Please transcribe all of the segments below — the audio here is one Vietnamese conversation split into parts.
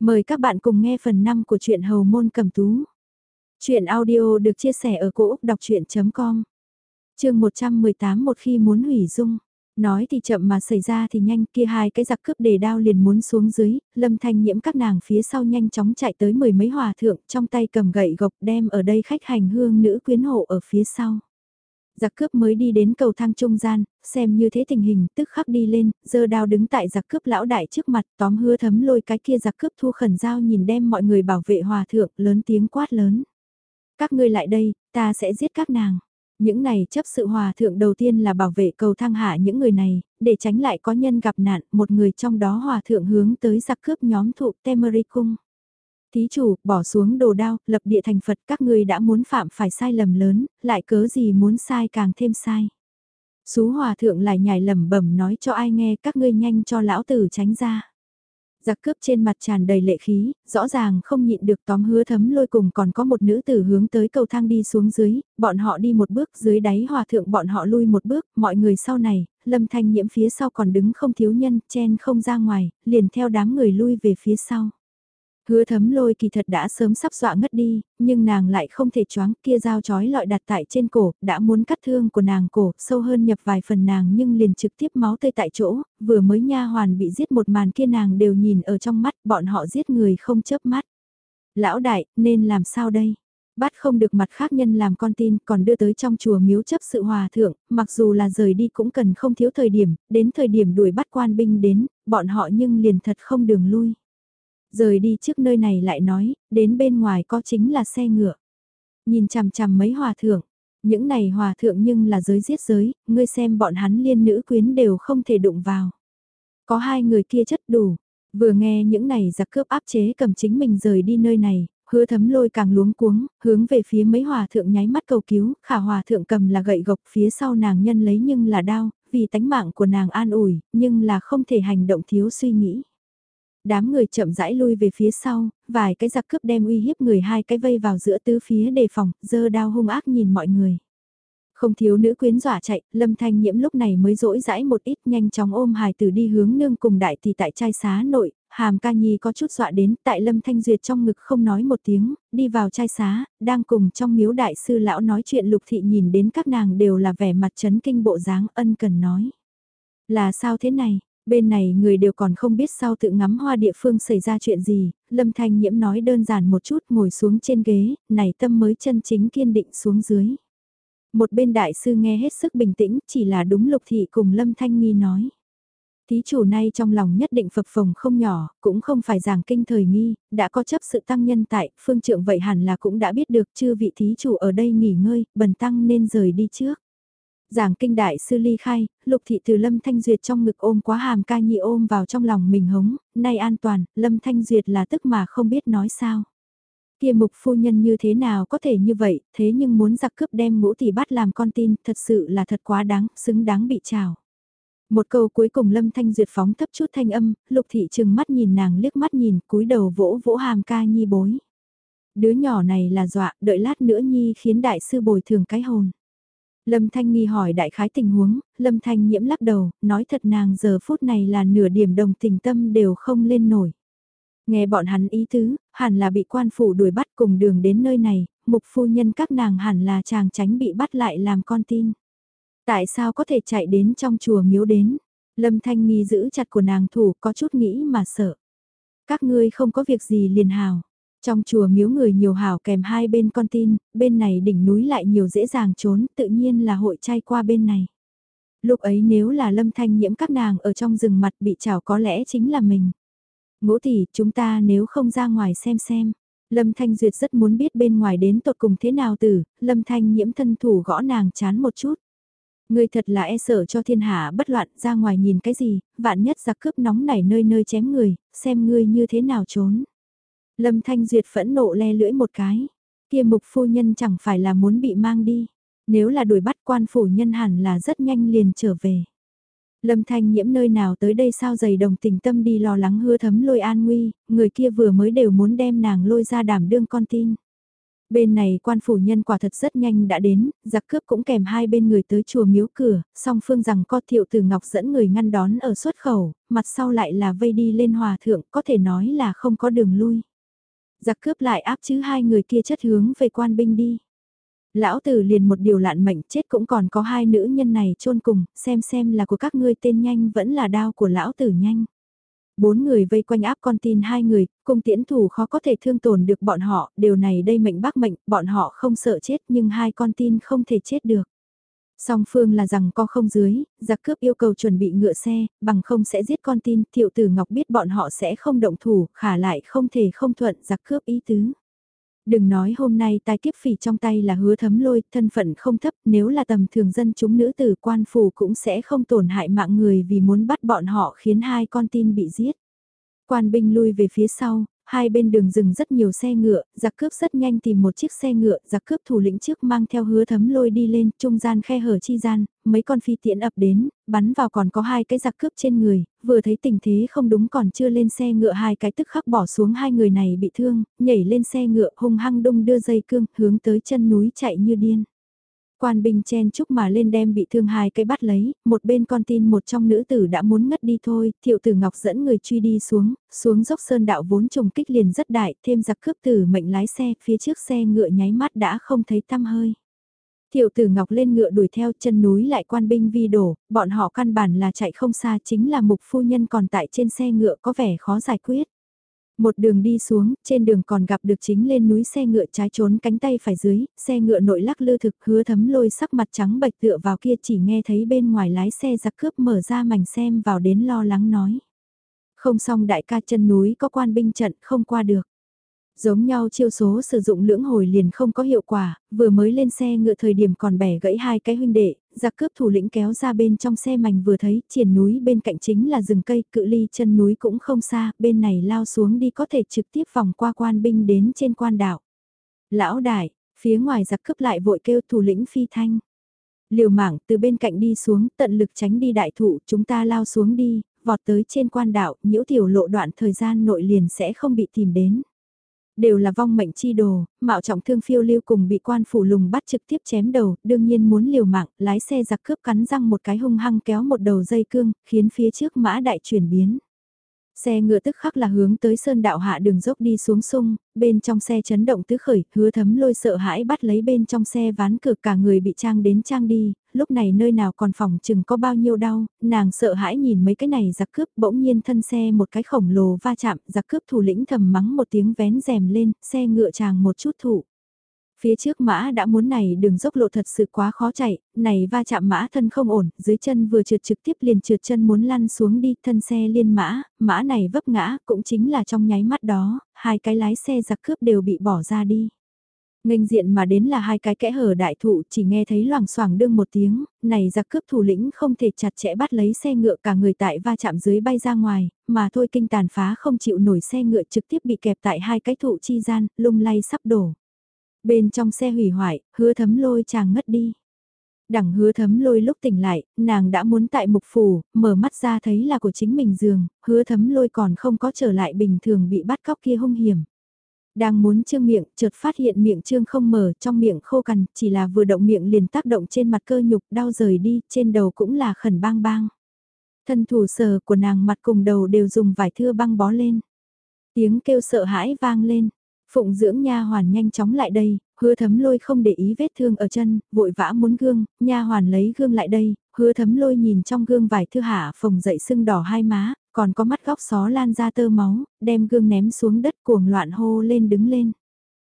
Mời các bạn cùng nghe phần 5 của truyện Hầu Môn Cầm Tú. Chuyện audio được chia sẻ ở cỗ đọc chuyện.com Trường 118 một khi muốn hủy dung. Nói thì chậm mà xảy ra thì nhanh kia hai cái giặc cướp đề đao liền muốn xuống dưới, lâm thanh nhiễm các nàng phía sau nhanh chóng chạy tới mười mấy hòa thượng trong tay cầm gậy gộc đem ở đây khách hành hương nữ quyến hộ ở phía sau. Giặc cướp mới đi đến cầu thang trung gian, xem như thế tình hình, tức khắc đi lên, giơ đao đứng tại giặc cướp lão đại trước mặt, tóm hứa thấm lôi cái kia giặc cướp thu khẩn dao nhìn đem mọi người bảo vệ hòa thượng, lớn tiếng quát lớn. Các ngươi lại đây, ta sẽ giết các nàng. Những này chấp sự hòa thượng đầu tiên là bảo vệ cầu thang hạ những người này, để tránh lại có nhân gặp nạn, một người trong đó hòa thượng hướng tới giặc cướp nhóm thụ Temeri cung. Thí chủ, bỏ xuống đồ đao, lập địa thành Phật các ngươi đã muốn phạm phải sai lầm lớn, lại cớ gì muốn sai càng thêm sai. Xú hòa thượng lại nhảy lẩm bẩm nói cho ai nghe các ngươi nhanh cho lão tử tránh ra. Giặc cướp trên mặt tràn đầy lệ khí, rõ ràng không nhịn được tóm hứa thấm lôi cùng còn có một nữ tử hướng tới cầu thang đi xuống dưới, bọn họ đi một bước dưới đáy hòa thượng bọn họ lui một bước, mọi người sau này, lâm thanh nhiễm phía sau còn đứng không thiếu nhân, chen không ra ngoài, liền theo đám người lui về phía sau. Hứa thấm lôi kỳ thật đã sớm sắp dọa ngất đi, nhưng nàng lại không thể choáng kia dao chói lọi đặt tại trên cổ, đã muốn cắt thương của nàng cổ, sâu hơn nhập vài phần nàng nhưng liền trực tiếp máu tươi tại chỗ, vừa mới nha hoàn bị giết một màn kia nàng đều nhìn ở trong mắt, bọn họ giết người không chớp mắt. Lão đại, nên làm sao đây? Bắt không được mặt khác nhân làm con tin còn đưa tới trong chùa miếu chấp sự hòa thượng, mặc dù là rời đi cũng cần không thiếu thời điểm, đến thời điểm đuổi bắt quan binh đến, bọn họ nhưng liền thật không đường lui. Rời đi trước nơi này lại nói, đến bên ngoài có chính là xe ngựa. Nhìn chằm chằm mấy hòa thượng, những này hòa thượng nhưng là giới giết giới, ngươi xem bọn hắn liên nữ quyến đều không thể đụng vào. Có hai người kia chất đủ, vừa nghe những này giặc cướp áp chế cầm chính mình rời đi nơi này, hứa thấm lôi càng luống cuống, hướng về phía mấy hòa thượng nháy mắt cầu cứu, khả hòa thượng cầm là gậy gộc phía sau nàng nhân lấy nhưng là đau vì tánh mạng của nàng an ủi, nhưng là không thể hành động thiếu suy nghĩ. Đám người chậm rãi lui về phía sau, vài cái giặc cướp đem uy hiếp người hai cái vây vào giữa tứ phía đề phòng, dơ đao hung ác nhìn mọi người. Không thiếu nữ quyến dọa chạy, lâm thanh nhiễm lúc này mới rỗi rãi một ít nhanh chóng ôm hài tử đi hướng nương cùng đại tỷ tại trai xá nội, hàm ca nhi có chút dọa đến tại lâm thanh duyệt trong ngực không nói một tiếng, đi vào trai xá, đang cùng trong miếu đại sư lão nói chuyện lục thị nhìn đến các nàng đều là vẻ mặt chấn kinh bộ dáng ân cần nói. Là sao thế này, Bên này người đều còn không biết sau tự ngắm hoa địa phương xảy ra chuyện gì, Lâm Thanh Nhiễm nói đơn giản một chút ngồi xuống trên ghế, này tâm mới chân chính kiên định xuống dưới. Một bên đại sư nghe hết sức bình tĩnh, chỉ là đúng lục thị cùng Lâm Thanh Nghi nói. Thí chủ nay trong lòng nhất định phập phồng không nhỏ, cũng không phải giảng kinh thời nghi, đã có chấp sự tăng nhân tại, phương trượng vậy hẳn là cũng đã biết được chư vị thí chủ ở đây nghỉ ngơi, bần tăng nên rời đi trước. Giảng kinh đại sư ly khai, lục thị từ Lâm Thanh Duyệt trong ngực ôm quá hàm ca nhi ôm vào trong lòng mình hống, nay an toàn, Lâm Thanh Duyệt là tức mà không biết nói sao. Kia mục phu nhân như thế nào có thể như vậy, thế nhưng muốn giặc cướp đem ngũ tỷ bắt làm con tin, thật sự là thật quá đáng, xứng đáng bị trào. Một câu cuối cùng Lâm Thanh Duyệt phóng thấp chút thanh âm, lục thị trừng mắt nhìn nàng liếc mắt nhìn, cúi đầu vỗ vỗ hàm ca nhi bối. Đứa nhỏ này là dọa, đợi lát nữa nhi khiến đại sư bồi thường cái hồn. Lâm Thanh nghi hỏi đại khái tình huống, Lâm Thanh nhiễm lắc đầu, nói thật nàng giờ phút này là nửa điểm đồng tình tâm đều không lên nổi. Nghe bọn hắn ý tứ, hẳn là bị quan phủ đuổi bắt cùng đường đến nơi này, mục phu nhân các nàng hẳn là chàng tránh bị bắt lại làm con tin. Tại sao có thể chạy đến trong chùa miếu đến? Lâm Thanh nghi giữ chặt của nàng thủ có chút nghĩ mà sợ. Các ngươi không có việc gì liền hào. Trong chùa miếu người nhiều hảo kèm hai bên con tin, bên này đỉnh núi lại nhiều dễ dàng trốn, tự nhiên là hội trai qua bên này. Lúc ấy nếu là lâm thanh nhiễm các nàng ở trong rừng mặt bị chảo có lẽ chính là mình. Ngũ tỷ, chúng ta nếu không ra ngoài xem xem. Lâm Thanh Duyệt rất muốn biết bên ngoài đến tột cùng thế nào từ, Lâm Thanh nhiễm thân thủ gõ nàng chán một chút. Người thật là e sợ cho thiên hạ bất loạn ra ngoài nhìn cái gì, vạn nhất giặc cướp nóng nảy nơi nơi chém người, xem ngươi như thế nào trốn. Lâm Thanh Duyệt phẫn nộ le lưỡi một cái. Kia mục phu nhân chẳng phải là muốn bị mang đi. Nếu là đuổi bắt quan phủ nhân hẳn là rất nhanh liền trở về. Lâm Thanh nhiễm nơi nào tới đây sao dày đồng tình tâm đi lo lắng hứa thấm lôi an nguy, người kia vừa mới đều muốn đem nàng lôi ra đảm đương con tin. Bên này quan phủ nhân quả thật rất nhanh đã đến, giặc cướp cũng kèm hai bên người tới chùa miếu cửa, song phương rằng co thiệu tử ngọc dẫn người ngăn đón ở xuất khẩu, mặt sau lại là vây đi lên hòa thượng, có thể nói là không có đường lui. Giặc cướp lại áp chứ hai người kia chất hướng về quan binh đi. Lão tử liền một điều lạn mệnh chết cũng còn có hai nữ nhân này chôn cùng, xem xem là của các ngươi tên nhanh vẫn là đao của lão tử nhanh. Bốn người vây quanh áp con tin hai người, cung tiễn thủ khó có thể thương tổn được bọn họ, điều này đây mệnh bác mệnh, bọn họ không sợ chết nhưng hai con tin không thể chết được. Song phương là rằng co không dưới, giặc cướp yêu cầu chuẩn bị ngựa xe, bằng không sẽ giết con tin, thiệu tử ngọc biết bọn họ sẽ không động thủ, khả lại không thể không thuận giặc cướp ý tứ. Đừng nói hôm nay tai kiếp phỉ trong tay là hứa thấm lôi, thân phận không thấp, nếu là tầm thường dân chúng nữ tử quan phủ cũng sẽ không tổn hại mạng người vì muốn bắt bọn họ khiến hai con tin bị giết. Quan binh lui về phía sau, hai bên đường dừng rất nhiều xe ngựa, giặc cướp rất nhanh tìm một chiếc xe ngựa, giặc cướp thủ lĩnh trước mang theo hứa thấm lôi đi lên, trung gian khe hở chi gian, mấy con phi tiễn ập đến, bắn vào còn có hai cái giặc cướp trên người, vừa thấy tình thế không đúng còn chưa lên xe ngựa hai cái tức khắc bỏ xuống hai người này bị thương, nhảy lên xe ngựa hung hăng đung đưa dây cương, hướng tới chân núi chạy như điên. Quan binh chen chúc mà lên đem bị thương hai cây bắt lấy, một bên con tin một trong nữ tử đã muốn ngất đi thôi, thiệu tử ngọc dẫn người truy đi xuống, xuống dốc sơn đạo vốn trùng kích liền rất đại, thêm giặc cướp tử mệnh lái xe, phía trước xe ngựa nháy mắt đã không thấy tăm hơi. Thiệu tử ngọc lên ngựa đuổi theo chân núi lại quan binh vi đổ, bọn họ căn bản là chạy không xa chính là mục phu nhân còn tại trên xe ngựa có vẻ khó giải quyết. Một đường đi xuống, trên đường còn gặp được chính lên núi xe ngựa trái trốn cánh tay phải dưới, xe ngựa nội lắc lư thực hứa thấm lôi sắc mặt trắng bạch tựa vào kia chỉ nghe thấy bên ngoài lái xe giặc cướp mở ra mảnh xem vào đến lo lắng nói. Không xong đại ca chân núi có quan binh trận không qua được. Giống nhau chiêu số sử dụng lưỡng hồi liền không có hiệu quả, vừa mới lên xe ngựa thời điểm còn bẻ gãy hai cái huynh đệ, giặc cướp thủ lĩnh kéo ra bên trong xe mảnh vừa thấy triển núi bên cạnh chính là rừng cây, cự ly chân núi cũng không xa, bên này lao xuống đi có thể trực tiếp vòng qua quan binh đến trên quan đảo. Lão đại, phía ngoài giặc cướp lại vội kêu thủ lĩnh phi thanh. Liều mạng từ bên cạnh đi xuống tận lực tránh đi đại thụ chúng ta lao xuống đi, vọt tới trên quan đảo, nhiễu tiểu lộ đoạn thời gian nội liền sẽ không bị tìm đến đều là vong mệnh chi đồ, mạo trọng thương phiêu lưu cùng bị quan phủ lùng bắt trực tiếp chém đầu, đương nhiên muốn liều mạng, lái xe giặc cướp cắn răng một cái hung hăng kéo một đầu dây cương, khiến phía trước mã đại chuyển biến. Xe ngựa tức khắc là hướng tới sơn đạo hạ đường dốc đi xuống sung, bên trong xe chấn động tứ khởi, hứa thấm lôi sợ hãi bắt lấy bên trong xe ván cửa cả người bị trang đến trang đi, lúc này nơi nào còn phòng chừng có bao nhiêu đau, nàng sợ hãi nhìn mấy cái này giặc cướp bỗng nhiên thân xe một cái khổng lồ va chạm, giặc cướp thủ lĩnh thầm mắng một tiếng vén rèm lên, xe ngựa chàng một chút thủ. Phía trước mã đã muốn này đường dốc lộ thật sự quá khó chạy, này va chạm mã thân không ổn, dưới chân vừa trượt trực tiếp liền trượt chân muốn lăn xuống đi, thân xe liên mã, mã này vấp ngã, cũng chính là trong nháy mắt đó, hai cái lái xe giặc cướp đều bị bỏ ra đi. Nghênh diện mà đến là hai cái kẽ hở đại thụ chỉ nghe thấy loảng xoảng đương một tiếng, này giặc cướp thủ lĩnh không thể chặt chẽ bắt lấy xe ngựa cả người tại va chạm dưới bay ra ngoài, mà thôi kinh tàn phá không chịu nổi xe ngựa trực tiếp bị kẹp tại hai cái thụ chi gian, lung lay sắp đổ. Bên trong xe hủy hoại, hứa thấm lôi chàng ngất đi. Đẳng hứa thấm lôi lúc tỉnh lại, nàng đã muốn tại mục phủ, mở mắt ra thấy là của chính mình giường, hứa thấm lôi còn không có trở lại bình thường bị bắt cóc kia hung hiểm. Đang muốn trương miệng, chợt phát hiện miệng trương không mở, trong miệng khô cằn, chỉ là vừa động miệng liền tác động trên mặt cơ nhục, đau rời đi, trên đầu cũng là khẩn bang bang. Thân thủ sờ của nàng mặt cùng đầu đều dùng vải thưa băng bó lên. Tiếng kêu sợ hãi vang lên, Phụng dưỡng nha hoàn nhanh chóng lại đây, hứa thấm lôi không để ý vết thương ở chân, vội vã muốn gương, nha hoàn lấy gương lại đây, hứa thấm lôi nhìn trong gương vải thư hạ phồng dậy sưng đỏ hai má, còn có mắt góc xó lan ra tơ máu, đem gương ném xuống đất cuồng loạn hô lên đứng lên.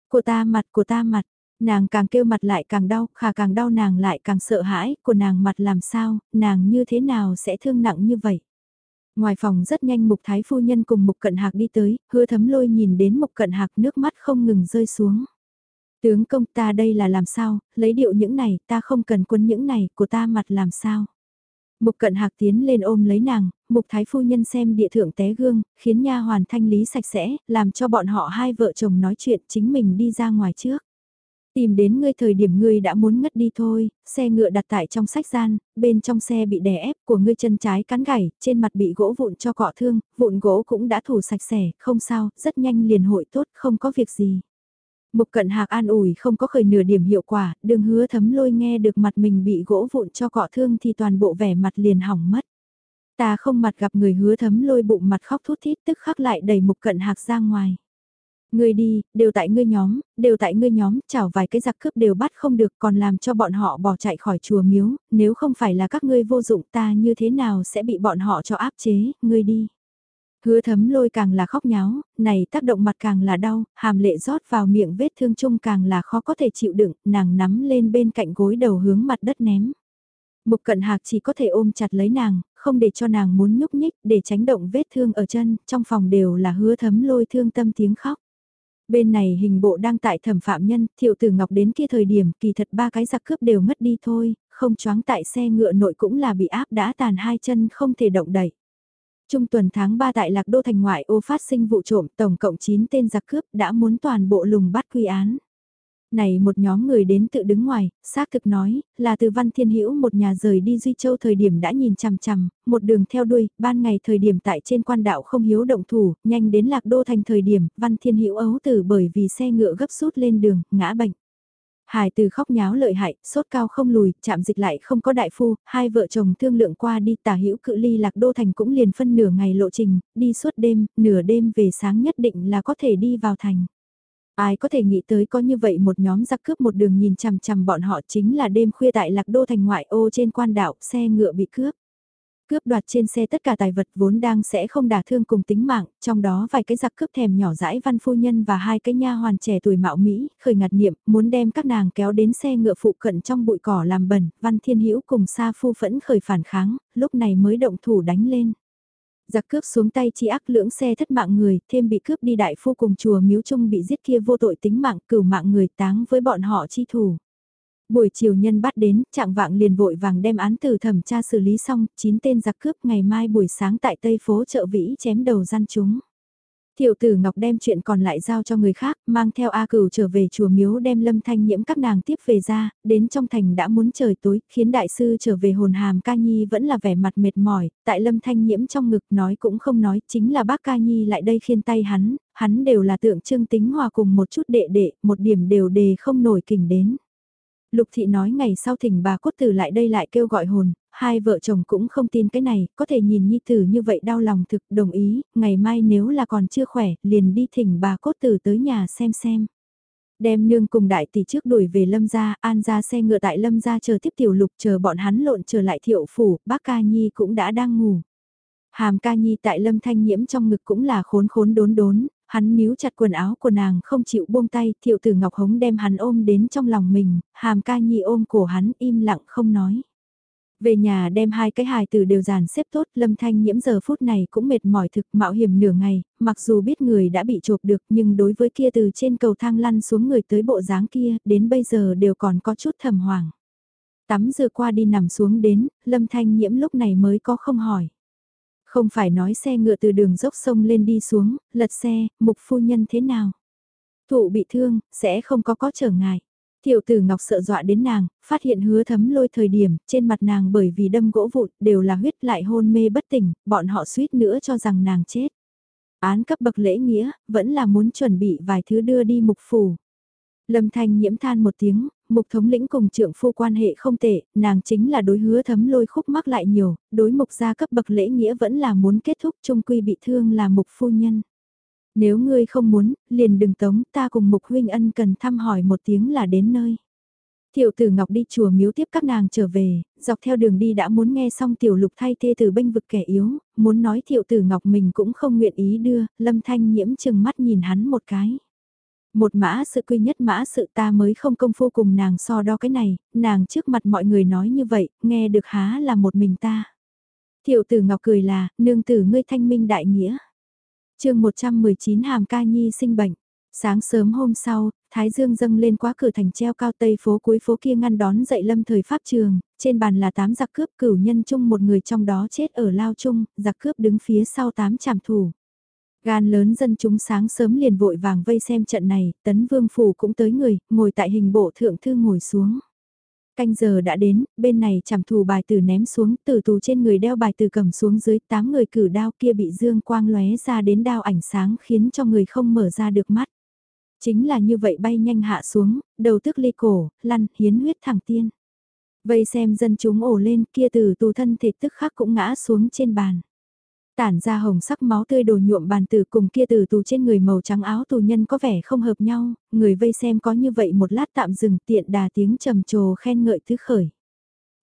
Của ta mặt, của ta mặt, nàng càng kêu mặt lại càng đau, khả càng đau nàng lại càng sợ hãi, của nàng mặt làm sao, nàng như thế nào sẽ thương nặng như vậy. Ngoài phòng rất nhanh Mục Thái Phu Nhân cùng Mục Cận Hạc đi tới, hứa thấm lôi nhìn đến Mục Cận Hạc nước mắt không ngừng rơi xuống. Tướng công ta đây là làm sao, lấy điệu những này, ta không cần quân những này, của ta mặt làm sao. Mục cận hạc tiến lên ôm lấy nàng, mục thái phu nhân xem địa thượng té gương, khiến nha hoàn thanh lý sạch sẽ, làm cho bọn họ hai vợ chồng nói chuyện chính mình đi ra ngoài trước. Tìm đến ngươi thời điểm ngươi đã muốn ngất đi thôi, xe ngựa đặt tại trong sách gian, bên trong xe bị đè ép của ngươi chân trái cắn gãy, trên mặt bị gỗ vụn cho cọ thương, vụn gỗ cũng đã thủ sạch sẽ, không sao, rất nhanh liền hội tốt, không có việc gì. Mục cận hạc an ủi không có khởi nửa điểm hiệu quả, đừng hứa thấm lôi nghe được mặt mình bị gỗ vụn cho cọ thương thì toàn bộ vẻ mặt liền hỏng mất. Ta không mặt gặp người hứa thấm lôi bụng mặt khóc thút thít tức khắc lại đẩy mục cận hạc ra ngoài. Ngươi đi, đều tại ngươi nhóm, đều tại ngươi nhóm, chảo vài cái giặc cướp đều bắt không được còn làm cho bọn họ bỏ chạy khỏi chùa miếu, nếu không phải là các ngươi vô dụng ta như thế nào sẽ bị bọn họ cho áp chế, ngươi đi. Hứa thấm lôi càng là khóc nháo, này tác động mặt càng là đau, hàm lệ rót vào miệng vết thương chung càng là khó có thể chịu đựng, nàng nắm lên bên cạnh gối đầu hướng mặt đất ném. Mục cận hạc chỉ có thể ôm chặt lấy nàng, không để cho nàng muốn nhúc nhích, để tránh động vết thương ở chân, trong phòng đều là hứa thấm lôi thương tâm tiếng khóc. Bên này hình bộ đang tại thẩm phạm nhân, thiệu tử ngọc đến kia thời điểm kỳ thật ba cái giặc cướp đều mất đi thôi, không choáng tại xe ngựa nội cũng là bị áp đã tàn hai chân không thể động đẩy. Trung tuần tháng 3 tại Lạc Đô Thành ngoại ô phát sinh vụ trộm tổng cộng 9 tên giặc cướp đã muốn toàn bộ lùng bắt quy án. Này một nhóm người đến tự đứng ngoài, xác thực nói, là từ Văn Thiên Hữu một nhà rời đi Duy Châu thời điểm đã nhìn chằm chằm, một đường theo đuôi, ban ngày thời điểm tại trên quan đạo không hiếu động thủ, nhanh đến Lạc Đô Thành thời điểm, Văn Thiên Hữu ấu tử bởi vì xe ngựa gấp rút lên đường, ngã bệnh. Hải từ khóc nháo lợi hại, sốt cao không lùi, chạm dịch lại không có đại phu, hai vợ chồng thương lượng qua đi tả hữu cự ly lạc đô thành cũng liền phân nửa ngày lộ trình, đi suốt đêm, nửa đêm về sáng nhất định là có thể đi vào thành. Ai có thể nghĩ tới có như vậy một nhóm giặc cướp một đường nhìn chằm chằm bọn họ chính là đêm khuya tại lạc đô thành ngoại ô trên quan đảo, xe ngựa bị cướp. Cướp đoạt trên xe tất cả tài vật vốn đang sẽ không đả thương cùng tính mạng, trong đó vài cái giặc cướp thèm nhỏ dãi văn phu nhân và hai cái nha hoàn trẻ tuổi mạo Mỹ, khởi ngặt niệm, muốn đem các nàng kéo đến xe ngựa phụ cận trong bụi cỏ làm bẩn, văn thiên hữu cùng sa phu phẫn khởi phản kháng, lúc này mới động thủ đánh lên. Giặc cướp xuống tay chi ác lưỡng xe thất mạng người, thêm bị cướp đi đại phu cùng chùa miếu trung bị giết kia vô tội tính mạng cửu mạng người táng với bọn họ chi thủ. Buổi chiều nhân bắt đến, trạng vạng liền vội vàng đem án từ thẩm tra xử lý xong, 9 tên giặc cướp ngày mai buổi sáng tại Tây phố chợ Vĩ chém đầu gian chúng. Tiểu tử Ngọc đem chuyện còn lại giao cho người khác, mang theo A Cửu trở về chùa miếu đem Lâm Thanh Nhiễm các nàng tiếp về ra, đến trong thành đã muốn trời tối, khiến đại sư trở về hồn hàm ca nhi vẫn là vẻ mặt mệt mỏi, tại Lâm Thanh Nhiễm trong ngực nói cũng không nói, chính là bác ca nhi lại đây khiên tay hắn, hắn đều là tượng trưng tính hòa cùng một chút đệ đệ, một điểm đều đề không nổi kình đến. Lục thị nói ngày sau thỉnh bà cốt tử lại đây lại kêu gọi hồn, hai vợ chồng cũng không tin cái này, có thể nhìn nhi tử như vậy đau lòng thực đồng ý, ngày mai nếu là còn chưa khỏe, liền đi thỉnh bà cốt tử tới nhà xem xem. Đem nương cùng đại tỷ trước đuổi về lâm gia, an ra xe ngựa tại lâm gia chờ tiếp tiểu lục chờ bọn hắn lộn trở lại thiệu phủ, bác ca nhi cũng đã đang ngủ. Hàm ca nhi tại lâm thanh nhiễm trong ngực cũng là khốn khốn đốn đốn, hắn níu chặt quần áo của nàng không chịu buông tay, thiệu tử Ngọc Hống đem hắn ôm đến trong lòng mình, hàm ca nhi ôm cổ hắn im lặng không nói. Về nhà đem hai cái hài từ đều dàn xếp tốt, lâm thanh nhiễm giờ phút này cũng mệt mỏi thực mạo hiểm nửa ngày, mặc dù biết người đã bị chộp được nhưng đối với kia từ trên cầu thang lăn xuống người tới bộ dáng kia, đến bây giờ đều còn có chút thầm hoàng. Tắm rửa qua đi nằm xuống đến, lâm thanh nhiễm lúc này mới có không hỏi. Không phải nói xe ngựa từ đường dốc sông lên đi xuống, lật xe, mục phu nhân thế nào? Thụ bị thương, sẽ không có có trở ngại. Tiểu tử Ngọc sợ dọa đến nàng, phát hiện hứa thấm lôi thời điểm, trên mặt nàng bởi vì đâm gỗ vụn, đều là huyết lại hôn mê bất tỉnh, bọn họ suýt nữa cho rằng nàng chết. Án cấp bậc lễ nghĩa, vẫn là muốn chuẩn bị vài thứ đưa đi mục phủ. Lâm Thanh nhiễm than một tiếng, mục thống lĩnh cùng trưởng phu quan hệ không tệ, nàng chính là đối hứa thấm lôi khúc mắc lại nhiều, đối mục gia cấp bậc lễ nghĩa vẫn là muốn kết thúc trung quy bị thương là mục phu nhân. Nếu ngươi không muốn, liền đừng tống ta cùng mục huynh ân cần thăm hỏi một tiếng là đến nơi. Tiểu tử Ngọc đi chùa miếu tiếp các nàng trở về, dọc theo đường đi đã muốn nghe xong tiểu lục thay thê từ bênh vực kẻ yếu, muốn nói tiểu tử Ngọc mình cũng không nguyện ý đưa, lâm thanh nhiễm chừng mắt nhìn hắn một cái. Một mã sự quy nhất mã sự ta mới không công phu cùng nàng so đo cái này, nàng trước mặt mọi người nói như vậy, nghe được há là một mình ta. Tiểu tử Ngọc cười là, nương tử ngươi thanh minh đại nghĩa chương 119 Hàm Ca Nhi sinh bệnh. Sáng sớm hôm sau, Thái Dương dâng lên quá cửa thành treo cao tây phố cuối phố kia ngăn đón dậy lâm thời pháp trường, trên bàn là tám giặc cướp cửu nhân chung một người trong đó chết ở lao chung, giặc cướp đứng phía sau tám trảm thủ. Gan lớn dân chúng sáng sớm liền vội vàng vây xem trận này, tấn vương phủ cũng tới người, ngồi tại hình bộ thượng thư ngồi xuống. Canh giờ đã đến, bên này chảm thù bài từ ném xuống, từ tù trên người đeo bài từ cầm xuống dưới, tám người cử đao kia bị dương quang lóe ra đến đao ảnh sáng khiến cho người không mở ra được mắt. Chính là như vậy bay nhanh hạ xuống, đầu tức ly cổ, lăn, hiến huyết thẳng tiên. Vây xem dân chúng ổ lên kia từ tù thân thể tức khắc cũng ngã xuống trên bàn. Tản ra hồng sắc máu tươi đồ nhuộm bàn tử cùng kia từ tù trên người màu trắng áo tù nhân có vẻ không hợp nhau, người vây xem có như vậy một lát tạm dừng tiện đà tiếng trầm trồ khen ngợi thứ khởi.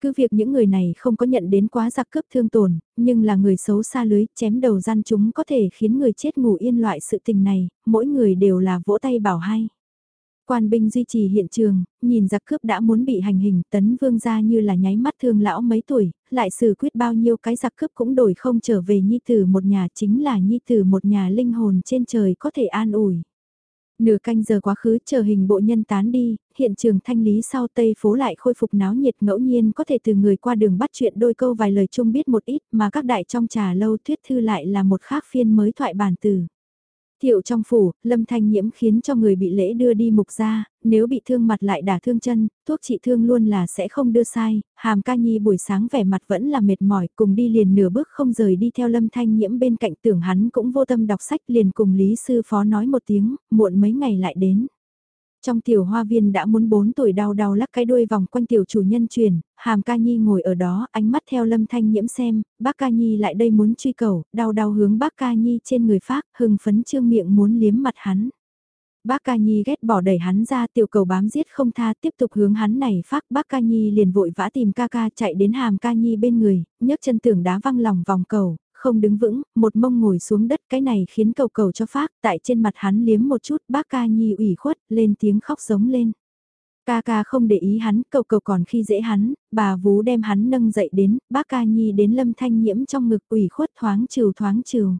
Cứ việc những người này không có nhận đến quá giặc cướp thương tổn, nhưng là người xấu xa lưới, chém đầu gian chúng có thể khiến người chết ngủ yên loại sự tình này, mỗi người đều là vỗ tay bảo hay. Quan binh duy trì hiện trường, nhìn giặc cướp đã muốn bị hành hình, tấn vương ra như là nháy mắt thương lão mấy tuổi, lại xử quyết bao nhiêu cái giặc cướp cũng đổi không trở về nhi tử một nhà chính là nhi tử một nhà linh hồn trên trời có thể an ủi. Nửa canh giờ quá khứ chờ hình bộ nhân tán đi, hiện trường thanh lý sau tây phố lại khôi phục náo nhiệt ngẫu nhiên có thể từ người qua đường bắt chuyện đôi câu vài lời chung biết một ít mà các đại trong trà lâu thuyết thư lại là một khác phiên mới thoại bản từ. Thiệu trong phủ, lâm thanh nhiễm khiến cho người bị lễ đưa đi mục ra, nếu bị thương mặt lại đả thương chân, thuốc trị thương luôn là sẽ không đưa sai, hàm ca nhi buổi sáng vẻ mặt vẫn là mệt mỏi, cùng đi liền nửa bước không rời đi theo lâm thanh nhiễm bên cạnh tưởng hắn cũng vô tâm đọc sách liền cùng lý sư phó nói một tiếng, muộn mấy ngày lại đến. Trong tiểu hoa viên đã muốn 4 tuổi đau đau lắc cái đuôi vòng quanh tiểu chủ nhân truyền, hàm ca nhi ngồi ở đó, ánh mắt theo lâm thanh nhiễm xem, bác ca nhi lại đây muốn truy cầu, đau đau hướng bác ca nhi trên người phát, hưng phấn trương miệng muốn liếm mặt hắn. Bác ca nhi ghét bỏ đẩy hắn ra tiểu cầu bám giết không tha tiếp tục hướng hắn này phát bác ca nhi liền vội vã tìm ca ca chạy đến hàm ca nhi bên người, nhấc chân tưởng đá văng lòng vòng cầu, không đứng vững, một mông ngồi xuống đất cái này khiến cầu cầu cho phát, tại trên mặt hắn liếm một chút, bác ca nhi ủy khuất, lên tiếng khóc giống lên. Ca ca không để ý hắn, cầu cầu còn khi dễ hắn, bà vú đem hắn nâng dậy đến, bác ca nhi đến lâm thanh nhiễm trong ngực ủy khuất thoáng trừ thoáng trừ.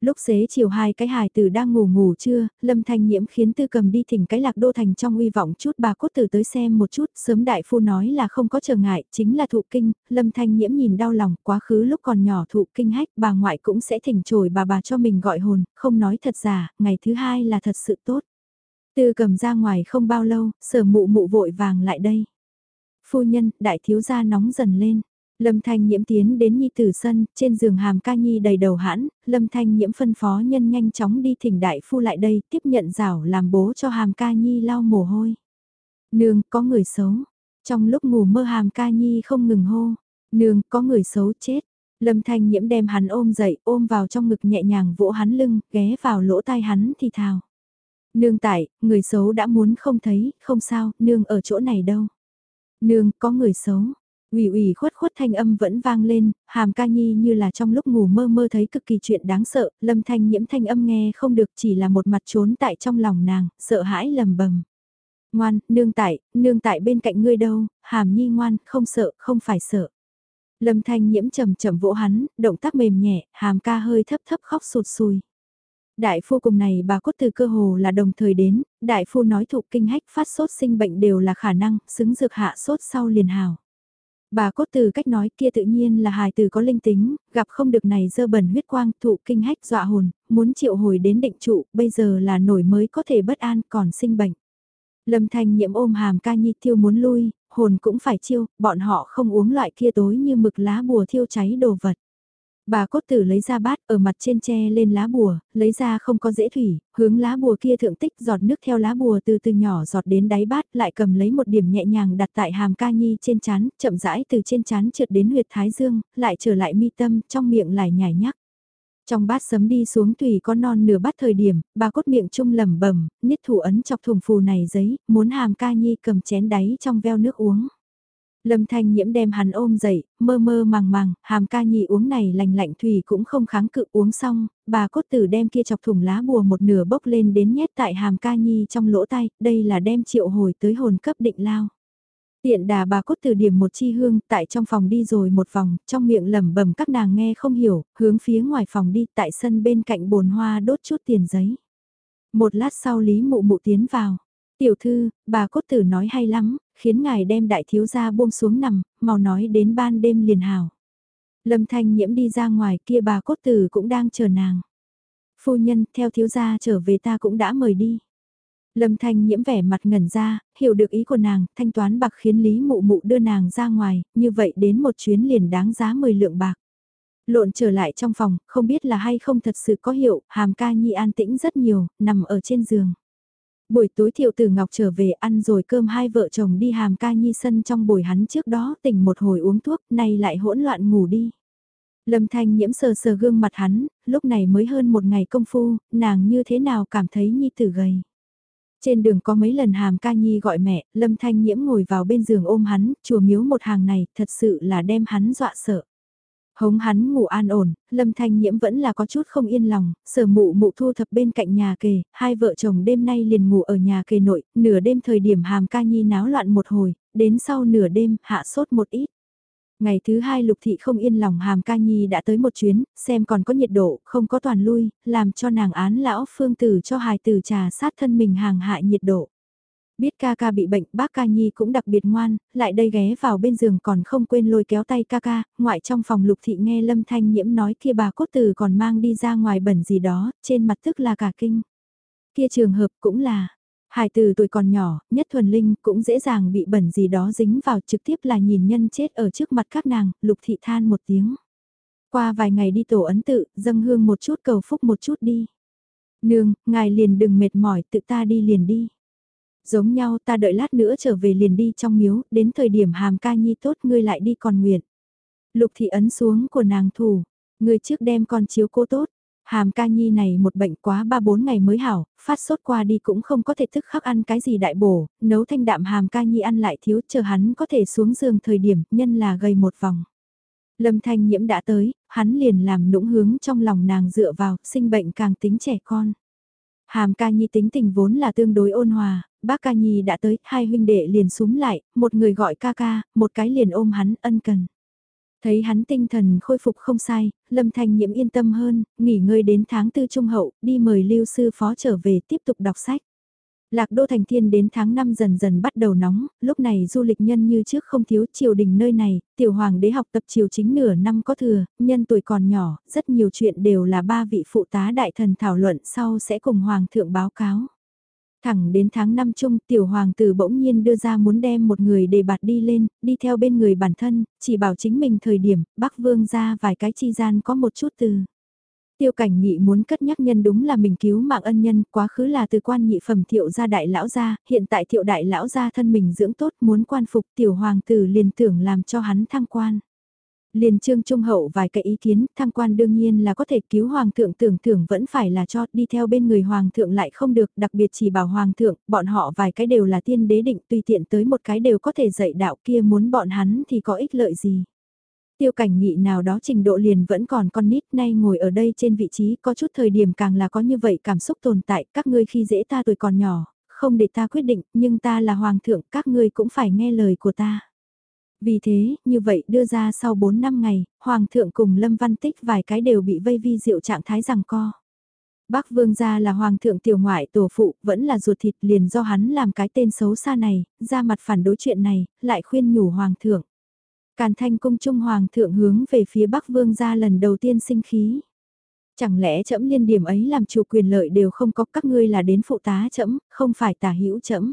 Lúc xế chiều hai cái hài tử đang ngủ ngủ trưa, Lâm Thanh Nhiễm khiến Tư Cầm đi thỉnh cái lạc đô thành trong uy vọng chút bà cốt tử tới xem một chút, sớm đại phu nói là không có trở ngại, chính là thụ kinh, Lâm Thanh Nhiễm nhìn đau lòng, quá khứ lúc còn nhỏ thụ kinh hách, bà ngoại cũng sẽ thỉnh trồi bà bà cho mình gọi hồn, không nói thật giả, ngày thứ hai là thật sự tốt. Tư Cầm ra ngoài không bao lâu, sở mụ mụ vội vàng lại đây. Phu nhân, đại thiếu gia nóng dần lên. Lâm Thanh Nhiễm tiến đến Nhi Tử Sân, trên giường hàm ca Nhi đầy đầu hãn, Lâm Thanh Nhiễm phân phó nhân nhanh chóng đi thỉnh đại phu lại đây, tiếp nhận rảo làm bố cho hàm ca Nhi lau mồ hôi. Nương, có người xấu. Trong lúc ngủ mơ hàm ca Nhi không ngừng hô. Nương, có người xấu chết. Lâm Thanh Nhiễm đem hắn ôm dậy, ôm vào trong ngực nhẹ nhàng vỗ hắn lưng, ghé vào lỗ tai hắn thì thào. Nương tại, người xấu đã muốn không thấy, không sao, nương ở chỗ này đâu. Nương, có người xấu, ủy ủy khuất khuất thanh âm vẫn vang lên, hàm ca nhi như là trong lúc ngủ mơ mơ thấy cực kỳ chuyện đáng sợ, lâm thanh nhiễm thanh âm nghe không được chỉ là một mặt trốn tại trong lòng nàng, sợ hãi lầm bầm. Ngoan, nương tại, nương tại bên cạnh ngươi đâu, hàm nhi ngoan, không sợ, không phải sợ. Lâm thanh nhiễm trầm trầm vỗ hắn, động tác mềm nhẹ, hàm ca hơi thấp thấp khóc sụt sùi. Đại phu cùng này bà cốt từ cơ hồ là đồng thời đến, đại phu nói thụ kinh hách phát sốt sinh bệnh đều là khả năng, xứng dược hạ sốt sau liền hào. Bà cốt từ cách nói kia tự nhiên là hài từ có linh tính, gặp không được này dơ bẩn huyết quang thụ kinh hách dọa hồn, muốn triệu hồi đến định trụ, bây giờ là nổi mới có thể bất an còn sinh bệnh. Lâm thanh nhiễm ôm hàm ca nhi thiêu muốn lui, hồn cũng phải chiêu, bọn họ không uống loại kia tối như mực lá bùa thiêu cháy đồ vật. Bà cốt tử lấy ra bát ở mặt trên tre lên lá bùa, lấy ra không có dễ thủy, hướng lá bùa kia thượng tích giọt nước theo lá bùa từ từ nhỏ giọt đến đáy bát lại cầm lấy một điểm nhẹ nhàng đặt tại hàm ca nhi trên chán, chậm rãi từ trên chán trượt đến huyệt thái dương, lại trở lại mi tâm, trong miệng lại nhảy nhắc. Trong bát sấm đi xuống tùy có non nửa bát thời điểm, bà cốt miệng trung lẩm bẩm, niết thủ ấn chọc thùng phù này giấy, muốn hàm ca nhi cầm chén đáy trong veo nước uống. Lâm Thanh Nhiễm đem hắn ôm dậy, mơ mơ màng màng, hàm ca nhị uống này lành lạnh thủy cũng không kháng cự uống xong, bà cốt tử đem kia chọc thủng lá bùa một nửa bốc lên đến nhét tại hàm ca nhi trong lỗ tay, đây là đem triệu hồi tới hồn cấp định lao. Tiện đà bà cốt từ điểm một chi hương tại trong phòng đi rồi một vòng, trong miệng lẩm bẩm các nàng nghe không hiểu, hướng phía ngoài phòng đi tại sân bên cạnh bồn hoa đốt chút tiền giấy. Một lát sau Lý Mụ Mụ tiến vào. Tiểu thư, bà cốt tử nói hay lắm, khiến ngài đem đại thiếu gia buông xuống nằm, mau nói đến ban đêm liền hào. Lâm thanh nhiễm đi ra ngoài kia bà cốt tử cũng đang chờ nàng. Phu nhân, theo thiếu gia trở về ta cũng đã mời đi. Lâm thanh nhiễm vẻ mặt ngẩn ra, hiểu được ý của nàng, thanh toán bạc khiến Lý Mụ Mụ đưa nàng ra ngoài, như vậy đến một chuyến liền đáng giá 10 lượng bạc. Lộn trở lại trong phòng, không biết là hay không thật sự có hiệu, hàm ca nhi an tĩnh rất nhiều, nằm ở trên giường. Buổi tối thiệu tử Ngọc trở về ăn rồi cơm hai vợ chồng đi hàm ca nhi sân trong buổi hắn trước đó tỉnh một hồi uống thuốc, nay lại hỗn loạn ngủ đi. Lâm Thanh nhiễm sờ sờ gương mặt hắn, lúc này mới hơn một ngày công phu, nàng như thế nào cảm thấy nhi tử gầy. Trên đường có mấy lần hàm ca nhi gọi mẹ, Lâm Thanh nhiễm ngồi vào bên giường ôm hắn, chùa miếu một hàng này, thật sự là đem hắn dọa sợ. Hống hắn ngủ an ổn, Lâm Thanh Nhiễm vẫn là có chút không yên lòng, sở mụ mụ thu thập bên cạnh nhà kề, hai vợ chồng đêm nay liền ngủ ở nhà kề nội, nửa đêm thời điểm hàm ca nhi náo loạn một hồi, đến sau nửa đêm hạ sốt một ít. Ngày thứ hai Lục Thị không yên lòng Hàm Ca Nhi đã tới một chuyến, xem còn có nhiệt độ, không có toàn lui, làm cho nàng án lão phương tử cho hài tử trà sát thân mình hàng hại nhiệt độ. Biết ca ca bị bệnh, bác ca nhi cũng đặc biệt ngoan, lại đây ghé vào bên giường còn không quên lôi kéo tay ca ca, ngoại trong phòng lục thị nghe lâm thanh nhiễm nói kia bà cốt từ còn mang đi ra ngoài bẩn gì đó, trên mặt tức là cả kinh. Kia trường hợp cũng là, Hải từ tuổi còn nhỏ, nhất thuần linh cũng dễ dàng bị bẩn gì đó dính vào trực tiếp là nhìn nhân chết ở trước mặt các nàng, lục thị than một tiếng. Qua vài ngày đi tổ ấn tự, dâng hương một chút cầu phúc một chút đi. Nương, ngài liền đừng mệt mỏi, tự ta đi liền đi. Giống nhau ta đợi lát nữa trở về liền đi trong miếu, đến thời điểm hàm ca nhi tốt ngươi lại đi còn nguyện. Lục thị ấn xuống của nàng thủ, ngươi trước đem con chiếu cô tốt. Hàm ca nhi này một bệnh quá 3-4 ngày mới hảo, phát sốt qua đi cũng không có thể thức khắc ăn cái gì đại bổ, nấu thanh đạm hàm ca nhi ăn lại thiếu chờ hắn có thể xuống giường thời điểm nhân là gầy một vòng. Lâm thanh nhiễm đã tới, hắn liền làm nũng hướng trong lòng nàng dựa vào, sinh bệnh càng tính trẻ con. Hàm ca nhi tính tình vốn là tương đối ôn hòa, bác ca nhi đã tới, hai huynh đệ liền súng lại, một người gọi ca ca, một cái liền ôm hắn ân cần. Thấy hắn tinh thần khôi phục không sai, Lâm Thanh Nhiễm yên tâm hơn, nghỉ ngơi đến tháng tư trung hậu, đi mời lưu sư phó trở về tiếp tục đọc sách. Lạc Đô Thành Thiên đến tháng 5 dần dần bắt đầu nóng, lúc này du lịch nhân như trước không thiếu triều đình nơi này, tiểu hoàng đế học tập triều chính nửa năm có thừa, nhân tuổi còn nhỏ, rất nhiều chuyện đều là ba vị phụ tá đại thần thảo luận sau sẽ cùng hoàng thượng báo cáo. Thẳng đến tháng 5 chung, tiểu hoàng tử bỗng nhiên đưa ra muốn đem một người để bạt đi lên, đi theo bên người bản thân, chỉ bảo chính mình thời điểm, bác vương ra vài cái chi gian có một chút từ. Tiêu cảnh nghị muốn cất nhắc nhân đúng là mình cứu mạng ân nhân, quá khứ là từ quan nhị phẩm thiệu gia đại lão gia, hiện tại thiệu đại lão gia thân mình dưỡng tốt muốn quan phục tiểu hoàng tử liền tưởng làm cho hắn thăng quan. Liền trương trung hậu vài cái ý kiến, thăng quan đương nhiên là có thể cứu hoàng thượng tưởng thưởng vẫn phải là cho, đi theo bên người hoàng thượng lại không được, đặc biệt chỉ bảo hoàng thượng, bọn họ vài cái đều là tiên đế định, tùy tiện tới một cái đều có thể dạy đạo kia muốn bọn hắn thì có ích lợi gì. Tiêu cảnh nghị nào đó trình độ liền vẫn còn con nít nay ngồi ở đây trên vị trí có chút thời điểm càng là có như vậy cảm xúc tồn tại các ngươi khi dễ ta tuổi còn nhỏ, không để ta quyết định nhưng ta là hoàng thượng các ngươi cũng phải nghe lời của ta. Vì thế, như vậy đưa ra sau 4 năm ngày, Hoàng thượng cùng Lâm Văn Tích vài cái đều bị vây vi diệu trạng thái rằng co. Bắc Vương gia là Hoàng thượng tiểu ngoại tổ phụ, vẫn là ruột thịt liền do hắn làm cái tên xấu xa này, ra mặt phản đối chuyện này, lại khuyên nhủ Hoàng thượng. Càn thanh cung trung Hoàng thượng hướng về phía Bắc Vương gia lần đầu tiên sinh khí. Chẳng lẽ trẫm liên điểm ấy làm chủ quyền lợi đều không có các ngươi là đến phụ tá trẫm không phải tả hữu trẫm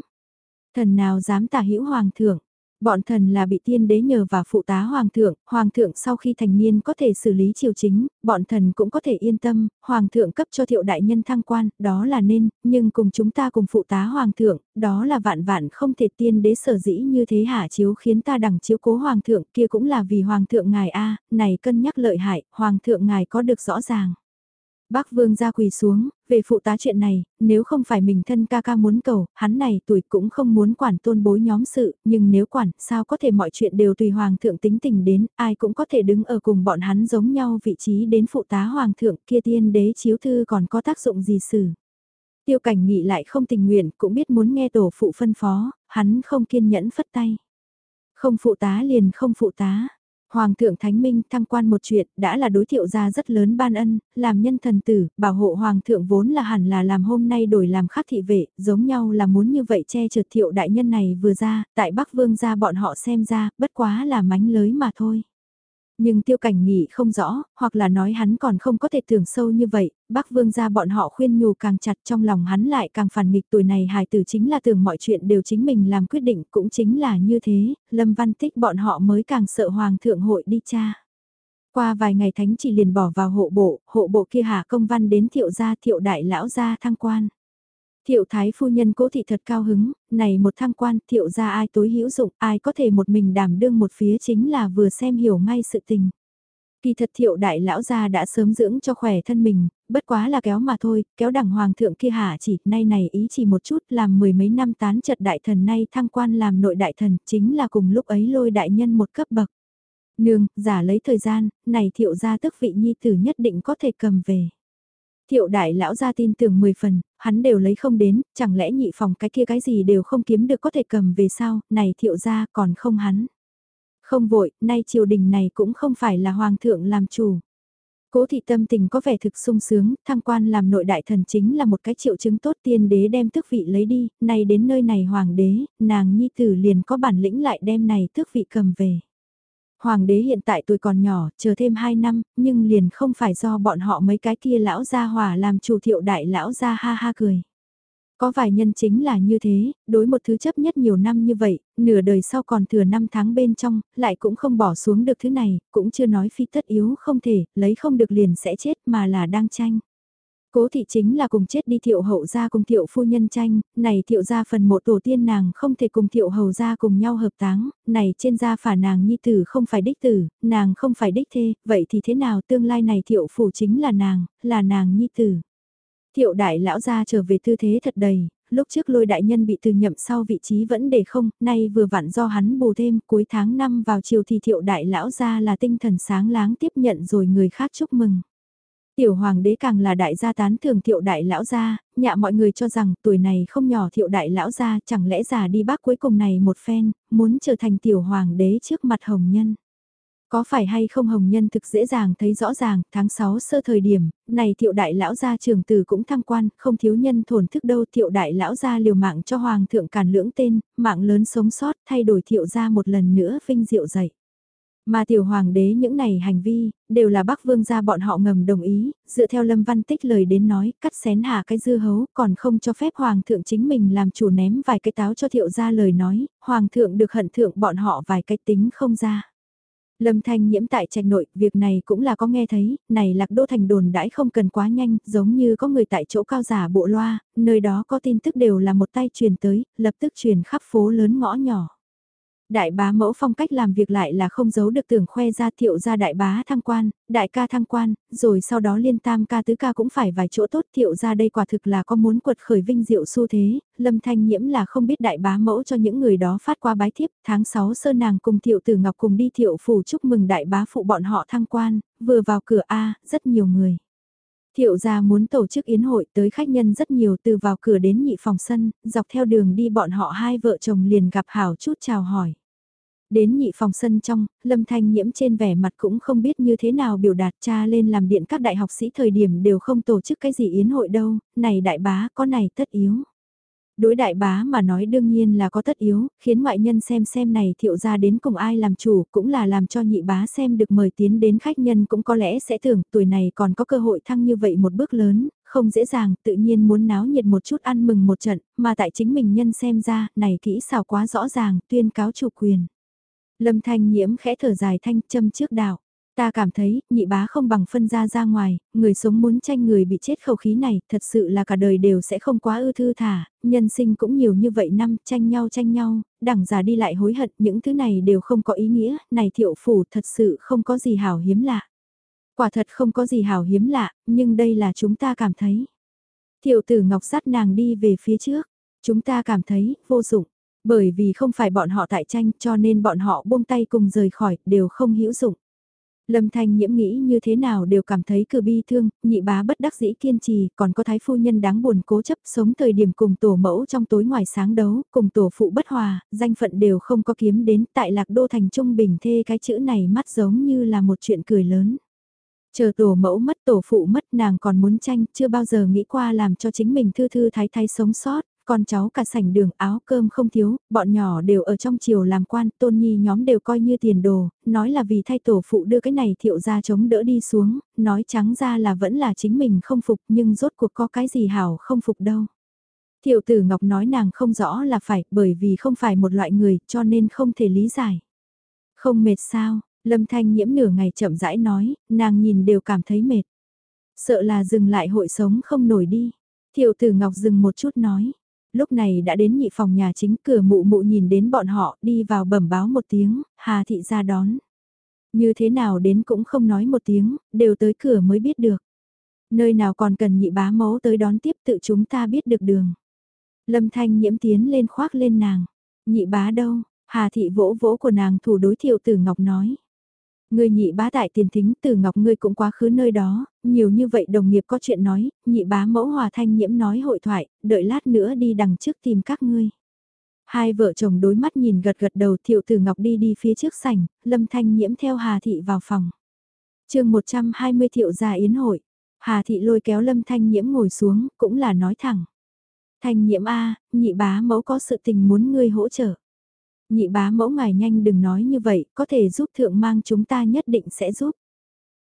Thần nào dám tả hữu Hoàng thượng Bọn thần là bị tiên đế nhờ và phụ tá hoàng thượng, hoàng thượng sau khi thành niên có thể xử lý triều chính, bọn thần cũng có thể yên tâm, hoàng thượng cấp cho thiệu đại nhân thăng quan, đó là nên, nhưng cùng chúng ta cùng phụ tá hoàng thượng, đó là vạn vạn không thể tiên đế sở dĩ như thế hạ chiếu khiến ta đằng chiếu cố hoàng thượng kia cũng là vì hoàng thượng ngài A, này cân nhắc lợi hại, hoàng thượng ngài có được rõ ràng. Bác Vương ra quỳ xuống, về phụ tá chuyện này, nếu không phải mình thân ca ca muốn cầu, hắn này tuổi cũng không muốn quản tôn bối nhóm sự, nhưng nếu quản, sao có thể mọi chuyện đều tùy Hoàng thượng tính tình đến, ai cũng có thể đứng ở cùng bọn hắn giống nhau vị trí đến phụ tá Hoàng thượng kia tiên đế chiếu thư còn có tác dụng gì xử. Tiêu cảnh nghị lại không tình nguyện, cũng biết muốn nghe tổ phụ phân phó, hắn không kiên nhẫn phất tay. Không phụ tá liền không phụ tá Hoàng thượng Thánh Minh thăng quan một chuyện đã là đối thiệu gia rất lớn ban ân, làm nhân thần tử, bảo hộ Hoàng thượng vốn là hẳn là làm hôm nay đổi làm khác thị vệ, giống nhau là muốn như vậy che chở thiệu đại nhân này vừa ra, tại Bắc Vương gia bọn họ xem ra, bất quá là mánh lới mà thôi. Nhưng tiêu cảnh nghị không rõ, hoặc là nói hắn còn không có thể tưởng sâu như vậy, bác vương gia bọn họ khuyên nhủ càng chặt trong lòng hắn lại càng phản nghịch tuổi này hài tử chính là tưởng mọi chuyện đều chính mình làm quyết định cũng chính là như thế, lâm văn tích bọn họ mới càng sợ hoàng thượng hội đi cha. Qua vài ngày thánh chỉ liền bỏ vào hộ bộ, hộ bộ kia hạ công văn đến thiệu gia thiệu đại lão gia thăng quan. Thiệu thái phu nhân cố thị thật cao hứng, này một thăng quan thiệu ra ai tối hữu dụng, ai có thể một mình đảm đương một phía chính là vừa xem hiểu ngay sự tình. Kỳ thật thiệu đại lão gia đã sớm dưỡng cho khỏe thân mình, bất quá là kéo mà thôi, kéo đẳng hoàng thượng kia hả chỉ, nay này ý chỉ một chút làm mười mấy năm tán chật đại thần nay thăng quan làm nội đại thần, chính là cùng lúc ấy lôi đại nhân một cấp bậc. Nương, giả lấy thời gian, này thiệu gia tức vị nhi tử nhất định có thể cầm về. Thiệu đại lão gia tin tưởng 10 phần, hắn đều lấy không đến, chẳng lẽ nhị phòng cái kia cái gì đều không kiếm được có thể cầm về sao, này thiệu gia còn không hắn. Không vội, nay triều đình này cũng không phải là hoàng thượng làm chủ. Cố thị tâm tình có vẻ thực sung sướng, thăng quan làm nội đại thần chính là một cái triệu chứng tốt tiên đế đem tước vị lấy đi, nay đến nơi này hoàng đế, nàng nhi tử liền có bản lĩnh lại đem này tước vị cầm về. Hoàng đế hiện tại tuổi còn nhỏ, chờ thêm 2 năm, nhưng liền không phải do bọn họ mấy cái kia lão gia hỏa làm chủ thiệu đại lão gia ha ha cười. Có vài nhân chính là như thế, đối một thứ chấp nhất nhiều năm như vậy, nửa đời sau còn thừa năm tháng bên trong, lại cũng không bỏ xuống được thứ này, cũng chưa nói phi tất yếu không thể, lấy không được liền sẽ chết mà là đang tranh. Cố thị chính là cùng chết đi thiệu hậu gia cùng thiệu phu nhân tranh, này thiệu gia phần mộ tổ tiên nàng không thể cùng thiệu hầu gia cùng nhau hợp táng, này trên gia phả nàng nhi tử không phải đích tử, nàng không phải đích thê, vậy thì thế nào tương lai này thiệu phủ chính là nàng, là nàng nhi tử. Thiệu đại lão gia trở về tư thế thật đầy, lúc trước lôi đại nhân bị từ nhậm sau vị trí vẫn để không, nay vừa vặn do hắn bù thêm cuối tháng 5 vào chiều thì thiệu đại lão gia là tinh thần sáng láng tiếp nhận rồi người khác chúc mừng. Tiểu hoàng đế càng là đại gia tán thường thiệu đại lão gia, nhạ mọi người cho rằng tuổi này không nhỏ thiệu đại lão gia chẳng lẽ già đi bác cuối cùng này một phen, muốn trở thành tiểu hoàng đế trước mặt hồng nhân. Có phải hay không hồng nhân thực dễ dàng thấy rõ ràng, tháng 6 sơ thời điểm, này thiệu đại lão gia trường tử cũng thăng quan, không thiếu nhân thổn thức đâu thiệu đại lão gia liều mạng cho hoàng thượng càn lưỡng tên, mạng lớn sống sót thay đổi thiệu gia một lần nữa vinh diệu dậy. Mà tiểu hoàng đế những này hành vi, đều là bắc vương gia bọn họ ngầm đồng ý, dựa theo lâm văn tích lời đến nói, cắt xén hạ cái dư hấu, còn không cho phép hoàng thượng chính mình làm chủ ném vài cái táo cho thiệu gia lời nói, hoàng thượng được hận thượng bọn họ vài cái tính không ra. Lâm Thanh nhiễm tại trạch nội, việc này cũng là có nghe thấy, này lạc đô thành đồn đãi không cần quá nhanh, giống như có người tại chỗ cao giả bộ loa, nơi đó có tin tức đều là một tay truyền tới, lập tức truyền khắp phố lớn ngõ nhỏ. Đại bá mẫu phong cách làm việc lại là không giấu được tưởng khoe ra thiệu ra đại bá thăng quan, đại ca thăng quan, rồi sau đó liên tam ca tứ ca cũng phải vài chỗ tốt thiệu ra đây quả thực là có muốn quật khởi vinh diệu xu thế, lâm thanh nhiễm là không biết đại bá mẫu cho những người đó phát qua bái thiếp, tháng 6 sơ nàng cùng thiệu tử ngọc cùng đi thiệu phủ chúc mừng đại bá phụ bọn họ thăng quan, vừa vào cửa A, rất nhiều người. Thiệu gia muốn tổ chức yến hội tới khách nhân rất nhiều từ vào cửa đến nhị phòng sân, dọc theo đường đi bọn họ hai vợ chồng liền gặp hảo chút chào hỏi. Đến nhị phòng sân trong, Lâm Thanh Nhiễm trên vẻ mặt cũng không biết như thế nào biểu đạt cha lên làm điện các đại học sĩ thời điểm đều không tổ chức cái gì yến hội đâu, này đại bá có này tất yếu. Đối đại bá mà nói đương nhiên là có tất yếu, khiến ngoại nhân xem xem này thiệu ra đến cùng ai làm chủ cũng là làm cho nhị bá xem được mời tiến đến khách nhân cũng có lẽ sẽ tưởng tuổi này còn có cơ hội thăng như vậy một bước lớn, không dễ dàng tự nhiên muốn náo nhiệt một chút ăn mừng một trận, mà tại chính mình nhân xem ra này kỹ xảo quá rõ ràng tuyên cáo chủ quyền. Lâm thanh nhiễm khẽ thở dài thanh châm trước đạo. Ta cảm thấy, nhị bá không bằng phân ra ra ngoài, người sống muốn tranh người bị chết khẩu khí này, thật sự là cả đời đều sẽ không quá ư thư thả, nhân sinh cũng nhiều như vậy năm, tranh nhau tranh nhau, đẳng già đi lại hối hận, những thứ này đều không có ý nghĩa, này thiệu phủ thật sự không có gì hảo hiếm lạ. Quả thật không có gì hảo hiếm lạ, nhưng đây là chúng ta cảm thấy. Thiệu tử ngọc sát nàng đi về phía trước, chúng ta cảm thấy, vô dụng. Bởi vì không phải bọn họ tại tranh cho nên bọn họ buông tay cùng rời khỏi, đều không hữu dụng. Lâm Thanh Nhiễm nghĩ như thế nào đều cảm thấy cử bi thương, nhị bá bất đắc dĩ kiên trì, còn có thái phu nhân đáng buồn cố chấp sống thời điểm cùng tổ mẫu trong tối ngoài sáng đấu, cùng tổ phụ bất hòa, danh phận đều không có kiếm đến tại lạc đô thành trung bình thê cái chữ này mắt giống như là một chuyện cười lớn. Chờ tổ mẫu mất tổ phụ mất nàng còn muốn tranh, chưa bao giờ nghĩ qua làm cho chính mình thư thư thái thái sống sót, con cháu cả sảnh đường áo cơm không thiếu, bọn nhỏ đều ở trong chiều làm quan, tôn nhi nhóm đều coi như tiền đồ, nói là vì thay tổ phụ đưa cái này thiệu ra chống đỡ đi xuống, nói trắng ra là vẫn là chính mình không phục nhưng rốt cuộc có cái gì hảo không phục đâu. Thiệu tử Ngọc nói nàng không rõ là phải bởi vì không phải một loại người cho nên không thể lý giải. Không mệt sao, Lâm Thanh nhiễm nửa ngày chậm rãi nói, nàng nhìn đều cảm thấy mệt. Sợ là dừng lại hội sống không nổi đi. Thiệu tử Ngọc dừng một chút nói. Lúc này đã đến nhị phòng nhà chính cửa mụ mụ nhìn đến bọn họ đi vào bẩm báo một tiếng, Hà Thị ra đón. Như thế nào đến cũng không nói một tiếng, đều tới cửa mới biết được. Nơi nào còn cần nhị bá mẫu tới đón tiếp tự chúng ta biết được đường. Lâm Thanh nhiễm tiến lên khoác lên nàng. Nhị bá đâu? Hà thị vỗ vỗ của nàng thủ đối thiệu tử Ngọc nói. Người nhị bá tại tiền thính từ Ngọc ngươi cũng quá khứ nơi đó, nhiều như vậy đồng nghiệp có chuyện nói, nhị bá mẫu hòa thanh nhiễm nói hội thoại, đợi lát nữa đi đằng trước tìm các ngươi. Hai vợ chồng đối mắt nhìn gật gật đầu thiệu từ Ngọc đi đi phía trước sảnh, lâm thanh nhiễm theo Hà thị vào phòng. chương 120 thiệu gia yến hội, Hà thị lôi kéo lâm thanh nhiễm ngồi xuống, cũng là nói thẳng. Thanh nhiễm A, nhị bá mẫu có sự tình muốn ngươi hỗ trợ. Nhị bá mẫu ngài nhanh đừng nói như vậy, có thể giúp thượng mang chúng ta nhất định sẽ giúp.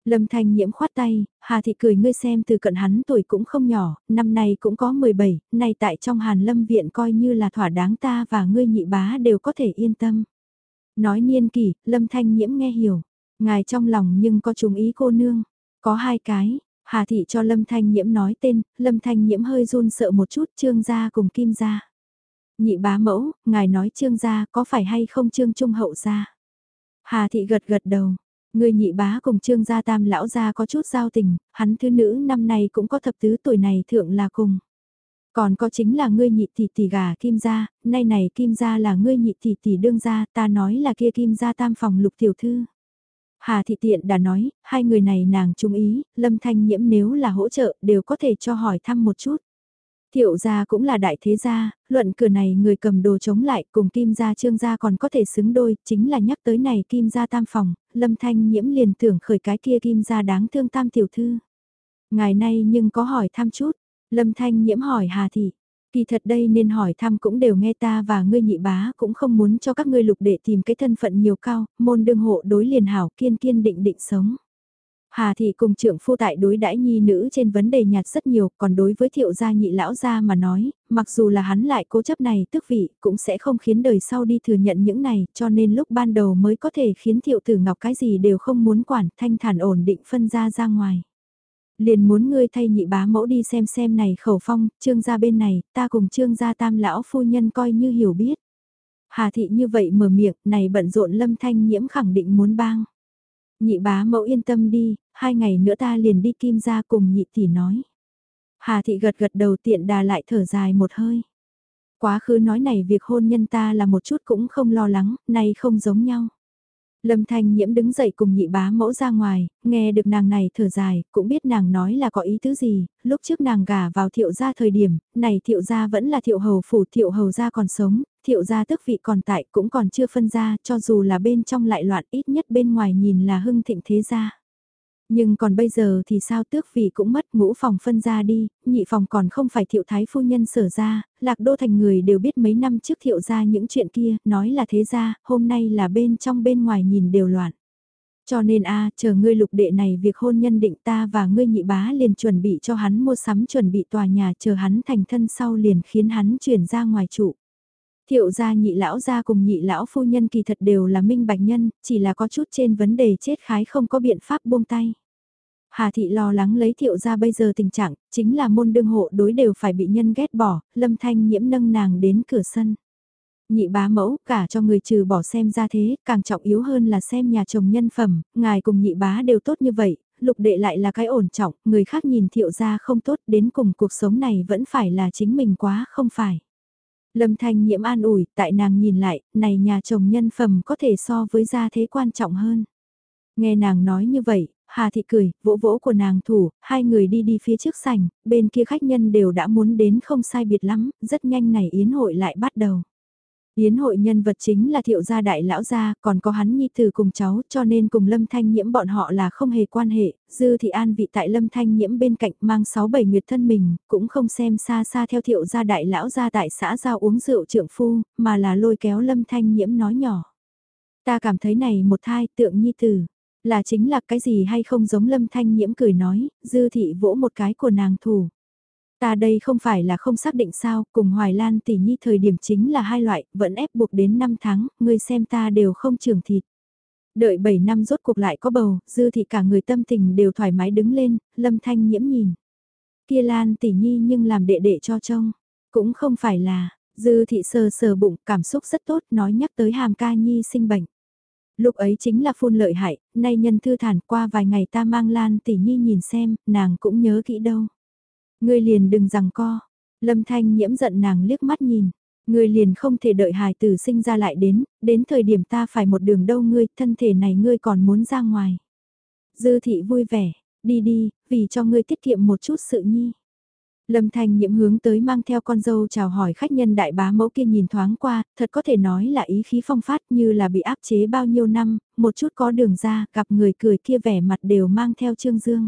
Lâm Thanh nhiễm khoát tay, Hà Thị cười ngươi xem từ cận hắn tuổi cũng không nhỏ, năm nay cũng có 17, nay tại trong Hàn Lâm Viện coi như là thỏa đáng ta và ngươi nhị bá đều có thể yên tâm. Nói niên kỷ, Lâm Thanh nhiễm nghe hiểu, ngài trong lòng nhưng có chú ý cô nương, có hai cái, Hà Thị cho Lâm Thanh Nhiễm nói tên, Lâm Thanh Nhiễm hơi run sợ một chút Trương gia cùng Kim gia. Nhị bá mẫu, ngài nói Trương gia có phải hay không Trương Trung Hậu gia? Hà Thị gật gật đầu. Người nhị bá cùng Trương gia tam lão gia có chút giao tình, hắn thứ nữ năm nay cũng có thập tứ tuổi này thượng là cùng. Còn có chính là ngươi nhị tỷ tỷ gà kim gia, nay này kim gia là ngươi nhị tỷ tỷ đương gia, ta nói là kia kim gia tam phòng lục tiểu thư. Hà Thị Tiện đã nói, hai người này nàng chú ý, Lâm Thanh Nhiễm nếu là hỗ trợ đều có thể cho hỏi thăm một chút. Thiệu gia cũng là đại thế gia, luận cửa này người cầm đồ chống lại cùng kim gia trương gia còn có thể xứng đôi, chính là nhắc tới này kim gia tam phòng, lâm thanh nhiễm liền tưởng khởi cái kia kim gia đáng thương tam tiểu thư. Ngày nay nhưng có hỏi thăm chút, lâm thanh nhiễm hỏi hà thị, Kỳ thật đây nên hỏi thăm cũng đều nghe ta và ngươi nhị bá cũng không muốn cho các ngươi lục đệ tìm cái thân phận nhiều cao, môn đương hộ đối liền hảo kiên kiên định định sống. Hà thị cùng trưởng phu tại đối đãi nhi nữ trên vấn đề nhạt rất nhiều, còn đối với thiệu gia nhị lão gia mà nói, mặc dù là hắn lại cố chấp này tức vị, cũng sẽ không khiến đời sau đi thừa nhận những này, cho nên lúc ban đầu mới có thể khiến thiệu tử ngọc cái gì đều không muốn quản, thanh thản ổn định phân ra ra ngoài. Liền muốn ngươi thay nhị bá mẫu đi xem xem này khẩu phong, trương gia bên này, ta cùng trương gia tam lão phu nhân coi như hiểu biết. Hà thị như vậy mở miệng, này bận rộn lâm thanh nhiễm khẳng định muốn bang. Nhị bá mẫu yên tâm đi, hai ngày nữa ta liền đi kim ra cùng nhị tỷ nói. Hà thị gật gật đầu tiện đà lại thở dài một hơi. Quá khứ nói này việc hôn nhân ta là một chút cũng không lo lắng, nay không giống nhau. Lâm Thanh Nhiễm đứng dậy cùng nhị bá mẫu ra ngoài, nghe được nàng này thở dài, cũng biết nàng nói là có ý tứ gì, lúc trước nàng gả vào thiệu gia thời điểm, này thiệu gia vẫn là thiệu hầu phủ thiệu hầu gia còn sống, thiệu gia tức vị còn tại cũng còn chưa phân ra, cho dù là bên trong lại loạn ít nhất bên ngoài nhìn là hưng thịnh thế gia. Nhưng còn bây giờ thì sao tước vị cũng mất ngũ phòng phân ra đi, nhị phòng còn không phải thiệu thái phu nhân sở ra, lạc đô thành người đều biết mấy năm trước thiệu ra những chuyện kia, nói là thế ra, hôm nay là bên trong bên ngoài nhìn đều loạn. Cho nên a chờ ngươi lục đệ này việc hôn nhân định ta và ngươi nhị bá liền chuẩn bị cho hắn mua sắm chuẩn bị tòa nhà chờ hắn thành thân sau liền khiến hắn chuyển ra ngoài trụ. Thiệu gia nhị lão gia cùng nhị lão phu nhân kỳ thật đều là minh bạch nhân, chỉ là có chút trên vấn đề chết khái không có biện pháp buông tay. Hà thị lo lắng lấy thiệu gia bây giờ tình trạng, chính là môn đương hộ đối đều phải bị nhân ghét bỏ, lâm thanh nhiễm nâng nàng đến cửa sân. Nhị bá mẫu, cả cho người trừ bỏ xem ra thế, càng trọng yếu hơn là xem nhà chồng nhân phẩm, ngài cùng nhị bá đều tốt như vậy, lục đệ lại là cái ổn trọng, người khác nhìn thiệu gia không tốt, đến cùng cuộc sống này vẫn phải là chính mình quá không phải. Lâm Thanh nhiễm an ủi, tại nàng nhìn lại, này nhà chồng nhân phẩm có thể so với gia thế quan trọng hơn. Nghe nàng nói như vậy, Hà Thị cười, vỗ vỗ của nàng thủ, hai người đi đi phía trước sảnh, bên kia khách nhân đều đã muốn đến không sai biệt lắm, rất nhanh này yến hội lại bắt đầu. Yến hội nhân vật chính là thiệu gia đại lão gia, còn có hắn nhi tử cùng cháu, cho nên cùng Lâm Thanh Nhiễm bọn họ là không hề quan hệ, dư thị an vị tại Lâm Thanh Nhiễm bên cạnh mang 6-7 nguyệt thân mình, cũng không xem xa xa theo thiệu gia đại lão gia tại xã giao uống rượu trượng phu, mà là lôi kéo Lâm Thanh Nhiễm nói nhỏ. Ta cảm thấy này một thai tượng nhi tử, là chính là cái gì hay không giống Lâm Thanh Nhiễm cười nói, dư thị vỗ một cái của nàng thủ. Ta đây không phải là không xác định sao, cùng Hoài Lan tỷ nhi thời điểm chính là hai loại, vẫn ép buộc đến 5 tháng, ngươi xem ta đều không trưởng thịt. Đợi 7 năm rốt cuộc lại có bầu, dư thì cả người tâm tình đều thoải mái đứng lên, lâm thanh nhiễm nhìn. Kia Lan tỷ nhi nhưng làm đệ đệ cho trông. Cũng không phải là, dư thị sờ sờ bụng, cảm xúc rất tốt, nói nhắc tới hàm ca nhi sinh bệnh. Lúc ấy chính là phun lợi hại, nay nhân thư thản qua vài ngày ta mang Lan tỷ nhi nhìn xem, nàng cũng nhớ kỹ đâu. Ngươi liền đừng rằng co, lâm thanh nhiễm giận nàng liếc mắt nhìn. Ngươi liền không thể đợi hài tử sinh ra lại đến, đến thời điểm ta phải một đường đâu ngươi, thân thể này ngươi còn muốn ra ngoài. Dư thị vui vẻ, đi đi, vì cho ngươi tiết kiệm một chút sự nhi. Lâm Thanh nhiễm hướng tới mang theo con dâu chào hỏi khách nhân đại bá mẫu kia nhìn thoáng qua, thật có thể nói là ý khí phong phát như là bị áp chế bao nhiêu năm, một chút có đường ra, gặp người cười kia vẻ mặt đều mang theo trương dương.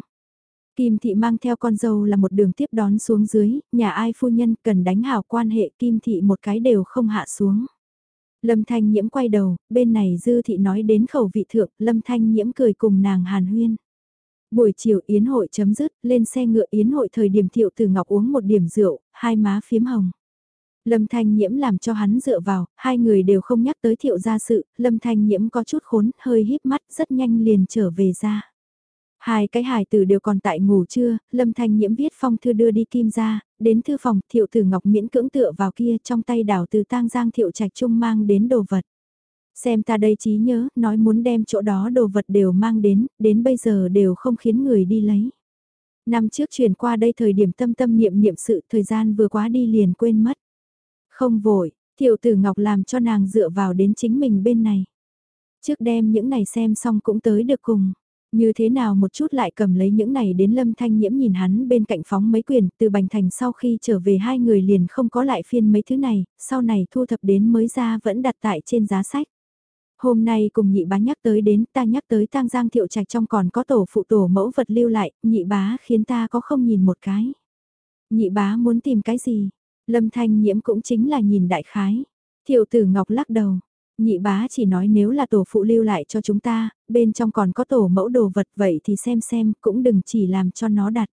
Kim Thị mang theo con dâu là một đường tiếp đón xuống dưới, nhà ai phu nhân cần đánh hảo quan hệ Kim Thị một cái đều không hạ xuống. Lâm Thanh Nhiễm quay đầu, bên này Dư Thị nói đến khẩu vị thượng, Lâm Thanh Nhiễm cười cùng nàng hàn huyên. Buổi chiều yến hội chấm dứt, lên xe ngựa yến hội thời điểm thiệu từ ngọc uống một điểm rượu, hai má phiếm hồng. Lâm Thanh Nhiễm làm cho hắn dựa vào, hai người đều không nhắc tới thiệu gia sự, Lâm Thanh Nhiễm có chút khốn, hơi híp mắt, rất nhanh liền trở về ra. Hai cái hài tử đều còn tại ngủ trưa, Lâm Thanh Nhiễm viết phong thư đưa đi kim ra, đến thư phòng, thiệu tử ngọc miễn cưỡng tựa vào kia trong tay đảo từ tang giang thiệu trạch trung mang đến đồ vật. Xem ta đây trí nhớ, nói muốn đem chỗ đó đồ vật đều mang đến, đến bây giờ đều không khiến người đi lấy. Năm trước chuyển qua đây thời điểm tâm tâm niệm niệm sự thời gian vừa quá đi liền quên mất. Không vội, thiệu tử ngọc làm cho nàng dựa vào đến chính mình bên này. Trước đem những này xem xong cũng tới được cùng. Như thế nào một chút lại cầm lấy những này đến lâm thanh nhiễm nhìn hắn bên cạnh phóng mấy quyền từ bành thành sau khi trở về hai người liền không có lại phiên mấy thứ này, sau này thu thập đến mới ra vẫn đặt tại trên giá sách. Hôm nay cùng nhị bá nhắc tới đến ta nhắc tới tang giang thiệu trạch trong còn có tổ phụ tổ mẫu vật lưu lại, nhị bá khiến ta có không nhìn một cái. Nhị bá muốn tìm cái gì? Lâm thanh nhiễm cũng chính là nhìn đại khái. Thiệu tử ngọc lắc đầu. Nhị bá chỉ nói nếu là tổ phụ lưu lại cho chúng ta, bên trong còn có tổ mẫu đồ vật vậy thì xem xem cũng đừng chỉ làm cho nó đặt.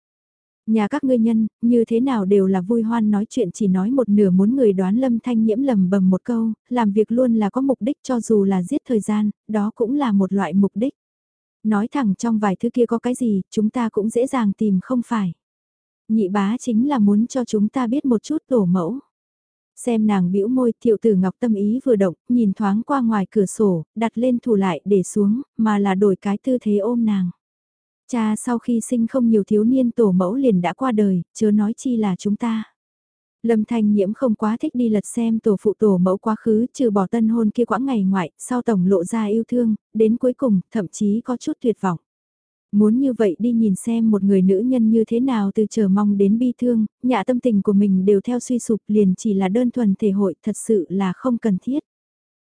Nhà các ngươi nhân, như thế nào đều là vui hoan nói chuyện chỉ nói một nửa muốn người đoán lâm thanh nhiễm lầm bầm một câu, làm việc luôn là có mục đích cho dù là giết thời gian, đó cũng là một loại mục đích. Nói thẳng trong vài thứ kia có cái gì, chúng ta cũng dễ dàng tìm không phải. Nhị bá chính là muốn cho chúng ta biết một chút tổ mẫu. Xem nàng bĩu môi thiệu tử ngọc tâm ý vừa động, nhìn thoáng qua ngoài cửa sổ, đặt lên thủ lại để xuống, mà là đổi cái tư thế ôm nàng. Cha sau khi sinh không nhiều thiếu niên tổ mẫu liền đã qua đời, chớ nói chi là chúng ta. Lâm Thanh Nhiễm không quá thích đi lật xem tổ phụ tổ mẫu quá khứ trừ bỏ tân hôn kia quãng ngày ngoại, sau tổng lộ ra yêu thương, đến cuối cùng thậm chí có chút tuyệt vọng. Muốn như vậy đi nhìn xem một người nữ nhân như thế nào từ chờ mong đến bi thương, nhà tâm tình của mình đều theo suy sụp liền chỉ là đơn thuần thể hội thật sự là không cần thiết.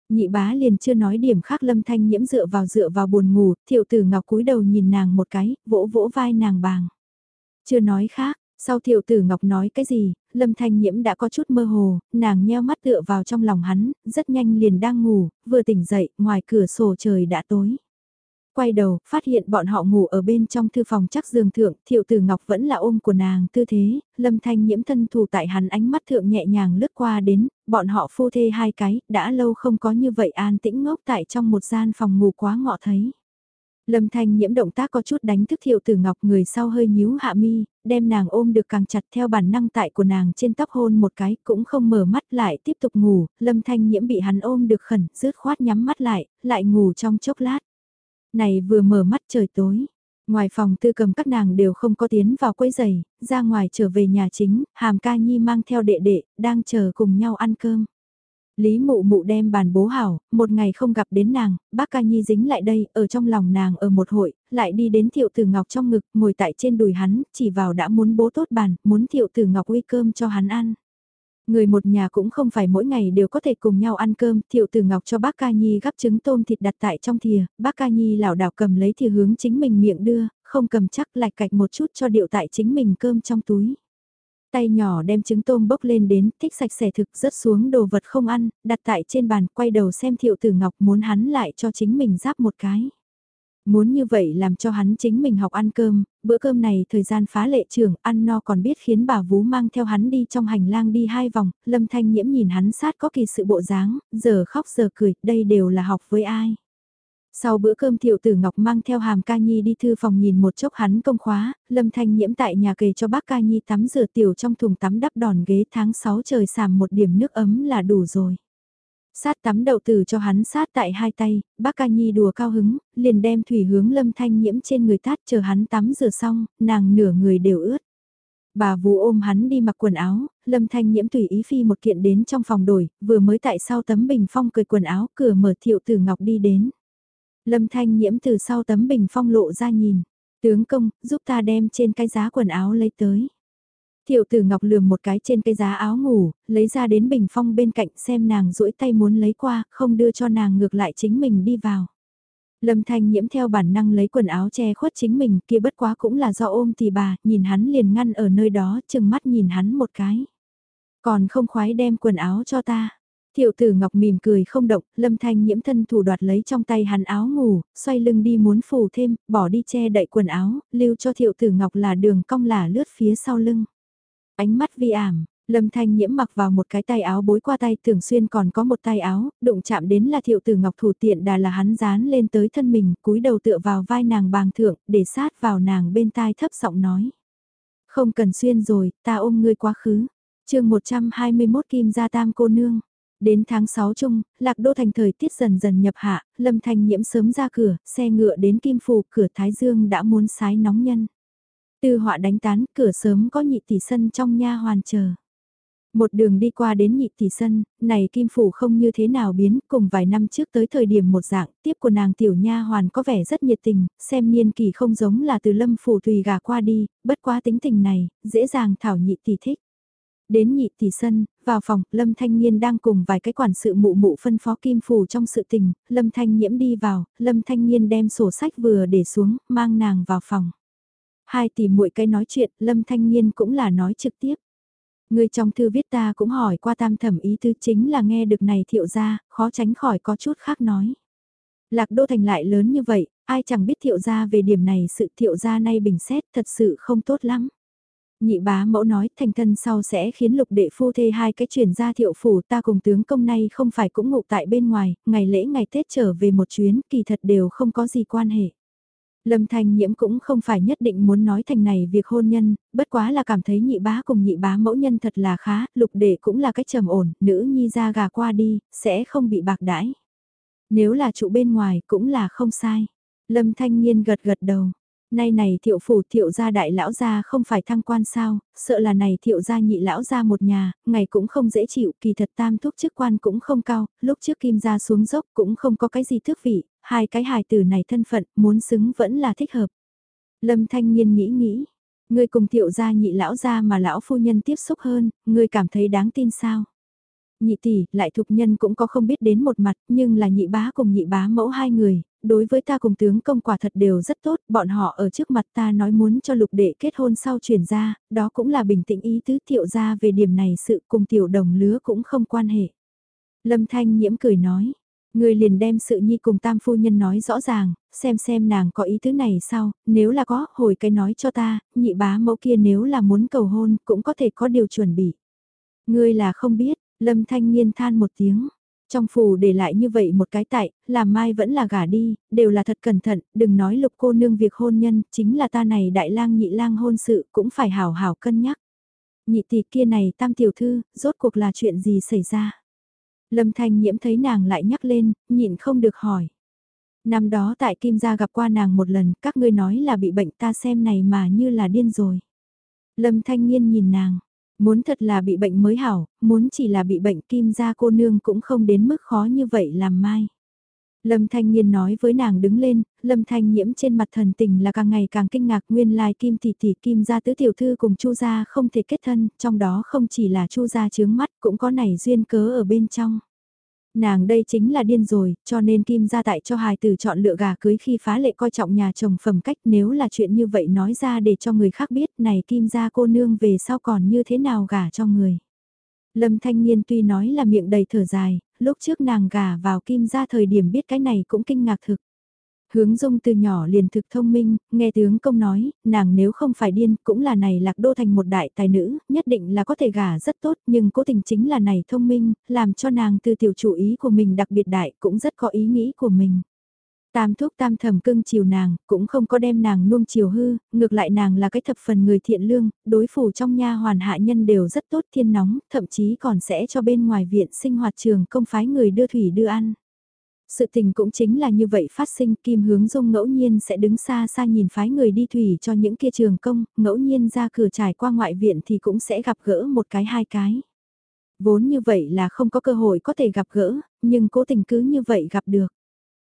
Nhị bá liền chưa nói điểm khác lâm thanh nhiễm dựa vào dựa vào buồn ngủ, thiệu tử ngọc cúi đầu nhìn nàng một cái, vỗ vỗ vai nàng bàng. Chưa nói khác, sau thiệu tử ngọc nói cái gì, lâm thanh nhiễm đã có chút mơ hồ, nàng nheo mắt tựa vào trong lòng hắn, rất nhanh liền đang ngủ, vừa tỉnh dậy, ngoài cửa sổ trời đã tối. Quay đầu, phát hiện bọn họ ngủ ở bên trong thư phòng chắc giường thượng, thiệu tử ngọc vẫn là ôm của nàng tư thế, lâm thanh nhiễm thân thủ tại hắn ánh mắt thượng nhẹ nhàng lướt qua đến, bọn họ phu thê hai cái, đã lâu không có như vậy an tĩnh ngốc tại trong một gian phòng ngủ quá ngọ thấy. Lâm thanh nhiễm động tác có chút đánh thức thiệu tử ngọc người sau hơi nhíu hạ mi, đem nàng ôm được càng chặt theo bản năng tại của nàng trên tóc hôn một cái cũng không mở mắt lại tiếp tục ngủ, lâm thanh nhiễm bị hắn ôm được khẩn, rứt khoát nhắm mắt lại, lại ngủ trong chốc lát. Này vừa mở mắt trời tối, ngoài phòng tư cầm các nàng đều không có tiến vào quấy giày, ra ngoài trở về nhà chính, hàm ca nhi mang theo đệ đệ, đang chờ cùng nhau ăn cơm. Lý mụ mụ đem bàn bố hảo, một ngày không gặp đến nàng, bác ca nhi dính lại đây, ở trong lòng nàng ở một hội, lại đi đến thiệu tử ngọc trong ngực, ngồi tại trên đùi hắn, chỉ vào đã muốn bố tốt bàn, muốn thiệu tử ngọc uy cơm cho hắn ăn. Người một nhà cũng không phải mỗi ngày đều có thể cùng nhau ăn cơm, thiệu tử ngọc cho bác ca nhi gắp trứng tôm thịt đặt tại trong thìa, bác ca nhi lảo đảo cầm lấy thìa hướng chính mình miệng đưa, không cầm chắc lạch cạch một chút cho điệu tại chính mình cơm trong túi. Tay nhỏ đem trứng tôm bốc lên đến, thích sạch sẽ thực rớt xuống đồ vật không ăn, đặt tại trên bàn, quay đầu xem thiệu tử ngọc muốn hắn lại cho chính mình giáp một cái. Muốn như vậy làm cho hắn chính mình học ăn cơm, bữa cơm này thời gian phá lệ trường, ăn no còn biết khiến bà vú mang theo hắn đi trong hành lang đi hai vòng, lâm thanh nhiễm nhìn hắn sát có kỳ sự bộ dáng, giờ khóc giờ cười, đây đều là học với ai. Sau bữa cơm Thiệu Tử Ngọc mang theo Hàm Ca Nhi đi thư phòng nhìn một chốc hắn công khóa, Lâm Thanh nhiễm tại nhà kề cho bác Ca Nhi tắm rửa tiểu trong thùng tắm đắp đòn ghế tháng 6 trời sàm một điểm nước ấm là đủ rồi. Sát tắm đậu tử cho hắn sát tại hai tay, bác Ca Nhi đùa cao hứng, liền đem thủy hướng Lâm Thanh nhiễm trên người tát chờ hắn tắm rửa xong, nàng nửa người đều ướt. Bà vú ôm hắn đi mặc quần áo, Lâm Thanh Nhiễm tùy ý phi một kiện đến trong phòng đổi, vừa mới tại sau tấm bình phong cười quần áo, cửa mở thiệu tử ngọc đi đến. Lâm Thanh Nhiễm từ sau tấm bình phong lộ ra nhìn, tướng công, giúp ta đem trên cái giá quần áo lấy tới tiểu tử ngọc lườm một cái trên cái giá áo ngủ, lấy ra đến bình phong bên cạnh xem nàng duỗi tay muốn lấy qua, không đưa cho nàng ngược lại chính mình đi vào. Lâm Thanh nhiễm theo bản năng lấy quần áo che khuất chính mình kia bất quá cũng là do ôm thì bà, nhìn hắn liền ngăn ở nơi đó chừng mắt nhìn hắn một cái. Còn không khoái đem quần áo cho ta. tiểu tử ngọc mỉm cười không động, lâm thanh nhiễm thân thủ đoạt lấy trong tay hắn áo ngủ, xoay lưng đi muốn phủ thêm, bỏ đi che đậy quần áo, lưu cho tiểu tử ngọc là đường cong là lướt phía sau lưng. Ánh mắt vi ảm, Lâm Thanh Nhiễm mặc vào một cái tay áo bối qua tay thường xuyên còn có một tay áo, đụng chạm đến là thiệu tử ngọc thủ tiện đà là hắn dán lên tới thân mình, cúi đầu tựa vào vai nàng bàng thượng, để sát vào nàng bên tai thấp giọng nói. Không cần xuyên rồi, ta ôm ngươi quá khứ. chương 121 Kim Gia Tam cô nương. Đến tháng 6 chung, Lạc Đô Thành thời tiết dần dần nhập hạ, Lâm Thanh Nhiễm sớm ra cửa, xe ngựa đến Kim Phủ, cửa Thái Dương đã muốn sái nóng nhân. Tư họa đánh tán, cửa sớm có nhị tỷ sân trong nha hoàn chờ. Một đường đi qua đến nhị tỷ sân, này kim phủ không như thế nào biến, cùng vài năm trước tới thời điểm một dạng, tiếp của nàng tiểu nha hoàn có vẻ rất nhiệt tình, xem niên kỳ không giống là từ lâm phủ tùy gà qua đi, bất quá tính tình này, dễ dàng thảo nhị tỷ thích. Đến nhị tỷ sân, vào phòng, Lâm Thanh Nhiên đang cùng vài cái quản sự mụ mụ phân phó kim phủ trong sự tình, Lâm Thanh Nhiễm đi vào, Lâm Thanh Nhiên đem sổ sách vừa để xuống, mang nàng vào phòng. Hai tỷ muội cái nói chuyện, Lâm Thanh Nhiên cũng là nói trực tiếp. Người trong thư viết ta cũng hỏi qua tam thẩm ý tư chính là nghe được này thiệu ra, khó tránh khỏi có chút khác nói. Lạc đô thành lại lớn như vậy, ai chẳng biết thiệu ra về điểm này sự thiệu ra nay bình xét thật sự không tốt lắm. Nhị bá mẫu nói thành thân sau sẽ khiến lục đệ phu thê hai cái chuyển ra thiệu phủ ta cùng tướng công nay không phải cũng ngụ tại bên ngoài, ngày lễ ngày Tết trở về một chuyến kỳ thật đều không có gì quan hệ. Lâm Thanh Nhiễm cũng không phải nhất định muốn nói thành này việc hôn nhân, bất quá là cảm thấy nhị bá cùng nhị bá mẫu nhân thật là khá, lục đệ cũng là cách trầm ổn, nữ nhi ra gà qua đi, sẽ không bị bạc đãi. Nếu là trụ bên ngoài cũng là không sai. Lâm Thanh Nhiên gật gật đầu. Nay này thiệu phủ thiệu gia đại lão gia không phải thăng quan sao, sợ là này thiệu gia nhị lão gia một nhà, ngày cũng không dễ chịu, kỳ thật tam thúc chức quan cũng không cao, lúc trước kim gia xuống dốc cũng không có cái gì thước vị, hai cái hài tử này thân phận muốn xứng vẫn là thích hợp. Lâm thanh nhiên nghĩ nghĩ, người cùng thiệu gia nhị lão gia mà lão phu nhân tiếp xúc hơn, người cảm thấy đáng tin sao? Nhị tỷ, lại thục nhân cũng có không biết đến một mặt, nhưng là nhị bá cùng nhị bá mẫu hai người, đối với ta cùng tướng công quả thật đều rất tốt, bọn họ ở trước mặt ta nói muốn cho lục đệ kết hôn sau chuyển ra, đó cũng là bình tĩnh ý tứ thiệu gia về điểm này sự cùng tiểu đồng lứa cũng không quan hệ. Lâm Thanh nhiễm cười nói, người liền đem sự nhi cùng tam phu nhân nói rõ ràng, xem xem nàng có ý tứ này sao, nếu là có, hồi cái nói cho ta, nhị bá mẫu kia nếu là muốn cầu hôn, cũng có thể có điều chuẩn bị. Ngươi là không biết, Lâm Thanh Nhiên than một tiếng. Trong phủ để lại như vậy một cái tại, làm mai vẫn là gả đi, đều là thật cẩn thận, đừng nói lục cô nương việc hôn nhân, chính là ta này đại lang nhị lang hôn sự cũng phải hảo hảo cân nhắc. Nhị tỷ kia này tam tiểu thư, rốt cuộc là chuyện gì xảy ra? Lâm Thanh Nhiễm thấy nàng lại nhắc lên, nhịn không được hỏi. Năm đó tại Kim Gia gặp qua nàng một lần, các ngươi nói là bị bệnh ta xem này mà như là điên rồi. Lâm Thanh Nhiên nhìn nàng, Muốn thật là bị bệnh mới hảo, muốn chỉ là bị bệnh kim gia cô nương cũng không đến mức khó như vậy làm mai. Lâm Thanh Nhiên nói với nàng đứng lên, Lâm Thanh Nhiễm trên mặt thần tình là càng ngày càng kinh ngạc nguyên lai kim tỷ tỷ kim gia tứ tiểu thư cùng chu gia không thể kết thân, trong đó không chỉ là chu gia chướng mắt cũng có nảy duyên cớ ở bên trong. Nàng đây chính là điên rồi, cho nên Kim gia tại cho hài tử chọn lựa gà cưới khi phá lệ coi trọng nhà chồng phẩm cách nếu là chuyện như vậy nói ra để cho người khác biết này Kim gia cô nương về sau còn như thế nào gả cho người. Lâm Thanh niên tuy nói là miệng đầy thở dài, lúc trước nàng gả vào Kim gia thời điểm biết cái này cũng kinh ngạc thực. Hướng dung từ nhỏ liền thực thông minh, nghe tướng công nói, nàng nếu không phải điên, cũng là này lạc đô thành một đại tài nữ, nhất định là có thể gả rất tốt, nhưng cố tình chính là này thông minh, làm cho nàng từ tiểu chủ ý của mình đặc biệt đại, cũng rất có ý nghĩ của mình. Tam thúc tam thầm cưng chiều nàng, cũng không có đem nàng nuông chiều hư, ngược lại nàng là cái thập phần người thiện lương, đối phủ trong nha hoàn hạ nhân đều rất tốt thiên nóng, thậm chí còn sẽ cho bên ngoài viện sinh hoạt trường công phái người đưa thủy đưa ăn. Sự tình cũng chính là như vậy phát sinh Kim Hướng Dung ngẫu nhiên sẽ đứng xa xa nhìn phái người đi thủy cho những kia trường công, ngẫu nhiên ra cửa trải qua ngoại viện thì cũng sẽ gặp gỡ một cái hai cái. Vốn như vậy là không có cơ hội có thể gặp gỡ, nhưng cố tình cứ như vậy gặp được.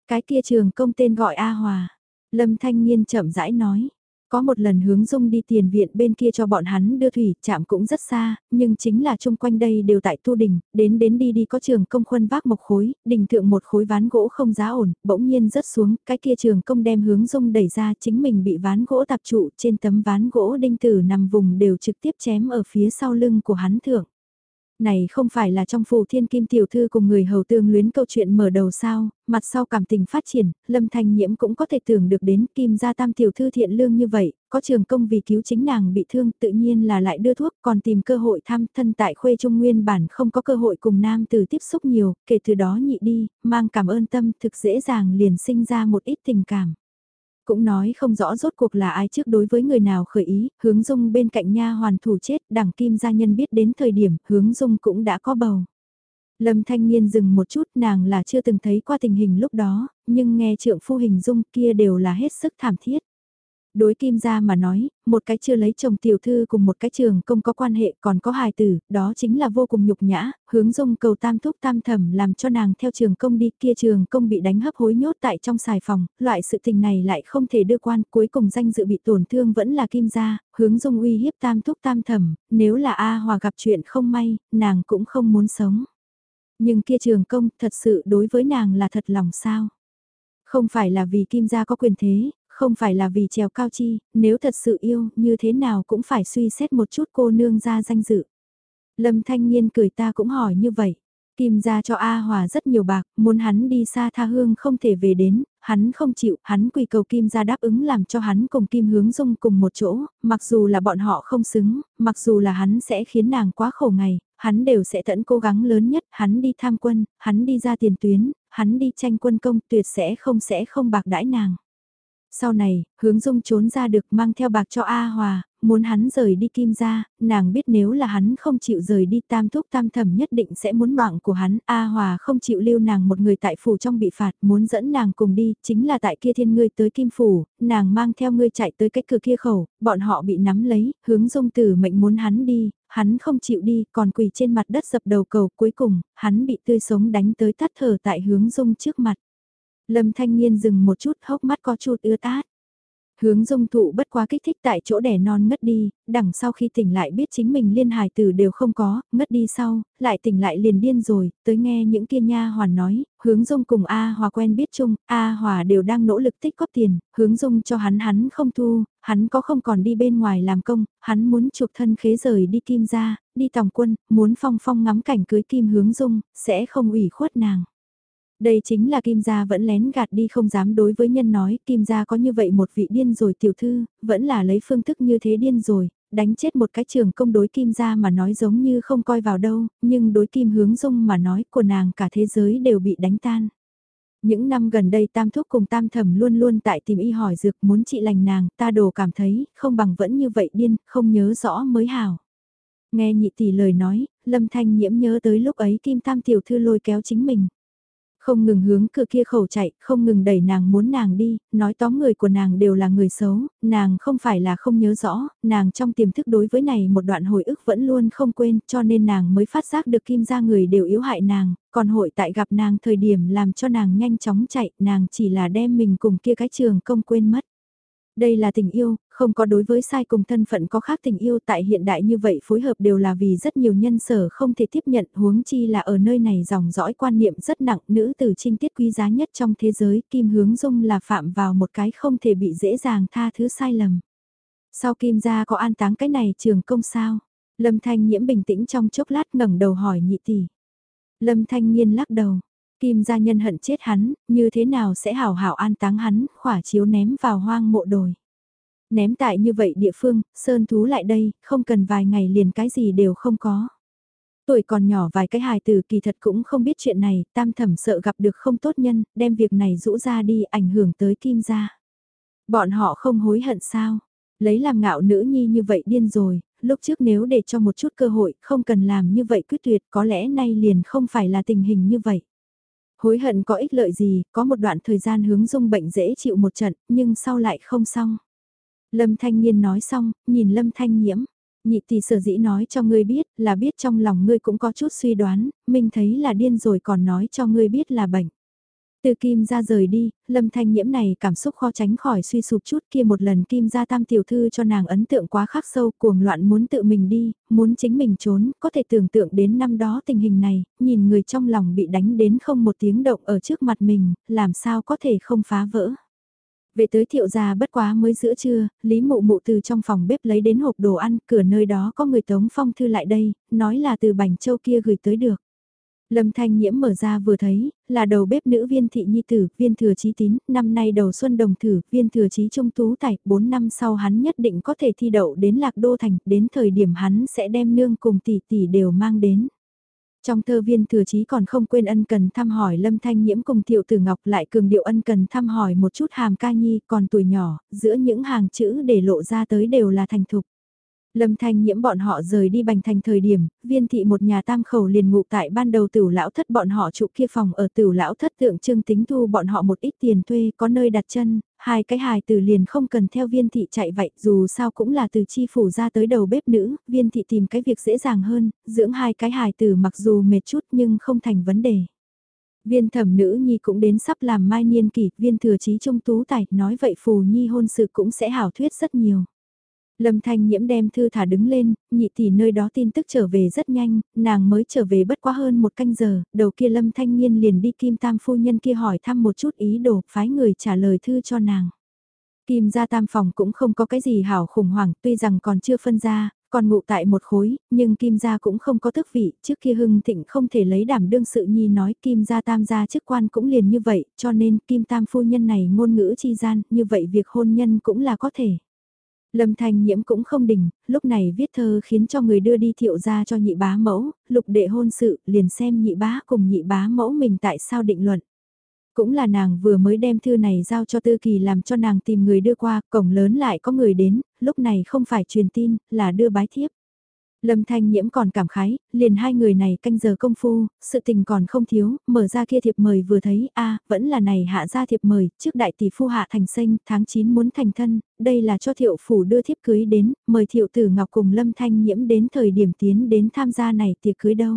Cái kia trường công tên gọi A Hòa. Lâm Thanh Nhiên chậm rãi nói. Có một lần hướng dung đi tiền viện bên kia cho bọn hắn đưa thủy, chạm cũng rất xa, nhưng chính là chung quanh đây đều tại tu đình, đến đến đi đi có trường công khuân vác một khối, đình thượng một khối ván gỗ không giá ổn, bỗng nhiên rớt xuống, cái kia trường công đem hướng dung đẩy ra chính mình bị ván gỗ tạp trụ trên tấm ván gỗ đinh tử nằm vùng đều trực tiếp chém ở phía sau lưng của hắn thượng. Này không phải là trong phù thiên kim tiểu thư cùng người hầu tương luyến câu chuyện mở đầu sao, mặt sau cảm tình phát triển, lâm thanh nhiễm cũng có thể tưởng được đến kim gia tam tiểu thư thiện lương như vậy, có trường công vì cứu chính nàng bị thương tự nhiên là lại đưa thuốc còn tìm cơ hội thăm thân tại khuê trung nguyên bản không có cơ hội cùng nam từ tiếp xúc nhiều, kể từ đó nhị đi, mang cảm ơn tâm thực dễ dàng liền sinh ra một ít tình cảm. Cũng nói không rõ rốt cuộc là ai trước đối với người nào khởi ý, hướng dung bên cạnh nha hoàn thủ chết, đảng kim gia nhân biết đến thời điểm, hướng dung cũng đã có bầu. Lâm thanh niên dừng một chút nàng là chưa từng thấy qua tình hình lúc đó, nhưng nghe trượng phu hình dung kia đều là hết sức thảm thiết. Đối kim gia mà nói, một cái chưa lấy chồng tiểu thư cùng một cái trường công có quan hệ còn có hài tử, đó chính là vô cùng nhục nhã, hướng dung cầu tam thúc tam thẩm làm cho nàng theo trường công đi kia trường công bị đánh hấp hối nhốt tại trong xài phòng, loại sự tình này lại không thể đưa quan, cuối cùng danh dự bị tổn thương vẫn là kim gia, hướng dung uy hiếp tam thúc tam thẩm, nếu là A Hòa gặp chuyện không may, nàng cũng không muốn sống. Nhưng kia trường công thật sự đối với nàng là thật lòng sao? Không phải là vì kim gia có quyền thế, không phải là vì trèo cao chi, nếu thật sự yêu, như thế nào cũng phải suy xét một chút cô nương ra danh dự. Lâm thanh niên cười ta cũng hỏi như vậy. Kim ra cho A Hòa rất nhiều bạc, muốn hắn đi xa tha hương không thể về đến, hắn không chịu, hắn quỳ cầu Kim ra đáp ứng làm cho hắn cùng Kim hướng dung cùng một chỗ, mặc dù là bọn họ không xứng, mặc dù là hắn sẽ khiến nàng quá khổ ngày, hắn đều sẽ tận cố gắng lớn nhất, hắn đi tham quân, hắn đi ra tiền tuyến, hắn đi tranh quân công tuyệt sẽ không sẽ không bạc đãi nàng. Sau này, hướng dung trốn ra được mang theo bạc cho A Hòa, muốn hắn rời đi kim ra, nàng biết nếu là hắn không chịu rời đi tam thúc tam thẩm nhất định sẽ muốn mạng của hắn. A Hòa không chịu lưu nàng một người tại phủ trong bị phạt, muốn dẫn nàng cùng đi, chính là tại kia thiên ngươi tới kim phủ, nàng mang theo ngươi chạy tới cách cửa kia khẩu, bọn họ bị nắm lấy, hướng dung tử mệnh muốn hắn đi, hắn không chịu đi, còn quỳ trên mặt đất dập đầu cầu cuối cùng, hắn bị tươi sống đánh tới tắt thở tại hướng dung trước mặt. Lâm thanh niên dừng một chút hốc mắt có chút ưa tát. Hướng dung thụ bất quá kích thích tại chỗ đẻ non ngất đi, đằng sau khi tỉnh lại biết chính mình liên hài tử đều không có, ngất đi sau, lại tỉnh lại liền điên rồi, tới nghe những kia nha hoàn nói, hướng dung cùng A Hòa quen biết chung, A Hòa đều đang nỗ lực tích góp tiền, hướng dung cho hắn hắn không thu, hắn có không còn đi bên ngoài làm công, hắn muốn chuộc thân khế rời đi kim ra, đi tòng quân, muốn phong phong ngắm cảnh cưới kim hướng dung, sẽ không ủy khuất nàng. Đây chính là Kim Gia vẫn lén gạt đi không dám đối với nhân nói, Kim Gia có như vậy một vị điên rồi tiểu thư, vẫn là lấy phương thức như thế điên rồi, đánh chết một cái trường công đối Kim Gia mà nói giống như không coi vào đâu, nhưng đối Kim hướng dung mà nói của nàng cả thế giới đều bị đánh tan. Những năm gần đây tam thúc cùng tam thẩm luôn luôn tại tìm y hỏi dược muốn trị lành nàng, ta đồ cảm thấy, không bằng vẫn như vậy điên, không nhớ rõ mới hảo. Nghe nhị tỷ lời nói, lâm thanh nhiễm nhớ tới lúc ấy kim tam tiểu thư lôi kéo chính mình. Không ngừng hướng cửa kia khẩu chạy, không ngừng đẩy nàng muốn nàng đi, nói tóm người của nàng đều là người xấu, nàng không phải là không nhớ rõ, nàng trong tiềm thức đối với này một đoạn hồi ức vẫn luôn không quên, cho nên nàng mới phát giác được kim ra người đều yếu hại nàng, còn hội tại gặp nàng thời điểm làm cho nàng nhanh chóng chạy, nàng chỉ là đem mình cùng kia cái trường công quên mất. Đây là tình yêu, không có đối với sai cùng thân phận có khác tình yêu tại hiện đại như vậy phối hợp đều là vì rất nhiều nhân sở không thể tiếp nhận huống chi là ở nơi này dòng dõi quan niệm rất nặng nữ từ trinh tiết quý giá nhất trong thế giới Kim Hướng Dung là phạm vào một cái không thể bị dễ dàng tha thứ sai lầm. Sau Kim gia có an táng cái này trường công sao? Lâm Thanh Nhiễm bình tĩnh trong chốc lát ngẩng đầu hỏi nhị tỷ. Lâm Thanh Nhiên lắc đầu, Kim gia nhân hận chết hắn, như thế nào sẽ hảo hảo an táng hắn, khỏa chiếu ném vào hoang mộ đồi. Ném tại như vậy địa phương, sơn thú lại đây, không cần vài ngày liền cái gì đều không có. Tuổi còn nhỏ vài cái hài từ kỳ thật cũng không biết chuyện này, tam thẩm sợ gặp được không tốt nhân, đem việc này rũ ra đi ảnh hưởng tới kim gia. Bọn họ không hối hận sao? Lấy làm ngạo nữ nhi như vậy điên rồi, lúc trước nếu để cho một chút cơ hội, không cần làm như vậy quyết tuyệt, có lẽ nay liền không phải là tình hình như vậy. Hối hận có ích lợi gì, có một đoạn thời gian hướng dung bệnh dễ chịu một trận, nhưng sau lại không xong. Lâm Thanh Niên nói xong, nhìn Lâm Thanh Nhiễm. Nhị tỷ sở dĩ nói cho ngươi biết, là biết trong lòng ngươi cũng có chút suy đoán, mình thấy là điên rồi còn nói cho ngươi biết là bệnh. Từ Kim ra rời đi, Lâm Thanh Nhiễm này cảm xúc khó tránh khỏi suy sụp chút kia một lần Kim ra tam tiểu thư cho nàng ấn tượng quá khắc sâu cuồng loạn muốn tự mình đi, muốn chính mình trốn, có thể tưởng tượng đến năm đó tình hình này, nhìn người trong lòng bị đánh đến không một tiếng động ở trước mặt mình, làm sao có thể không phá vỡ. Về tới thiệu gia bất quá mới giữa trưa, Lý Mụ Mụ từ trong phòng bếp lấy đến hộp đồ ăn, cửa nơi đó có người tống phong thư lại đây, nói là từ Bành Châu kia gửi tới được. Lâm Thanh Nhiễm mở ra vừa thấy, là đầu bếp nữ viên thị nhi tử, viên thừa chí tín, năm nay đầu xuân đồng thử, viên thừa chí trung tú tài, 4 năm sau hắn nhất định có thể thi đậu đến lạc đô thành, đến thời điểm hắn sẽ đem nương cùng tỷ tỷ đều mang đến. Trong thơ viên thừa chí còn không quên ân cần thăm hỏi Lâm Thanh Nhiễm cùng Thiệu Tử Ngọc lại cường điệu ân cần thăm hỏi một chút hàm ca nhi còn tuổi nhỏ, giữa những hàng chữ để lộ ra tới đều là thành thục. Lâm Thanh nhiễm bọn họ rời đi bành thành thời điểm, viên thị một nhà tam khẩu liền ngụ tại ban đầu tử lão thất bọn họ trụ kia phòng ở tử lão thất tượng trưng tính thu bọn họ một ít tiền thuê có nơi đặt chân, hai cái hài tử liền không cần theo viên thị chạy vậy dù sao cũng là từ chi phủ ra tới đầu bếp nữ, viên thị tìm cái việc dễ dàng hơn, dưỡng hai cái hài tử mặc dù mệt chút nhưng không thành vấn đề. Viên thẩm nữ nhi cũng đến sắp làm mai niên kỷ, viên thừa chí trung tú tài, nói vậy phù nhi hôn sự cũng sẽ hảo thuyết rất nhiều. Lâm Thanh Nhiễm đem thư thả đứng lên, nhị tỷ nơi đó tin tức trở về rất nhanh, nàng mới trở về bất quá hơn một canh giờ, đầu kia Lâm Thanh Nhiên liền đi Kim Tam phu nhân kia hỏi thăm một chút ý đồ, phái người trả lời thư cho nàng. Kim gia tam phòng cũng không có cái gì hảo khủng hoảng, tuy rằng còn chưa phân ra, còn ngụ tại một khối, nhưng Kim gia cũng không có thức vị, trước kia Hưng Thịnh không thể lấy đảm đương sự nhi nói Kim gia tam gia chức quan cũng liền như vậy, cho nên Kim tam phu nhân này ngôn ngữ chi gian, như vậy việc hôn nhân cũng là có thể. Lâm Thanh Nhiễm cũng không đỉnh, lúc này viết thơ khiến cho người đưa đi thiệu ra cho nhị bá mẫu, lục đệ hôn sự, liền xem nhị bá cùng nhị bá mẫu mình tại sao định luận. Cũng là nàng vừa mới đem thư này giao cho Tư Kỳ làm cho nàng tìm người đưa qua, cổng lớn lại có người đến, lúc này không phải truyền tin, là đưa bái thiếp. Lâm Thanh Nhiễm còn cảm khái, liền hai người này canh giờ công phu, sự tình còn không thiếu, mở ra kia thiệp mời vừa thấy, a vẫn là này hạ ra thiệp mời, trước đại tỷ phu hạ thành sinh, tháng 9 muốn thành thân, đây là cho thiệu phủ đưa thiếp cưới đến, mời thiệu tử ngọc cùng Lâm Thanh Nhiễm đến thời điểm tiến đến tham gia này tiệc cưới đâu.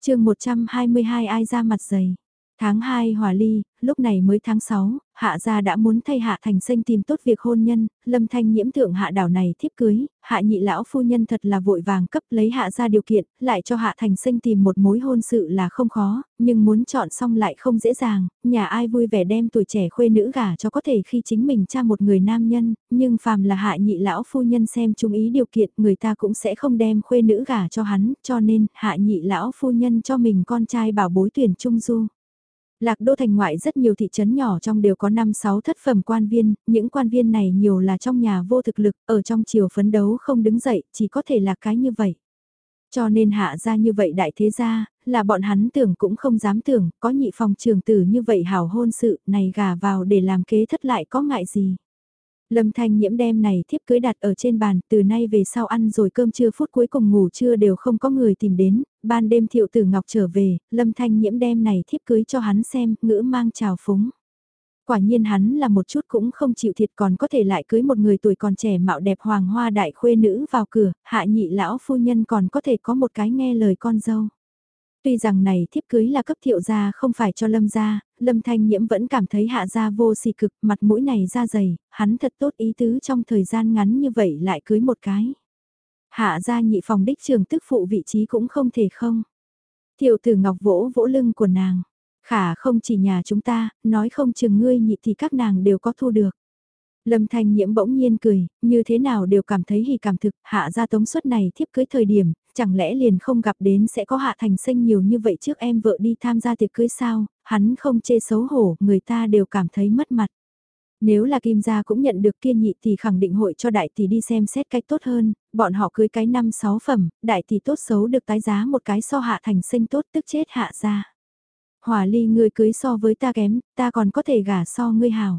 chương 122 ai ra mặt dày. Tháng 2 hòa ly, lúc này mới tháng 6, hạ gia đã muốn thay hạ thành sinh tìm tốt việc hôn nhân, lâm thanh nhiễm thượng hạ đảo này thiếp cưới, hạ nhị lão phu nhân thật là vội vàng cấp lấy hạ gia điều kiện, lại cho hạ thành sinh tìm một mối hôn sự là không khó, nhưng muốn chọn xong lại không dễ dàng, nhà ai vui vẻ đem tuổi trẻ khuê nữ gả cho có thể khi chính mình cha một người nam nhân, nhưng phàm là hạ nhị lão phu nhân xem chung ý điều kiện người ta cũng sẽ không đem khuê nữ gả cho hắn, cho nên hạ nhị lão phu nhân cho mình con trai bảo bối tuyển trung du. Lạc đô thành ngoại rất nhiều thị trấn nhỏ trong đều có 5-6 thất phẩm quan viên, những quan viên này nhiều là trong nhà vô thực lực, ở trong chiều phấn đấu không đứng dậy, chỉ có thể là cái như vậy. Cho nên hạ ra như vậy đại thế gia, là bọn hắn tưởng cũng không dám tưởng, có nhị phòng trường tử như vậy hảo hôn sự, này gà vào để làm kế thất lại có ngại gì. Lâm Thanh Nhiễm đem này thiếp cưới đặt ở trên bàn, từ nay về sau ăn rồi cơm trưa phút cuối cùng ngủ trưa đều không có người tìm đến, ban đêm thiệu tử ngọc trở về, Lâm Thanh Nhiễm đem này thiếp cưới cho hắn xem, ngữ mang chào phúng. Quả nhiên hắn là một chút cũng không chịu thiệt còn có thể lại cưới một người tuổi còn trẻ mạo đẹp hoàng hoa đại khuê nữ vào cửa, hạ nhị lão phu nhân còn có thể có một cái nghe lời con dâu. Tuy rằng này thiếp cưới là cấp thiệu gia không phải cho lâm gia, lâm thanh nhiễm vẫn cảm thấy hạ gia vô sỉ cực, mặt mũi này ra dày, hắn thật tốt ý tứ trong thời gian ngắn như vậy lại cưới một cái. Hạ gia nhị phòng đích trường tức phụ vị trí cũng không thể không. Thiệu tử ngọc vỗ vỗ lưng của nàng, khả không chỉ nhà chúng ta, nói không chừng ngươi nhị thì các nàng đều có thu được. Lâm Thanh Nhiễm bỗng nhiên cười, như thế nào đều cảm thấy hỉ cảm thực, hạ ra tống suất này thiếp cưới thời điểm, chẳng lẽ liền không gặp đến sẽ có hạ thành sinh nhiều như vậy trước em vợ đi tham gia tiệc cưới sao, hắn không chê xấu hổ, người ta đều cảm thấy mất mặt. Nếu là Kim gia cũng nhận được kia nhị thì khẳng định hội cho đại tỷ đi xem xét cách tốt hơn, bọn họ cưới cái năm sáu phẩm, đại tỷ tốt xấu được tái giá một cái so hạ thành sinh tốt tức chết hạ ra. Hỏa ly ngươi cưới so với ta kém, ta còn có thể gả so ngươi hào.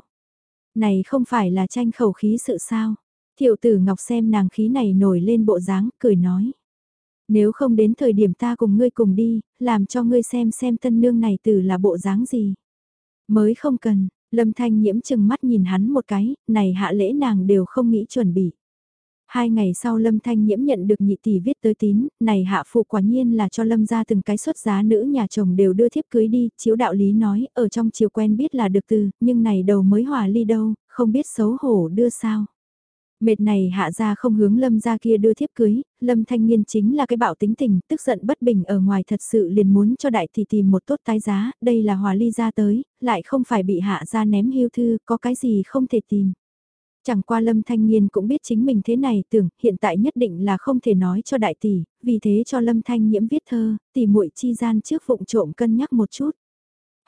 Này không phải là tranh khẩu khí sự sao. Thiệu tử ngọc xem nàng khí này nổi lên bộ dáng, cười nói. Nếu không đến thời điểm ta cùng ngươi cùng đi, làm cho ngươi xem xem tân nương này từ là bộ dáng gì. Mới không cần, lâm thanh nhiễm chừng mắt nhìn hắn một cái, này hạ lễ nàng đều không nghĩ chuẩn bị. Hai ngày sau Lâm Thanh Nhiễm nhận được nhị tỷ viết tới tín, này hạ phụ quả nhiên là cho Lâm ra từng cái xuất giá nữ nhà chồng đều đưa thiếp cưới đi, chiếu đạo lý nói, ở trong chiều quen biết là được từ, nhưng này đầu mới hòa ly đâu, không biết xấu hổ đưa sao. Mệt này hạ ra không hướng lâm ra kia đưa thiếp cưới, lâm thanh niên chính là cái bạo tính tình, tức giận bất bình ở ngoài thật sự liền muốn cho đại thì tìm một tốt tái giá, đây là hòa ly ra tới, lại không phải bị hạ ra ném hưu thư, có cái gì không thể tìm. Chẳng qua lâm thanh niên cũng biết chính mình thế này tưởng hiện tại nhất định là không thể nói cho đại tỷ, vì thế cho lâm thanh nhiễm viết thơ, tỷ muội chi gian trước vụng trộm cân nhắc một chút.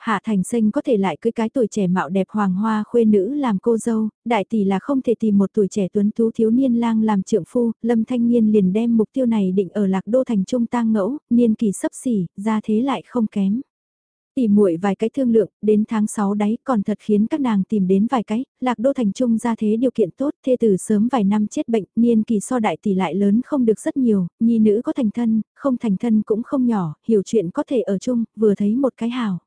Hạ Thành Sinh có thể lại cưới cái tuổi trẻ mạo đẹp hoàng hoa khuê nữ làm cô dâu, đại tỷ là không thể tìm một tuổi trẻ tuấn tú thiếu niên lang làm trượng phu, Lâm Thanh Niên liền đem mục tiêu này định ở lạc đô thành trung tang ngẫu, niên kỳ sấp xỉ, ra thế lại không kém. Tỉ muội vài cái thương lượng, đến tháng 6 đấy còn thật khiến các nàng tìm đến vài cái, lạc đô thành trung ra thế điều kiện tốt, thê tử sớm vài năm chết bệnh, niên kỳ so đại tỷ lại lớn không được rất nhiều, nhi nữ có thành thân, không thành thân cũng không nhỏ, hiểu chuyện có thể ở chung, vừa thấy một cái hào.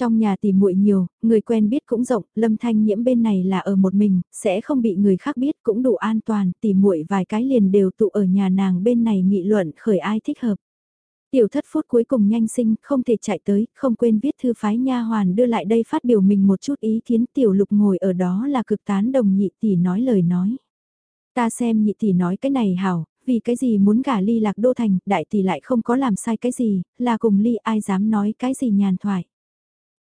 Trong nhà tìm muội nhiều, người quen biết cũng rộng, Lâm Thanh Nhiễm bên này là ở một mình, sẽ không bị người khác biết cũng đủ an toàn, tìm muội vài cái liền đều tụ ở nhà nàng bên này nghị luận khởi ai thích hợp. Tiểu thất phút cuối cùng nhanh sinh, không thể chạy tới, không quên viết thư phái nha hoàn đưa lại đây phát biểu mình một chút ý kiến tiểu lục ngồi ở đó là cực tán đồng nhị tỷ nói lời nói. Ta xem nhị tỷ nói cái này hảo, vì cái gì muốn gả ly lạc đô thành, đại tỷ lại không có làm sai cái gì, là cùng ly ai dám nói cái gì nhàn thoại.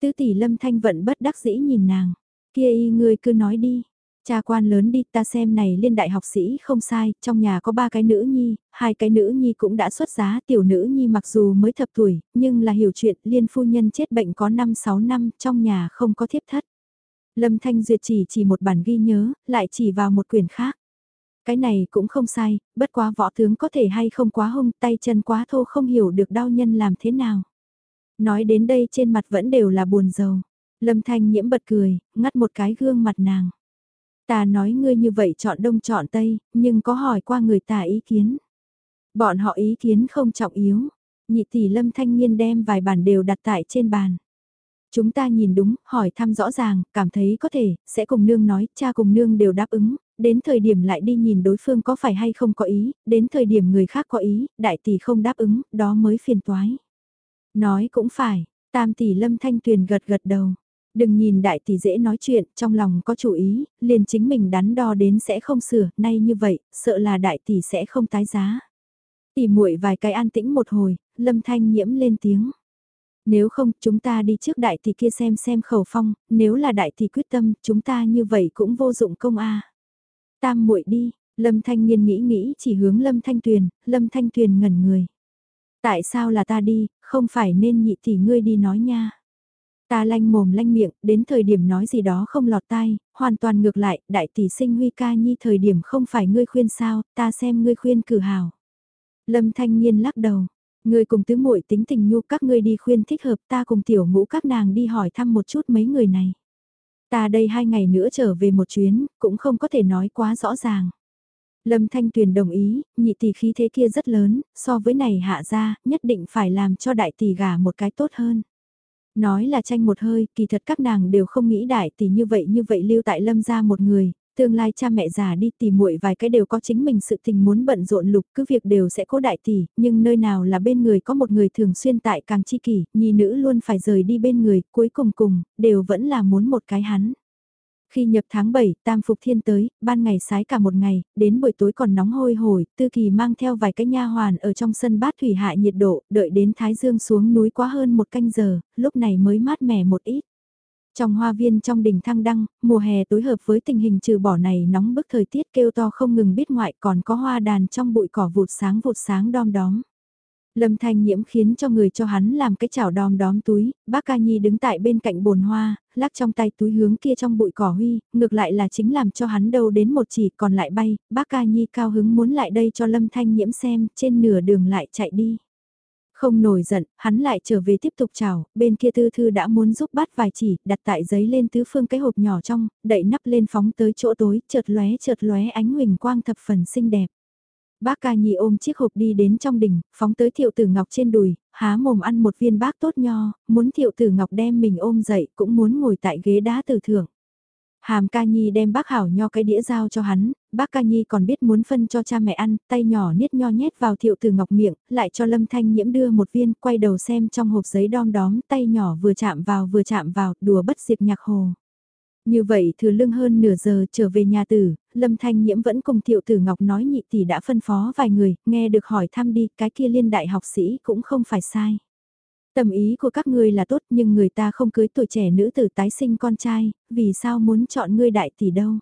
Tứ tỷ lâm thanh vận bất đắc dĩ nhìn nàng. Kia y ngươi cứ nói đi. Cha quan lớn đi ta xem này liên đại học sĩ không sai, trong nhà có ba cái nữ nhi, hai cái nữ nhi cũng đã xuất giá, tiểu nữ nhi mặc dù mới thập tuổi, nhưng là hiểu chuyện liên phu nhân chết bệnh có 5-6 năm, trong nhà không có thiếp thất. Lâm Thanh Duyệt chỉ chỉ một bản ghi nhớ, lại chỉ vào một quyển khác. Cái này cũng không sai, bất quá võ tướng có thể hay không quá hung tay chân quá thô không hiểu được đau nhân làm thế nào. Nói đến đây trên mặt vẫn đều là buồn rầu. Lâm Thanh nhiễm bật cười, ngắt một cái gương mặt nàng. Ta nói ngươi như vậy chọn đông chọn tây, nhưng có hỏi qua người ta ý kiến. Bọn họ ý kiến không trọng yếu. Nhị tỷ Lâm Thanh Nhiên đem vài bản đều đặt tại trên bàn. Chúng ta nhìn đúng, hỏi thăm rõ ràng, cảm thấy có thể, sẽ cùng nương nói, cha cùng nương đều đáp ứng, đến thời điểm lại đi nhìn đối phương có phải hay không có ý, đến thời điểm người khác có ý, đại tỷ không đáp ứng, đó mới phiền toái. Nói cũng phải, tam tỷ lâm thanh tuyền gật gật đầu. Đừng nhìn đại tỷ dễ nói chuyện, trong lòng có chủ ý, liền chính mình đắn đo đến sẽ không sửa, nay như vậy, sợ là đại tỷ sẽ không tái giá. Tỷ muội vài cái an tĩnh một hồi, lâm thanh nhiễm lên tiếng. Nếu không, chúng ta đi trước đại tỷ kia xem xem khẩu phong, nếu là đại tỷ quyết tâm, chúng ta như vậy cũng vô dụng công a. Tam muội đi, lâm thanh nhiên nghĩ nghĩ chỉ hướng lâm thanh tuyền, lâm thanh tuyền ngẩn người. Tại sao là ta đi, không phải nên nhị tỷ ngươi đi nói nha. Ta lanh mồm lanh miệng, đến thời điểm nói gì đó không lọt tai, hoàn toàn ngược lại, đại tỷ sinh huy ca nhi thời điểm không phải ngươi khuyên sao, ta xem ngươi khuyên cử hào. Lâm thanh niên lắc đầu, ngươi cùng tứ muội tính tình nhu các ngươi đi khuyên thích hợp ta cùng tiểu ngũ các nàng đi hỏi thăm một chút mấy người này. Ta đây hai ngày nữa trở về một chuyến, cũng không có thể nói quá rõ ràng. Lâm Thanh Tuyền đồng ý, nhị tỷ khí thế kia rất lớn, so với này hạ ra, nhất định phải làm cho đại tỷ gả một cái tốt hơn. Nói là tranh một hơi, kỳ thật các nàng đều không nghĩ đại tỷ như vậy như vậy lưu tại lâm ra một người, tương lai cha mẹ già đi tìm muội vài cái đều có chính mình sự tình muốn bận rộn lục cứ việc đều sẽ cố đại tỷ, nhưng nơi nào là bên người có một người thường xuyên tại càng chi kỷ, nhi nữ luôn phải rời đi bên người, cuối cùng cùng, đều vẫn là muốn một cái hắn. Khi nhập tháng 7, Tam Phục Thiên tới, ban ngày sái cả một ngày, đến buổi tối còn nóng hôi hổi, Tư Kỳ mang theo vài cái nha hoàn ở trong sân bát thủy hại nhiệt độ, đợi đến Thái Dương xuống núi quá hơn một canh giờ, lúc này mới mát mẻ một ít. Trong hoa viên trong đỉnh thăng đăng, mùa hè tối hợp với tình hình trừ bỏ này nóng bức thời tiết kêu to không ngừng biết ngoại còn có hoa đàn trong bụi cỏ vụt sáng vụt sáng đom đóm. Lâm Thanh Nhiễm khiến cho người cho hắn làm cái chảo đom đóm túi, bác ca nhi đứng tại bên cạnh bồn hoa, lắc trong tay túi hướng kia trong bụi cỏ huy, ngược lại là chính làm cho hắn đâu đến một chỉ còn lại bay, bác ca nhi cao hứng muốn lại đây cho Lâm Thanh Nhiễm xem, trên nửa đường lại chạy đi. Không nổi giận, hắn lại trở về tiếp tục chào, bên kia tư thư đã muốn giúp bắt vài chỉ, đặt tại giấy lên tứ phương cái hộp nhỏ trong, đậy nắp lên phóng tới chỗ tối, chợt lóe chợt lóe ánh huỳnh quang thập phần xinh đẹp. Bác ca nhi ôm chiếc hộp đi đến trong đỉnh, phóng tới thiệu tử ngọc trên đùi, há mồm ăn một viên bác tốt nho, muốn thiệu tử ngọc đem mình ôm dậy cũng muốn ngồi tại ghế đá từ thưởng. Hàm ca nhi đem bác hảo nho cái đĩa dao cho hắn, bác ca nhi còn biết muốn phân cho cha mẹ ăn, tay nhỏ niết nho nhét vào thiệu tử ngọc miệng, lại cho lâm thanh nhiễm đưa một viên, quay đầu xem trong hộp giấy đom đóm, tay nhỏ vừa chạm vào vừa chạm vào, đùa bất diệt nhạc hồ. Như vậy thừa lương hơn nửa giờ trở về nhà tử, Lâm Thanh Nhiễm vẫn cùng Thiệu Tử Ngọc nói nhị tỷ đã phân phó vài người, nghe được hỏi thăm đi, cái kia liên đại học sĩ cũng không phải sai. Tầm ý của các ngươi là tốt nhưng người ta không cưới tuổi trẻ nữ tử tái sinh con trai, vì sao muốn chọn ngươi đại tỷ đâu.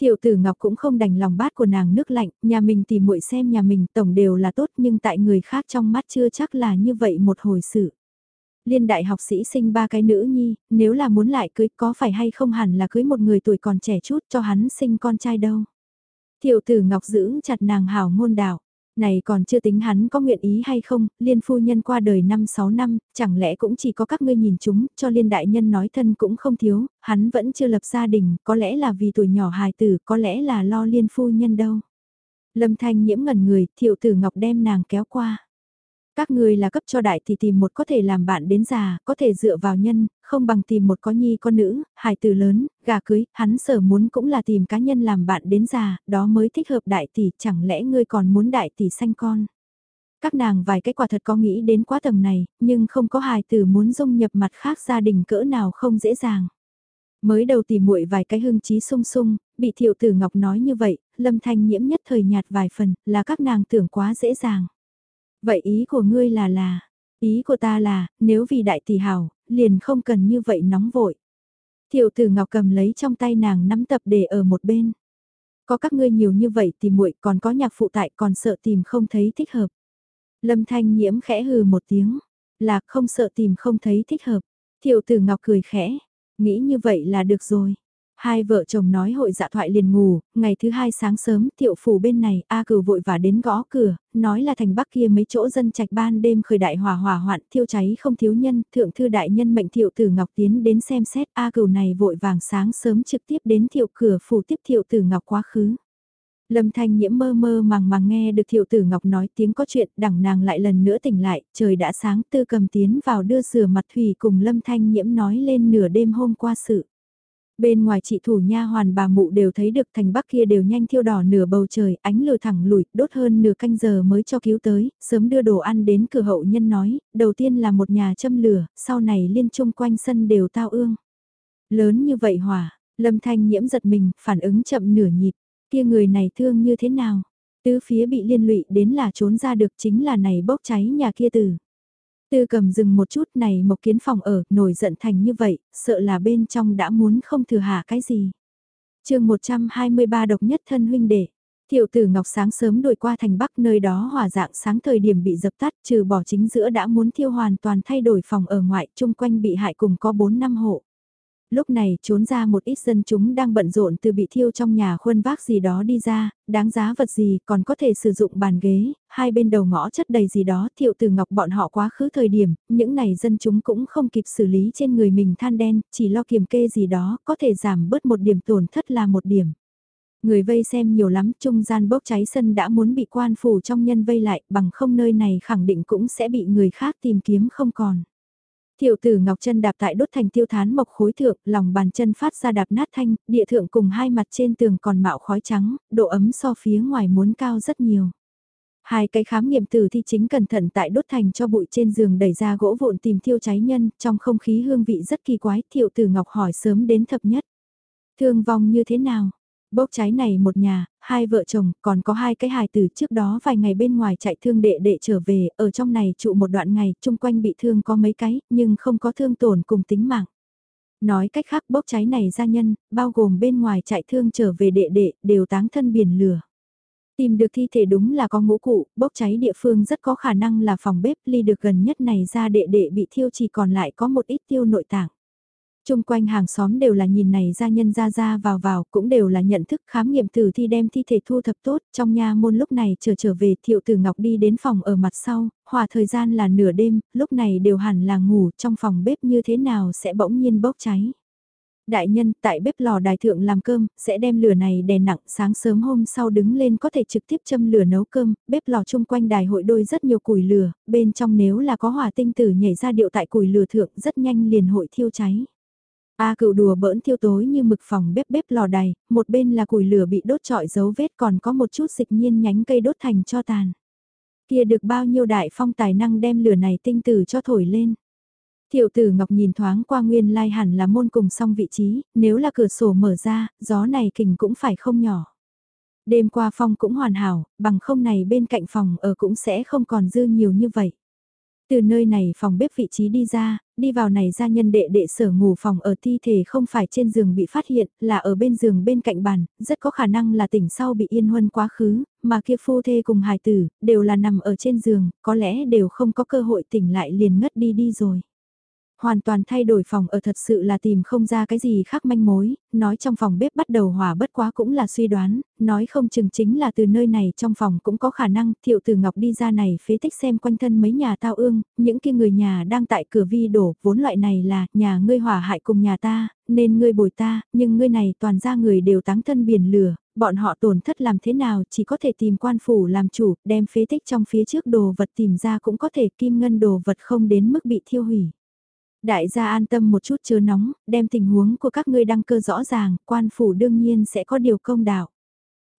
Thiệu tử Ngọc cũng không đành lòng bát của nàng nước lạnh, nhà mình tìm muội xem nhà mình tổng đều là tốt nhưng tại người khác trong mắt chưa chắc là như vậy một hồi sự liên đại học sĩ sinh ba cái nữ nhi, nếu là muốn lại cưới có phải hay không hẳn là cưới một người tuổi còn trẻ chút cho hắn sinh con trai đâu. tiểu tử Ngọc giữ chặt nàng hảo ngôn đạo. Này còn chưa tính hắn có nguyện ý hay không, liên phu nhân qua đời 5-6 năm, chẳng lẽ cũng chỉ có các ngươi nhìn chúng, cho liên đại nhân nói thân cũng không thiếu, hắn vẫn chưa lập gia đình, có lẽ là vì tuổi nhỏ hài tử, có lẽ là lo liên phu nhân đâu. Lâm thanh nhiễm ngẩn người, thiệu tử ngọc đem nàng kéo qua. Các người là cấp cho đại thì tìm một có thể làm bạn đến già, có thể dựa vào nhân, không bằng tìm một có nhi con nữ, hài tử lớn, gà cưới, hắn sở muốn cũng là tìm cá nhân làm bạn đến già, đó mới thích hợp đại tỷ, chẳng lẽ ngươi còn muốn đại tỷ sanh con. Các nàng vài cái quả thật có nghĩ đến quá tầng này, nhưng không có hài tử muốn dung nhập mặt khác gia đình cỡ nào không dễ dàng. Mới đầu tìm muội vài cái hưng trí sung sung, bị thiệu tử ngọc nói như vậy, lâm thanh nhiễm nhất thời nhạt vài phần, là các nàng tưởng quá dễ dàng. Vậy ý của ngươi là là, ý của ta là, nếu vì đại tỷ hào, liền không cần như vậy nóng vội. tiểu tử ngọc cầm lấy trong tay nàng nắm tập để ở một bên. Có các ngươi nhiều như vậy thì muội còn có nhạc phụ tại còn sợ tìm không thấy thích hợp. Lâm thanh nhiễm khẽ hừ một tiếng, là không sợ tìm không thấy thích hợp. tiểu tử ngọc cười khẽ, nghĩ như vậy là được rồi. Hai vợ chồng nói hội dạ thoại liền ngủ, ngày thứ hai sáng sớm thiệu phủ bên này A cửu vội và đến gõ cửa, nói là thành bắc kia mấy chỗ dân trạch ban đêm khởi đại hỏa hỏa hoạn thiêu cháy không thiếu nhân, thượng thư đại nhân mệnh thiệu tử ngọc tiến đến xem xét A cửu này vội vàng sáng sớm trực tiếp đến thiệu cửa phủ tiếp thiệu tử ngọc quá khứ. Lâm Thanh Nhiễm mơ mơ màng màng nghe được Thiệu Tử Ngọc nói tiếng có chuyện, đẳng nàng lại lần nữa tỉnh lại, trời đã sáng tư cầm tiến vào đưa rửa mặt thủy cùng Lâm Thanh Nhiễm nói lên nửa đêm hôm qua sự. Bên ngoài chị thủ nha hoàn bà mụ đều thấy được thành bắc kia đều nhanh thiêu đỏ nửa bầu trời, ánh lửa thẳng lùi, đốt hơn nửa canh giờ mới cho cứu tới, sớm đưa đồ ăn đến cửa hậu nhân nói, đầu tiên là một nhà châm lửa, sau này liên chung quanh sân đều tao ương. Lớn như vậy hỏa, lâm thanh nhiễm giật mình, phản ứng chậm nửa nhịp, kia người này thương như thế nào? Tứ phía bị liên lụy đến là trốn ra được chính là này bốc cháy nhà kia từ. Tư cầm dừng một chút này một kiến phòng ở, nổi giận thành như vậy, sợ là bên trong đã muốn không thừa hạ cái gì. chương 123 độc nhất thân huynh đệ. Thiệu tử Ngọc sáng sớm đuổi qua thành Bắc nơi đó hỏa dạng sáng thời điểm bị dập tắt trừ bỏ chính giữa đã muốn thiêu hoàn toàn thay đổi phòng ở ngoại chung quanh bị hại cùng có 4 năm hộ. Lúc này trốn ra một ít dân chúng đang bận rộn từ bị thiêu trong nhà khuân vác gì đó đi ra, đáng giá vật gì còn có thể sử dụng bàn ghế, hai bên đầu ngõ chất đầy gì đó thiệu từ ngọc bọn họ quá khứ thời điểm, những này dân chúng cũng không kịp xử lý trên người mình than đen, chỉ lo kiềm kê gì đó, có thể giảm bớt một điểm tổn thất là một điểm. Người vây xem nhiều lắm, trung gian bốc cháy sân đã muốn bị quan phủ trong nhân vây lại, bằng không nơi này khẳng định cũng sẽ bị người khác tìm kiếm không còn. Tiểu tử Ngọc chân đạp tại đốt thành tiêu thán mộc khối thượng, lòng bàn chân phát ra đạp nát thanh, địa thượng cùng hai mặt trên tường còn mạo khói trắng, độ ấm so phía ngoài muốn cao rất nhiều. Hai cái khám nghiệm tử thi chính cẩn thận tại đốt thành cho bụi trên giường đẩy ra gỗ vụn tìm thiêu cháy nhân, trong không khí hương vị rất kỳ quái, tiểu tử Ngọc hỏi sớm đến thập nhất. Thương vong như thế nào? Bốc cháy này một nhà, hai vợ chồng, còn có hai cái hài tử trước đó vài ngày bên ngoài chạy thương đệ đệ trở về, ở trong này trụ một đoạn ngày, chung quanh bị thương có mấy cái, nhưng không có thương tổn cùng tính mạng. Nói cách khác bốc cháy này gia nhân, bao gồm bên ngoài chạy thương trở về đệ đệ, đều táng thân biển lửa. Tìm được thi thể đúng là có ngũ cụ, bốc cháy địa phương rất có khả năng là phòng bếp ly được gần nhất này ra đệ đệ bị thiêu chỉ còn lại có một ít tiêu nội tạng. Trung quanh hàng xóm đều là nhìn này gia nhân ra ra vào vào cũng đều là nhận thức khám nghiệm tử thi đem thi thể thu thập tốt trong nhà môn lúc này trở trở về thiệu tử ngọc đi đến phòng ở mặt sau, hòa thời gian là nửa đêm, lúc này đều hẳn là ngủ trong phòng bếp như thế nào sẽ bỗng nhiên bốc cháy. Đại nhân tại bếp lò đài thượng làm cơm, sẽ đem lửa này đè nặng sáng sớm hôm sau đứng lên có thể trực tiếp châm lửa nấu cơm, bếp lò chung quanh đài hội đôi rất nhiều củi lửa, bên trong nếu là có hỏa tinh tử nhảy ra điệu tại củi lửa thượng rất nhanh liền hội thiêu cháy. A cựu đùa bỡn thiêu tối như mực phòng bếp bếp lò đầy một bên là củi lửa bị đốt trọi dấu vết còn có một chút dịch nhiên nhánh cây đốt thành cho tàn. Kia được bao nhiêu đại phong tài năng đem lửa này tinh tử cho thổi lên. Thiệu tử Ngọc nhìn thoáng qua nguyên lai hẳn là môn cùng song vị trí, nếu là cửa sổ mở ra, gió này kình cũng phải không nhỏ. Đêm qua phong cũng hoàn hảo, bằng không này bên cạnh phòng ở cũng sẽ không còn dư nhiều như vậy. Từ nơi này phòng bếp vị trí đi ra, đi vào này gia nhân đệ đệ sở ngủ phòng ở thi thể không phải trên giường bị phát hiện, là ở bên giường bên cạnh bàn, rất có khả năng là tỉnh sau bị yên huân quá khứ, mà kia phu thê cùng hài tử, đều là nằm ở trên giường, có lẽ đều không có cơ hội tỉnh lại liền ngất đi đi rồi. Hoàn toàn thay đổi phòng ở thật sự là tìm không ra cái gì khác manh mối, nói trong phòng bếp bắt đầu hỏa bất quá cũng là suy đoán, nói không chừng chính là từ nơi này trong phòng cũng có khả năng thiệu từ ngọc đi ra này phế tích xem quanh thân mấy nhà tao ương, những kia người nhà đang tại cửa vi đổ, vốn loại này là nhà ngươi hỏa hại cùng nhà ta, nên ngươi bồi ta, nhưng ngươi này toàn ra người đều táng thân biển lửa, bọn họ tổn thất làm thế nào chỉ có thể tìm quan phủ làm chủ, đem phế tích trong phía trước đồ vật tìm ra cũng có thể kim ngân đồ vật không đến mức bị thiêu hủy. Đại gia an tâm một chút chớ nóng, đem tình huống của các ngươi đăng cơ rõ ràng, quan phủ đương nhiên sẽ có điều công đạo.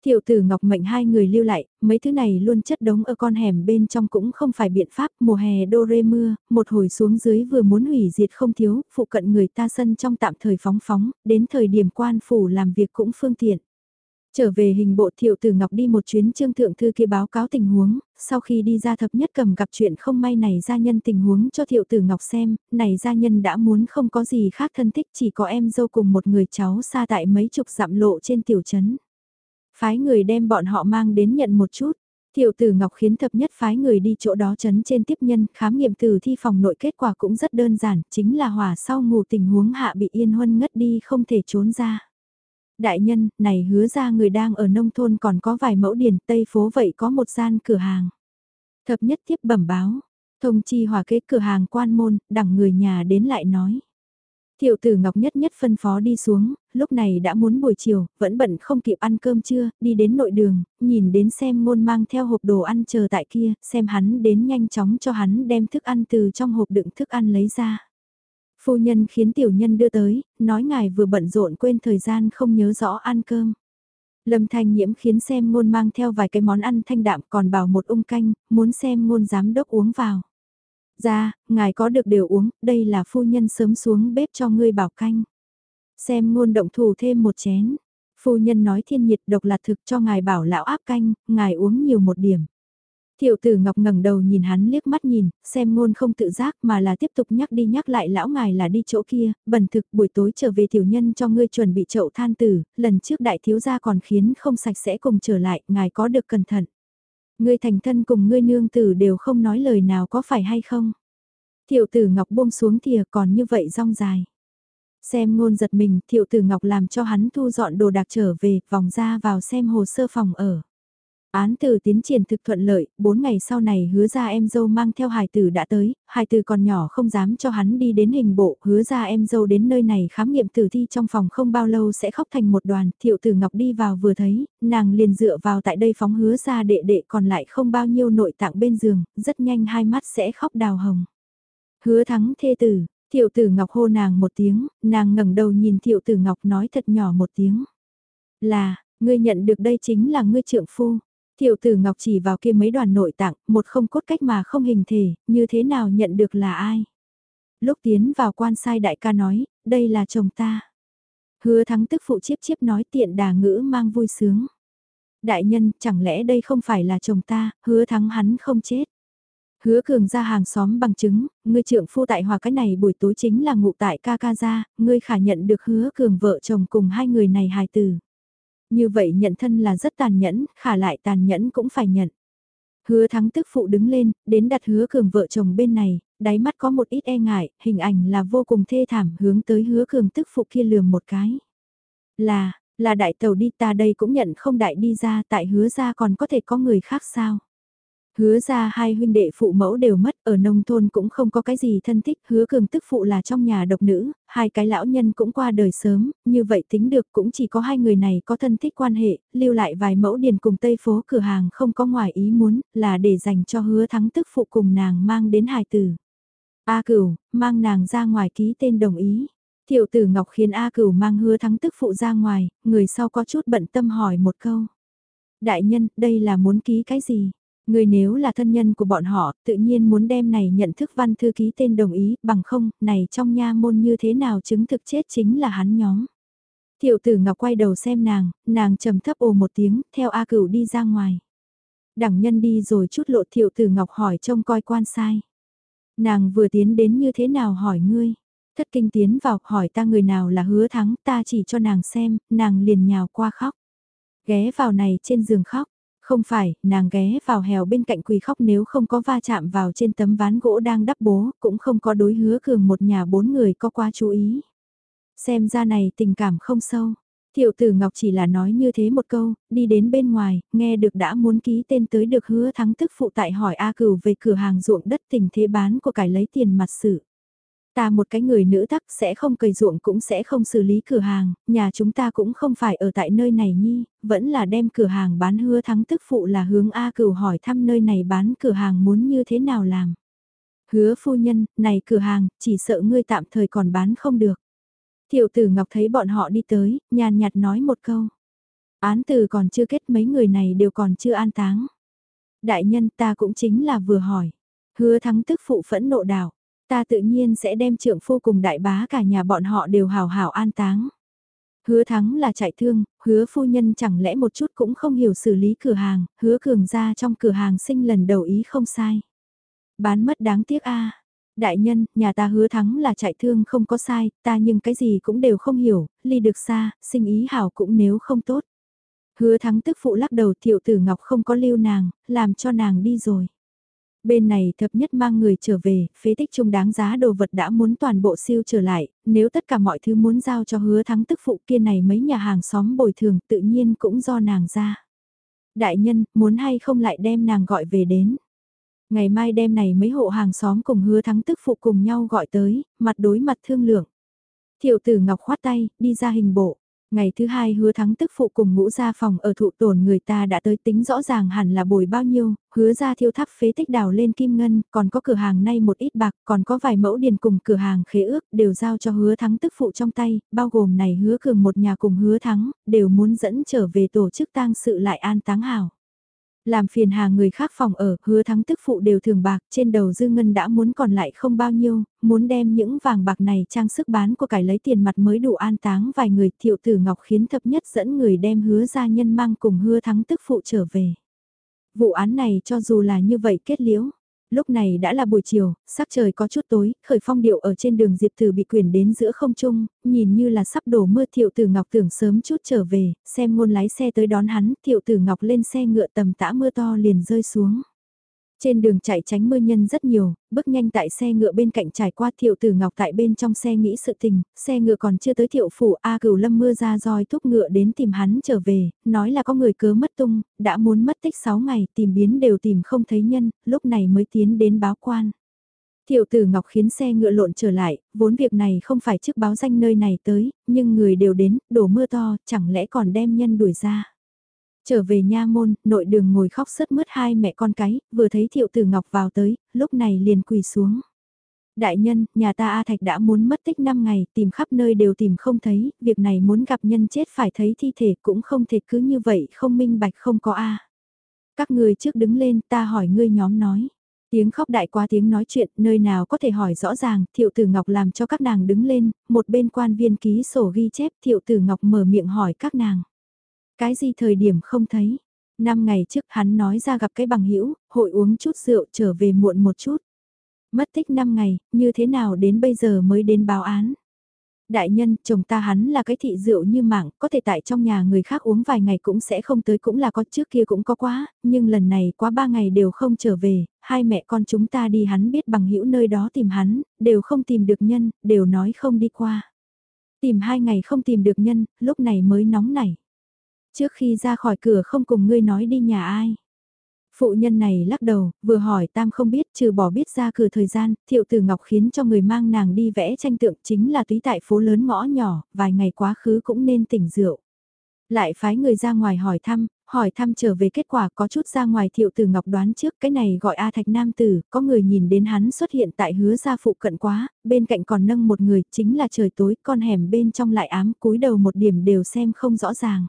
Thiệu tử Ngọc mệnh hai người lưu lại, mấy thứ này luôn chất đống ở con hẻm bên trong cũng không phải biện pháp, mùa hè đô rê mưa, một hồi xuống dưới vừa muốn hủy diệt không thiếu, phụ cận người ta sân trong tạm thời phóng phóng, đến thời điểm quan phủ làm việc cũng phương tiện. Trở về hình bộ thiệu tử Ngọc đi một chuyến trương thượng thư kia báo cáo tình huống, sau khi đi ra thập nhất cầm gặp chuyện không may này gia nhân tình huống cho thiệu tử Ngọc xem, này gia nhân đã muốn không có gì khác thân thích chỉ có em dâu cùng một người cháu xa tại mấy chục dặm lộ trên tiểu trấn. Phái người đem bọn họ mang đến nhận một chút. Thiệu tử Ngọc khiến thập nhất phái người đi chỗ đó trấn trên tiếp nhân, khám nghiệm từ thi phòng nội kết quả cũng rất đơn giản, chính là hỏa sau ngủ tình huống hạ bị yên huân ngất đi không thể trốn ra. Đại nhân, này hứa ra người đang ở nông thôn còn có vài mẫu điển tây phố vậy có một gian cửa hàng. Thập nhất tiếp bẩm báo, thông chi hòa kế cửa hàng quan môn, đẳng người nhà đến lại nói. Thiệu tử Ngọc nhất nhất phân phó đi xuống, lúc này đã muốn buổi chiều, vẫn bận không kịp ăn cơm trưa, đi đến nội đường, nhìn đến xem ngôn mang theo hộp đồ ăn chờ tại kia, xem hắn đến nhanh chóng cho hắn đem thức ăn từ trong hộp đựng thức ăn lấy ra. Phu nhân khiến tiểu nhân đưa tới, nói ngài vừa bận rộn quên thời gian không nhớ rõ ăn cơm. Lâm Thanh Nhiễm khiến xem ngôn mang theo vài cái món ăn thanh đạm còn bảo một ung canh, muốn xem ngôn giám đốc uống vào. Ra, ngài có được đều uống, đây là phu nhân sớm xuống bếp cho ngươi bảo canh. Xem ngôn động thủ thêm một chén. Phu nhân nói thiên nhiệt độc là thực cho ngài bảo lão áp canh, ngài uống nhiều một điểm. Thiệu tử Ngọc ngẩng đầu nhìn hắn liếc mắt nhìn, xem ngôn không tự giác mà là tiếp tục nhắc đi nhắc lại lão ngài là đi chỗ kia, bẩn thực buổi tối trở về tiểu nhân cho ngươi chuẩn bị chậu than tử, lần trước đại thiếu gia còn khiến không sạch sẽ cùng trở lại, ngài có được cẩn thận. Ngươi thành thân cùng ngươi nương tử đều không nói lời nào có phải hay không. Thiệu tử Ngọc buông xuống thìa còn như vậy rong dài. Xem ngôn giật mình, thiệu tử Ngọc làm cho hắn thu dọn đồ đạc trở về, vòng ra vào xem hồ sơ phòng ở. Án từ tiến triển thực thuận lợi, bốn ngày sau này hứa ra em dâu mang theo hài tử đã tới, hài tử còn nhỏ không dám cho hắn đi đến hình bộ, hứa ra em dâu đến nơi này khám nghiệm tử thi trong phòng không bao lâu sẽ khóc thành một đoàn, thiệu tử ngọc đi vào vừa thấy, nàng liền dựa vào tại đây phóng hứa ra đệ đệ còn lại không bao nhiêu nội tạng bên giường, rất nhanh hai mắt sẽ khóc đào hồng. Hứa thắng thê tử, thiệu tử ngọc hô nàng một tiếng, nàng ngẩng đầu nhìn thiệu tử ngọc nói thật nhỏ một tiếng. Là, ngươi nhận được đây chính là ngươi trượng phu. Thiệu tử Ngọc chỉ vào kia mấy đoàn nội tạng, một không cốt cách mà không hình thể, như thế nào nhận được là ai. Lúc tiến vào quan sai đại ca nói, đây là chồng ta. Hứa thắng tức phụ chiếp chiếp nói tiện đà ngữ mang vui sướng. Đại nhân, chẳng lẽ đây không phải là chồng ta, hứa thắng hắn không chết. Hứa cường ra hàng xóm bằng chứng, ngươi trưởng phu tại hòa cái này buổi tối chính là ngụ tại ca ca gia, ngươi khả nhận được hứa cường vợ chồng cùng hai người này hài tử. Như vậy nhận thân là rất tàn nhẫn, khả lại tàn nhẫn cũng phải nhận. Hứa thắng tức phụ đứng lên, đến đặt hứa cường vợ chồng bên này, đáy mắt có một ít e ngại, hình ảnh là vô cùng thê thảm hướng tới hứa cường tức phụ kia lườm một cái. Là, là đại tàu đi ta đây cũng nhận không đại đi ra tại hứa ra còn có thể có người khác sao. Hứa ra hai huynh đệ phụ mẫu đều mất, ở nông thôn cũng không có cái gì thân thích, hứa cường tức phụ là trong nhà độc nữ, hai cái lão nhân cũng qua đời sớm, như vậy tính được cũng chỉ có hai người này có thân thích quan hệ, lưu lại vài mẫu điền cùng tây phố cửa hàng không có ngoài ý muốn, là để dành cho hứa thắng tức phụ cùng nàng mang đến hài tử. A cửu, mang nàng ra ngoài ký tên đồng ý. Thiệu tử Ngọc khiến A cửu mang hứa thắng tức phụ ra ngoài, người sau có chút bận tâm hỏi một câu. Đại nhân, đây là muốn ký cái gì? Người nếu là thân nhân của bọn họ, tự nhiên muốn đem này nhận thức văn thư ký tên đồng ý, bằng không, này trong nha môn như thế nào chứng thực chết chính là hắn nhóm. Thiệu tử Ngọc quay đầu xem nàng, nàng trầm thấp ồ một tiếng, theo A cửu đi ra ngoài. Đẳng nhân đi rồi chút lộ thiệu tử Ngọc hỏi trông coi quan sai. Nàng vừa tiến đến như thế nào hỏi ngươi. Thất kinh tiến vào hỏi ta người nào là hứa thắng ta chỉ cho nàng xem, nàng liền nhào qua khóc. Ghé vào này trên giường khóc, không phải, nàng ghé vào hèo bên cạnh quỳ khóc nếu không có va chạm vào trên tấm ván gỗ đang đắp bố, cũng không có đối hứa cường một nhà bốn người có quá chú ý. Xem ra này tình cảm không sâu. Thiệu tử Ngọc chỉ là nói như thế một câu, đi đến bên ngoài, nghe được đã muốn ký tên tới được hứa thắng tức phụ tại hỏi A cửu về cửa hàng ruộng đất tình thế bán của cải lấy tiền mặt sự. Ta một cái người nữ tắc sẽ không cày ruộng cũng sẽ không xử lý cửa hàng, nhà chúng ta cũng không phải ở tại nơi này nhi, vẫn là đem cửa hàng bán hứa thắng tức phụ là hướng A cửu hỏi thăm nơi này bán cửa hàng muốn như thế nào làm. Hứa phu nhân, này cửa hàng, chỉ sợ ngươi tạm thời còn bán không được. Thiệu tử Ngọc thấy bọn họ đi tới, nhàn nhạt nói một câu. Án từ còn chưa kết mấy người này đều còn chưa an táng. Đại nhân ta cũng chính là vừa hỏi. Hứa thắng tức phụ phẫn nộ đảo. Ta tự nhiên sẽ đem trưởng phu cùng đại bá cả nhà bọn họ đều hào hảo an táng. Hứa thắng là chạy thương, hứa phu nhân chẳng lẽ một chút cũng không hiểu xử lý cửa hàng, hứa cường ra trong cửa hàng sinh lần đầu ý không sai. Bán mất đáng tiếc a Đại nhân, nhà ta hứa thắng là chạy thương không có sai, ta nhưng cái gì cũng đều không hiểu, ly được xa, sinh ý hảo cũng nếu không tốt. Hứa thắng tức phụ lắc đầu thiệu tử ngọc không có lưu nàng, làm cho nàng đi rồi. Bên này thập nhất mang người trở về, phế tích trung đáng giá đồ vật đã muốn toàn bộ siêu trở lại, nếu tất cả mọi thứ muốn giao cho hứa thắng tức phụ kia này mấy nhà hàng xóm bồi thường tự nhiên cũng do nàng ra. Đại nhân, muốn hay không lại đem nàng gọi về đến. Ngày mai đêm này mấy hộ hàng xóm cùng hứa thắng tức phụ cùng nhau gọi tới, mặt đối mặt thương lượng. Thiệu tử Ngọc khoát tay, đi ra hình bộ. Ngày thứ hai hứa thắng tức phụ cùng ngũ ra phòng ở thụ tổn người ta đã tới tính rõ ràng hẳn là bồi bao nhiêu, hứa ra thiêu tháp phế tích đào lên kim ngân, còn có cửa hàng nay một ít bạc, còn có vài mẫu điền cùng cửa hàng khế ước đều giao cho hứa thắng tức phụ trong tay, bao gồm này hứa cường một nhà cùng hứa thắng, đều muốn dẫn trở về tổ chức tang sự lại an táng hảo. Làm phiền hà người khác phòng ở, hứa thắng tức phụ đều thường bạc, trên đầu dư ngân đã muốn còn lại không bao nhiêu, muốn đem những vàng bạc này trang sức bán của cải lấy tiền mặt mới đủ an táng vài người thiệu tử ngọc khiến thập nhất dẫn người đem hứa gia nhân mang cùng hứa thắng tức phụ trở về. Vụ án này cho dù là như vậy kết liễu, Lúc này đã là buổi chiều, sắc trời có chút tối, khởi phong điệu ở trên đường Diệp Tử bị quyền đến giữa không trung, nhìn như là sắp đổ mưa Thiệu Tử Ngọc tưởng sớm chút trở về, xem ngôn lái xe tới đón hắn, Thiệu Tử Ngọc lên xe ngựa tầm tã mưa to liền rơi xuống. Trên đường chạy tránh mưa nhân rất nhiều, bước nhanh tại xe ngựa bên cạnh trải qua thiệu tử ngọc tại bên trong xe nghĩ sự tình, xe ngựa còn chưa tới thiệu phủ A cửu lâm mưa ra roi thúc ngựa đến tìm hắn trở về, nói là có người cớ mất tung, đã muốn mất tích 6 ngày tìm biến đều tìm không thấy nhân, lúc này mới tiến đến báo quan. Thiệu tử Ngọc khiến xe ngựa lộn trở lại, vốn việc này không phải trước báo danh nơi này tới, nhưng người đều đến, đổ mưa to, chẳng lẽ còn đem nhân đuổi ra. Trở về nha môn, nội đường ngồi khóc sớt mướt hai mẹ con cái, vừa thấy thiệu tử ngọc vào tới, lúc này liền quỳ xuống. Đại nhân, nhà ta A Thạch đã muốn mất tích 5 ngày, tìm khắp nơi đều tìm không thấy, việc này muốn gặp nhân chết phải thấy thi thể cũng không thể cứ như vậy, không minh bạch không có A. Các người trước đứng lên, ta hỏi ngươi nhóm nói. Tiếng khóc đại qua tiếng nói chuyện, nơi nào có thể hỏi rõ ràng, thiệu tử ngọc làm cho các nàng đứng lên, một bên quan viên ký sổ ghi chép, thiệu tử ngọc mở miệng hỏi các nàng. Cái gì thời điểm không thấy? Năm ngày trước hắn nói ra gặp cái bằng hữu hội uống chút rượu trở về muộn một chút. Mất tích 5 ngày, như thế nào đến bây giờ mới đến báo án? Đại nhân, chồng ta hắn là cái thị rượu như mạng, có thể tại trong nhà người khác uống vài ngày cũng sẽ không tới cũng là có trước kia cũng có quá, nhưng lần này quá ba ngày đều không trở về, hai mẹ con chúng ta đi hắn biết bằng hữu nơi đó tìm hắn, đều không tìm được nhân, đều nói không đi qua. Tìm hai ngày không tìm được nhân, lúc này mới nóng nảy. Trước khi ra khỏi cửa không cùng ngươi nói đi nhà ai. Phụ nhân này lắc đầu, vừa hỏi Tam không biết trừ bỏ biết ra cửa thời gian, thiệu tử ngọc khiến cho người mang nàng đi vẽ tranh tượng chính là túy tại phố lớn ngõ nhỏ, vài ngày quá khứ cũng nên tỉnh rượu. Lại phái người ra ngoài hỏi thăm, hỏi thăm trở về kết quả có chút ra ngoài thiệu tử ngọc đoán trước cái này gọi A Thạch Nam Tử, có người nhìn đến hắn xuất hiện tại hứa gia phụ cận quá, bên cạnh còn nâng một người, chính là trời tối, con hẻm bên trong lại ám cúi đầu một điểm đều xem không rõ ràng.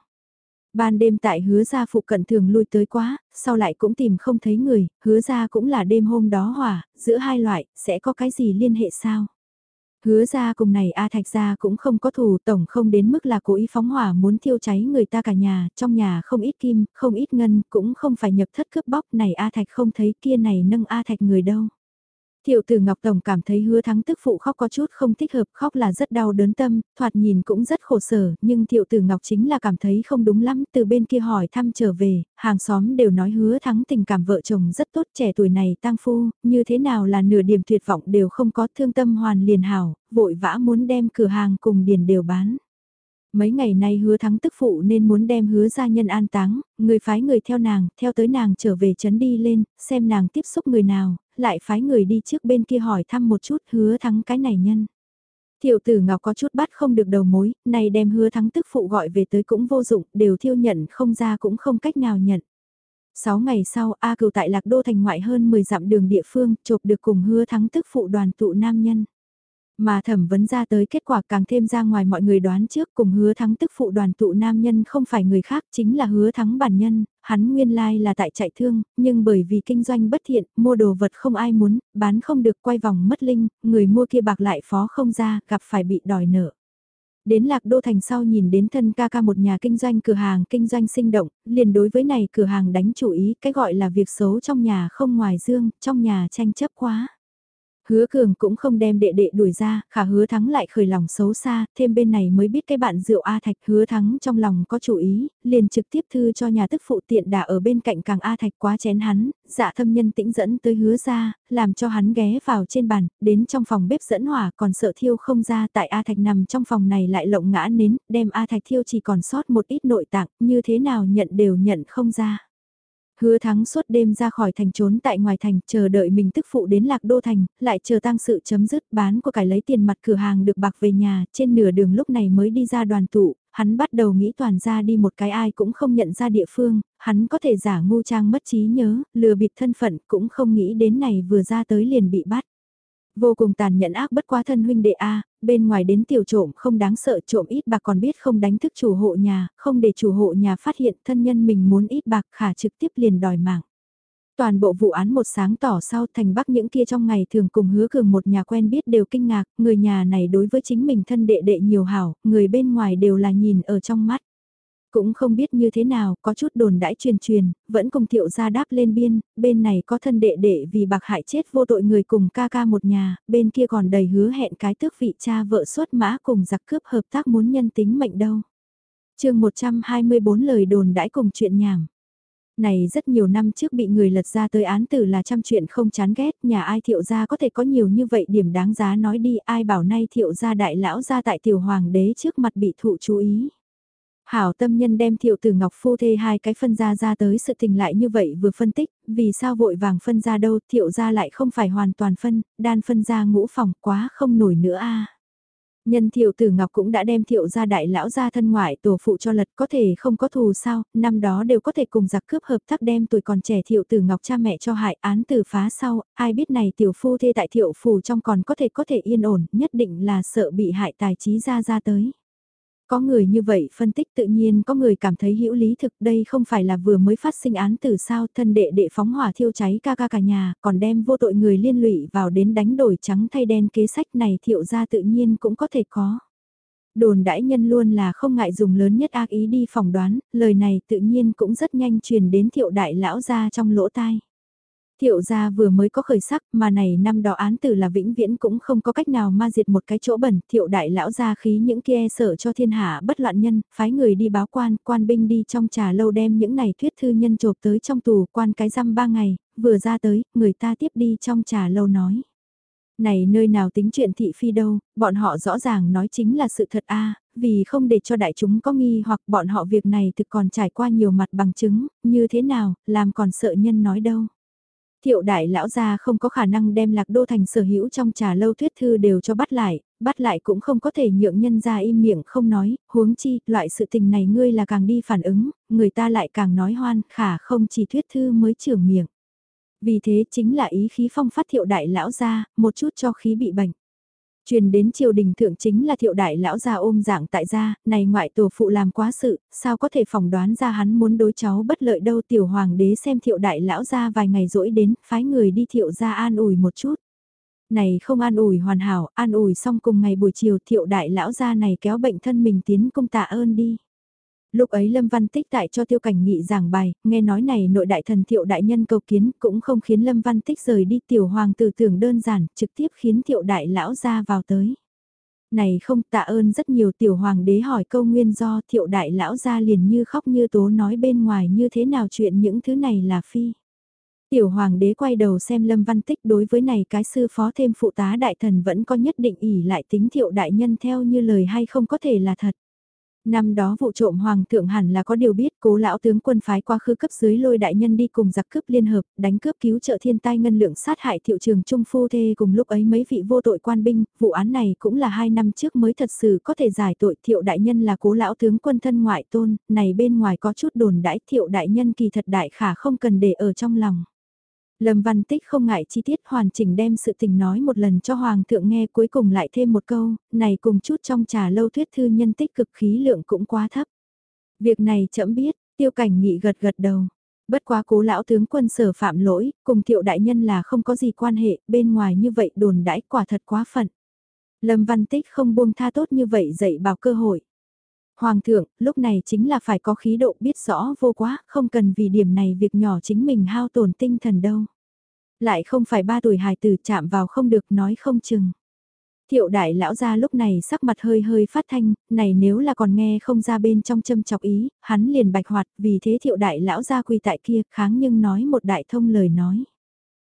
Ban đêm tại hứa ra phụ cận thường lui tới quá, sau lại cũng tìm không thấy người, hứa ra cũng là đêm hôm đó hỏa, giữa hai loại, sẽ có cái gì liên hệ sao? Hứa ra cùng này A Thạch ra cũng không có thù tổng không đến mức là cố ý phóng hỏa muốn thiêu cháy người ta cả nhà, trong nhà không ít kim, không ít ngân, cũng không phải nhập thất cướp bóc này A Thạch không thấy kia này nâng A Thạch người đâu. Tiểu tử Ngọc Tổng cảm thấy hứa thắng tức phụ khóc có chút không thích hợp, khóc là rất đau đớn tâm, thoạt nhìn cũng rất khổ sở, nhưng tiểu tử Ngọc chính là cảm thấy không đúng lắm, từ bên kia hỏi thăm trở về, hàng xóm đều nói hứa thắng tình cảm vợ chồng rất tốt trẻ tuổi này tăng phu, như thế nào là nửa điểm tuyệt vọng đều không có thương tâm hoàn liền hảo, vội vã muốn đem cửa hàng cùng điền đều bán. Mấy ngày nay hứa thắng tức phụ nên muốn đem hứa gia nhân an táng, người phái người theo nàng, theo tới nàng trở về chấn đi lên, xem nàng tiếp xúc người nào, lại phái người đi trước bên kia hỏi thăm một chút hứa thắng cái này nhân. Thiệu tử Ngọc có chút bắt không được đầu mối, này đem hứa thắng tức phụ gọi về tới cũng vô dụng, đều thiêu nhận không ra cũng không cách nào nhận. Sáu ngày sau, A cửu tại Lạc Đô thành ngoại hơn 10 dặm đường địa phương, chộp được cùng hứa thắng tức phụ đoàn tụ nam nhân. Mà thẩm vấn ra tới kết quả càng thêm ra ngoài mọi người đoán trước cùng hứa thắng tức phụ đoàn tụ nam nhân không phải người khác chính là hứa thắng bản nhân, hắn nguyên lai là tại chạy thương, nhưng bởi vì kinh doanh bất thiện, mua đồ vật không ai muốn, bán không được quay vòng mất linh, người mua kia bạc lại phó không ra, gặp phải bị đòi nợ. Đến Lạc Đô Thành sau nhìn đến thân ca ca một nhà kinh doanh cửa hàng kinh doanh sinh động, liền đối với này cửa hàng đánh chủ ý, cái gọi là việc xấu trong nhà không ngoài dương, trong nhà tranh chấp quá. Hứa cường cũng không đem đệ đệ đuổi ra, khả hứa thắng lại khởi lòng xấu xa, thêm bên này mới biết cái bạn rượu A Thạch hứa thắng trong lòng có chủ ý, liền trực tiếp thư cho nhà tức phụ tiện đà ở bên cạnh càng A Thạch quá chén hắn, dạ thâm nhân tĩnh dẫn tới hứa ra, làm cho hắn ghé vào trên bàn, đến trong phòng bếp dẫn hỏa còn sợ thiêu không ra tại A Thạch nằm trong phòng này lại lộng ngã nến, đem A Thạch thiêu chỉ còn sót một ít nội tạng, như thế nào nhận đều nhận không ra. Hứa thắng suốt đêm ra khỏi thành trốn tại ngoài thành, chờ đợi mình tức phụ đến lạc đô thành, lại chờ tăng sự chấm dứt bán của cải lấy tiền mặt cửa hàng được bạc về nhà, trên nửa đường lúc này mới đi ra đoàn tụ, hắn bắt đầu nghĩ toàn ra đi một cái ai cũng không nhận ra địa phương, hắn có thể giả ngu trang mất trí nhớ, lừa bịp thân phận cũng không nghĩ đến này vừa ra tới liền bị bắt. Vô cùng tàn nhẫn ác bất quá thân huynh đệ A, bên ngoài đến tiểu trộm không đáng sợ trộm ít bạc còn biết không đánh thức chủ hộ nhà, không để chủ hộ nhà phát hiện thân nhân mình muốn ít bạc khả trực tiếp liền đòi mạng. Toàn bộ vụ án một sáng tỏ sau thành bắc những kia trong ngày thường cùng hứa cường một nhà quen biết đều kinh ngạc, người nhà này đối với chính mình thân đệ đệ nhiều hảo, người bên ngoài đều là nhìn ở trong mắt. Cũng không biết như thế nào, có chút đồn đãi truyền truyền, vẫn cùng thiệu gia đáp lên biên, bên này có thân đệ đệ vì bạc hại chết vô tội người cùng ca ca một nhà, bên kia còn đầy hứa hẹn cái tước vị cha vợ xuất mã cùng giặc cướp hợp tác muốn nhân tính mệnh đâu. chương 124 lời đồn đãi cùng chuyện nhảm này rất nhiều năm trước bị người lật ra tới án tử là trăm chuyện không chán ghét, nhà ai thiệu gia có thể có nhiều như vậy điểm đáng giá nói đi, ai bảo nay thiệu gia đại lão gia tại tiểu hoàng đế trước mặt bị thụ chú ý. Hảo tâm nhân đem thiệu tử ngọc phu thê hai cái phân ra ra tới sự tình lại như vậy vừa phân tích, vì sao vội vàng phân ra đâu thiệu ra lại không phải hoàn toàn phân, đan phân ra ngũ phòng quá không nổi nữa a Nhân thiệu tử ngọc cũng đã đem thiệu ra đại lão ra thân ngoại tổ phụ cho lật có thể không có thù sao, năm đó đều có thể cùng giặc cướp hợp tác đem tuổi còn trẻ thiệu tử ngọc cha mẹ cho hại án tử phá sau, ai biết này tiểu phu thê tại thiệu phủ trong còn có thể có thể yên ổn, nhất định là sợ bị hại tài trí ra ra tới. Có người như vậy phân tích tự nhiên có người cảm thấy hữu lý thực đây không phải là vừa mới phát sinh án từ sao thân đệ đệ phóng hỏa thiêu cháy ca ca cả nhà, còn đem vô tội người liên lụy vào đến đánh đổi trắng thay đen kế sách này thiệu ra tự nhiên cũng có thể có. Đồn đãi nhân luôn là không ngại dùng lớn nhất ác ý đi phỏng đoán, lời này tự nhiên cũng rất nhanh truyền đến thiệu đại lão ra trong lỗ tai. Thiệu gia vừa mới có khởi sắc mà này năm đó án tử là vĩnh viễn cũng không có cách nào ma diệt một cái chỗ bẩn. Thiệu đại lão gia khí những kia sợ cho thiên hạ bất loạn nhân, phái người đi báo quan, quan binh đi trong trà lâu đem những này thuyết thư nhân chộp tới trong tù quan cái răm ba ngày, vừa ra tới, người ta tiếp đi trong trà lâu nói. Này nơi nào tính chuyện thị phi đâu, bọn họ rõ ràng nói chính là sự thật a vì không để cho đại chúng có nghi hoặc bọn họ việc này thực còn trải qua nhiều mặt bằng chứng, như thế nào, làm còn sợ nhân nói đâu. Thiệu đại lão gia không có khả năng đem lạc đô thành sở hữu trong trà lâu thuyết thư đều cho bắt lại, bắt lại cũng không có thể nhượng nhân ra im miệng không nói, huống chi, loại sự tình này ngươi là càng đi phản ứng, người ta lại càng nói hoan, khả không chỉ thuyết thư mới trưởng miệng. Vì thế chính là ý khí phong phát thiệu đại lão gia, một chút cho khí bị bệnh. Truyền đến triều đình thượng chính là thiệu đại lão gia ôm dạng tại gia, này ngoại tổ phụ làm quá sự, sao có thể phỏng đoán ra hắn muốn đối cháu bất lợi đâu tiểu hoàng đế xem thiệu đại lão gia vài ngày rỗi đến, phái người đi thiệu gia an ủi một chút. Này không an ủi hoàn hảo, an ủi xong cùng ngày buổi chiều thiệu đại lão gia này kéo bệnh thân mình tiến công tạ ơn đi. Lúc ấy Lâm Văn Tích tại cho Tiêu Cảnh Nghị giảng bài, nghe nói này nội đại thần thiệu đại nhân cầu kiến cũng không khiến Lâm Văn Tích rời đi tiểu hoàng tử tưởng đơn giản, trực tiếp khiến thiệu đại lão ra vào tới. Này không tạ ơn rất nhiều tiểu hoàng đế hỏi câu nguyên do thiệu đại lão ra liền như khóc như tố nói bên ngoài như thế nào chuyện những thứ này là phi. Tiểu hoàng đế quay đầu xem Lâm Văn Tích đối với này cái sư phó thêm phụ tá đại thần vẫn có nhất định ỉ lại tính thiệu đại nhân theo như lời hay không có thể là thật. Năm đó vụ trộm hoàng thượng hẳn là có điều biết cố lão tướng quân phái qua khứ cấp dưới lôi đại nhân đi cùng giặc cướp liên hợp, đánh cướp cứu trợ thiên tai ngân lượng sát hại thiệu trường trung phu thê cùng lúc ấy mấy vị vô tội quan binh, vụ án này cũng là hai năm trước mới thật sự có thể giải tội thiệu đại nhân là cố lão tướng quân thân ngoại tôn, này bên ngoài có chút đồn đãi thiệu đại nhân kỳ thật đại khả không cần để ở trong lòng. Lâm Văn Tích không ngại chi tiết hoàn chỉnh đem sự tình nói một lần cho Hoàng thượng nghe cuối cùng lại thêm một câu, này cùng chút trong trà lâu thuyết thư nhân tích cực khí lượng cũng quá thấp. Việc này chậm biết, tiêu cảnh nghị gật gật đầu. Bất quá cố lão tướng quân sở phạm lỗi, cùng thiệu đại nhân là không có gì quan hệ, bên ngoài như vậy đồn đãi quả thật quá phận. Lâm Văn Tích không buông tha tốt như vậy dạy bảo cơ hội. Hoàng thượng, lúc này chính là phải có khí độ biết rõ vô quá, không cần vì điểm này việc nhỏ chính mình hao tổn tinh thần đâu. Lại không phải ba tuổi hài tử chạm vào không được nói không chừng. Thiệu đại lão ra lúc này sắc mặt hơi hơi phát thanh, này nếu là còn nghe không ra bên trong châm chọc ý, hắn liền bạch hoạt, vì thế thiệu đại lão ra quỳ tại kia kháng nhưng nói một đại thông lời nói.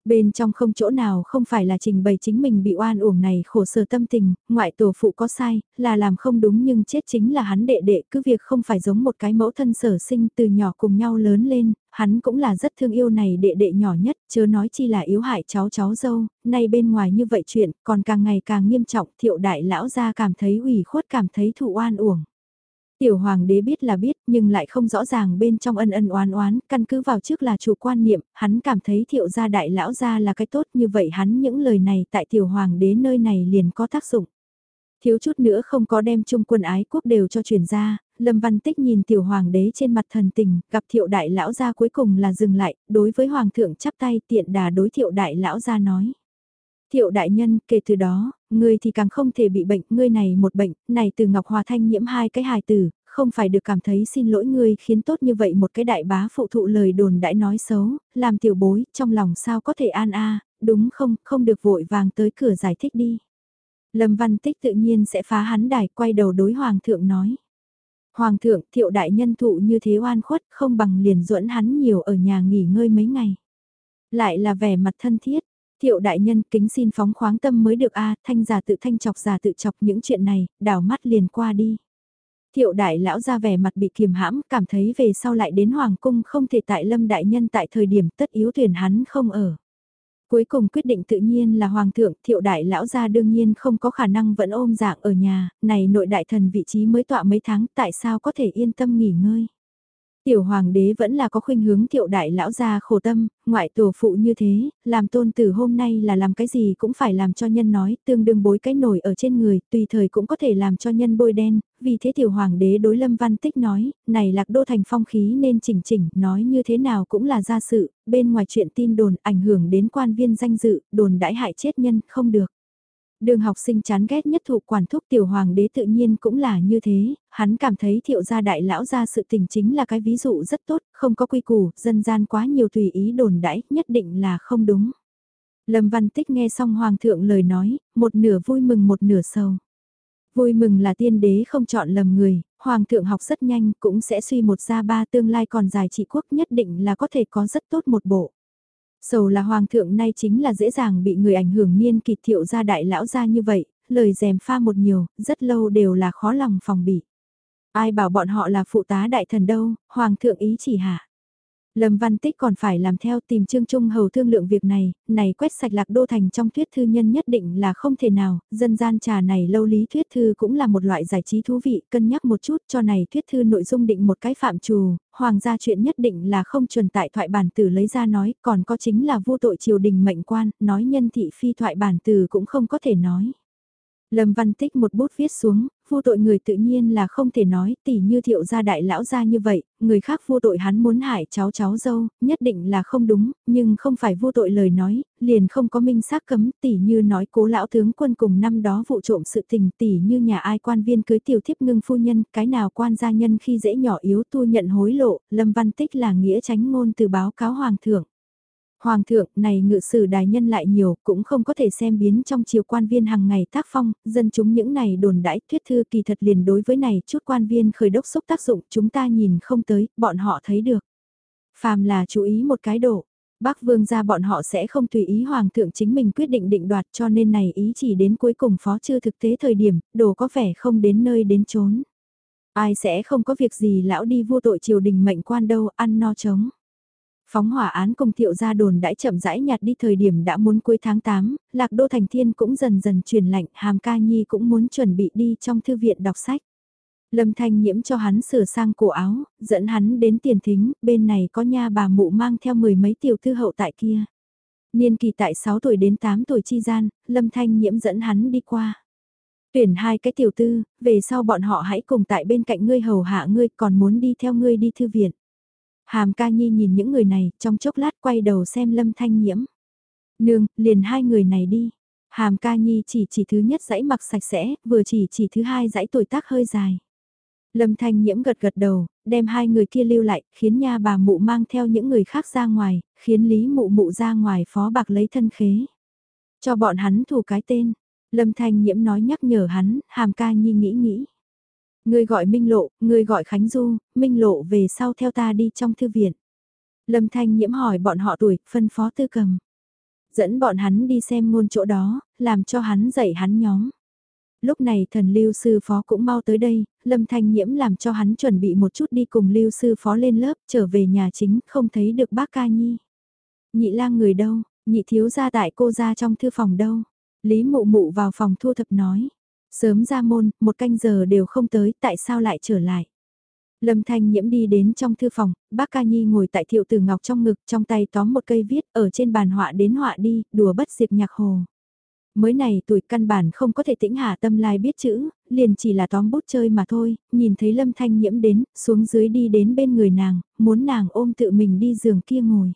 Bên trong không chỗ nào không phải là trình bày chính mình bị oan uổng này khổ sở tâm tình, ngoại tổ phụ có sai, là làm không đúng nhưng chết chính là hắn đệ đệ, cứ việc không phải giống một cái mẫu thân sở sinh từ nhỏ cùng nhau lớn lên, hắn cũng là rất thương yêu này đệ đệ nhỏ nhất, chớ nói chi là yếu hại cháu cháu dâu, nay bên ngoài như vậy chuyện, còn càng ngày càng nghiêm trọng, thiệu đại lão ra cảm thấy ủy khuất cảm thấy thụ oan uổng. Tiểu hoàng đế biết là biết nhưng lại không rõ ràng bên trong ân ân oán oán, căn cứ vào trước là chủ quan niệm, hắn cảm thấy thiệu gia đại lão gia là cái tốt như vậy hắn những lời này tại tiểu hoàng đế nơi này liền có tác dụng. Thiếu chút nữa không có đem chung quân ái quốc đều cho truyền ra, Lâm Văn Tích nhìn tiểu hoàng đế trên mặt thần tình, gặp thiệu đại lão gia cuối cùng là dừng lại, đối với hoàng thượng chắp tay tiện đà đối thiệu đại lão gia nói. Thiệu đại nhân, kể từ đó, ngươi thì càng không thể bị bệnh, ngươi này một bệnh, này từ Ngọc Hòa Thanh nhiễm hai cái hài tử, không phải được cảm thấy xin lỗi ngươi khiến tốt như vậy một cái đại bá phụ thụ lời đồn đãi nói xấu, làm tiểu bối, trong lòng sao có thể an a đúng không, không được vội vàng tới cửa giải thích đi. Lâm Văn Tích tự nhiên sẽ phá hắn đài quay đầu đối Hoàng thượng nói. Hoàng thượng thiệu đại nhân thụ như thế oan khuất không bằng liền duẫn hắn nhiều ở nhà nghỉ ngơi mấy ngày. Lại là vẻ mặt thân thiết, Thiệu đại nhân kính xin phóng khoáng tâm mới được a thanh giả tự thanh chọc giả tự chọc những chuyện này, đảo mắt liền qua đi. Thiệu đại lão ra vẻ mặt bị kiềm hãm, cảm thấy về sau lại đến Hoàng cung không thể tại lâm đại nhân tại thời điểm tất yếu tuyển hắn không ở. Cuối cùng quyết định tự nhiên là Hoàng thượng, thiệu đại lão gia đương nhiên không có khả năng vẫn ôm dạng ở nhà, này nội đại thần vị trí mới tọa mấy tháng tại sao có thể yên tâm nghỉ ngơi. Tiểu hoàng đế vẫn là có khuynh hướng thiệu đại lão gia khổ tâm, ngoại tổ phụ như thế, làm tôn tử hôm nay là làm cái gì cũng phải làm cho nhân nói, tương đương bối cái nổi ở trên người, tùy thời cũng có thể làm cho nhân bôi đen, vì thế tiểu hoàng đế đối lâm văn tích nói, này lạc đô thành phong khí nên chỉnh chỉnh, nói như thế nào cũng là ra sự, bên ngoài chuyện tin đồn ảnh hưởng đến quan viên danh dự, đồn đãi hại chết nhân, không được. Đường học sinh chán ghét nhất thụ quản thúc tiểu hoàng đế tự nhiên cũng là như thế, hắn cảm thấy thiệu gia đại lão gia sự tình chính là cái ví dụ rất tốt, không có quy củ, dân gian quá nhiều tùy ý đồn đãi, nhất định là không đúng. Lâm Văn Tích nghe xong hoàng thượng lời nói, một nửa vui mừng một nửa sâu. Vui mừng là tiên đế không chọn lầm người, hoàng thượng học rất nhanh cũng sẽ suy một ra ba tương lai còn dài trị quốc nhất định là có thể có rất tốt một bộ. Sầu là hoàng thượng nay chính là dễ dàng bị người ảnh hưởng niên kỳ thiệu gia đại lão gia như vậy, lời dèm pha một nhiều, rất lâu đều là khó lòng phòng bị. Ai bảo bọn họ là phụ tá đại thần đâu, hoàng thượng ý chỉ hạ. Lâm Văn Tích còn phải làm theo tìm Trương Trung Hầu thương lượng việc này, này quét sạch lạc đô thành trong thuyết thư nhân nhất định là không thể nào, dân gian trà này lâu lý thuyết thư cũng là một loại giải trí thú vị, cân nhắc một chút cho này thuyết thư nội dung định một cái phạm trù, hoàng gia chuyện nhất định là không chuẩn tại thoại bản tử lấy ra nói, còn có chính là vô tội triều đình mệnh quan, nói nhân thị phi thoại bản tử cũng không có thể nói. Lâm Văn Tích một bút viết xuống, vô tội người tự nhiên là không thể nói, tỉ như thiệu gia đại lão gia như vậy, người khác vô tội hắn muốn hại cháu cháu dâu, nhất định là không đúng, nhưng không phải vô tội lời nói, liền không có minh xác cấm, tỉ như nói cố lão tướng quân cùng năm đó vụ trộm sự tình, tỉ như nhà ai quan viên cưới tiểu thiếp ngưng phu nhân, cái nào quan gia nhân khi dễ nhỏ yếu tu nhận hối lộ, Lâm Văn Tích là nghĩa tránh ngôn từ báo cáo hoàng thượng. Hoàng thượng, này ngự sử đài nhân lại nhiều, cũng không có thể xem biến trong chiều quan viên hàng ngày tác phong, dân chúng những này đồn đãi thuyết thư kỳ thật liền đối với này chút quan viên khởi đốc xúc tác dụng chúng ta nhìn không tới, bọn họ thấy được. Phàm là chú ý một cái độ, Bắc Vương gia bọn họ sẽ không tùy ý Hoàng thượng chính mình quyết định định đoạt cho nên này ý chỉ đến cuối cùng phó chưa thực tế thời điểm, đồ có vẻ không đến nơi đến chốn. Ai sẽ không có việc gì lão đi vô tội triều đình mệnh quan đâu ăn no trống. Phóng hỏa án cùng thiệu gia đồn đãi chậm rãi nhạt đi thời điểm đã muốn cuối tháng 8, Lạc Đô Thành Thiên cũng dần dần truyền lạnh, Hàm Ca Nhi cũng muốn chuẩn bị đi trong thư viện đọc sách. Lâm Thanh nhiễm cho hắn sửa sang cổ áo, dẫn hắn đến tiền thính, bên này có nha bà mụ mang theo mười mấy tiểu thư hậu tại kia. Niên kỳ tại 6 tuổi đến 8 tuổi chi gian, Lâm Thanh nhiễm dẫn hắn đi qua. Tuyển hai cái tiểu tư, về sau bọn họ hãy cùng tại bên cạnh ngươi hầu hạ ngươi còn muốn đi theo ngươi đi thư viện. Hàm ca nhi nhìn những người này, trong chốc lát quay đầu xem lâm thanh nhiễm. Nương, liền hai người này đi. Hàm ca nhi chỉ chỉ thứ nhất dãy mặc sạch sẽ, vừa chỉ chỉ thứ hai dãy tuổi tác hơi dài. Lâm thanh nhiễm gật gật đầu, đem hai người kia lưu lại, khiến nha bà mụ mang theo những người khác ra ngoài, khiến lý mụ mụ ra ngoài phó bạc lấy thân khế. Cho bọn hắn thủ cái tên. Lâm thanh nhiễm nói nhắc nhở hắn, hàm ca nhi nghĩ nghĩ. Người gọi Minh Lộ, người gọi Khánh Du, Minh Lộ về sau theo ta đi trong thư viện. Lâm Thanh nhiễm hỏi bọn họ tuổi, phân phó tư cầm. Dẫn bọn hắn đi xem ngôn chỗ đó, làm cho hắn dạy hắn nhóm. Lúc này thần lưu sư phó cũng mau tới đây, Lâm Thanh nhiễm làm cho hắn chuẩn bị một chút đi cùng lưu sư phó lên lớp, trở về nhà chính, không thấy được bác ca nhi. Nhị lang người đâu, nhị thiếu gia tại cô ra trong thư phòng đâu. Lý mụ mụ vào phòng thu thập nói. Sớm ra môn, một canh giờ đều không tới, tại sao lại trở lại? Lâm Thanh Nhiễm đi đến trong thư phòng, bác ca nhi ngồi tại thiệu tử ngọc trong ngực, trong tay tóm một cây viết, ở trên bàn họa đến họa đi, đùa bất diệt nhạc hồ. Mới này tuổi căn bản không có thể tĩnh hạ tâm lai biết chữ, liền chỉ là tóm bút chơi mà thôi, nhìn thấy Lâm Thanh Nhiễm đến, xuống dưới đi đến bên người nàng, muốn nàng ôm tự mình đi giường kia ngồi.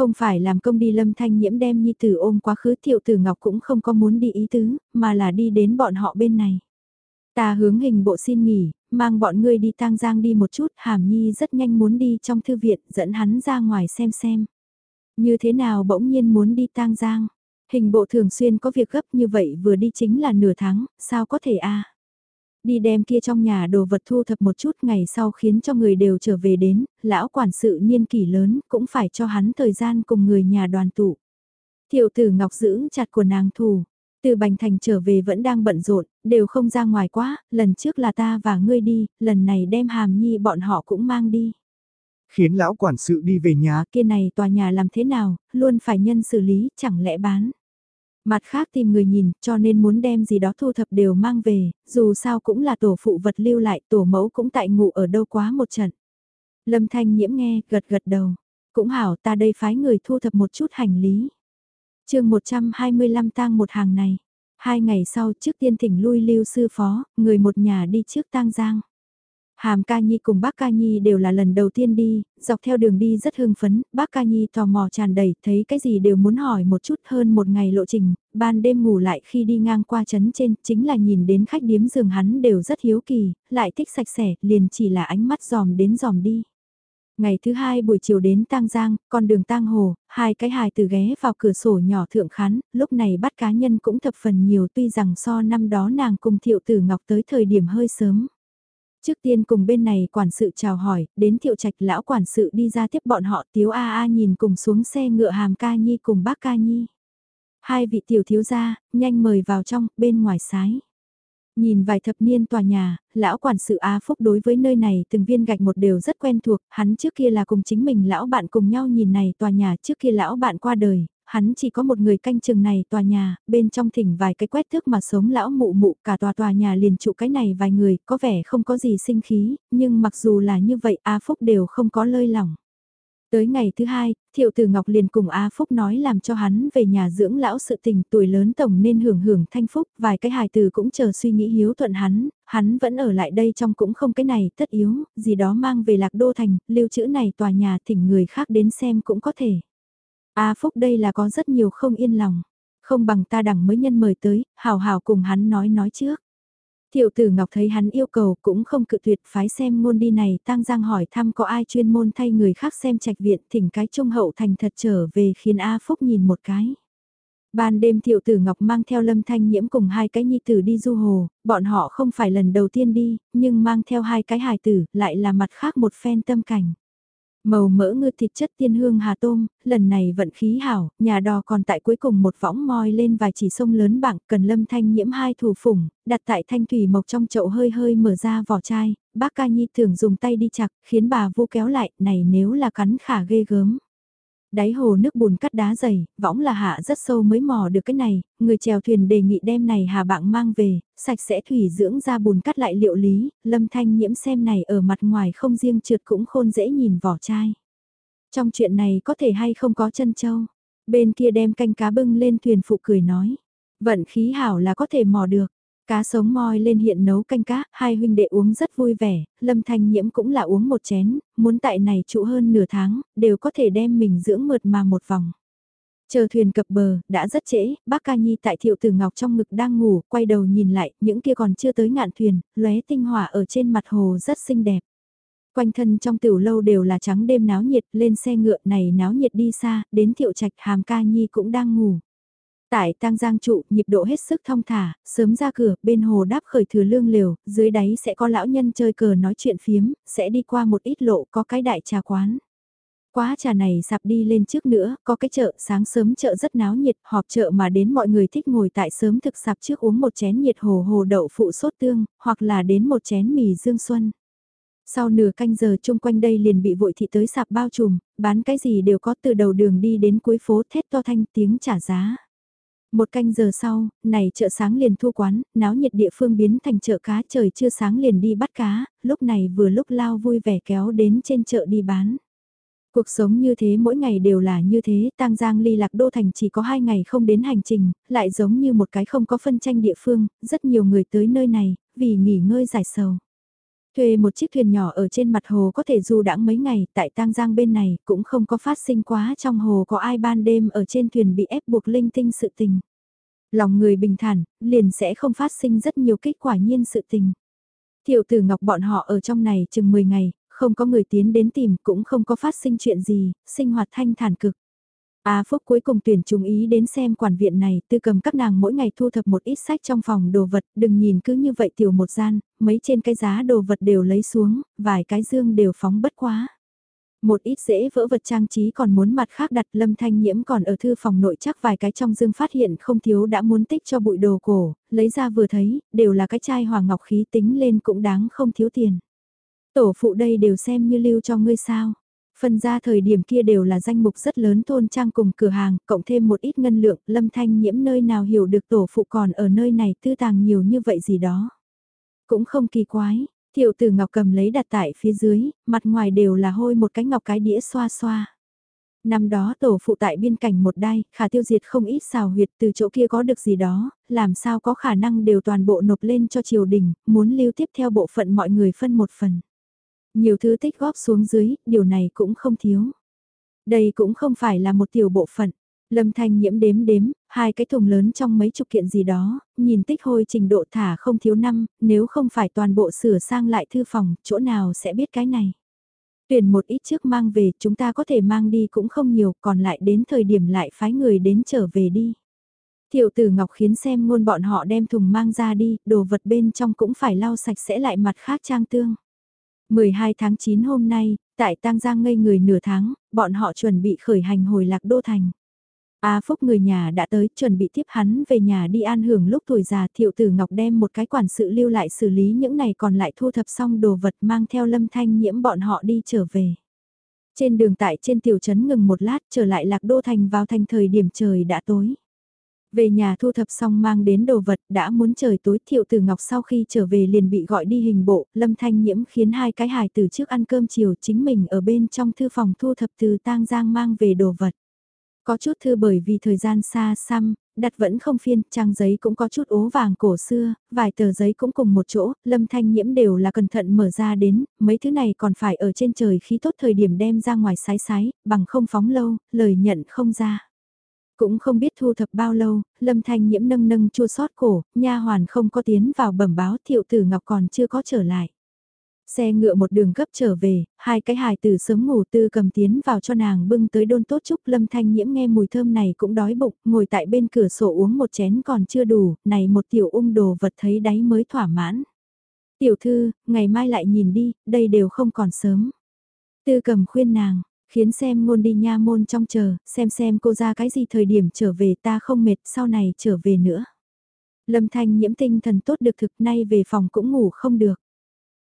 Không phải làm công đi lâm thanh nhiễm đem nhi tử ôm quá khứ thiệu tử ngọc cũng không có muốn đi ý tứ, mà là đi đến bọn họ bên này. Ta hướng hình bộ xin nghỉ, mang bọn ngươi đi tang giang đi một chút, hàm nhi rất nhanh muốn đi trong thư viện, dẫn hắn ra ngoài xem xem. Như thế nào bỗng nhiên muốn đi tang giang? Hình bộ thường xuyên có việc gấp như vậy vừa đi chính là nửa tháng, sao có thể a Đi đem kia trong nhà đồ vật thu thập một chút ngày sau khiến cho người đều trở về đến, lão quản sự niên kỷ lớn cũng phải cho hắn thời gian cùng người nhà đoàn tụ. Thiệu tử Ngọc giữ chặt của nàng thù. Từ Bành Thành trở về vẫn đang bận rộn, đều không ra ngoài quá, lần trước là ta và ngươi đi, lần này đem hàm nhi bọn họ cũng mang đi. Khiến lão quản sự đi về nhà. Kia này tòa nhà làm thế nào, luôn phải nhân xử lý, chẳng lẽ bán. Mặt khác tìm người nhìn, cho nên muốn đem gì đó thu thập đều mang về, dù sao cũng là tổ phụ vật lưu lại, tổ mẫu cũng tại ngủ ở đâu quá một trận. Lâm Thanh Nhiễm nghe, gật gật đầu. Cũng hảo ta đây phái người thu thập một chút hành lý. chương 125 tang một hàng này. Hai ngày sau trước tiên thỉnh lui lưu sư phó, người một nhà đi trước tang giang. Hàm ca nhi cùng bác ca nhi đều là lần đầu tiên đi, dọc theo đường đi rất hưng phấn, bác ca nhi tò mò tràn đầy, thấy cái gì đều muốn hỏi một chút hơn một ngày lộ trình, ban đêm ngủ lại khi đi ngang qua trấn trên, chính là nhìn đến khách điếm giường hắn đều rất hiếu kỳ, lại thích sạch sẽ, liền chỉ là ánh mắt giòm đến giòm đi. Ngày thứ hai buổi chiều đến Tang Giang, con đường Tang Hồ, hai cái hài từ ghé vào cửa sổ nhỏ thượng khán, lúc này bắt cá nhân cũng thập phần nhiều tuy rằng so năm đó nàng cùng thiệu tử ngọc tới thời điểm hơi sớm. Trước tiên cùng bên này quản sự chào hỏi, đến thiệu trạch lão quản sự đi ra tiếp bọn họ tiếu a a nhìn cùng xuống xe ngựa hàm ca nhi cùng bác ca nhi. Hai vị tiểu thiếu gia, nhanh mời vào trong, bên ngoài sái. Nhìn vài thập niên tòa nhà, lão quản sự Á Phúc đối với nơi này từng viên gạch một đều rất quen thuộc, hắn trước kia là cùng chính mình lão bạn cùng nhau nhìn này tòa nhà trước kia lão bạn qua đời, hắn chỉ có một người canh chừng này tòa nhà, bên trong thỉnh vài cái quét thước mà sống lão mụ mụ cả tòa tòa nhà liền trụ cái này vài người, có vẻ không có gì sinh khí, nhưng mặc dù là như vậy A Phúc đều không có lơi lỏng. Tới ngày thứ hai, Thiệu Tử Ngọc liền cùng A Phúc nói làm cho hắn về nhà dưỡng lão sự tình tuổi lớn tổng nên hưởng hưởng thanh phúc, vài cái hài từ cũng chờ suy nghĩ hiếu thuận hắn, hắn vẫn ở lại đây trong cũng không cái này tất yếu, gì đó mang về lạc đô thành, lưu trữ này tòa nhà thỉnh người khác đến xem cũng có thể. A Phúc đây là có rất nhiều không yên lòng, không bằng ta đẳng mới nhân mời tới, hào hào cùng hắn nói nói trước. Thiệu tử Ngọc thấy hắn yêu cầu cũng không cự tuyệt phái xem môn đi này tăng giang hỏi thăm có ai chuyên môn thay người khác xem trạch viện thỉnh cái trung hậu thành thật trở về khiến A Phúc nhìn một cái. Ban đêm thiệu tử Ngọc mang theo lâm thanh nhiễm cùng hai cái nhi tử đi du hồ, bọn họ không phải lần đầu tiên đi, nhưng mang theo hai cái hài tử lại là mặt khác một phen tâm cảnh. Màu mỡ ngư thịt chất tiên hương hà tôm, lần này vận khí hảo, nhà đò còn tại cuối cùng một võng moi lên vài chỉ sông lớn bảng cần lâm thanh nhiễm hai thủ phủng, đặt tại thanh thủy mộc trong chậu hơi hơi mở ra vỏ chai, bác ca nhi thường dùng tay đi chặt, khiến bà vô kéo lại, này nếu là cắn khả ghê gớm. Đáy hồ nước bùn cắt đá dày, võng là hạ rất sâu mới mò được cái này, người chèo thuyền đề nghị đem này hà bạn mang về, sạch sẽ thủy dưỡng ra bùn cắt lại liệu lý, lâm thanh nhiễm xem này ở mặt ngoài không riêng trượt cũng khôn dễ nhìn vỏ chai. Trong chuyện này có thể hay không có chân châu, bên kia đem canh cá bưng lên thuyền phụ cười nói, vận khí hảo là có thể mò được. Cá sống moi lên hiện nấu canh cá, hai huynh đệ uống rất vui vẻ, Lâm Thanh Nhiễm cũng là uống một chén, muốn tại này trụ hơn nửa tháng, đều có thể đem mình dưỡng mượt mà một vòng. Chờ thuyền cập bờ, đã rất trễ, bác ca nhi tại thiệu tử ngọc trong ngực đang ngủ, quay đầu nhìn lại, những kia còn chưa tới ngạn thuyền, lóe tinh hỏa ở trên mặt hồ rất xinh đẹp. Quanh thân trong tiểu lâu đều là trắng đêm náo nhiệt, lên xe ngựa này náo nhiệt đi xa, đến thiệu trạch hàm ca nhi cũng đang ngủ. Tại tang giang trụ, nhịp độ hết sức thong thả, sớm ra cửa, bên hồ đáp khởi thừa lương liều, dưới đáy sẽ có lão nhân chơi cờ nói chuyện phiếm, sẽ đi qua một ít lộ có cái đại trà quán. Quá trà này sạp đi lên trước nữa, có cái chợ, sáng sớm chợ rất náo nhiệt, họp chợ mà đến mọi người thích ngồi tại sớm thực sạp trước uống một chén nhiệt hồ hồ đậu phụ sốt tương, hoặc là đến một chén mì dương xuân. Sau nửa canh giờ chung quanh đây liền bị vội thị tới sạp bao trùm, bán cái gì đều có từ đầu đường đi đến cuối phố thét to thanh tiếng trả giá. Một canh giờ sau, này chợ sáng liền thu quán, náo nhiệt địa phương biến thành chợ cá trời chưa sáng liền đi bắt cá, lúc này vừa lúc lao vui vẻ kéo đến trên chợ đi bán. Cuộc sống như thế mỗi ngày đều là như thế, tang giang ly lạc đô thành chỉ có hai ngày không đến hành trình, lại giống như một cái không có phân tranh địa phương, rất nhiều người tới nơi này, vì nghỉ ngơi giải sầu. Thuê một chiếc thuyền nhỏ ở trên mặt hồ có thể du đãng mấy ngày, tại tang giang bên này cũng không có phát sinh quá trong hồ có ai ban đêm ở trên thuyền bị ép buộc linh tinh sự tình. Lòng người bình thản, liền sẽ không phát sinh rất nhiều kết quả nhiên sự tình. Thiệu tử ngọc bọn họ ở trong này chừng 10 ngày, không có người tiến đến tìm cũng không có phát sinh chuyện gì, sinh hoạt thanh thản cực. A Phúc cuối cùng tuyển trung ý đến xem quản viện này, tư cầm các nàng mỗi ngày thu thập một ít sách trong phòng đồ vật, đừng nhìn cứ như vậy tiểu một gian, mấy trên cái giá đồ vật đều lấy xuống, vài cái dương đều phóng bất quá. Một ít dễ vỡ vật trang trí còn muốn mặt khác đặt lâm thanh nhiễm còn ở thư phòng nội chắc vài cái trong dương phát hiện không thiếu đã muốn tích cho bụi đồ cổ, lấy ra vừa thấy, đều là cái chai hoàng ngọc khí tính lên cũng đáng không thiếu tiền. Tổ phụ đây đều xem như lưu cho ngươi sao. Phần ra thời điểm kia đều là danh mục rất lớn thôn trang cùng cửa hàng, cộng thêm một ít ngân lượng, lâm thanh nhiễm nơi nào hiểu được tổ phụ còn ở nơi này tư tàng nhiều như vậy gì đó. Cũng không kỳ quái, thiệu tử ngọc cầm lấy đặt tại phía dưới, mặt ngoài đều là hôi một cái ngọc cái đĩa xoa xoa. Năm đó tổ phụ tại biên cảnh một đai, khả tiêu diệt không ít xào huyệt từ chỗ kia có được gì đó, làm sao có khả năng đều toàn bộ nộp lên cho triều đình, muốn lưu tiếp theo bộ phận mọi người phân một phần. Nhiều thứ tích góp xuống dưới, điều này cũng không thiếu. Đây cũng không phải là một tiểu bộ phận. Lâm Thanh nhiễm đếm đếm, hai cái thùng lớn trong mấy chục kiện gì đó, nhìn tích hôi trình độ thả không thiếu năm, nếu không phải toàn bộ sửa sang lại thư phòng, chỗ nào sẽ biết cái này. Tuyển một ít trước mang về, chúng ta có thể mang đi cũng không nhiều, còn lại đến thời điểm lại phái người đến trở về đi. Thiệu tử Ngọc khiến xem ngôn bọn họ đem thùng mang ra đi, đồ vật bên trong cũng phải lau sạch sẽ lại mặt khác trang tương. 12 tháng 9 hôm nay, tại Tăng Giang ngây người nửa tháng, bọn họ chuẩn bị khởi hành hồi lạc đô thành. A Phúc người nhà đã tới chuẩn bị tiếp hắn về nhà đi an hưởng lúc tuổi già thiệu tử Ngọc đem một cái quản sự lưu lại xử lý những này còn lại thu thập xong đồ vật mang theo lâm thanh nhiễm bọn họ đi trở về. Trên đường tại trên tiểu trấn ngừng một lát trở lại lạc đô thành vào thành thời điểm trời đã tối. Về nhà thu thập xong mang đến đồ vật đã muốn trời tối thiệu tử ngọc sau khi trở về liền bị gọi đi hình bộ, lâm thanh nhiễm khiến hai cái hài từ trước ăn cơm chiều chính mình ở bên trong thư phòng thu thập từ tang giang mang về đồ vật. Có chút thư bởi vì thời gian xa xăm, đặt vẫn không phiên, trang giấy cũng có chút ố vàng cổ xưa, vài tờ giấy cũng cùng một chỗ, lâm thanh nhiễm đều là cẩn thận mở ra đến, mấy thứ này còn phải ở trên trời khí tốt thời điểm đem ra ngoài sái sái, bằng không phóng lâu, lời nhận không ra. Cũng không biết thu thập bao lâu, lâm thanh nhiễm nâng nâng chua xót cổ, nha hoàn không có tiến vào bẩm báo thiệu tử ngọc còn chưa có trở lại. Xe ngựa một đường gấp trở về, hai cái hài từ sớm ngủ tư cầm tiến vào cho nàng bưng tới đôn tốt chúc lâm thanh nhiễm nghe mùi thơm này cũng đói bụng, ngồi tại bên cửa sổ uống một chén còn chưa đủ, này một tiểu ung đồ vật thấy đáy mới thỏa mãn. Tiểu thư, ngày mai lại nhìn đi, đây đều không còn sớm. Tư cầm khuyên nàng, khiến xem ngôn đi nha môn trong chờ, xem xem cô ra cái gì thời điểm trở về ta không mệt sau này trở về nữa. Lâm thanh nhiễm tinh thần tốt được thực nay về phòng cũng ngủ không được.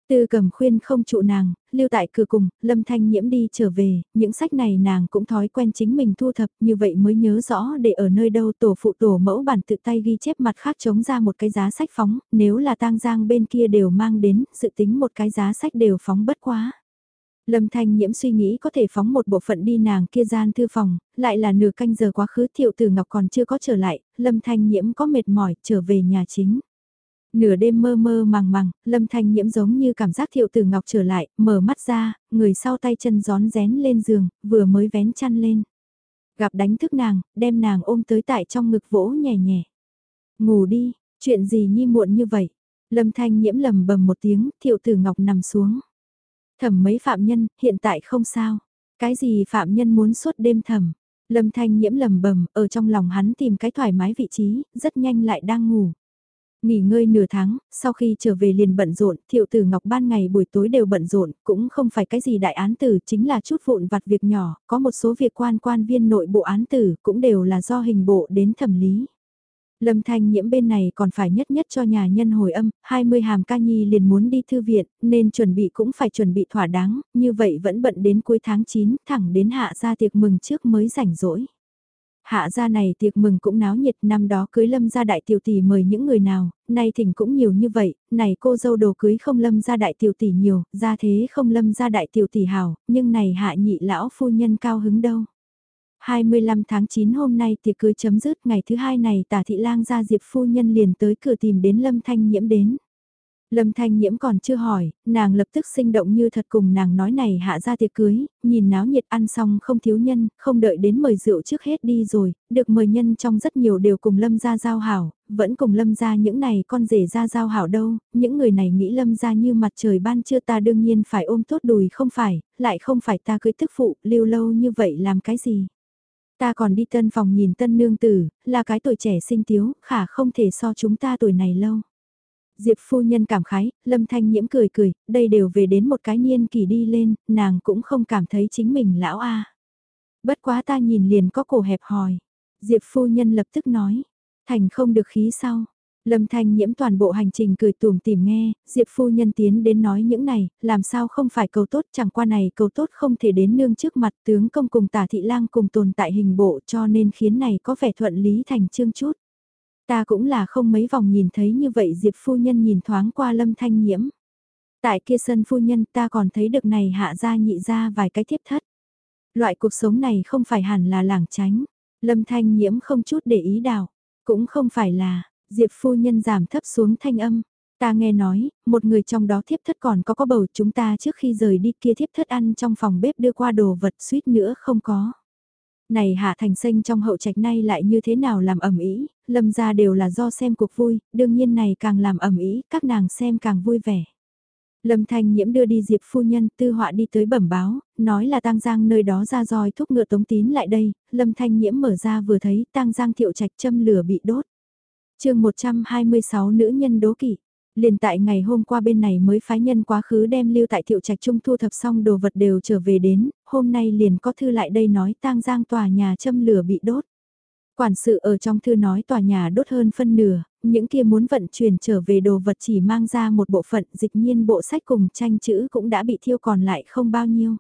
Tư cầm khuyên không trụ nàng, lưu tại cửa cùng, lâm thanh nhiễm đi trở về, những sách này nàng cũng thói quen chính mình thu thập, như vậy mới nhớ rõ để ở nơi đâu tổ phụ tổ mẫu bản tự tay ghi chép mặt khác chống ra một cái giá sách phóng, nếu là tang giang bên kia đều mang đến, sự tính một cái giá sách đều phóng bất quá. Lâm Thanh Nhiễm suy nghĩ có thể phóng một bộ phận đi nàng kia gian thư phòng, lại là nửa canh giờ quá khứ thiệu tử Ngọc còn chưa có trở lại, Lâm Thanh Nhiễm có mệt mỏi trở về nhà chính. Nửa đêm mơ mơ màng màng, Lâm Thanh Nhiễm giống như cảm giác thiệu tử Ngọc trở lại, mở mắt ra, người sau tay chân gión rén lên giường, vừa mới vén chăn lên. Gặp đánh thức nàng, đem nàng ôm tới tại trong ngực vỗ nhẹ nhẹ. Ngủ đi, chuyện gì nhi muộn như vậy? Lâm Thanh Nhiễm lầm bầm một tiếng, thiệu tử Ngọc nằm xuống. Thẩm mấy phạm nhân, hiện tại không sao. Cái gì phạm nhân muốn suốt đêm thẩm? Lâm Thanh nhiễm lầm bầm, ở trong lòng hắn tìm cái thoải mái vị trí, rất nhanh lại đang ngủ. Nghỉ ngơi nửa tháng, sau khi trở về liền bận rộn, thiệu tử ngọc ban ngày buổi tối đều bận rộn, cũng không phải cái gì đại án tử, chính là chút vụn vặt việc nhỏ, có một số việc quan quan viên nội bộ án tử, cũng đều là do hình bộ đến thẩm lý. Lâm Thanh Nhiễm bên này còn phải nhất nhất cho nhà nhân hồi âm, 20 hàm ca nhi liền muốn đi thư viện, nên chuẩn bị cũng phải chuẩn bị thỏa đáng, như vậy vẫn bận đến cuối tháng 9, thẳng đến hạ ra tiệc mừng trước mới rảnh rỗi. Hạ gia này tiệc mừng cũng náo nhiệt năm đó cưới lâm gia đại tiểu tỷ mời những người nào, nay thỉnh cũng nhiều như vậy, này cô dâu đồ cưới không lâm gia đại tiểu tỷ nhiều, ra thế không lâm gia đại tiểu tỷ hào, nhưng này hạ nhị lão phu nhân cao hứng đâu. 25 tháng 9 hôm nay tiệc cưới chấm dứt ngày thứ hai này tả thị lang ra diệp phu nhân liền tới cửa tìm đến lâm thanh nhiễm đến. Lâm Thanh Nhiễm còn chưa hỏi, nàng lập tức sinh động như thật cùng nàng nói này hạ ra tiệc cưới, nhìn náo nhiệt ăn xong không thiếu nhân, không đợi đến mời rượu trước hết đi rồi, được mời nhân trong rất nhiều đều cùng Lâm ra giao hảo, vẫn cùng Lâm ra những này con rể ra giao hảo đâu, những người này nghĩ Lâm ra như mặt trời ban chưa ta đương nhiên phải ôm tốt đùi không phải, lại không phải ta cưới thức phụ, lưu lâu như vậy làm cái gì. Ta còn đi tân phòng nhìn tân nương tử, là cái tuổi trẻ sinh tiếu, khả không thể so chúng ta tuổi này lâu. Diệp phu nhân cảm khái, lâm thanh nhiễm cười cười, đây đều về đến một cái niên kỳ đi lên, nàng cũng không cảm thấy chính mình lão a. Bất quá ta nhìn liền có cổ hẹp hòi. Diệp phu nhân lập tức nói, thành không được khí sau, Lâm Thanh nhiễm toàn bộ hành trình cười tùm tìm nghe, Diệp phu nhân tiến đến nói những này, làm sao không phải cầu tốt chẳng qua này cầu tốt không thể đến nương trước mặt tướng công cùng tả thị lang cùng tồn tại hình bộ cho nên khiến này có vẻ thuận lý thành chương chút. Ta cũng là không mấy vòng nhìn thấy như vậy Diệp phu nhân nhìn thoáng qua Lâm Thanh nhiễm. Tại kia sân phu nhân ta còn thấy được này hạ ra nhị ra vài cái thiếp thất. Loại cuộc sống này không phải hẳn là làng tránh. Lâm Thanh nhiễm không chút để ý đào, cũng không phải là Diệp phu nhân giảm thấp xuống thanh âm. Ta nghe nói, một người trong đó thiếp thất còn có có bầu chúng ta trước khi rời đi kia thiếp thất ăn trong phòng bếp đưa qua đồ vật suýt nữa không có. Này Hạ Thành Xanh trong hậu trạch nay lại như thế nào làm ẩm ý, lâm ra đều là do xem cuộc vui, đương nhiên này càng làm ẩm ý, các nàng xem càng vui vẻ. Lâm Thanh Nhiễm đưa đi Diệp phu nhân tư họa đi tới bẩm báo, nói là Tang Giang nơi đó ra roi thúc ngựa tống tín lại đây, Lâm Thanh Nhiễm mở ra vừa thấy Tang Giang thiệu trạch châm lửa bị đốt chương 126 nữ nhân đố kỵ Liền tại ngày hôm qua bên này mới phái nhân quá khứ đem lưu tại thiệu trạch trung thu thập xong đồ vật đều trở về đến, hôm nay liền có thư lại đây nói tang giang tòa nhà châm lửa bị đốt. Quản sự ở trong thư nói tòa nhà đốt hơn phân nửa, những kia muốn vận chuyển trở về đồ vật chỉ mang ra một bộ phận dịch nhiên bộ sách cùng tranh chữ cũng đã bị thiêu còn lại không bao nhiêu.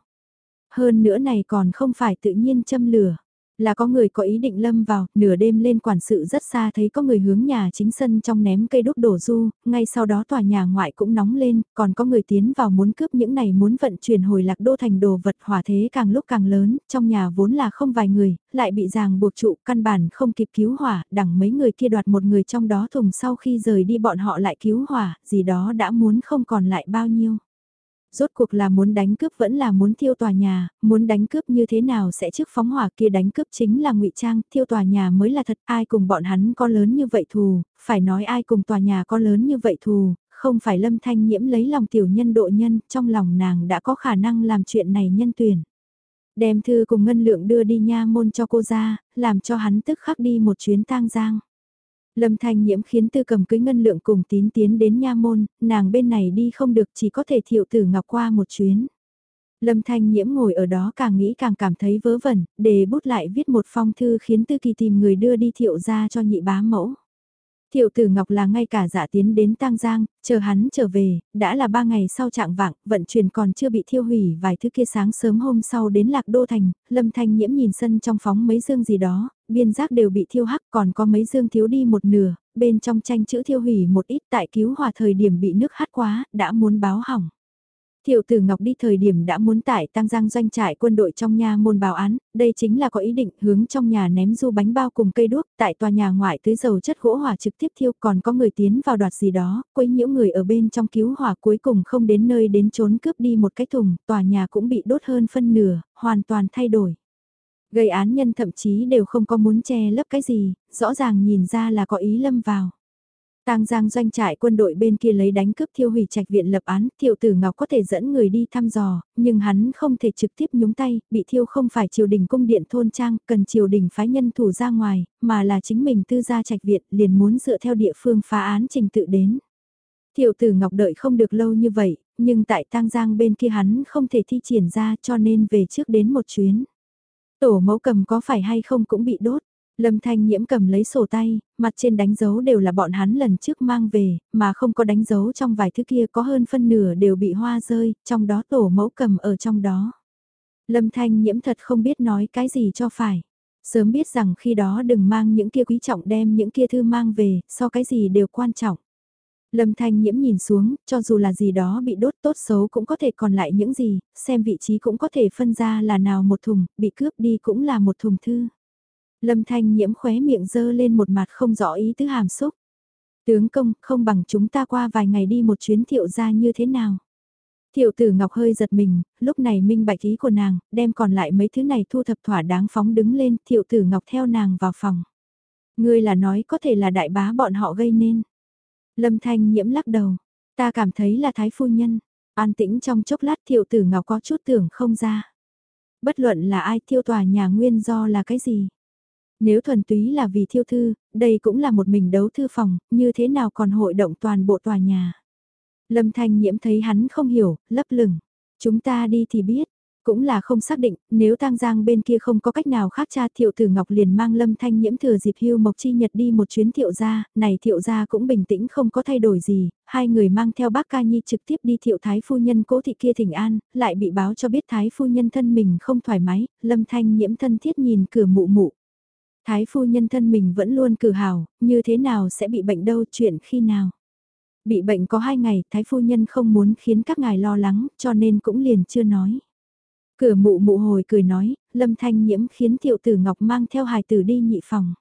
Hơn nữa này còn không phải tự nhiên châm lửa. Là có người có ý định lâm vào, nửa đêm lên quản sự rất xa thấy có người hướng nhà chính sân trong ném cây đốt đổ du, ngay sau đó tòa nhà ngoại cũng nóng lên, còn có người tiến vào muốn cướp những này muốn vận chuyển hồi lạc đô thành đồ vật hỏa thế càng lúc càng lớn, trong nhà vốn là không vài người, lại bị ràng buộc trụ căn bản không kịp cứu hỏa, đẳng mấy người kia đoạt một người trong đó thùng sau khi rời đi bọn họ lại cứu hỏa, gì đó đã muốn không còn lại bao nhiêu. Rốt cuộc là muốn đánh cướp vẫn là muốn thiêu tòa nhà, muốn đánh cướp như thế nào sẽ trước phóng hỏa kia đánh cướp chính là ngụy trang, thiêu tòa nhà mới là thật, ai cùng bọn hắn có lớn như vậy thù, phải nói ai cùng tòa nhà có lớn như vậy thù, không phải lâm thanh nhiễm lấy lòng tiểu nhân độ nhân, trong lòng nàng đã có khả năng làm chuyện này nhân tuyển. Đem thư cùng ngân lượng đưa đi nha môn cho cô ra, làm cho hắn tức khắc đi một chuyến tang giang. Lâm Thanh Nhiễm khiến tư cầm cưới ngân lượng cùng tín tiến đến nha môn, nàng bên này đi không được chỉ có thể thiệu tử ngọc qua một chuyến. Lâm Thanh Nhiễm ngồi ở đó càng nghĩ càng cảm thấy vớ vẩn, đề bút lại viết một phong thư khiến tư kỳ tìm người đưa đi thiệu ra cho nhị bá mẫu. Thiệu tử Ngọc là ngay cả giả tiến đến Tang Giang, chờ hắn trở về, đã là ba ngày sau trạng vạng, vận chuyển còn chưa bị thiêu hủy vài thứ kia sáng sớm hôm sau đến Lạc Đô Thành, Lâm Thanh Nhiễm nhìn sân trong phóng mấy dương gì đó, biên giác đều bị thiêu hắc còn có mấy dương thiếu đi một nửa, bên trong tranh chữ thiêu hủy một ít tại cứu hòa thời điểm bị nước hắt quá, đã muốn báo hỏng. Thiệu tử Ngọc đi thời điểm đã muốn tải tăng giang doanh trại quân đội trong nhà môn báo án, đây chính là có ý định hướng trong nhà ném du bánh bao cùng cây đuốc, tại tòa nhà ngoại tưới dầu chất gỗ hỏa trực tiếp thiêu còn có người tiến vào đoạt gì đó, quấy nhiễu người ở bên trong cứu hỏa cuối cùng không đến nơi đến trốn cướp đi một cái thùng, tòa nhà cũng bị đốt hơn phân nửa, hoàn toàn thay đổi. Gây án nhân thậm chí đều không có muốn che lấp cái gì, rõ ràng nhìn ra là có ý lâm vào. Tang Giang doanh trại quân đội bên kia lấy đánh cướp thiêu hủy trạch viện lập án, Thiệu Tử Ngọc có thể dẫn người đi thăm dò, nhưng hắn không thể trực tiếp nhúng tay, bị thiêu không phải triều đình cung điện thôn trang, cần triều đình phái nhân thủ ra ngoài, mà là chính mình tư gia trạch viện, liền muốn dựa theo địa phương phá án trình tự đến. Thiệu Tử Ngọc đợi không được lâu như vậy, nhưng tại Tang Giang bên kia hắn không thể thi triển ra cho nên về trước đến một chuyến. Tổ mẫu cầm có phải hay không cũng bị đốt. Lâm Thanh Nhiễm cầm lấy sổ tay, mặt trên đánh dấu đều là bọn hắn lần trước mang về, mà không có đánh dấu trong vài thứ kia có hơn phân nửa đều bị hoa rơi, trong đó tổ mẫu cầm ở trong đó. Lâm Thanh Nhiễm thật không biết nói cái gì cho phải. Sớm biết rằng khi đó đừng mang những kia quý trọng đem những kia thư mang về, so cái gì đều quan trọng. Lâm Thanh Nhiễm nhìn xuống, cho dù là gì đó bị đốt tốt xấu cũng có thể còn lại những gì, xem vị trí cũng có thể phân ra là nào một thùng, bị cướp đi cũng là một thùng thư. Lâm Thanh Nhiễm khóe miệng dơ lên một mặt không rõ ý tứ hàm xúc. Tướng công, không bằng chúng ta qua vài ngày đi một chuyến thiệu ra như thế nào. Thiệu tử Ngọc hơi giật mình, lúc này minh bạch ý của nàng, đem còn lại mấy thứ này thu thập thỏa đáng phóng đứng lên, thiệu tử Ngọc theo nàng vào phòng. Ngươi là nói có thể là đại bá bọn họ gây nên. Lâm Thanh nhiễm lắc đầu, ta cảm thấy là thái phu nhân. An tĩnh trong chốc lát thiệu tử Ngọc có chút tưởng không ra. Bất luận là ai thiêu tòa nhà nguyên do là cái gì. Nếu thuần túy là vì thiêu thư, đây cũng là một mình đấu thư phòng, như thế nào còn hội động toàn bộ tòa nhà. Lâm Thanh Nhiễm thấy hắn không hiểu, lấp lửng. Chúng ta đi thì biết, cũng là không xác định, nếu tang giang bên kia không có cách nào khác cha thiệu tử ngọc liền mang lâm thanh nhiễm thừa dịp hưu mộc chi nhật đi một chuyến thiệu gia, này thiệu gia cũng bình tĩnh không có thay đổi gì, hai người mang theo bác ca nhi trực tiếp đi thiệu thái phu nhân cố thị kia thỉnh an, lại bị báo cho biết thái phu nhân thân mình không thoải mái, lâm thanh nhiễm thân thiết nhìn cửa mụ mụ. Thái phu nhân thân mình vẫn luôn cử hào, như thế nào sẽ bị bệnh đâu chuyện khi nào. Bị bệnh có hai ngày, thái phu nhân không muốn khiến các ngài lo lắng, cho nên cũng liền chưa nói. Cửa mụ mụ hồi cười nói, lâm thanh nhiễm khiến thiệu tử ngọc mang theo hài tử đi nhị phòng.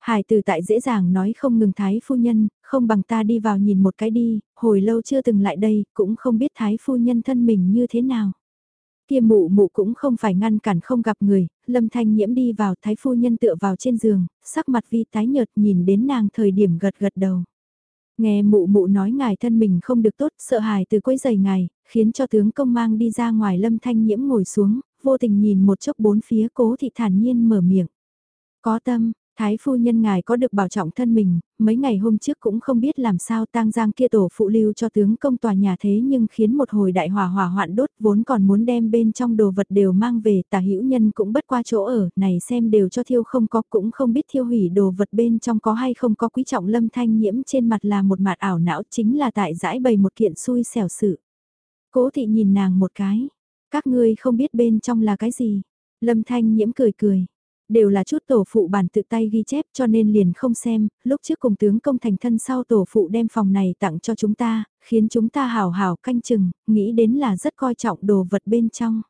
Hải tử tại dễ dàng nói không ngừng thái phu nhân, không bằng ta đi vào nhìn một cái đi, hồi lâu chưa từng lại đây, cũng không biết thái phu nhân thân mình như thế nào. Kia mụ mụ cũng không phải ngăn cản không gặp người, lâm thanh nhiễm đi vào thái phu nhân tựa vào trên giường, sắc mặt vi tái nhợt nhìn đến nàng thời điểm gật gật đầu. Nghe mụ mụ nói ngài thân mình không được tốt, sợ hài từ quấy giày ngài, khiến cho tướng công mang đi ra ngoài lâm thanh nhiễm ngồi xuống, vô tình nhìn một chốc bốn phía cố thị thản nhiên mở miệng. Có tâm, Thái phu nhân ngài có được bảo trọng thân mình, mấy ngày hôm trước cũng không biết làm sao tang giang kia tổ phụ lưu cho tướng công tòa nhà thế nhưng khiến một hồi đại hỏa hỏa hoạn đốt vốn còn muốn đem bên trong đồ vật đều mang về tà hữu nhân cũng bất qua chỗ ở, này xem đều cho thiêu không có cũng không biết thiêu hủy đồ vật bên trong có hay không có quý trọng lâm thanh nhiễm trên mặt là một mặt ảo não chính là tại giải bày một kiện xui xẻo sự. Cố thị nhìn nàng một cái, các ngươi không biết bên trong là cái gì. Lâm thanh nhiễm cười cười, đều là chút tổ phụ bản tự tay ghi chép cho nên liền không xem, lúc trước cùng tướng công thành thân sau tổ phụ đem phòng này tặng cho chúng ta, khiến chúng ta hào hào canh chừng, nghĩ đến là rất coi trọng đồ vật bên trong.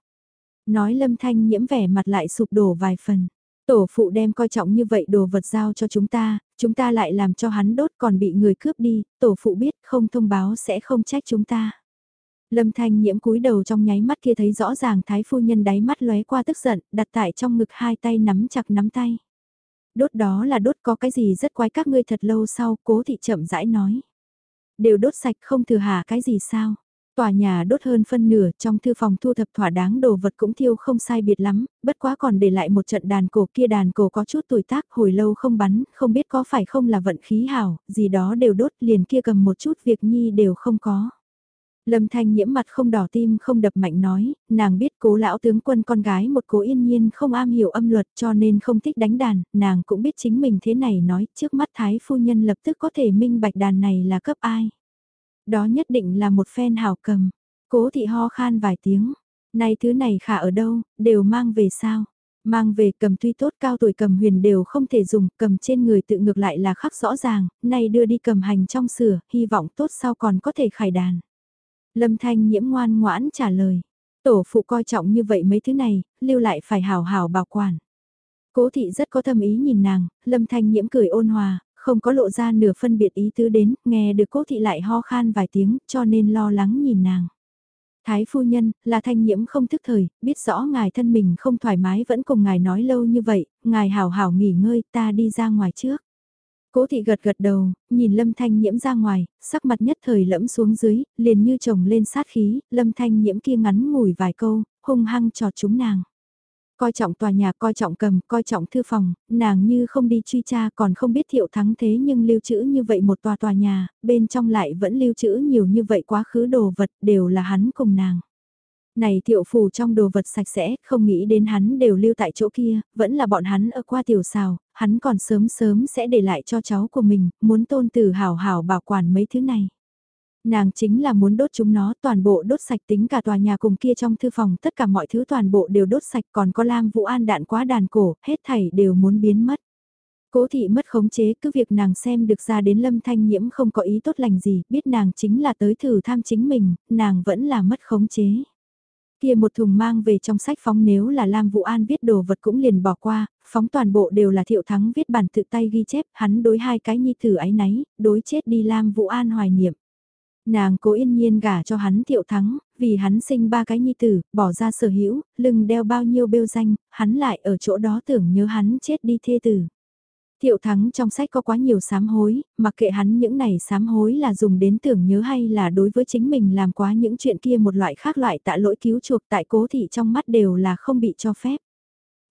Nói lâm thanh nhiễm vẻ mặt lại sụp đổ vài phần. Tổ phụ đem coi trọng như vậy đồ vật giao cho chúng ta, chúng ta lại làm cho hắn đốt còn bị người cướp đi, tổ phụ biết không thông báo sẽ không trách chúng ta. Lâm Thanh nhiễm cúi đầu trong nháy mắt kia thấy rõ ràng thái phu nhân đáy mắt lóe qua tức giận, đặt tại trong ngực hai tay nắm chặt nắm tay. Đốt đó là đốt có cái gì rất quái các ngươi thật lâu sau, cố thị chậm rãi nói. Đều đốt sạch không thừa hà cái gì sao. Tòa nhà đốt hơn phân nửa, trong thư phòng thu thập thỏa đáng đồ vật cũng thiêu không sai biệt lắm, bất quá còn để lại một trận đàn cổ kia đàn cổ có chút tuổi tác hồi lâu không bắn, không biết có phải không là vận khí hảo, gì đó đều đốt liền kia cầm một chút việc nhi đều không có. Lâm Thanh nhiễm mặt không đỏ tim không đập mạnh nói, nàng biết cố lão tướng quân con gái một cố yên nhiên không am hiểu âm luật cho nên không thích đánh đàn, nàng cũng biết chính mình thế này nói trước mắt thái phu nhân lập tức có thể minh bạch đàn này là cấp ai. Đó nhất định là một phen hào cầm, cố thị ho khan vài tiếng, này thứ này khả ở đâu, đều mang về sao. Mang về cầm tuy tốt cao tuổi cầm huyền đều không thể dùng, cầm trên người tự ngược lại là khắc rõ ràng, nay đưa đi cầm hành trong sửa, hy vọng tốt sau còn có thể khải đàn. Lâm Thanh nhiễm ngoan ngoãn trả lời. Tổ phụ coi trọng như vậy mấy thứ này, lưu lại phải hào hào bảo quản. Cố thị rất có tâm ý nhìn nàng, Lâm Thanh nhiễm cười ôn hòa, không có lộ ra nửa phân biệt ý tứ đến, nghe được cố thị lại ho khan vài tiếng, cho nên lo lắng nhìn nàng. Thái phu nhân, là thanh nhiễm không thức thời, biết rõ ngài thân mình không thoải mái vẫn cùng ngài nói lâu như vậy, ngài hào hào nghỉ ngơi, ta đi ra ngoài trước. Cố thị gật gật đầu, nhìn lâm thanh nhiễm ra ngoài, sắc mặt nhất thời lẫm xuống dưới, liền như chồng lên sát khí, lâm thanh nhiễm kia ngắn ngủi vài câu, hung hăng trọt chúng nàng. Coi trọng tòa nhà, coi trọng cầm, coi trọng thư phòng, nàng như không đi truy tra còn không biết thiệu thắng thế nhưng lưu trữ như vậy một tòa tòa nhà, bên trong lại vẫn lưu trữ nhiều như vậy quá khứ đồ vật đều là hắn cùng nàng. Này thiệu phù trong đồ vật sạch sẽ, không nghĩ đến hắn đều lưu tại chỗ kia, vẫn là bọn hắn ở qua tiểu xào, hắn còn sớm sớm sẽ để lại cho cháu của mình, muốn tôn tử hảo hảo bảo quản mấy thứ này. Nàng chính là muốn đốt chúng nó toàn bộ đốt sạch tính cả tòa nhà cùng kia trong thư phòng tất cả mọi thứ toàn bộ đều đốt sạch còn có Lam Vũ An đạn quá đàn cổ, hết thảy đều muốn biến mất. Cố thị mất khống chế cứ việc nàng xem được ra đến lâm thanh nhiễm không có ý tốt lành gì, biết nàng chính là tới thử tham chính mình, nàng vẫn là mất khống chế. Kia một thùng mang về trong sách phóng nếu là Lam Vũ An viết đồ vật cũng liền bỏ qua, phóng toàn bộ đều là thiệu thắng viết bản tự tay ghi chép, hắn đối hai cái nhi tử ái náy, đối chết đi Lam Vũ An hoài niệm. Nàng cố yên nhiên gả cho hắn thiệu thắng, vì hắn sinh ba cái nhi tử, bỏ ra sở hữu, lưng đeo bao nhiêu bêu danh, hắn lại ở chỗ đó tưởng nhớ hắn chết đi thê tử. Thiệu thắng trong sách có quá nhiều sám hối, mặc kệ hắn những này sám hối là dùng đến tưởng nhớ hay là đối với chính mình làm quá những chuyện kia một loại khác loại tạ lỗi cứu chuộc tại cố thị trong mắt đều là không bị cho phép.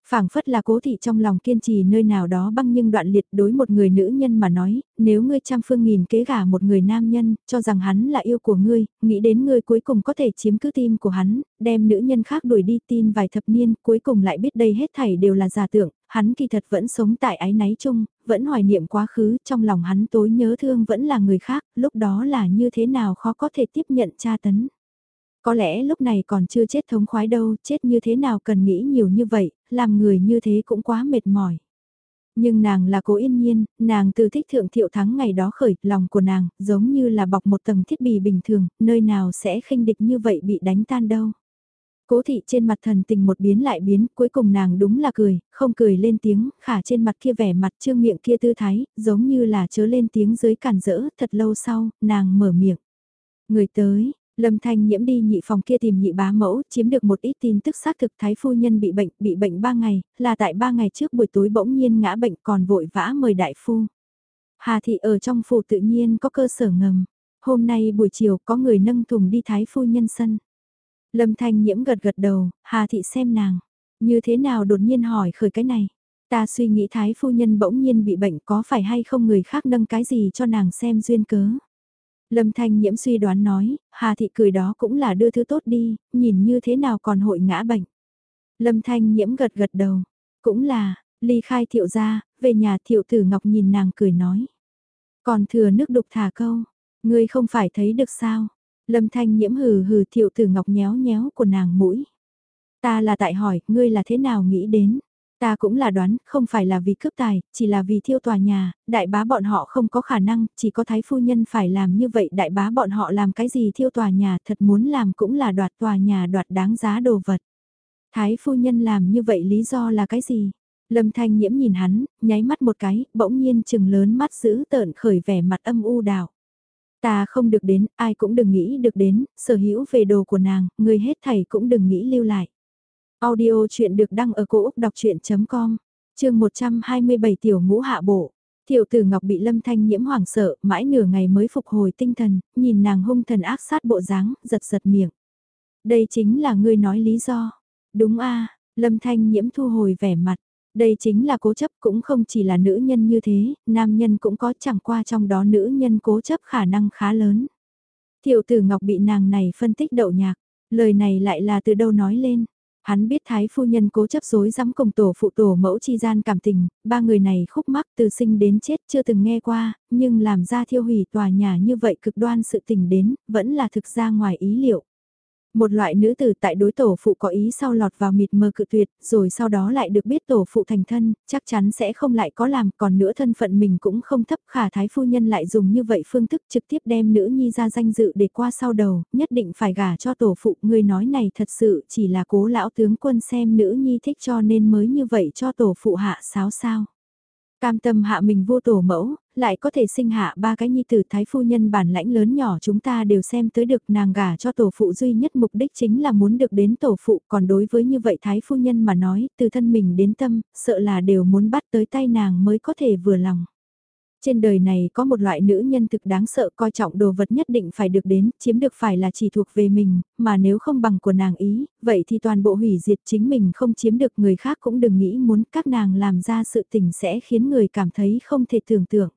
Phảng phất là cố thị trong lòng kiên trì nơi nào đó băng nhưng đoạn liệt đối một người nữ nhân mà nói, nếu ngươi trăm phương nghìn kế gả một người nam nhân, cho rằng hắn là yêu của ngươi, nghĩ đến ngươi cuối cùng có thể chiếm cứ tim của hắn, đem nữ nhân khác đuổi đi tin vài thập niên, cuối cùng lại biết đây hết thảy đều là giả tưởng, hắn kỳ thật vẫn sống tại ái náy chung, vẫn hoài niệm quá khứ, trong lòng hắn tối nhớ thương vẫn là người khác, lúc đó là như thế nào khó có thể tiếp nhận tra tấn. Có lẽ lúc này còn chưa chết thống khoái đâu, chết như thế nào cần nghĩ nhiều như vậy, làm người như thế cũng quá mệt mỏi. Nhưng nàng là cố yên nhiên, nàng từ thích thượng thiệu thắng ngày đó khởi, lòng của nàng, giống như là bọc một tầng thiết bị bình thường, nơi nào sẽ khinh địch như vậy bị đánh tan đâu. Cố thị trên mặt thần tình một biến lại biến, cuối cùng nàng đúng là cười, không cười lên tiếng, khả trên mặt kia vẻ mặt trương miệng kia tư thái, giống như là chớ lên tiếng dưới cản rỡ, thật lâu sau, nàng mở miệng. Người tới, Lâm Thanh nhiễm đi nhị phòng kia tìm nhị bá mẫu, chiếm được một ít tin tức xác thực thái phu nhân bị bệnh, bị bệnh 3 ngày, là tại 3 ngày trước buổi tối bỗng nhiên ngã bệnh còn vội vã mời đại phu. Hà thị ở trong phủ tự nhiên có cơ sở ngầm. Hôm nay buổi chiều có người nâng thùng đi thái phu nhân sân. Lâm Thanh nhiễm gật gật đầu, Hà thị xem nàng. Như thế nào đột nhiên hỏi khởi cái này. Ta suy nghĩ thái phu nhân bỗng nhiên bị bệnh có phải hay không người khác nâng cái gì cho nàng xem duyên cớ. Lâm Thanh nhiễm suy đoán nói, Hà thị cười đó cũng là đưa thứ tốt đi, nhìn như thế nào còn hội ngã bệnh. Lâm Thanh nhiễm gật gật đầu, cũng là, ly khai thiệu ra, về nhà thiệu tử ngọc nhìn nàng cười nói. Còn thừa nước đục thả câu, ngươi không phải thấy được sao? Lâm Thanh nhiễm hừ hừ thiệu tử ngọc nhéo nhéo của nàng mũi. Ta là tại hỏi, ngươi là thế nào nghĩ đến? Ta cũng là đoán, không phải là vì cướp tài, chỉ là vì thiêu tòa nhà, đại bá bọn họ không có khả năng, chỉ có thái phu nhân phải làm như vậy, đại bá bọn họ làm cái gì thiêu tòa nhà, thật muốn làm cũng là đoạt tòa nhà đoạt đáng giá đồ vật. Thái phu nhân làm như vậy lý do là cái gì? Lâm Thanh Nhiễm nhìn hắn, nháy mắt một cái, bỗng nhiên chừng lớn mắt giữ tợn khởi vẻ mặt âm u đào. Ta không được đến, ai cũng đừng nghĩ được đến, sở hữu về đồ của nàng, người hết thảy cũng đừng nghĩ lưu lại. Audio chuyện được đăng ở cổ Úc đọc chuyện.com, chương 127 tiểu ngũ hạ bộ. Tiểu tử Ngọc bị Lâm Thanh nhiễm hoảng sợ, mãi nửa ngày mới phục hồi tinh thần, nhìn nàng hung thần ác sát bộ dáng, giật giật miệng. Đây chính là ngươi nói lý do. Đúng a Lâm Thanh nhiễm thu hồi vẻ mặt. Đây chính là cố chấp cũng không chỉ là nữ nhân như thế, nam nhân cũng có chẳng qua trong đó nữ nhân cố chấp khả năng khá lớn. Tiểu tử Ngọc bị nàng này phân tích đậu nhạc, lời này lại là từ đâu nói lên. Hắn biết thái phu nhân cố chấp dối dám cùng tổ phụ tổ mẫu chi gian cảm tình, ba người này khúc mắc từ sinh đến chết chưa từng nghe qua, nhưng làm ra thiêu hủy tòa nhà như vậy cực đoan sự tình đến, vẫn là thực ra ngoài ý liệu. Một loại nữ tử tại đối tổ phụ có ý sau lọt vào mịt mờ cự tuyệt, rồi sau đó lại được biết tổ phụ thành thân, chắc chắn sẽ không lại có làm, còn nữa thân phận mình cũng không thấp khả thái phu nhân lại dùng như vậy phương thức trực tiếp đem nữ nhi ra danh dự để qua sau đầu, nhất định phải gả cho tổ phụ, người nói này thật sự chỉ là cố lão tướng quân xem nữ nhi thích cho nên mới như vậy cho tổ phụ hạ sáo sao. Cam tâm hạ mình vô tổ mẫu, lại có thể sinh hạ ba cái nhi tử thái phu nhân bản lãnh lớn nhỏ chúng ta đều xem tới được nàng gả cho tổ phụ duy nhất mục đích chính là muốn được đến tổ phụ còn đối với như vậy thái phu nhân mà nói từ thân mình đến tâm, sợ là đều muốn bắt tới tay nàng mới có thể vừa lòng. Trên đời này có một loại nữ nhân thực đáng sợ coi trọng đồ vật nhất định phải được đến, chiếm được phải là chỉ thuộc về mình, mà nếu không bằng của nàng ý, vậy thì toàn bộ hủy diệt chính mình không chiếm được người khác cũng đừng nghĩ muốn các nàng làm ra sự tình sẽ khiến người cảm thấy không thể tưởng tượng.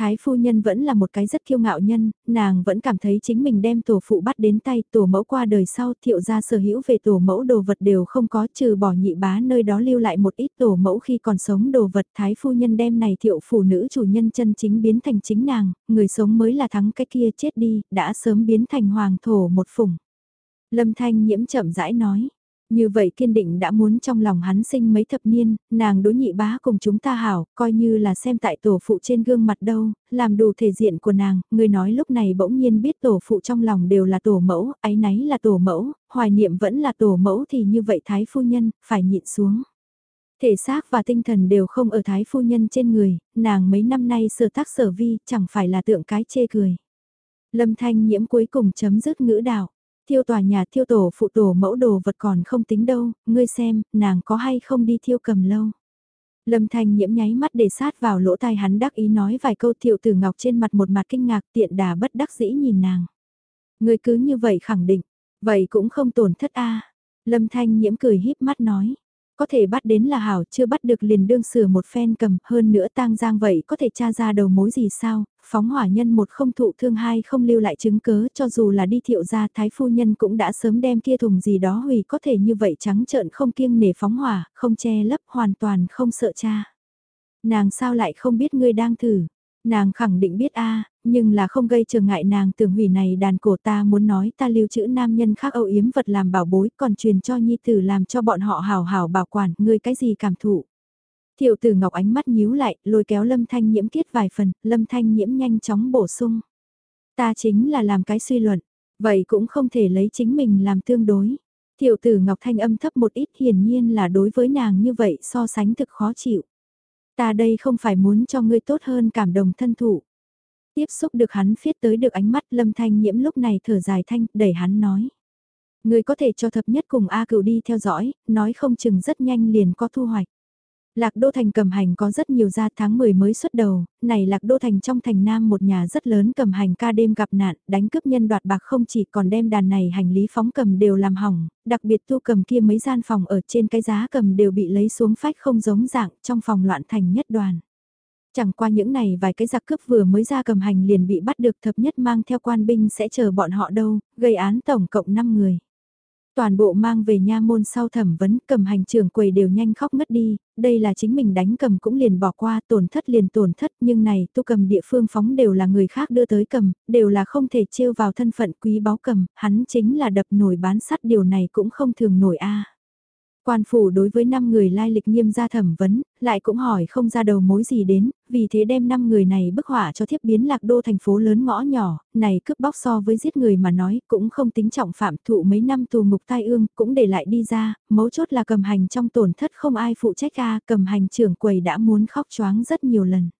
Thái phu nhân vẫn là một cái rất kiêu ngạo nhân, nàng vẫn cảm thấy chính mình đem tổ phụ bắt đến tay tổ mẫu qua đời sau thiệu ra sở hữu về tổ mẫu đồ vật đều không có trừ bỏ nhị bá nơi đó lưu lại một ít tổ mẫu khi còn sống đồ vật thái phu nhân đem này thiệu phụ nữ chủ nhân chân chính biến thành chính nàng, người sống mới là thắng cái kia chết đi, đã sớm biến thành hoàng thổ một phủng. Lâm thanh nhiễm chậm rãi nói, như vậy kiên định đã muốn trong lòng hắn sinh mấy thập niên, nàng đối nhị bá cùng chúng ta hảo, coi như là xem tại tổ phụ trên gương mặt đâu, làm đủ thể diện của nàng, người nói lúc này bỗng nhiên biết tổ phụ trong lòng đều là tổ mẫu, ấy náy là tổ mẫu, hoài niệm vẫn là tổ mẫu thì như vậy thái phu nhân, phải nhịn xuống. Thể xác và tinh thần đều không ở thái phu nhân trên người, nàng mấy năm nay sơ tác sở vi, chẳng phải là tượng cái chê cười. Lâm thanh nhiễm cuối cùng chấm dứt ngữ đạo thiêu tòa nhà thiêu tổ phụ tổ mẫu đồ vật còn không tính đâu, ngươi xem, nàng có hay không đi thiêu cầm lâu. Lâm Thanh nhiễm nháy mắt để sát vào lỗ tai hắn đắc ý nói vài câu thiệu tử ngọc trên mặt một mặt kinh ngạc tiện đà bất đắc dĩ nhìn nàng. Ngươi cứ như vậy khẳng định, vậy cũng không tổn thất a Lâm Thanh nhiễm cười híp mắt nói có thể bắt đến là hảo, chưa bắt được liền đương sửa một phen cầm, hơn nữa tang giang vậy có thể tra ra đầu mối gì sao, phóng hỏa nhân một không thụ thương hai không lưu lại chứng cớ, cho dù là đi thiệu gia thái phu nhân cũng đã sớm đem kia thùng gì đó hủy có thể như vậy trắng trợn không kiêng nể phóng hỏa, không che lấp hoàn toàn không sợ cha. Nàng sao lại không biết ngươi đang thử, Nàng khẳng định biết a nhưng là không gây trở ngại nàng tưởng hủy này đàn cổ ta muốn nói ta lưu trữ nam nhân khác âu yếm vật làm bảo bối còn truyền cho nhi tử làm cho bọn họ hào hào bảo quản, ngươi cái gì cảm thụ. Thiệu tử ngọc ánh mắt nhíu lại, lôi kéo lâm thanh nhiễm kiết vài phần, lâm thanh nhiễm nhanh chóng bổ sung. Ta chính là làm cái suy luận, vậy cũng không thể lấy chính mình làm tương đối. Thiệu tử Ngọc Thanh âm thấp một ít hiển nhiên là đối với nàng như vậy so sánh thực khó chịu. Ta đây không phải muốn cho ngươi tốt hơn cảm đồng thân thụ Tiếp xúc được hắn phiết tới được ánh mắt lâm thanh nhiễm lúc này thở dài thanh, đẩy hắn nói. Ngươi có thể cho thập nhất cùng A cựu đi theo dõi, nói không chừng rất nhanh liền có thu hoạch. Lạc Đô Thành cầm hành có rất nhiều gia tháng 10 mới xuất đầu, này Lạc Đô Thành trong thành Nam một nhà rất lớn cầm hành ca đêm gặp nạn, đánh cướp nhân đoạt bạc không chỉ còn đem đàn này hành lý phóng cầm đều làm hỏng, đặc biệt tu cầm kia mấy gian phòng ở trên cái giá cầm đều bị lấy xuống phách không giống dạng trong phòng loạn thành nhất đoàn. Chẳng qua những này vài cái giặc cướp vừa mới ra cầm hành liền bị bắt được thập nhất mang theo quan binh sẽ chờ bọn họ đâu, gây án tổng cộng 5 người. Toàn bộ mang về nha môn sau thẩm vấn cầm hành trưởng quầy đều nhanh khóc ngất đi, đây là chính mình đánh cầm cũng liền bỏ qua tổn thất liền tổn thất nhưng này tu cầm địa phương phóng đều là người khác đưa tới cầm, đều là không thể trêu vào thân phận quý báu cầm, hắn chính là đập nổi bán sắt điều này cũng không thường nổi a. Quan phủ đối với 5 người lai lịch nghiêm ra thẩm vấn, lại cũng hỏi không ra đầu mối gì đến, vì thế đem 5 người này bức hỏa cho thiếp biến lạc đô thành phố lớn ngõ nhỏ, này cướp bóc so với giết người mà nói cũng không tính trọng phạm thụ mấy năm tù ngục tai ương cũng để lại đi ra, mấu chốt là cầm hành trong tổn thất không ai phụ trách ca, cầm hành trưởng quầy đã muốn khóc choáng rất nhiều lần.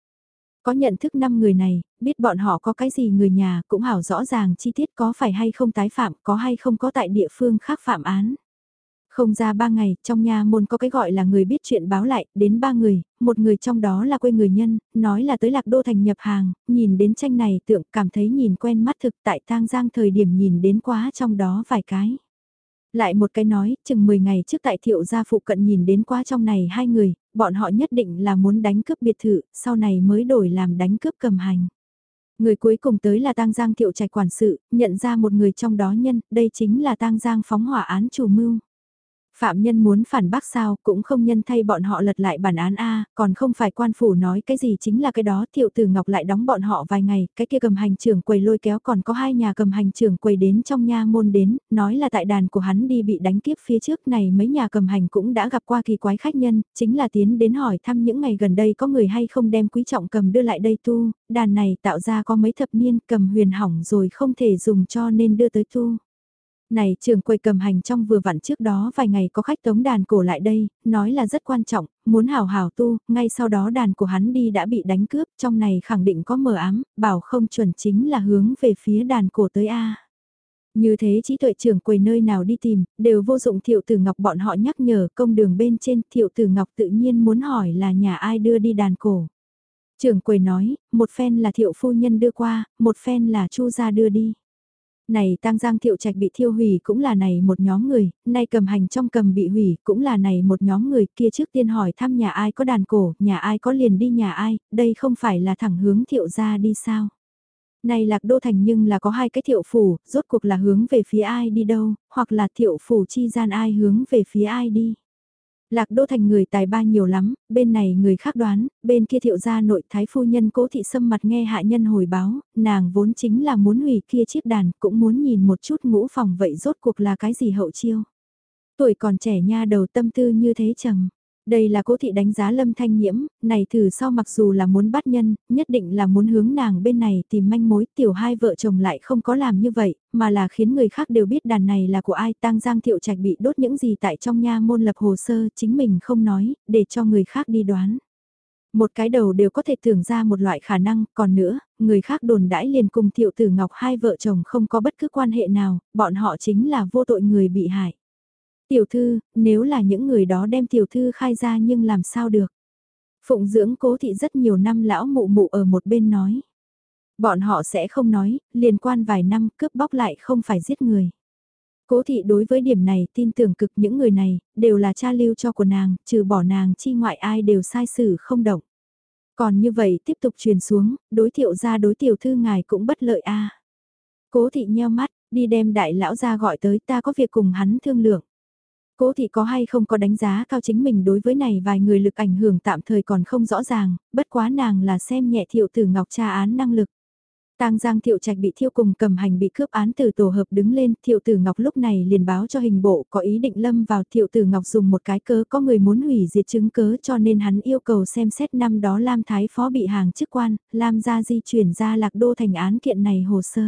Có nhận thức năm người này, biết bọn họ có cái gì người nhà cũng hảo rõ ràng chi tiết có phải hay không tái phạm, có hay không có tại địa phương khác phạm án. Không ra ba ngày, trong nhà môn có cái gọi là người biết chuyện báo lại, đến ba người, một người trong đó là quê người nhân, nói là tới lạc đô thành nhập hàng, nhìn đến tranh này tượng cảm thấy nhìn quen mắt thực tại tang giang thời điểm nhìn đến quá trong đó vài cái. Lại một cái nói, chừng 10 ngày trước tại thiệu gia phụ cận nhìn đến quá trong này hai người, bọn họ nhất định là muốn đánh cướp biệt thự, sau này mới đổi làm đánh cướp cầm hành. Người cuối cùng tới là tang giang thiệu trạch quản sự, nhận ra một người trong đó nhân, đây chính là tang giang phóng hỏa án chủ mưu. Phạm nhân muốn phản bác sao cũng không nhân thay bọn họ lật lại bản án A, còn không phải quan phủ nói cái gì chính là cái đó thiệu tử ngọc lại đóng bọn họ vài ngày, cái kia cầm hành trưởng quầy lôi kéo còn có hai nhà cầm hành trưởng quầy đến trong nha môn đến, nói là tại đàn của hắn đi bị đánh kiếp phía trước này mấy nhà cầm hành cũng đã gặp qua kỳ quái khách nhân, chính là tiến đến hỏi thăm những ngày gần đây có người hay không đem quý trọng cầm đưa lại đây tu, đàn này tạo ra có mấy thập niên cầm huyền hỏng rồi không thể dùng cho nên đưa tới tu. Này trường quầy cầm hành trong vừa vặn trước đó vài ngày có khách tống đàn cổ lại đây, nói là rất quan trọng, muốn hào hào tu, ngay sau đó đàn của hắn đi đã bị đánh cướp, trong này khẳng định có mờ ám, bảo không chuẩn chính là hướng về phía đàn cổ tới A. Như thế trí tuệ trưởng quầy nơi nào đi tìm, đều vô dụng thiệu tử ngọc bọn họ nhắc nhở công đường bên trên thiệu tử ngọc tự nhiên muốn hỏi là nhà ai đưa đi đàn cổ. Trưởng quầy nói, một phen là thiệu phu nhân đưa qua, một phen là chu gia đưa đi này tang giang thiệu trạch bị thiêu hủy cũng là này một nhóm người, nay cầm hành trong cầm bị hủy cũng là này một nhóm người kia trước tiên hỏi thăm nhà ai có đàn cổ, nhà ai có liền đi nhà ai, đây không phải là thẳng hướng thiệu ra đi sao. Này lạc đô thành nhưng là có hai cái thiệu phủ, rốt cuộc là hướng về phía ai đi đâu, hoặc là thiệu phủ chi gian ai hướng về phía ai đi. Lạc Đô Thành người tài ba nhiều lắm, bên này người khác đoán, bên kia thiệu gia nội thái phu nhân cố thị sâm mặt nghe hạ nhân hồi báo, nàng vốn chính là muốn hủy kia chiếc đàn, cũng muốn nhìn một chút ngũ phòng vậy rốt cuộc là cái gì hậu chiêu. Tuổi còn trẻ nha đầu tâm tư như thế trầm. Đây là cố thị đánh giá lâm thanh nhiễm, này thử sau mặc dù là muốn bắt nhân, nhất định là muốn hướng nàng bên này tìm manh mối tiểu hai vợ chồng lại không có làm như vậy, mà là khiến người khác đều biết đàn này là của ai tăng giang thiệu trạch bị đốt những gì tại trong nha môn lập hồ sơ chính mình không nói, để cho người khác đi đoán. Một cái đầu đều có thể tưởng ra một loại khả năng, còn nữa, người khác đồn đãi liền cùng thiệu tử ngọc hai vợ chồng không có bất cứ quan hệ nào, bọn họ chính là vô tội người bị hại. Tiểu thư, nếu là những người đó đem tiểu thư khai ra nhưng làm sao được? Phụng dưỡng cố thị rất nhiều năm lão mụ mụ ở một bên nói. Bọn họ sẽ không nói, liên quan vài năm cướp bóc lại không phải giết người. Cố thị đối với điểm này tin tưởng cực những người này, đều là cha lưu cho của nàng, trừ bỏ nàng chi ngoại ai đều sai xử không động. Còn như vậy tiếp tục truyền xuống, đối thiệu ra đối tiểu thư ngài cũng bất lợi a Cố thị nheo mắt, đi đem đại lão ra gọi tới ta có việc cùng hắn thương lượng. Cố thị có hay không có đánh giá cao chính mình đối với này vài người lực ảnh hưởng tạm thời còn không rõ ràng, bất quá nàng là xem nhẹ thiệu tử ngọc tra án năng lực. Tang Giang Thiệu Trạch bị thiêu cùng cầm hành bị cướp án từ tổ hợp đứng lên, Thiệu Tử Ngọc lúc này liền báo cho hình bộ có ý định lâm vào Thiệu Tử Ngọc dùng một cái cớ có người muốn hủy diệt chứng cớ cho nên hắn yêu cầu xem xét năm đó Lam Thái Phó bị hàng chức quan, Lam gia di chuyển ra lạc đô thành án kiện này hồ sơ.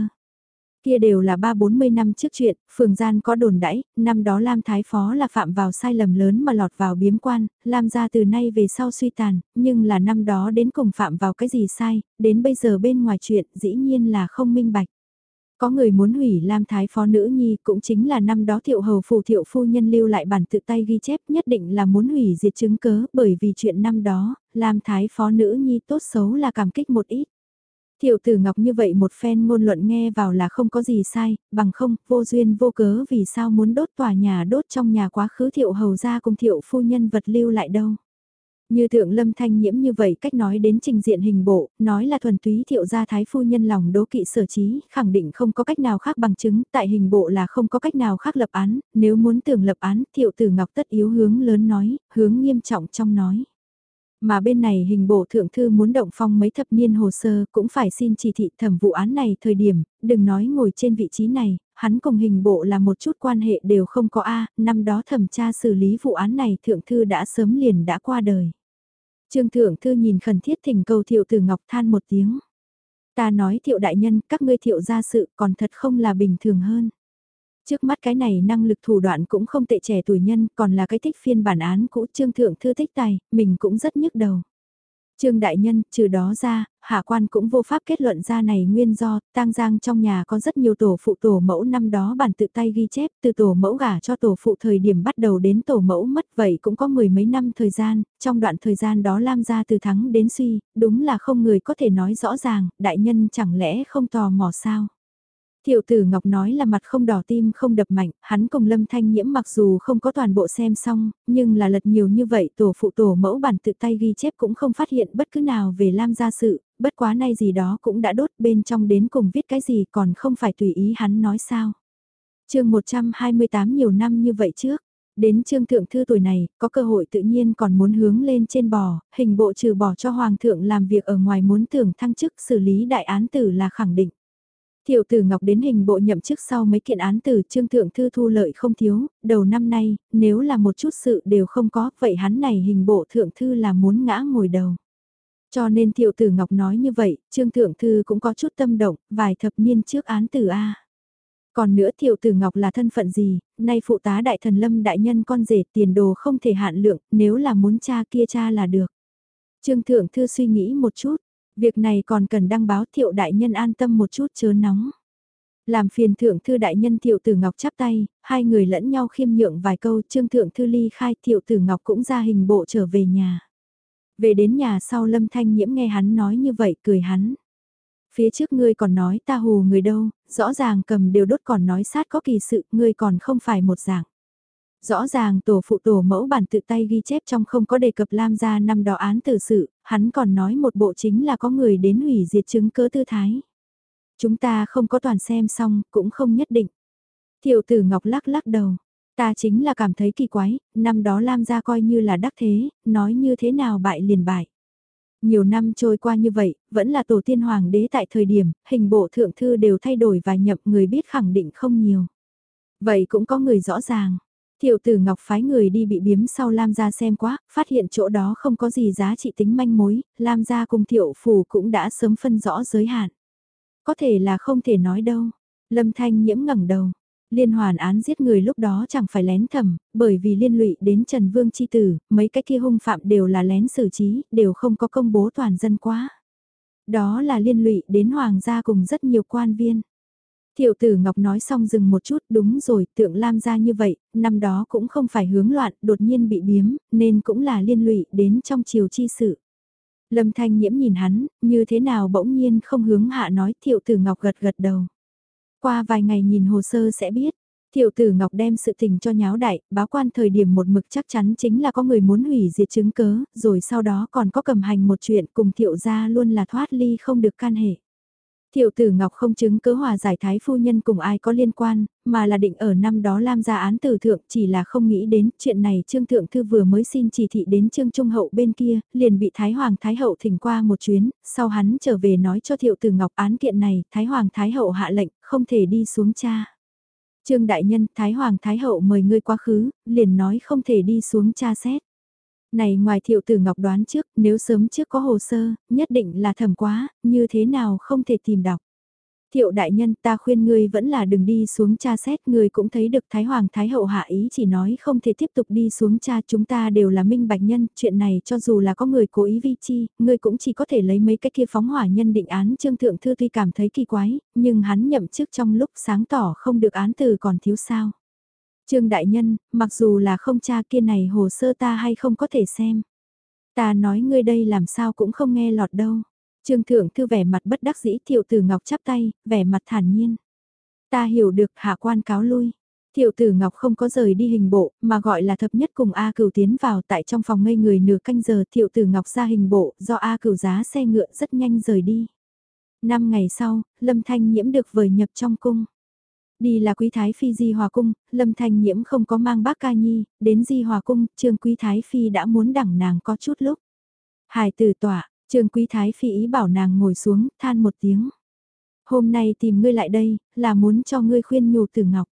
Kia đều là ba bốn mươi năm trước chuyện, phường gian có đồn đãi, năm đó Lam Thái Phó là phạm vào sai lầm lớn mà lọt vào biếm quan, Lam gia từ nay về sau suy tàn, nhưng là năm đó đến cùng phạm vào cái gì sai, đến bây giờ bên ngoài chuyện dĩ nhiên là không minh bạch. Có người muốn hủy Lam Thái Phó Nữ Nhi cũng chính là năm đó thiệu hầu phù thiệu phu nhân lưu lại bản tự tay ghi chép nhất định là muốn hủy diệt chứng cớ bởi vì chuyện năm đó, Lam Thái Phó Nữ Nhi tốt xấu là cảm kích một ít. Tiểu tử Ngọc như vậy một phen ngôn luận nghe vào là không có gì sai, bằng không, vô duyên vô cớ vì sao muốn đốt tòa nhà đốt trong nhà quá khứ thiệu hầu ra cùng thiệu phu nhân vật lưu lại đâu. Như thượng lâm thanh nhiễm như vậy cách nói đến trình diện hình bộ, nói là thuần túy thiệu gia thái phu nhân lòng đố kỵ sở trí, khẳng định không có cách nào khác bằng chứng, tại hình bộ là không có cách nào khác lập án, nếu muốn tưởng lập án, thiệu tử ngọc tất yếu hướng lớn nói, hướng nghiêm trọng trong nói. Mà bên này hình bộ thượng thư muốn động phong mấy thập niên hồ sơ cũng phải xin chỉ thị thẩm vụ án này thời điểm, đừng nói ngồi trên vị trí này, hắn cùng hình bộ là một chút quan hệ đều không có A, năm đó thẩm tra xử lý vụ án này thượng thư đã sớm liền đã qua đời. Trương thượng thư nhìn khẩn thiết thỉnh cầu thiệu tử ngọc than một tiếng. Ta nói thiệu đại nhân, các ngươi thiệu gia sự còn thật không là bình thường hơn. Trước mắt cái này năng lực thủ đoạn cũng không tệ trẻ tuổi nhân, còn là cái thích phiên bản án cũ trương thượng thư thích tài, mình cũng rất nhức đầu. Trương Đại Nhân, trừ đó ra, hạ quan cũng vô pháp kết luận ra này nguyên do, tang giang trong nhà có rất nhiều tổ phụ tổ mẫu năm đó bản tự tay ghi chép từ tổ mẫu gả cho tổ phụ thời điểm bắt đầu đến tổ mẫu mất vậy cũng có mười mấy năm thời gian, trong đoạn thời gian đó Lam gia từ thắng đến suy, đúng là không người có thể nói rõ ràng, đại nhân chẳng lẽ không tò mò sao. Thiệu tử Ngọc nói là mặt không đỏ tim không đập mạnh, hắn cùng Lâm Thanh Nhiễm mặc dù không có toàn bộ xem xong, nhưng là lật nhiều như vậy tổ phụ tổ mẫu bản tự tay ghi chép cũng không phát hiện bất cứ nào về Lam gia sự, bất quá nay gì đó cũng đã đốt bên trong đến cùng viết cái gì còn không phải tùy ý hắn nói sao. chương 128 nhiều năm như vậy trước, đến trương thượng thư tuổi này, có cơ hội tự nhiên còn muốn hướng lên trên bò, hình bộ trừ bỏ cho hoàng thượng làm việc ở ngoài muốn tưởng thăng chức xử lý đại án tử là khẳng định tiểu tử Ngọc đến hình bộ nhậm chức sau mấy kiện án từ trương thượng thư thu lợi không thiếu, đầu năm nay, nếu là một chút sự đều không có, vậy hắn này hình bộ thượng thư là muốn ngã ngồi đầu. Cho nên tiểu tử Ngọc nói như vậy, trương thượng thư cũng có chút tâm động, vài thập niên trước án tử A. Còn nữa tiểu tử Ngọc là thân phận gì, nay phụ tá đại thần lâm đại nhân con rể tiền đồ không thể hạn lượng, nếu là muốn cha kia cha là được. Trương thượng thư suy nghĩ một chút, Việc này còn cần đăng báo thiệu đại nhân an tâm một chút chớ nóng. Làm phiền thượng thư đại nhân thiệu tử ngọc chắp tay, hai người lẫn nhau khiêm nhượng vài câu trương thượng thư ly khai thiệu tử ngọc cũng ra hình bộ trở về nhà. Về đến nhà sau lâm thanh nhiễm nghe hắn nói như vậy cười hắn. Phía trước ngươi còn nói ta hù người đâu, rõ ràng cầm đều đốt còn nói sát có kỳ sự, ngươi còn không phải một dạng. Rõ ràng tổ phụ tổ mẫu bản tự tay ghi chép trong không có đề cập Lam gia năm đó án tử sự, hắn còn nói một bộ chính là có người đến hủy diệt chứng cớ tư thái. Chúng ta không có toàn xem xong, cũng không nhất định. Thiệu tử Ngọc lắc lắc đầu. Ta chính là cảm thấy kỳ quái, năm đó Lam gia coi như là đắc thế, nói như thế nào bại liền bại. Nhiều năm trôi qua như vậy, vẫn là tổ tiên hoàng đế tại thời điểm, hình bộ thượng thư đều thay đổi và nhậm người biết khẳng định không nhiều. Vậy cũng có người rõ ràng, Thiệu tử Ngọc phái người đi bị biếm sau Lam gia xem quá, phát hiện chỗ đó không có gì giá trị tính manh mối, Lam gia cùng thiệu phủ cũng đã sớm phân rõ giới hạn. Có thể là không thể nói đâu. Lâm Thanh nhiễm ngẩng đầu. Liên hoàn án giết người lúc đó chẳng phải lén thầm, bởi vì liên lụy đến Trần Vương Chi Tử, mấy cái kia hung phạm đều là lén xử trí, đều không có công bố toàn dân quá. Đó là liên lụy đến Hoàng gia cùng rất nhiều quan viên. Tiểu tử Ngọc nói xong dừng một chút, đúng rồi, tượng Lam ra như vậy, năm đó cũng không phải hướng loạn, đột nhiên bị biếm, nên cũng là liên lụy đến trong chiều chi sự. Lâm Thanh Nhiễm nhìn hắn, như thế nào bỗng nhiên không hướng hạ nói Thiệu tử Ngọc gật gật đầu. Qua vài ngày nhìn hồ sơ sẽ biết, Thiệu tử Ngọc đem sự tình cho nháo đại, báo quan thời điểm một mực chắc chắn chính là có người muốn hủy diệt chứng cớ, rồi sau đó còn có cầm hành một chuyện cùng thiệu gia luôn là thoát ly không được can hệ. Thiệu tử Ngọc không chứng cứ hòa giải thái phu nhân cùng ai có liên quan, mà là định ở năm đó Lam ra án tử thượng chỉ là không nghĩ đến chuyện này Trương Thượng Thư vừa mới xin chỉ thị đến Trương Trung Hậu bên kia, liền bị Thái Hoàng Thái Hậu thỉnh qua một chuyến, sau hắn trở về nói cho Thiệu tử Ngọc án kiện này, Thái Hoàng Thái Hậu hạ lệnh, không thể đi xuống cha. Trương Đại Nhân, Thái Hoàng Thái Hậu mời ngươi quá khứ, liền nói không thể đi xuống cha xét. Này ngoài thiệu tử ngọc đoán trước, nếu sớm trước có hồ sơ, nhất định là thầm quá, như thế nào không thể tìm đọc. Thiệu đại nhân ta khuyên ngươi vẫn là đừng đi xuống cha xét, ngươi cũng thấy được Thái Hoàng Thái Hậu hạ ý chỉ nói không thể tiếp tục đi xuống cha chúng ta đều là minh bạch nhân, chuyện này cho dù là có người cố ý vi chi, ngươi cũng chỉ có thể lấy mấy cái kia phóng hỏa nhân định án Trương Thượng Thư tuy cảm thấy kỳ quái, nhưng hắn nhậm chức trong lúc sáng tỏ không được án từ còn thiếu sao. Trương Đại Nhân, mặc dù là không cha kia này hồ sơ ta hay không có thể xem. Ta nói ngươi đây làm sao cũng không nghe lọt đâu. Trương Thượng Thư vẻ mặt bất đắc dĩ Thiệu Tử Ngọc chắp tay, vẻ mặt thản nhiên. Ta hiểu được hạ quan cáo lui. Thiệu Tử Ngọc không có rời đi hình bộ, mà gọi là thập nhất cùng A Cửu tiến vào tại trong phòng ngây người nửa canh giờ Thiệu Tử Ngọc ra hình bộ, do A Cửu giá xe ngựa rất nhanh rời đi. Năm ngày sau, Lâm Thanh Nhiễm được vời nhập trong cung. Đi là Quý Thái Phi Di Hòa Cung, Lâm Thanh Nhiễm không có mang bác ca nhi, đến Di Hòa Cung, Trương Quý Thái Phi đã muốn đẳng nàng có chút lúc. Hải tử tỏa, Trương Quý Thái Phi ý bảo nàng ngồi xuống, than một tiếng. Hôm nay tìm ngươi lại đây, là muốn cho ngươi khuyên nhủ tử ngọc.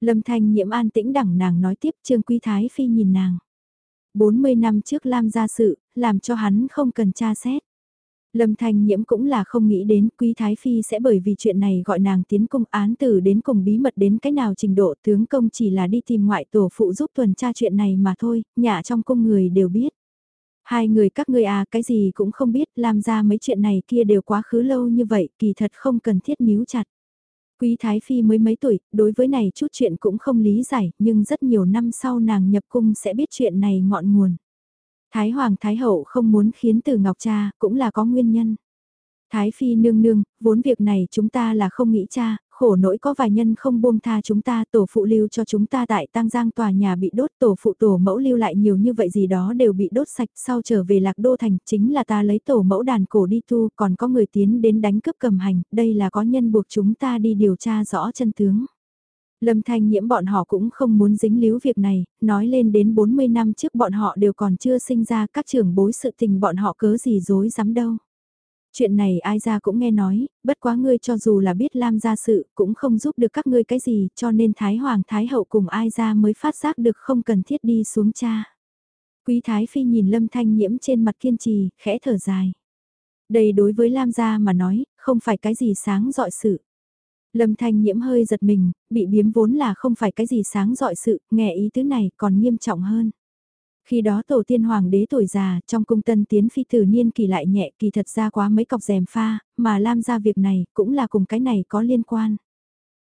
Lâm Thanh nhiễm an tĩnh đẳng nàng nói tiếp Trương Quý Thái Phi nhìn nàng. 40 năm trước Lam gia sự, làm cho hắn không cần tra xét. Lâm Thanh Nhiễm cũng là không nghĩ đến Quý Thái Phi sẽ bởi vì chuyện này gọi nàng tiến công án tử đến cùng bí mật đến cái nào trình độ tướng công chỉ là đi tìm ngoại tổ phụ giúp tuần tra chuyện này mà thôi, nhà trong cung người đều biết. Hai người các ngươi à cái gì cũng không biết làm ra mấy chuyện này kia đều quá khứ lâu như vậy kỳ thật không cần thiết níu chặt. Quý Thái Phi mới mấy tuổi, đối với này chút chuyện cũng không lý giải, nhưng rất nhiều năm sau nàng nhập cung sẽ biết chuyện này ngọn nguồn. Thái Hoàng Thái Hậu không muốn khiến từ Ngọc Cha, cũng là có nguyên nhân. Thái Phi nương nương, vốn việc này chúng ta là không nghĩ cha, khổ nỗi có vài nhân không buông tha chúng ta tổ phụ lưu cho chúng ta tại tang giang tòa nhà bị đốt tổ phụ tổ mẫu lưu lại nhiều như vậy gì đó đều bị đốt sạch sau trở về lạc đô thành chính là ta lấy tổ mẫu đàn cổ đi tu còn có người tiến đến đánh cướp cầm hành đây là có nhân buộc chúng ta đi điều tra rõ chân tướng. Lâm Thanh nhiễm bọn họ cũng không muốn dính líu việc này, nói lên đến 40 năm trước bọn họ đều còn chưa sinh ra các trưởng bối sự tình bọn họ cớ gì dối dám đâu. Chuyện này ai ra cũng nghe nói, bất quá ngươi cho dù là biết Lam Gia sự cũng không giúp được các ngươi cái gì cho nên Thái Hoàng Thái Hậu cùng ai ra mới phát giác được không cần thiết đi xuống cha. Quý Thái Phi nhìn Lâm Thanh nhiễm trên mặt kiên trì, khẽ thở dài. Đây đối với Lam gia mà nói, không phải cái gì sáng dọi sự. Lâm Thanh nhiễm hơi giật mình, bị biếm vốn là không phải cái gì sáng dọi sự, nghe ý tứ này còn nghiêm trọng hơn. Khi đó tổ tiên hoàng đế tuổi già, trong cung tân tiến phi tử niên kỳ lại nhẹ kỳ thật ra quá mấy cọc rèm pha, mà Lam ra việc này cũng là cùng cái này có liên quan.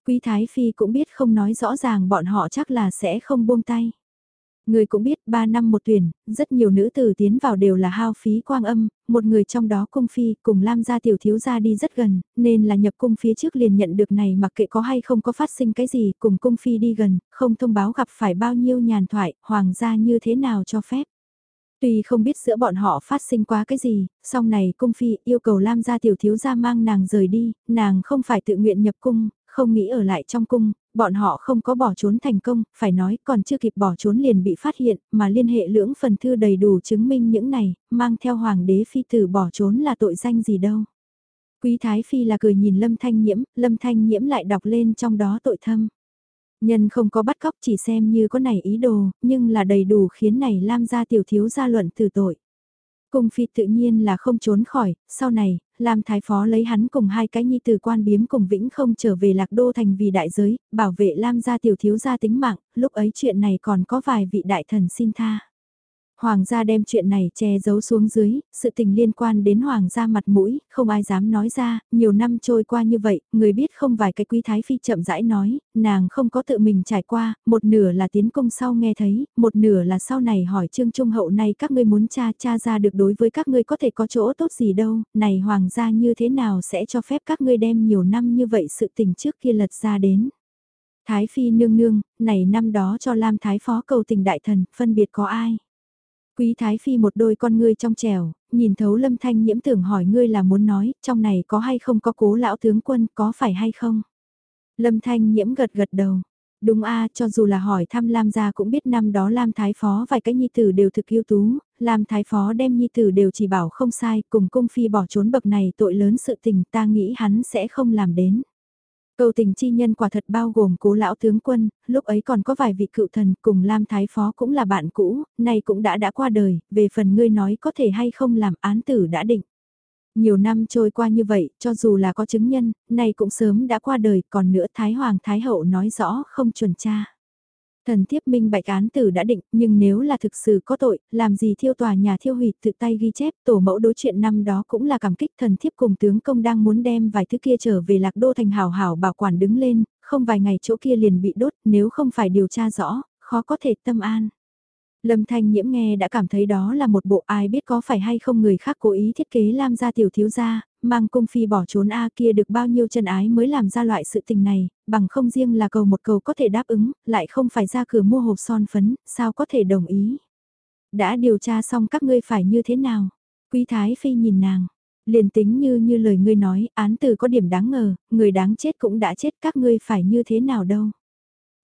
Quý Thái Phi cũng biết không nói rõ ràng bọn họ chắc là sẽ không buông tay. Người cũng biết 3 năm một tuyển, rất nhiều nữ tử tiến vào đều là hao phí quang âm, một người trong đó cung phi cùng Lam gia tiểu thiếu gia đi rất gần, nên là nhập cung phía trước liền nhận được này mặc kệ có hay không có phát sinh cái gì cùng cung phi đi gần, không thông báo gặp phải bao nhiêu nhàn thoại, hoàng gia như thế nào cho phép. Tuy không biết giữa bọn họ phát sinh quá cái gì, song này cung phi yêu cầu Lam gia tiểu thiếu gia mang nàng rời đi, nàng không phải tự nguyện nhập cung, không nghĩ ở lại trong cung, bọn họ không có bỏ trốn thành công, phải nói còn chưa kịp bỏ trốn liền bị phát hiện, mà liên hệ lưỡng phần thư đầy đủ chứng minh những này, mang theo hoàng đế phi tử bỏ trốn là tội danh gì đâu. Quý Thái Phi là cười nhìn Lâm Thanh Nhiễm, Lâm Thanh Nhiễm lại đọc lên trong đó tội thâm. Nhân không có bắt cóc chỉ xem như có này ý đồ, nhưng là đầy đủ khiến này Lam gia tiểu thiếu gia luận từ tội. Cung phi tự nhiên là không trốn khỏi, sau này, Lam Thái Phó lấy hắn cùng hai cái nhi tử quan biếm cùng Vĩnh không trở về Lạc Đô thành vì đại giới, bảo vệ Lam gia tiểu thiếu gia tính mạng, lúc ấy chuyện này còn có vài vị đại thần xin tha. Hoàng gia đem chuyện này che giấu xuống dưới, sự tình liên quan đến hoàng gia mặt mũi, không ai dám nói ra, nhiều năm trôi qua như vậy, người biết không vài cái quý thái phi chậm rãi nói, nàng không có tự mình trải qua, một nửa là tiến công sau nghe thấy, một nửa là sau này hỏi trương trung hậu này các ngươi muốn cha cha ra được đối với các ngươi có thể có chỗ tốt gì đâu, này hoàng gia như thế nào sẽ cho phép các ngươi đem nhiều năm như vậy sự tình trước kia lật ra đến. Thái phi nương nương, này năm đó cho Lam Thái phó cầu tình đại thần, phân biệt có ai? Quý Thái Phi một đôi con ngươi trong trèo, nhìn thấu lâm thanh nhiễm tưởng hỏi ngươi là muốn nói, trong này có hay không có cố lão tướng quân, có phải hay không? Lâm thanh nhiễm gật gật đầu. Đúng a cho dù là hỏi thăm Lam gia cũng biết năm đó Lam Thái Phó vài cái nhi tử đều thực yêu tú, Lam Thái Phó đem nhi tử đều chỉ bảo không sai, cùng cung phi bỏ trốn bậc này tội lớn sự tình ta nghĩ hắn sẽ không làm đến. Cầu tình chi nhân quả thật bao gồm cố lão tướng quân, lúc ấy còn có vài vị cựu thần cùng Lam Thái Phó cũng là bạn cũ, nay cũng đã đã qua đời, về phần ngươi nói có thể hay không làm án tử đã định. Nhiều năm trôi qua như vậy, cho dù là có chứng nhân, nay cũng sớm đã qua đời, còn nữa Thái Hoàng Thái Hậu nói rõ không chuẩn tra. Thần thiếp minh bạch án tử đã định, nhưng nếu là thực sự có tội, làm gì thiêu tòa nhà thiêu hủy tự tay ghi chép, tổ mẫu đối chuyện năm đó cũng là cảm kích thần thiếp cùng tướng công đang muốn đem vài thứ kia trở về lạc đô thành hào hảo bảo quản đứng lên, không vài ngày chỗ kia liền bị đốt, nếu không phải điều tra rõ, khó có thể tâm an. Lâm Thanh Nhiễm nghe đã cảm thấy đó là một bộ ai biết có phải hay không người khác cố ý thiết kế Lam gia tiểu thiếu gia, mang cung phi bỏ trốn A kia được bao nhiêu chân ái mới làm ra loại sự tình này, bằng không riêng là cầu một cầu có thể đáp ứng, lại không phải ra cửa mua hộp son phấn, sao có thể đồng ý. Đã điều tra xong các ngươi phải như thế nào? Quý Thái Phi nhìn nàng, liền tính như như lời ngươi nói, án từ có điểm đáng ngờ, người đáng chết cũng đã chết các ngươi phải như thế nào đâu.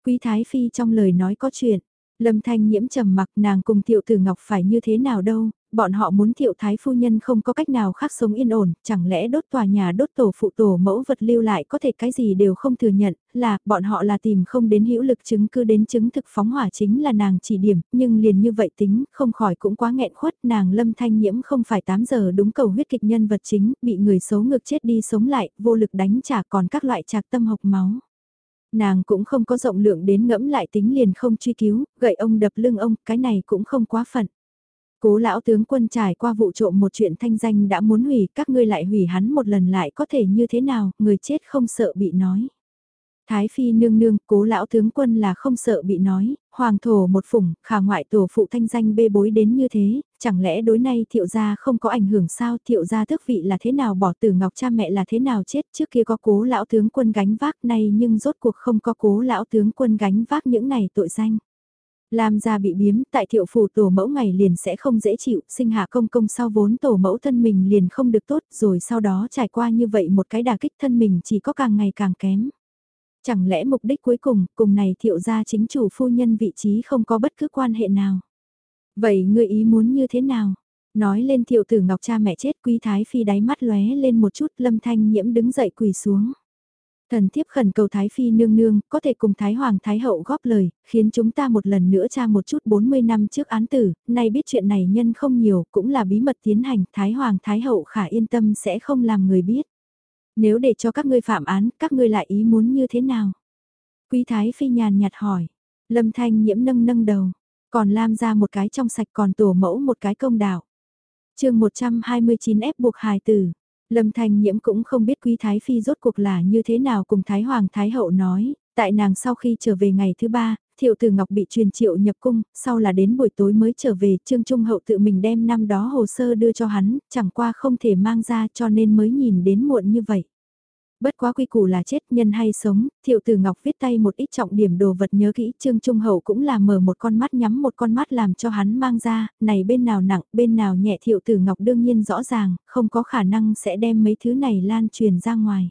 Quý Thái Phi trong lời nói có chuyện, Lâm Thanh Nhiễm trầm mặc nàng cùng Thiệu Tử Ngọc phải như thế nào đâu, bọn họ muốn Thiệu Thái Phu Nhân không có cách nào khác sống yên ổn, chẳng lẽ đốt tòa nhà đốt tổ phụ tổ mẫu vật lưu lại có thể cái gì đều không thừa nhận, là bọn họ là tìm không đến hữu lực chứng cứ đến chứng thực phóng hỏa chính là nàng chỉ điểm, nhưng liền như vậy tính, không khỏi cũng quá nghẹn khuất, nàng Lâm Thanh Nhiễm không phải 8 giờ đúng cầu huyết kịch nhân vật chính, bị người xấu ngược chết đi sống lại, vô lực đánh trả còn các loại trạc tâm hộc máu nàng cũng không có rộng lượng đến ngẫm lại tính liền không truy cứu, gậy ông đập lưng ông, cái này cũng không quá phận. Cố lão tướng quân trải qua vụ trộm một chuyện thanh danh đã muốn hủy, các ngươi lại hủy hắn một lần lại có thể như thế nào, người chết không sợ bị nói. Thái phi nương nương, cố lão tướng quân là không sợ bị nói, hoàng thổ một phủng, khả ngoại tổ phụ thanh danh bê bối đến như thế, chẳng lẽ đối nay thiệu gia không có ảnh hưởng sao thiệu gia tước vị là thế nào bỏ tử ngọc cha mẹ là thế nào chết trước kia có cố lão tướng quân gánh vác này nhưng rốt cuộc không có cố lão tướng quân gánh vác những này tội danh. Làm ra bị biếm tại thiệu phủ tổ mẫu ngày liền sẽ không dễ chịu, sinh hạ công công sau vốn tổ mẫu thân mình liền không được tốt rồi sau đó trải qua như vậy một cái đà kích thân mình chỉ có càng ngày càng kém. Chẳng lẽ mục đích cuối cùng, cùng này thiệu gia chính chủ phu nhân vị trí không có bất cứ quan hệ nào. Vậy ngươi ý muốn như thế nào? Nói lên thiệu tử ngọc cha mẹ chết quý thái phi đáy mắt lóe lên một chút lâm thanh nhiễm đứng dậy quỳ xuống. Thần thiếp khẩn cầu Thái Phi nương nương, có thể cùng Thái Hoàng Thái Hậu góp lời, khiến chúng ta một lần nữa tra một chút 40 năm trước án tử, nay biết chuyện này nhân không nhiều, cũng là bí mật tiến hành, Thái Hoàng Thái Hậu khả yên tâm sẽ không làm người biết. Nếu để cho các ngươi phạm án, các ngươi lại ý muốn như thế nào? Quý Thái Phi nhàn nhạt hỏi. Lâm Thanh nhiễm nâng nâng đầu. Còn Lam ra một cái trong sạch còn tổ mẫu một cái công đạo. chương 129 ép buộc hài tử. Lâm Thanh nhiễm cũng không biết Quý Thái Phi rốt cuộc là như thế nào cùng Thái Hoàng Thái Hậu nói. Tại nàng sau khi trở về ngày thứ ba, Thiệu Tử Ngọc bị truyền triệu nhập cung, sau là đến buổi tối mới trở về, Trương Trung Hậu tự mình đem năm đó hồ sơ đưa cho hắn, chẳng qua không thể mang ra cho nên mới nhìn đến muộn như vậy. Bất quá quy củ là chết nhân hay sống, Thiệu Tử Ngọc viết tay một ít trọng điểm đồ vật nhớ kỹ, Trương Trung Hậu cũng là mở một con mắt nhắm một con mắt làm cho hắn mang ra, này bên nào nặng, bên nào nhẹ Thiệu Tử Ngọc đương nhiên rõ ràng, không có khả năng sẽ đem mấy thứ này lan truyền ra ngoài.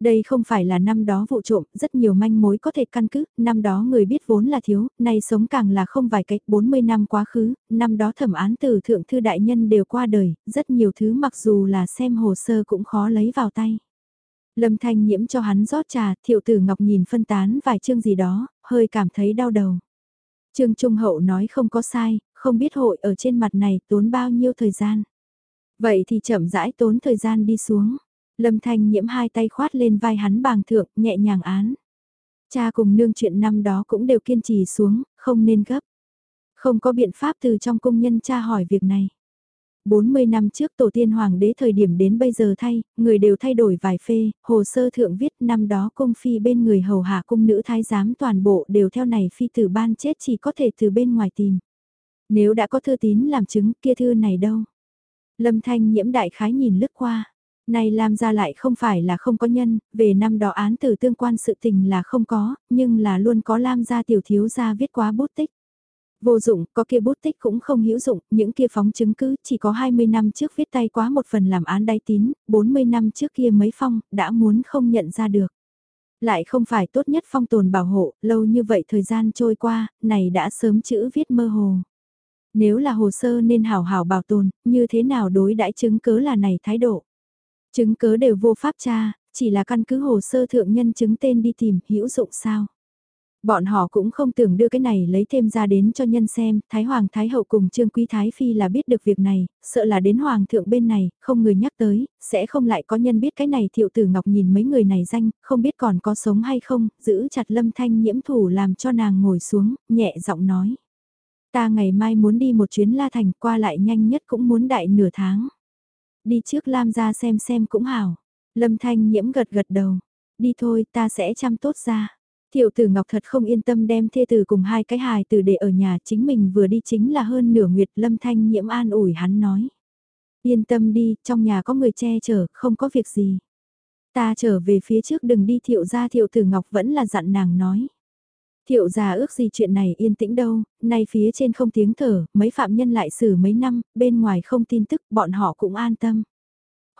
Đây không phải là năm đó vụ trộm, rất nhiều manh mối có thể căn cứ, năm đó người biết vốn là thiếu, nay sống càng là không vài cách, 40 năm quá khứ, năm đó thẩm án từ thượng thư đại nhân đều qua đời, rất nhiều thứ mặc dù là xem hồ sơ cũng khó lấy vào tay. Lâm Thanh nhiễm cho hắn rót trà, thiệu tử ngọc nhìn phân tán vài chương gì đó, hơi cảm thấy đau đầu. Trương Trung Hậu nói không có sai, không biết hội ở trên mặt này tốn bao nhiêu thời gian. Vậy thì chậm rãi tốn thời gian đi xuống. Lâm Thanh nhiễm hai tay khoát lên vai hắn bàng thượng, nhẹ nhàng án. Cha cùng nương chuyện năm đó cũng đều kiên trì xuống, không nên gấp. Không có biện pháp từ trong cung nhân cha hỏi việc này. 40 năm trước tổ tiên hoàng đế thời điểm đến bây giờ thay, người đều thay đổi vài phê, hồ sơ thượng viết năm đó cung phi bên người hầu hạ cung nữ thái giám toàn bộ đều theo này phi tử ban chết chỉ có thể từ bên ngoài tìm. Nếu đã có thư tín làm chứng kia thư này đâu? Lâm thanh nhiễm đại khái nhìn lướt qua. Này làm ra lại không phải là không có nhân, về năm đó án tử tương quan sự tình là không có, nhưng là luôn có Lam gia tiểu thiếu gia viết quá bút tích. Vô dụng, có kia bút tích cũng không hữu dụng, những kia phóng chứng cứ chỉ có 20 năm trước viết tay quá một phần làm án đáy tín, 40 năm trước kia mấy phong, đã muốn không nhận ra được. Lại không phải tốt nhất phong tồn bảo hộ, lâu như vậy thời gian trôi qua, này đã sớm chữ viết mơ hồ. Nếu là hồ sơ nên hảo hảo bảo tồn, như thế nào đối đãi chứng cứ là này thái độ. Chứng cứ đều vô pháp tra, chỉ là căn cứ hồ sơ thượng nhân chứng tên đi tìm hữu dụng sao. Bọn họ cũng không tưởng đưa cái này lấy thêm ra đến cho nhân xem, Thái Hoàng Thái Hậu cùng Trương Quý Thái Phi là biết được việc này, sợ là đến Hoàng thượng bên này, không người nhắc tới, sẽ không lại có nhân biết cái này thiệu tử Ngọc nhìn mấy người này danh, không biết còn có sống hay không, giữ chặt lâm thanh nhiễm thủ làm cho nàng ngồi xuống, nhẹ giọng nói. Ta ngày mai muốn đi một chuyến La Thành qua lại nhanh nhất cũng muốn đại nửa tháng. Đi trước Lam ra xem xem cũng hảo. Lâm thanh nhiễm gật gật đầu. Đi thôi ta sẽ chăm tốt ra. Tiểu tử Ngọc thật không yên tâm đem thê tử cùng hai cái hài tử để ở nhà chính mình vừa đi chính là hơn nửa nguyệt lâm thanh nhiễm an ủi hắn nói. Yên tâm đi, trong nhà có người che chở, không có việc gì. Ta trở về phía trước đừng đi thiệu ra thiệu tử Ngọc vẫn là dặn nàng nói. Thiệu già ước gì chuyện này yên tĩnh đâu, nay phía trên không tiếng thở, mấy phạm nhân lại xử mấy năm, bên ngoài không tin tức, bọn họ cũng an tâm.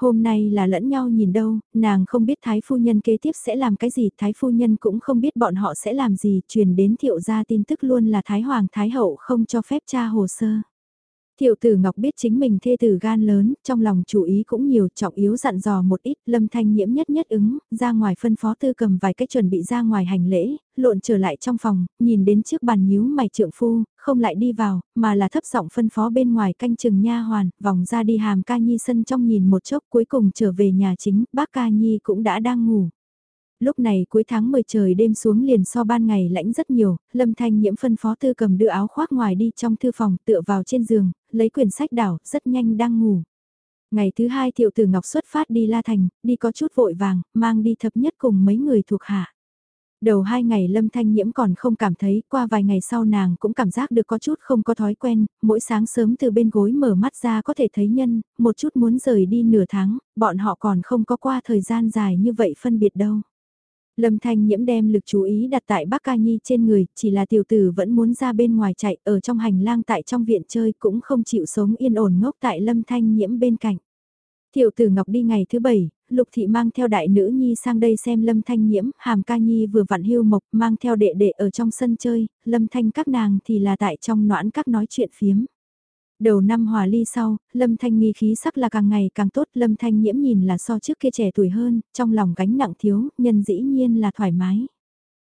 Hôm nay là lẫn nhau nhìn đâu, nàng không biết Thái Phu Nhân kế tiếp sẽ làm cái gì, Thái Phu Nhân cũng không biết bọn họ sẽ làm gì, truyền đến thiệu gia tin tức luôn là Thái Hoàng Thái Hậu không cho phép tra hồ sơ. Thiệu tử Ngọc biết chính mình thê tử gan lớn, trong lòng chủ ý cũng nhiều trọng yếu dặn dò một ít, lâm thanh nhiễm nhất nhất ứng, ra ngoài phân phó tư cầm vài cách chuẩn bị ra ngoài hành lễ, lộn trở lại trong phòng, nhìn đến trước bàn nhíu mày trượng phu, không lại đi vào, mà là thấp giọng phân phó bên ngoài canh chừng nha hoàn, vòng ra đi hàm ca nhi sân trong nhìn một chốc cuối cùng trở về nhà chính, bác ca nhi cũng đã đang ngủ lúc này cuối tháng 10 trời đêm xuống liền so ban ngày lãnh rất nhiều, Lâm Thanh Nhiễm phân phó tư cầm đưa áo khoác ngoài đi trong thư phòng tựa vào trên giường, lấy quyển sách đảo, rất nhanh đang ngủ. Ngày thứ hai Thiệu Tử Ngọc xuất phát đi La Thành, đi có chút vội vàng, mang đi thập nhất cùng mấy người thuộc hạ. Đầu hai ngày Lâm Thanh Nhiễm còn không cảm thấy, qua vài ngày sau nàng cũng cảm giác được có chút không có thói quen, mỗi sáng sớm từ bên gối mở mắt ra có thể thấy nhân, một chút muốn rời đi nửa tháng, bọn họ còn không có qua thời gian dài như vậy phân biệt đâu. Lâm Thanh Nhiễm đem lực chú ý đặt tại Bác Ca Nhi trên người, chỉ là tiểu tử vẫn muốn ra bên ngoài chạy, ở trong hành lang tại trong viện chơi cũng không chịu sống yên ổn ngốc tại Lâm Thanh Nhiễm bên cạnh. Tiểu tử Ngọc đi ngày thứ bảy, Lục Thị mang theo đại nữ Nhi sang đây xem Lâm Thanh Nhiễm, Hàm Ca Nhi vừa vặn hưu mộc mang theo đệ đệ ở trong sân chơi, Lâm Thanh các nàng thì là tại trong noãn các nói chuyện phiếm. Đầu năm hòa ly sau, Lâm Thanh nghi khí sắc là càng ngày càng tốt, Lâm Thanh nhiễm nhìn là so trước kia trẻ tuổi hơn, trong lòng gánh nặng thiếu, nhân dĩ nhiên là thoải mái.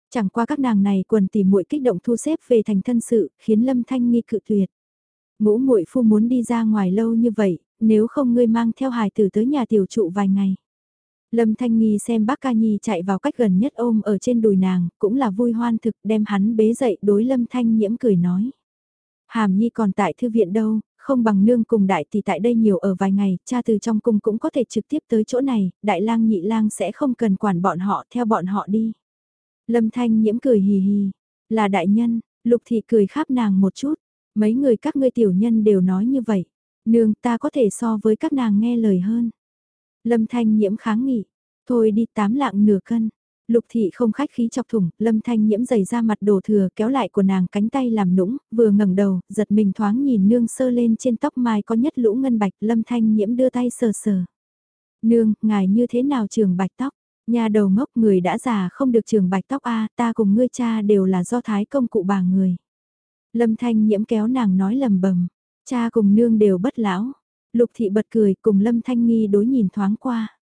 Chẳng qua các nàng này quần tìm muội kích động thu xếp về thành thân sự, khiến Lâm Thanh nghi cự tuyệt. Ngũ muội phu muốn đi ra ngoài lâu như vậy, nếu không ngươi mang theo hài tử tới nhà tiểu trụ vài ngày. Lâm Thanh Nghi xem bác ca nhi chạy vào cách gần nhất ôm ở trên đùi nàng, cũng là vui hoan thực đem hắn bế dậy đối Lâm Thanh nhiễm cười nói. Hàm Nhi còn tại thư viện đâu, không bằng nương cùng đại tỷ tại đây nhiều ở vài ngày, cha từ trong cung cũng có thể trực tiếp tới chỗ này, đại lang nhị lang sẽ không cần quản bọn họ theo bọn họ đi. Lâm Thanh nhiễm cười hì hì, là đại nhân, lục thị cười khắp nàng một chút, mấy người các ngươi tiểu nhân đều nói như vậy, nương ta có thể so với các nàng nghe lời hơn. Lâm Thanh nhiễm kháng nghị, thôi đi tám lạng nửa cân, Lục thị không khách khí chọc thủng, lâm thanh nhiễm giày ra mặt đổ thừa kéo lại của nàng cánh tay làm nũng, vừa ngẩng đầu, giật mình thoáng nhìn nương sơ lên trên tóc mai có nhất lũ ngân bạch, lâm thanh nhiễm đưa tay sờ sờ. Nương, ngài như thế nào trường bạch tóc? Nhà đầu ngốc người đã già không được trường bạch tóc a ta cùng ngươi cha đều là do thái công cụ bà người. Lâm thanh nhiễm kéo nàng nói lầm bầm, cha cùng nương đều bất lão. Lục thị bật cười cùng lâm thanh nghi đối nhìn thoáng qua.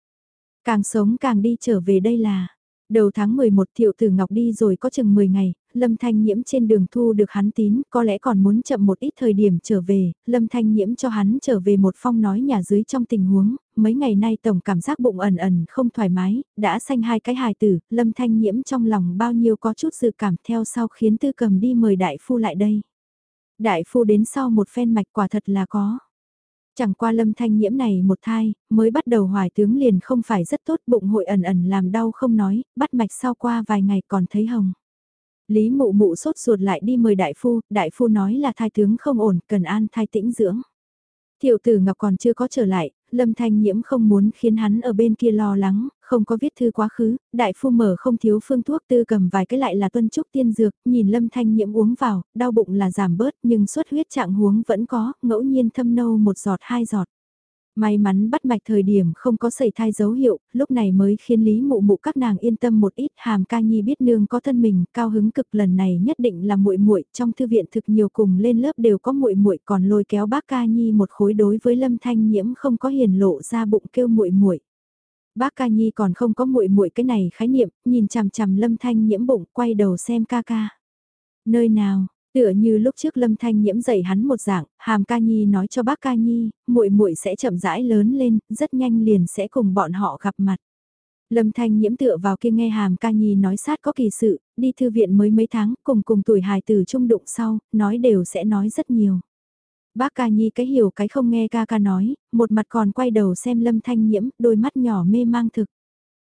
Càng sống càng đi trở về đây là, Đầu tháng 11 Thiệu Tử Ngọc đi rồi có chừng 10 ngày, Lâm Thanh Nhiễm trên đường thu được hắn tín, có lẽ còn muốn chậm một ít thời điểm trở về, Lâm Thanh Nhiễm cho hắn trở về một phong nói nhà dưới trong tình huống, mấy ngày nay tổng cảm giác bụng ẩn ẩn không thoải mái, đã sanh hai cái hài tử, Lâm Thanh Nhiễm trong lòng bao nhiêu có chút dự cảm theo sau khiến tư cầm đi mời đại phu lại đây. Đại phu đến sau một phen mạch quả thật là có. Chẳng qua lâm thanh nhiễm này một thai, mới bắt đầu hoài tướng liền không phải rất tốt bụng hội ẩn ẩn làm đau không nói, bắt mạch sau qua vài ngày còn thấy hồng. Lý mụ mụ sốt ruột lại đi mời đại phu, đại phu nói là thai tướng không ổn, cần an thai tĩnh dưỡng. Tiểu tử Ngọc còn chưa có trở lại, Lâm Thanh Nhiễm không muốn khiến hắn ở bên kia lo lắng, không có viết thư quá khứ, đại phu mở không thiếu phương thuốc tư cầm vài cái lại là tuân trúc tiên dược, nhìn Lâm Thanh Nhiễm uống vào, đau bụng là giảm bớt nhưng suất huyết trạng huống vẫn có, ngẫu nhiên thâm nâu một giọt hai giọt. May mắn bắt mạch thời điểm không có sẩy thai dấu hiệu, lúc này mới khiến Lý Mụ Mụ các nàng yên tâm một ít, Hàm Ca Nhi biết nương có thân mình, cao hứng cực lần này nhất định là muội muội, trong thư viện thực nhiều cùng lên lớp đều có muội muội, còn lôi kéo bác Ca Nhi một khối đối với Lâm Thanh Nhiễm không có hiền lộ ra bụng kêu muội muội. Bác ca nhi còn không có muội muội cái này khái niệm, nhìn chằm chằm lâm thanh nhiễm bụng quay đầu xem ca ca. Nơi nào, tựa như lúc trước lâm thanh nhiễm dạy hắn một dạng, hàm ca nhi nói cho bác ca nhi, muội muội sẽ chậm rãi lớn lên, rất nhanh liền sẽ cùng bọn họ gặp mặt. Lâm Thanh nhiễm tựa vào kia nghe hàm ca nhi nói sát có kỳ sự, đi thư viện mới mấy tháng, cùng cùng tuổi hài tử trung đụng sau, nói đều sẽ nói rất nhiều. Bác ca nhi cái hiểu cái không nghe ca ca nói, một mặt còn quay đầu xem Lâm Thanh nhiễm, đôi mắt nhỏ mê mang thực.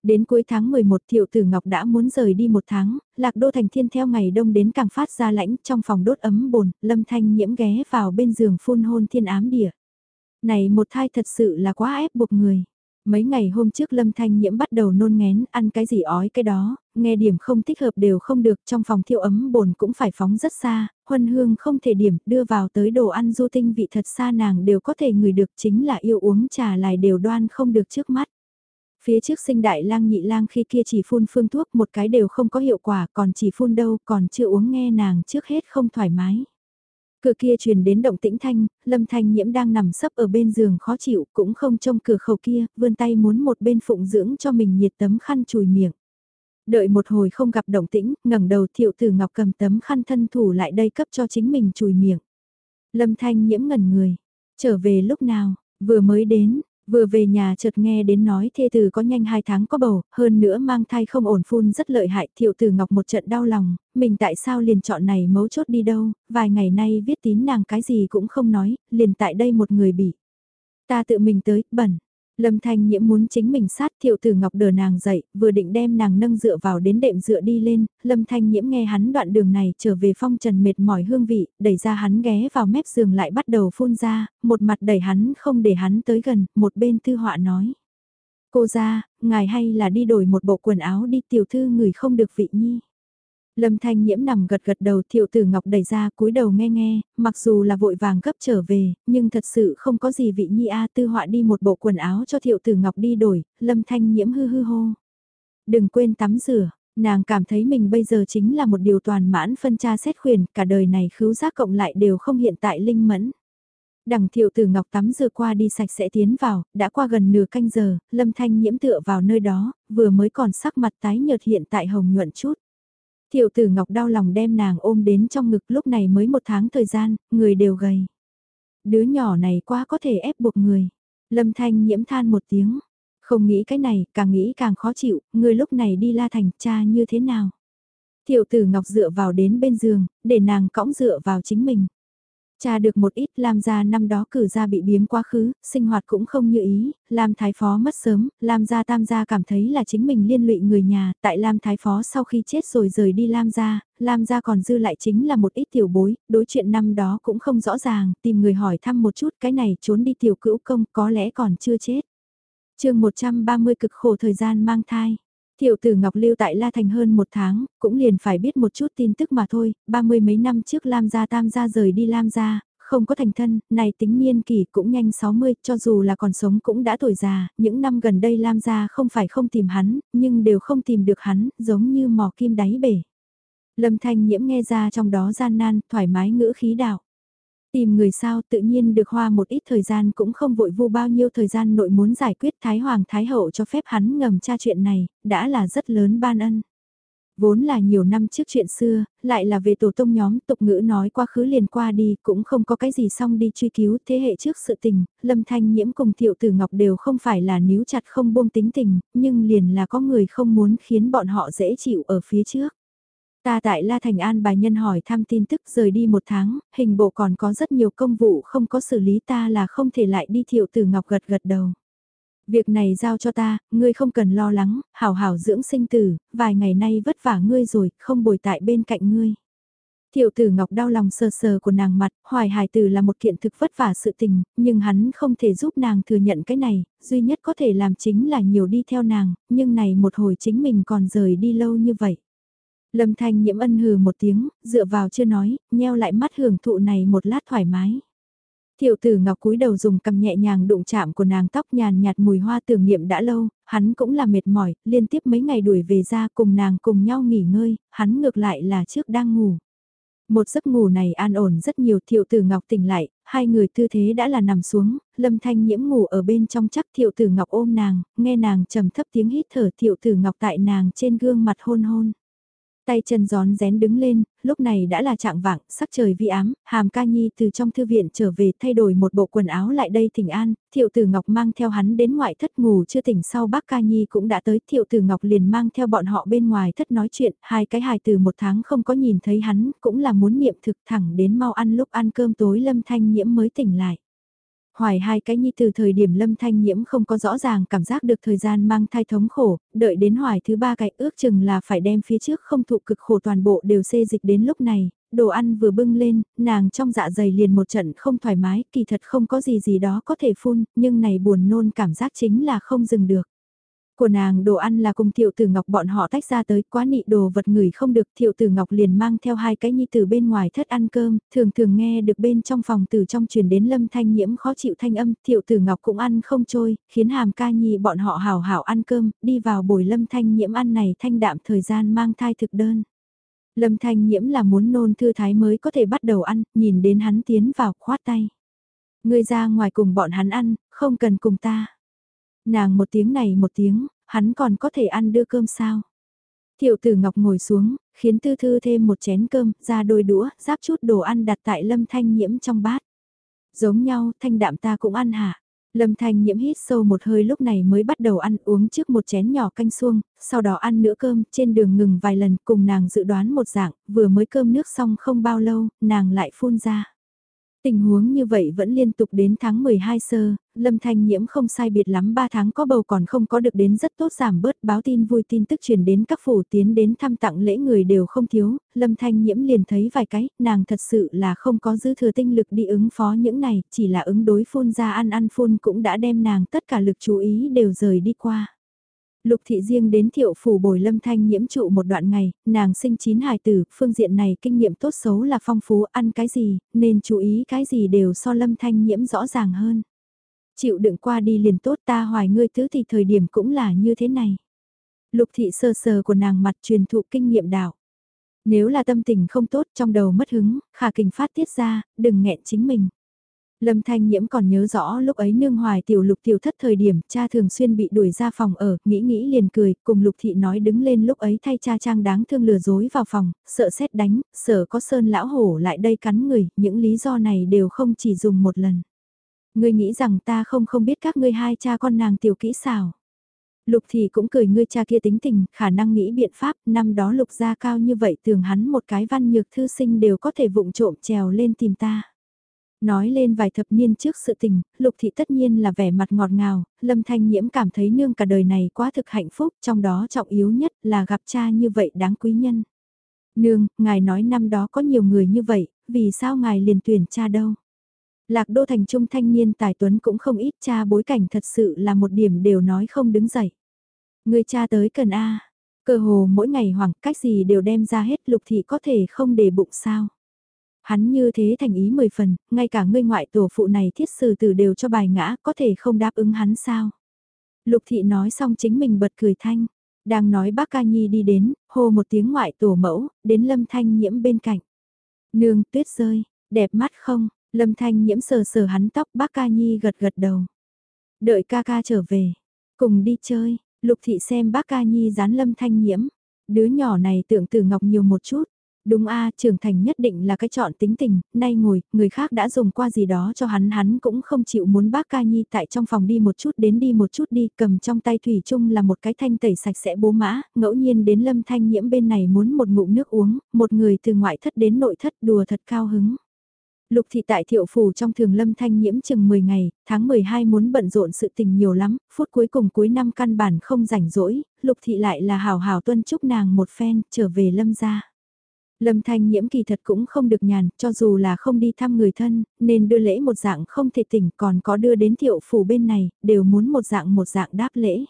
Đến cuối tháng 11 Thiệu Tử Ngọc đã muốn rời đi một tháng, Lạc Đô Thành Thiên theo ngày đông đến càng phát ra lãnh trong phòng đốt ấm bồn, Lâm Thanh nhiễm ghé vào bên giường phun hôn thiên ám địa. Này một thai thật sự là quá ép buộc người. Mấy ngày hôm trước Lâm Thanh Nhiễm bắt đầu nôn ngén, ăn cái gì ói cái đó, nghe điểm không thích hợp đều không được, trong phòng thiêu ấm bồn cũng phải phóng rất xa, huân hương không thể điểm, đưa vào tới đồ ăn du tinh vị thật xa nàng đều có thể ngửi được chính là yêu uống trà lại đều đoan không được trước mắt. Phía trước sinh đại lang nhị lang khi kia chỉ phun phương thuốc một cái đều không có hiệu quả còn chỉ phun đâu còn chưa uống nghe nàng trước hết không thoải mái. Cửa kia truyền đến động tĩnh thanh, lâm thanh nhiễm đang nằm sấp ở bên giường khó chịu cũng không trông cửa khẩu kia, vươn tay muốn một bên phụng dưỡng cho mình nhiệt tấm khăn chùi miệng. Đợi một hồi không gặp động tĩnh, ngẩng đầu thiệu tử ngọc cầm tấm khăn thân thủ lại đây cấp cho chính mình chùi miệng. Lâm thanh nhiễm ngẩn người, trở về lúc nào, vừa mới đến, Vừa về nhà chợt nghe đến nói thê tử có nhanh 2 tháng có bầu, hơn nữa mang thai không ổn phun rất lợi hại, thiệu tử ngọc một trận đau lòng, mình tại sao liền chọn này mấu chốt đi đâu, vài ngày nay viết tín nàng cái gì cũng không nói, liền tại đây một người bị. Ta tự mình tới, bẩn, Lâm Thanh Nhiễm muốn chính mình sát thiệu tử ngọc đờ nàng dậy, vừa định đem nàng nâng dựa vào đến đệm dựa đi lên, Lâm Thanh Nhiễm nghe hắn đoạn đường này trở về phong trần mệt mỏi hương vị, đẩy ra hắn ghé vào mép giường lại bắt đầu phun ra, một mặt đẩy hắn không để hắn tới gần, một bên tư họa nói. Cô ra, ngài hay là đi đổi một bộ quần áo đi tiểu thư người không được vị nhi. Lâm Thanh Nhiễm nằm gật gật đầu Thiệu Tử Ngọc đẩy ra cúi đầu nghe nghe, mặc dù là vội vàng gấp trở về, nhưng thật sự không có gì vị nhi a tư họa đi một bộ quần áo cho Thiệu Tử Ngọc đi đổi, Lâm Thanh Nhiễm hư hư hô. Đừng quên tắm rửa, nàng cảm thấy mình bây giờ chính là một điều toàn mãn phân tra xét khuyển, cả đời này khứu giác cộng lại đều không hiện tại linh mẫn. Đằng thiệu tử ngọc tắm rửa qua đi sạch sẽ tiến vào, đã qua gần nửa canh giờ, lâm thanh nhiễm tựa vào nơi đó, vừa mới còn sắc mặt tái nhợt hiện tại hồng nhuận chút. Tiểu tử Ngọc đau lòng đem nàng ôm đến trong ngực lúc này mới một tháng thời gian, người đều gầy. Đứa nhỏ này quá có thể ép buộc người. Lâm Thanh nhiễm than một tiếng. Không nghĩ cái này, càng nghĩ càng khó chịu, người lúc này đi la thành cha như thế nào. Tiểu tử Ngọc dựa vào đến bên giường, để nàng cõng dựa vào chính mình. Cha được một ít Lam gia năm đó cử ra bị biếm quá khứ, sinh hoạt cũng không như ý, Lam Thái Phó mất sớm, Lam gia tam gia cảm thấy là chính mình liên lụy người nhà, tại Lam Thái Phó sau khi chết rồi rời đi Lam gia, Lam gia còn dư lại chính là một ít tiểu bối, đối chuyện năm đó cũng không rõ ràng, tìm người hỏi thăm một chút cái này trốn đi tiểu cữu công có lẽ còn chưa chết. chương 130 cực khổ thời gian mang thai. Thiệu tử Ngọc lưu tại La Thành hơn một tháng, cũng liền phải biết một chút tin tức mà thôi, ba mươi mấy năm trước Lam gia tam gia rời đi Lam gia, không có thành thân, này tính niên kỷ cũng nhanh 60, cho dù là còn sống cũng đã tuổi già, những năm gần đây Lam gia không phải không tìm hắn, nhưng đều không tìm được hắn, giống như mò kim đáy bể. Lâm Thanh Nhiễm nghe ra trong đó gian nan, thoải mái ngữ khí đạo. Tìm người sao tự nhiên được hoa một ít thời gian cũng không vội vu bao nhiêu thời gian nội muốn giải quyết Thái Hoàng Thái Hậu cho phép hắn ngầm tra chuyện này, đã là rất lớn ban ân. Vốn là nhiều năm trước chuyện xưa, lại là về tổ tông nhóm tục ngữ nói quá khứ liền qua đi cũng không có cái gì xong đi truy cứu thế hệ trước sự tình, Lâm Thanh Nhiễm cùng Thiệu Tử Ngọc đều không phải là níu chặt không buông tính tình, nhưng liền là có người không muốn khiến bọn họ dễ chịu ở phía trước. Ta tại La Thành An bài nhân hỏi thăm tin tức rời đi một tháng, hình bộ còn có rất nhiều công vụ không có xử lý ta là không thể lại đi thiệu từ ngọc gật gật đầu. Việc này giao cho ta, ngươi không cần lo lắng, hảo hảo dưỡng sinh tử, vài ngày nay vất vả ngươi rồi, không bồi tại bên cạnh ngươi. Thiệu tử ngọc đau lòng sờ sờ của nàng mặt, hoài hài tử là một kiện thực vất vả sự tình, nhưng hắn không thể giúp nàng thừa nhận cái này, duy nhất có thể làm chính là nhiều đi theo nàng, nhưng này một hồi chính mình còn rời đi lâu như vậy. Lâm Thanh nhiễm ân hừ một tiếng, dựa vào chưa nói, nheo lại mắt hưởng thụ này một lát thoải mái. Thiệu tử ngọc cúi đầu dùng cầm nhẹ nhàng đụng chạm của nàng tóc nhàn nhạt mùi hoa tưởng niệm đã lâu, hắn cũng là mệt mỏi, liên tiếp mấy ngày đuổi về ra cùng nàng cùng nhau nghỉ ngơi, hắn ngược lại là trước đang ngủ. Một giấc ngủ này an ổn rất nhiều thiệu tử ngọc tỉnh lại, hai người tư thế đã là nằm xuống, lâm thanh nhiễm ngủ ở bên trong chắc thiệu tử ngọc ôm nàng, nghe nàng trầm thấp tiếng hít thở thiệu tử ngọc tại nàng trên gương mặt hôn hôn. Tay chân gión rén đứng lên, lúc này đã là trạng vạng, sắc trời vi ám, hàm ca nhi từ trong thư viện trở về thay đổi một bộ quần áo lại đây thỉnh an, thiệu tử ngọc mang theo hắn đến ngoại thất ngủ chưa tỉnh sau bác ca nhi cũng đã tới, thiệu tử ngọc liền mang theo bọn họ bên ngoài thất nói chuyện, hai cái hài từ một tháng không có nhìn thấy hắn, cũng là muốn niệm thực thẳng đến mau ăn lúc ăn cơm tối lâm thanh nhiễm mới tỉnh lại. Hoài hai cái nhi từ thời điểm lâm thanh nhiễm không có rõ ràng cảm giác được thời gian mang thai thống khổ, đợi đến hoài thứ ba cái ước chừng là phải đem phía trước không thụ cực khổ toàn bộ đều xê dịch đến lúc này, đồ ăn vừa bưng lên, nàng trong dạ dày liền một trận không thoải mái, kỳ thật không có gì gì đó có thể phun, nhưng này buồn nôn cảm giác chính là không dừng được. Của nàng đồ ăn là cùng thiệu tử ngọc bọn họ tách ra tới quá nị đồ vật người không được thiệu tử ngọc liền mang theo hai cái nhi từ bên ngoài thất ăn cơm, thường thường nghe được bên trong phòng từ trong truyền đến lâm thanh nhiễm khó chịu thanh âm, thiệu tử ngọc cũng ăn không trôi, khiến hàm ca nhi bọn họ hào hảo ăn cơm, đi vào bồi lâm thanh nhiễm ăn này thanh đạm thời gian mang thai thực đơn. Lâm thanh nhiễm là muốn nôn thư thái mới có thể bắt đầu ăn, nhìn đến hắn tiến vào khoát tay. Người ra ngoài cùng bọn hắn ăn, không cần cùng ta. Nàng một tiếng này một tiếng, hắn còn có thể ăn đưa cơm sao? Thiệu tử Ngọc ngồi xuống, khiến tư thư thêm một chén cơm, ra đôi đũa, giáp chút đồ ăn đặt tại lâm thanh nhiễm trong bát. Giống nhau, thanh đạm ta cũng ăn hả? Lâm thanh nhiễm hít sâu một hơi lúc này mới bắt đầu ăn uống trước một chén nhỏ canh xuông, sau đó ăn nữa cơm, trên đường ngừng vài lần cùng nàng dự đoán một dạng, vừa mới cơm nước xong không bao lâu, nàng lại phun ra. Tình huống như vậy vẫn liên tục đến tháng 12 sơ, Lâm Thanh Nhiễm không sai biệt lắm 3 tháng có bầu còn không có được đến rất tốt giảm bớt báo tin vui tin tức truyền đến các phủ tiến đến thăm tặng lễ người đều không thiếu, Lâm Thanh Nhiễm liền thấy vài cái, nàng thật sự là không có dư thừa tinh lực đi ứng phó những này, chỉ là ứng đối phun ra ăn ăn phun cũng đã đem nàng tất cả lực chú ý đều rời đi qua. Lục thị riêng đến thiệu phủ bồi lâm thanh nhiễm trụ một đoạn ngày, nàng sinh chín hài tử, phương diện này kinh nghiệm tốt xấu là phong phú, ăn cái gì, nên chú ý cái gì đều so lâm thanh nhiễm rõ ràng hơn. Chịu đựng qua đi liền tốt ta hoài ngươi thứ thì thời điểm cũng là như thế này. Lục thị sơ sờ của nàng mặt truyền thụ kinh nghiệm đạo. Nếu là tâm tình không tốt trong đầu mất hứng, khả kình phát tiết ra, đừng nghẹn chính mình. Lâm Thanh Nhiễm còn nhớ rõ lúc ấy nương hoài tiểu lục tiểu thất thời điểm cha thường xuyên bị đuổi ra phòng ở, nghĩ nghĩ liền cười, cùng lục thị nói đứng lên lúc ấy thay cha trang đáng thương lừa dối vào phòng, sợ xét đánh, sợ có sơn lão hổ lại đây cắn người, những lý do này đều không chỉ dùng một lần. Ngươi nghĩ rằng ta không không biết các ngươi hai cha con nàng tiểu kỹ xảo. Lục thị cũng cười ngươi cha kia tính tình, khả năng nghĩ biện pháp, năm đó lục gia cao như vậy tưởng hắn một cái văn nhược thư sinh đều có thể vụng trộm trèo lên tìm ta. Nói lên vài thập niên trước sự tình, lục thị tất nhiên là vẻ mặt ngọt ngào, lâm thanh nhiễm cảm thấy nương cả đời này quá thực hạnh phúc, trong đó trọng yếu nhất là gặp cha như vậy đáng quý nhân. Nương, ngài nói năm đó có nhiều người như vậy, vì sao ngài liền tuyển cha đâu? Lạc đô thành trung thanh niên tài tuấn cũng không ít cha bối cảnh thật sự là một điểm đều nói không đứng dậy. Người cha tới cần A, cơ hồ mỗi ngày hoảng cách gì đều đem ra hết lục thị có thể không để bụng sao. Hắn như thế thành ý mười phần, ngay cả ngươi ngoại tổ phụ này thiết sử tử đều cho bài ngã, có thể không đáp ứng hắn sao. Lục thị nói xong chính mình bật cười thanh, đang nói bác ca nhi đi đến, hô một tiếng ngoại tổ mẫu, đến lâm thanh nhiễm bên cạnh. Nương tuyết rơi, đẹp mắt không, lâm thanh nhiễm sờ sờ hắn tóc bác ca nhi gật gật đầu. Đợi ca ca trở về, cùng đi chơi, lục thị xem bác ca nhi dán lâm thanh nhiễm. Đứa nhỏ này tưởng từ ngọc nhiều một chút, Đúng a trưởng thành nhất định là cái chọn tính tình, nay ngồi, người khác đã dùng qua gì đó cho hắn hắn cũng không chịu muốn bác ca nhi tại trong phòng đi một chút đến đi một chút đi, cầm trong tay thủy chung là một cái thanh tẩy sạch sẽ bố mã, ngẫu nhiên đến lâm thanh nhiễm bên này muốn một ngụm nước uống, một người từ ngoại thất đến nội thất đùa thật cao hứng. Lục thị tại thiệu phủ trong thường lâm thanh nhiễm chừng 10 ngày, tháng 12 muốn bận rộn sự tình nhiều lắm, phút cuối cùng cuối năm căn bản không rảnh rỗi, lục thị lại là hào hào tuân chúc nàng một phen, trở về lâm gia. Lâm Thanh Nhiễm kỳ thật cũng không được nhàn, cho dù là không đi thăm người thân, nên đưa lễ một dạng không thể tỉnh còn có đưa đến thiệu phủ bên này, đều muốn một dạng một dạng đáp lễ.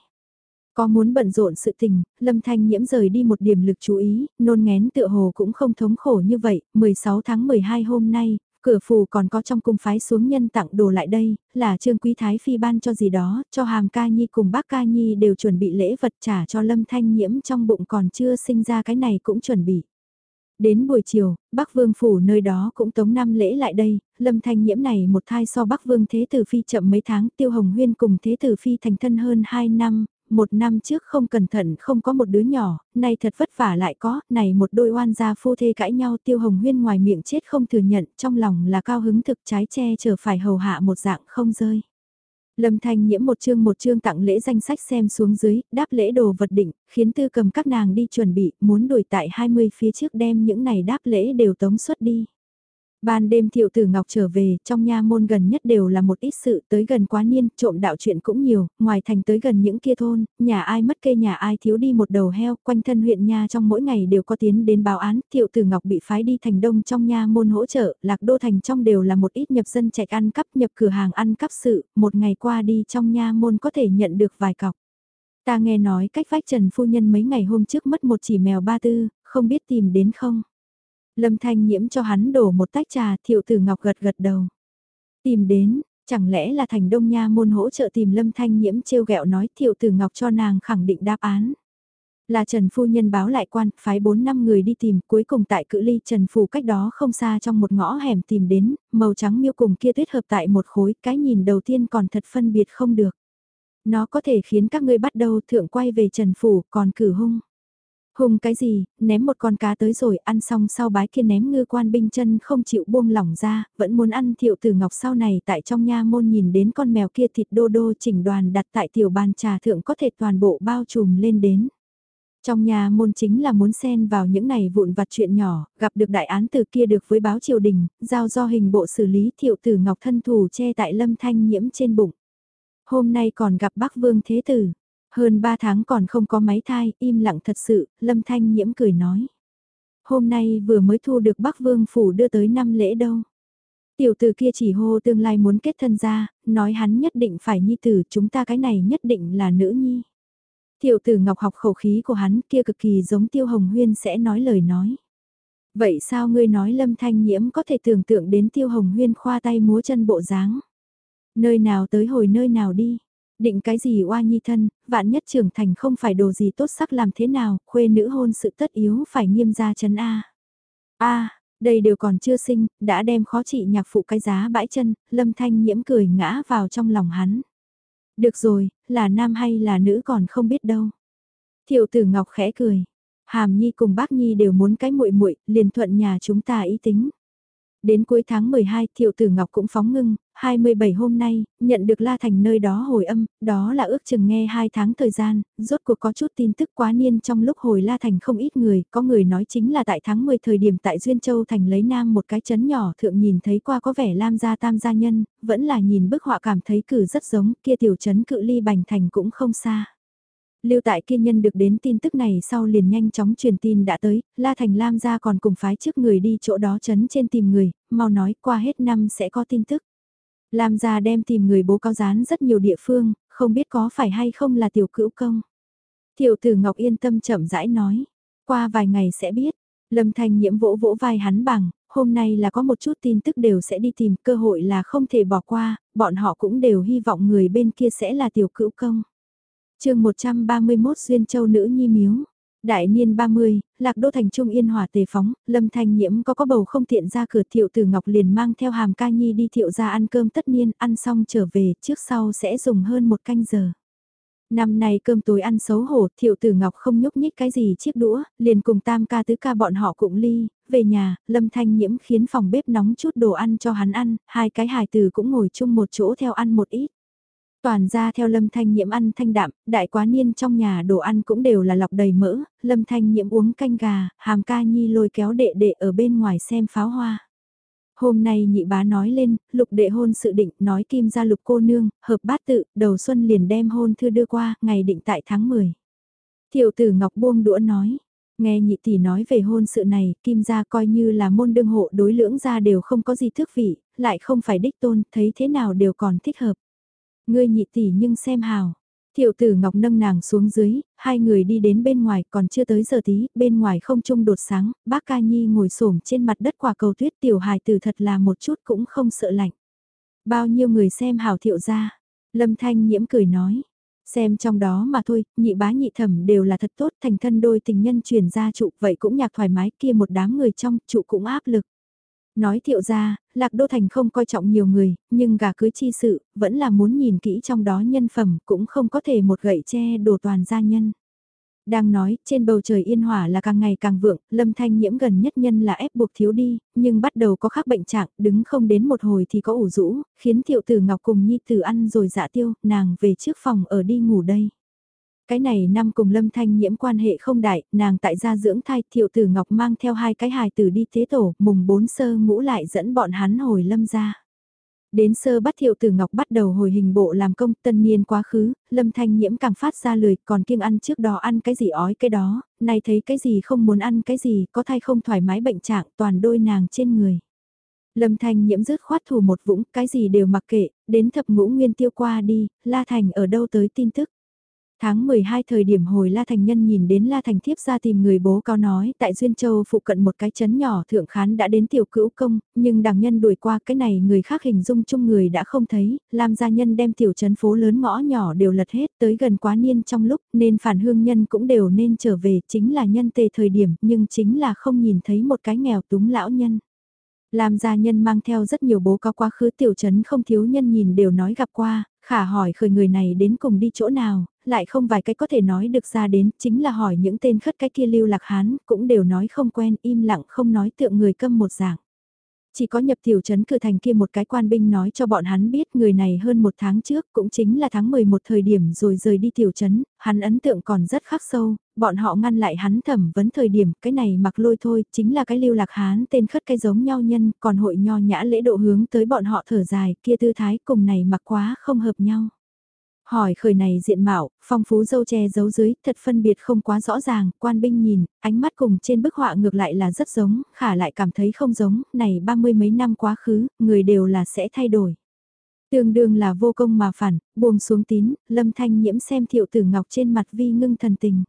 Có muốn bận rộn sự tình, Lâm Thanh Nhiễm rời đi một điểm lực chú ý, nôn ngén tựa hồ cũng không thống khổ như vậy, 16 tháng 12 hôm nay, cửa phủ còn có trong cung phái xuống nhân tặng đồ lại đây, là Trương Quý Thái Phi ban cho gì đó, cho Hàm Ca Nhi cùng bác Ca Nhi đều chuẩn bị lễ vật trả cho Lâm Thanh Nhiễm trong bụng còn chưa sinh ra cái này cũng chuẩn bị. Đến buổi chiều, Bắc Vương phủ nơi đó cũng tống năm lễ lại đây, Lâm Thanh Nhiễm này một thai so Bắc Vương Thế Tử Phi chậm mấy tháng, Tiêu Hồng Huyên cùng Thế Tử Phi thành thân hơn 2 năm, một năm trước không cẩn thận không có một đứa nhỏ, nay thật vất vả lại có, này một đôi oan gia phu thê cãi nhau Tiêu Hồng Huyên ngoài miệng chết không thừa nhận, trong lòng là cao hứng thực trái che chờ phải hầu hạ một dạng không rơi. Lâm Thanh nhiễm một chương một chương tặng lễ danh sách xem xuống dưới, đáp lễ đồ vật định, khiến tư cầm các nàng đi chuẩn bị, muốn đuổi tại 20 phía trước đem những này đáp lễ đều tống xuất đi. Ban đêm thiệu tử ngọc trở về, trong nha môn gần nhất đều là một ít sự tới gần quá niên, trộm đạo chuyện cũng nhiều, ngoài thành tới gần những kia thôn, nhà ai mất cây nhà ai thiếu đi một đầu heo, quanh thân huyện nha trong mỗi ngày đều có tiến đến báo án, thiệu tử ngọc bị phái đi thành đông trong nha môn hỗ trợ, lạc đô thành trong đều là một ít nhập dân chạy ăn cắp nhập cửa hàng ăn cắp sự, một ngày qua đi trong nha môn có thể nhận được vài cọc. Ta nghe nói cách vách Trần Phu Nhân mấy ngày hôm trước mất một chỉ mèo ba tư, không biết tìm đến không? Lâm Thanh Nhiễm cho hắn đổ một tách trà, thiệu tử ngọc gật gật đầu. Tìm đến, chẳng lẽ là thành đông nha môn hỗ trợ tìm Lâm Thanh Nhiễm trêu ghẹo nói thiệu tử ngọc cho nàng khẳng định đáp án. Là Trần Phu Nhân báo lại quan, phái 4 năm người đi tìm, cuối cùng tại cự ly Trần Phủ cách đó không xa trong một ngõ hẻm tìm đến, màu trắng miêu cùng kia tuyết hợp tại một khối, cái nhìn đầu tiên còn thật phân biệt không được. Nó có thể khiến các ngươi bắt đầu thượng quay về Trần Phủ, còn cử hung. Hùng cái gì, ném một con cá tới rồi ăn xong sau bái kia ném ngư quan binh chân không chịu buông lỏng ra, vẫn muốn ăn thiệu tử ngọc sau này tại trong nha môn nhìn đến con mèo kia thịt đô đô chỉnh đoàn đặt tại tiểu bàn trà thượng có thể toàn bộ bao trùm lên đến. Trong nhà môn chính là muốn xen vào những này vụn vặt chuyện nhỏ, gặp được đại án từ kia được với báo triều đình, giao do hình bộ xử lý thiệu tử ngọc thân thủ che tại lâm thanh nhiễm trên bụng. Hôm nay còn gặp bác vương thế tử, hơn 3 tháng còn không có máy thai, im lặng thật sự, Lâm Thanh Nhiễm cười nói. Hôm nay vừa mới thu được Bắc Vương Phủ đưa tới năm lễ đâu. Tiểu tử kia chỉ hô tương lai muốn kết thân ra, nói hắn nhất định phải nhi tử, chúng ta cái này nhất định là nữ nhi. Tiểu tử ngọc học khẩu khí của hắn kia cực kỳ giống Tiêu Hồng Huyên sẽ nói lời nói. Vậy sao ngươi nói Lâm Thanh Nhiễm có thể tưởng tượng đến Tiêu Hồng Huyên khoa tay múa chân bộ dáng? Nơi nào tới hồi nơi nào đi? Định cái gì oa nhi thân, vạn nhất trưởng thành không phải đồ gì tốt sắc làm thế nào, khuê nữ hôn sự tất yếu phải nghiêm gia chấn A. A, đây đều còn chưa sinh, đã đem khó trị nhạc phụ cái giá bãi chân, lâm thanh nhiễm cười ngã vào trong lòng hắn. Được rồi, là nam hay là nữ còn không biết đâu. Thiệu tử ngọc khẽ cười. Hàm Nhi cùng bác Nhi đều muốn cái muội muội, liền thuận nhà chúng ta ý tính. Đến cuối tháng 12, Thiệu Tử Ngọc cũng phóng ngưng, 27 hôm nay, nhận được La Thành nơi đó hồi âm, đó là ước chừng nghe 2 tháng thời gian, rốt cuộc có chút tin tức quá niên trong lúc hồi La Thành không ít người, có người nói chính là tại tháng 10 thời điểm tại Duyên Châu Thành lấy nam một cái chấn nhỏ thượng nhìn thấy qua có vẻ Lam gia tam gia nhân, vẫn là nhìn bức họa cảm thấy cử rất giống, kia tiểu chấn cự ly bành thành cũng không xa. Lưu tại kia nhân được đến tin tức này sau liền nhanh chóng truyền tin đã tới, La Thành Lam gia còn cùng phái trước người đi chỗ đó chấn trên tìm người, mau nói qua hết năm sẽ có tin tức. Lam gia đem tìm người bố cao gián rất nhiều địa phương, không biết có phải hay không là tiểu cữu công. Tiểu tử Ngọc yên tâm chậm rãi nói, qua vài ngày sẽ biết, Lâm Thành nhiễm vỗ vỗ vai hắn bằng, hôm nay là có một chút tin tức đều sẽ đi tìm cơ hội là không thể bỏ qua, bọn họ cũng đều hy vọng người bên kia sẽ là tiểu cữu công chương 131 Duyên Châu Nữ Nhi Miếu. Đại niên 30, Lạc Đô Thành Trung Yên Hòa tề phóng, Lâm Thanh Nhiễm có có bầu không tiện ra cửa Thiệu Tử Ngọc liền mang theo hàm ca nhi đi Thiệu ra ăn cơm tất niên, ăn xong trở về, trước sau sẽ dùng hơn một canh giờ. Năm nay cơm tối ăn xấu hổ, Thiệu Tử Ngọc không nhúc nhích cái gì chiếc đũa, liền cùng tam ca tứ ca bọn họ cũng ly, về nhà, Lâm Thanh Nhiễm khiến phòng bếp nóng chút đồ ăn cho hắn ăn, hai cái hài tử cũng ngồi chung một chỗ theo ăn một ít. Toàn ra theo Lâm Thanh Nhiễm ăn thanh đạm, đại quá niên trong nhà đồ ăn cũng đều là lọc đầy mỡ, Lâm Thanh Nhiễm uống canh gà, hàm ca nhi lôi kéo đệ đệ ở bên ngoài xem pháo hoa. Hôm nay nhị bá nói lên, lục đệ hôn sự định, nói kim ra lục cô nương, hợp bát tự, đầu xuân liền đem hôn thư đưa qua, ngày định tại tháng 10. tiểu tử Ngọc buông đũa nói, nghe nhị tỷ nói về hôn sự này, kim gia coi như là môn đương hộ đối lưỡng gia đều không có gì thước vị, lại không phải đích tôn, thấy thế nào đều còn thích hợp. Ngươi nhị tỷ nhưng xem hào. Thiệu tử Ngọc nâng nàng xuống dưới, hai người đi đến bên ngoài còn chưa tới giờ tí, bên ngoài không trung đột sáng, bác ca nhi ngồi xổm trên mặt đất quả cầu tuyết tiểu hài tử thật là một chút cũng không sợ lạnh. Bao nhiêu người xem hào thiệu ra, lâm thanh nhiễm cười nói, Xem trong đó mà thôi, nhị bá nhị thẩm đều là thật tốt, thành thân đôi tình nhân truyền ra trụ, vậy cũng nhạc thoải mái kia một đám người trong, trụ cũng áp lực. Nói thiệu ra, Lạc Đô Thành không coi trọng nhiều người, nhưng gà cưới chi sự, vẫn là muốn nhìn kỹ trong đó nhân phẩm, cũng không có thể một gậy che đổ toàn gia nhân. Đang nói, trên bầu trời yên hỏa là càng ngày càng vượng, lâm thanh nhiễm gần nhất nhân là ép buộc thiếu đi, nhưng bắt đầu có khác bệnh trạng, đứng không đến một hồi thì có ủ rũ, khiến thiệu tử ngọc cùng nhi tử ăn rồi dạ tiêu, nàng về trước phòng ở đi ngủ đây. Cái này năm cùng lâm thanh nhiễm quan hệ không đại, nàng tại gia dưỡng thai thiệu tử ngọc mang theo hai cái hài tử đi tế tổ, mùng bốn sơ ngũ lại dẫn bọn hắn hồi lâm ra. Đến sơ bắt thiệu tử ngọc bắt đầu hồi hình bộ làm công tân niên quá khứ, lâm thanh nhiễm càng phát ra lười còn kiêng ăn trước đó ăn cái gì ói cái đó, nay thấy cái gì không muốn ăn cái gì có thai không thoải mái bệnh trạng toàn đôi nàng trên người. Lâm thanh nhiễm rứt khoát thủ một vũng cái gì đều mặc kệ, đến thập ngũ nguyên tiêu qua đi, La Thành ở đâu tới tin tức. Tháng 12 thời điểm hồi La Thành Nhân nhìn đến La Thành thiếp ra tìm người bố cao nói tại Duyên Châu phụ cận một cái chấn nhỏ thượng khán đã đến tiểu cữu công, nhưng đằng nhân đuổi qua cái này người khác hình dung chung người đã không thấy, làm gia nhân đem tiểu chấn phố lớn ngõ nhỏ đều lật hết tới gần quá niên trong lúc nên phản hương nhân cũng đều nên trở về chính là nhân tề thời điểm nhưng chính là không nhìn thấy một cái nghèo túng lão nhân. Làm gia nhân mang theo rất nhiều bố có quá khứ tiểu trấn không thiếu nhân nhìn đều nói gặp qua, khả hỏi khởi người này đến cùng đi chỗ nào, lại không vài cái có thể nói được ra đến, chính là hỏi những tên khất cái kia lưu lạc hán, cũng đều nói không quen, im lặng không nói tượng người câm một dạng. Chỉ có nhập tiểu trấn cử thành kia một cái quan binh nói cho bọn hắn biết người này hơn một tháng trước, cũng chính là tháng 11 thời điểm rồi rời đi tiểu trấn, hắn ấn tượng còn rất khắc sâu, bọn họ ngăn lại hắn thẩm vấn thời điểm, cái này mặc lôi thôi, chính là cái lưu lạc hán tên khất cái giống nhau nhân, còn hội nho nhã lễ độ hướng tới bọn họ thở dài, kia tư thái cùng này mặc quá không hợp nhau. Hỏi khởi này diện mạo, phong phú dâu che giấu dưới, thật phân biệt không quá rõ ràng, quan binh nhìn, ánh mắt cùng trên bức họa ngược lại là rất giống, khả lại cảm thấy không giống, này ba mươi mấy năm quá khứ, người đều là sẽ thay đổi. Tương đương là vô công mà phản, buông xuống tín, lâm thanh nhiễm xem thiệu tử ngọc trên mặt vi ngưng thần tình.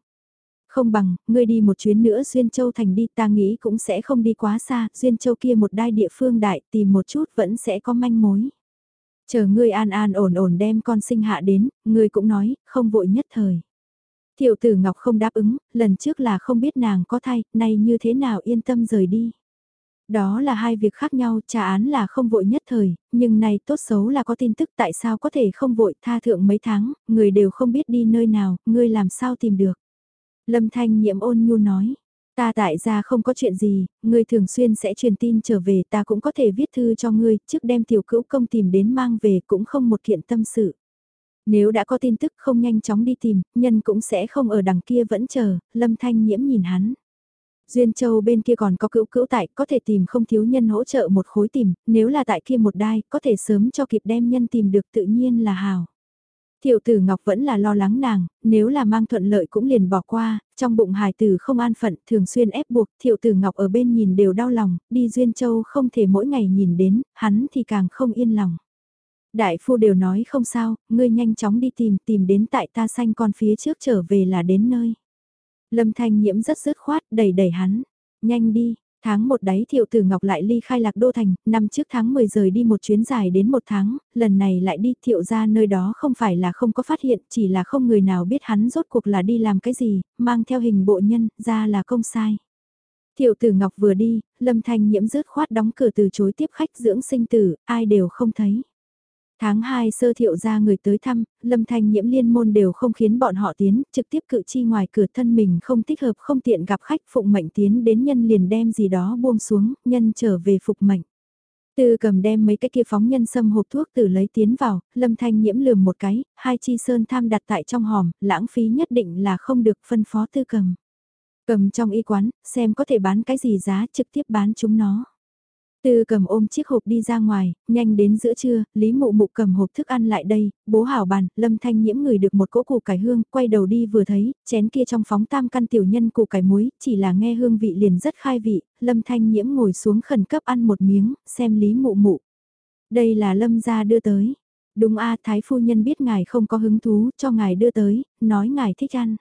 Không bằng, ngươi đi một chuyến nữa Duyên Châu Thành đi ta nghĩ cũng sẽ không đi quá xa, Duyên Châu kia một đai địa phương đại tìm một chút vẫn sẽ có manh mối. Chờ ngươi an an ổn ổn đem con sinh hạ đến, ngươi cũng nói, không vội nhất thời. Thiệu tử Ngọc không đáp ứng, lần trước là không biết nàng có thai, nay như thế nào yên tâm rời đi. Đó là hai việc khác nhau, trả án là không vội nhất thời, nhưng này tốt xấu là có tin tức tại sao có thể không vội tha thượng mấy tháng, người đều không biết đi nơi nào, ngươi làm sao tìm được. Lâm Thanh nhiễm ôn nhu nói, Ta tại ra không có chuyện gì, ngươi thường xuyên sẽ truyền tin trở về ta cũng có thể viết thư cho ngươi, trước đem tiểu cữu công tìm đến mang về cũng không một kiện tâm sự. Nếu đã có tin tức không nhanh chóng đi tìm, nhân cũng sẽ không ở đằng kia vẫn chờ, lâm thanh nhiễm nhìn hắn. Duyên Châu bên kia còn có cữu cữu tại, có thể tìm không thiếu nhân hỗ trợ một khối tìm, nếu là tại kia một đai, có thể sớm cho kịp đem nhân tìm được tự nhiên là hào. Thiệu tử Ngọc vẫn là lo lắng nàng, nếu là mang thuận lợi cũng liền bỏ qua, trong bụng hài tử không an phận, thường xuyên ép buộc, thiệu tử Ngọc ở bên nhìn đều đau lòng, đi Duyên Châu không thể mỗi ngày nhìn đến, hắn thì càng không yên lòng. Đại phu đều nói không sao, ngươi nhanh chóng đi tìm, tìm đến tại ta xanh con phía trước trở về là đến nơi. Lâm Thanh Nhiễm rất dứt khoát, đẩy đẩy hắn, nhanh đi, Tháng một đáy thiệu tử ngọc lại ly khai lạc đô thành, năm trước tháng 10 rời đi một chuyến dài đến một tháng, lần này lại đi thiệu ra nơi đó không phải là không có phát hiện, chỉ là không người nào biết hắn rốt cuộc là đi làm cái gì, mang theo hình bộ nhân, ra là không sai. Thiệu tử ngọc vừa đi, lâm thanh nhiễm rớt khoát đóng cửa từ chối tiếp khách dưỡng sinh tử, ai đều không thấy. Tháng 2 sơ thiệu ra người tới thăm, lâm thanh nhiễm liên môn đều không khiến bọn họ tiến, trực tiếp cự chi ngoài cửa thân mình không thích hợp không tiện gặp khách phụng mệnh tiến đến nhân liền đem gì đó buông xuống, nhân trở về phục mệnh. Từ cầm đem mấy cái kia phóng nhân sâm hộp thuốc từ lấy tiến vào, lâm thanh nhiễm lườm một cái, hai chi sơn tham đặt tại trong hòm, lãng phí nhất định là không được phân phó tư cầm. Cầm trong y quán, xem có thể bán cái gì giá trực tiếp bán chúng nó. Tư cầm ôm chiếc hộp đi ra ngoài, nhanh đến giữa trưa, Lý Mụ Mụ cầm hộp thức ăn lại đây, bố hảo bàn, Lâm Thanh nhiễm người được một cỗ củ cải hương, quay đầu đi vừa thấy, chén kia trong phóng tam căn tiểu nhân củ cải muối, chỉ là nghe hương vị liền rất khai vị, Lâm Thanh nhiễm ngồi xuống khẩn cấp ăn một miếng, xem Lý Mụ Mụ. Đây là Lâm gia đưa tới. Đúng a Thái Phu Nhân biết ngài không có hứng thú, cho ngài đưa tới, nói ngài thích ăn.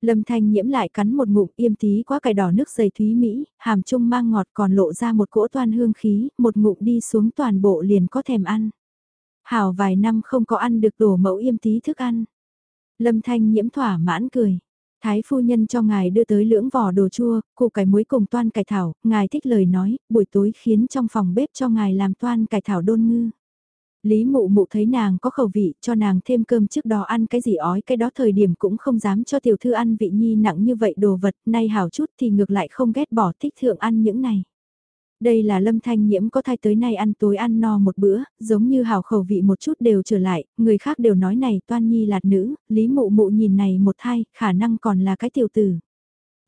Lâm Thanh nhiễm lại cắn một ngụm yêm tí quá cải đỏ nước dày thúy Mỹ, hàm trung mang ngọt còn lộ ra một cỗ toan hương khí, một ngụm đi xuống toàn bộ liền có thèm ăn. Hảo vài năm không có ăn được đổ mẫu yêm tí thức ăn. Lâm Thanh nhiễm thỏa mãn cười. Thái phu nhân cho ngài đưa tới lưỡng vỏ đồ chua, củ cải muối cùng toan cải thảo, ngài thích lời nói, buổi tối khiến trong phòng bếp cho ngài làm toan cải thảo đôn ngư. Lý mụ mụ thấy nàng có khẩu vị, cho nàng thêm cơm trước đó ăn cái gì ói cái đó thời điểm cũng không dám cho tiểu thư ăn vị nhi nặng như vậy đồ vật, nay hảo chút thì ngược lại không ghét bỏ thích thượng ăn những này. Đây là lâm thanh nhiễm có thai tới nay ăn tối ăn no một bữa, giống như hảo khẩu vị một chút đều trở lại, người khác đều nói này toan nhi là nữ, lý mụ mụ nhìn này một thai, khả năng còn là cái tiểu tử.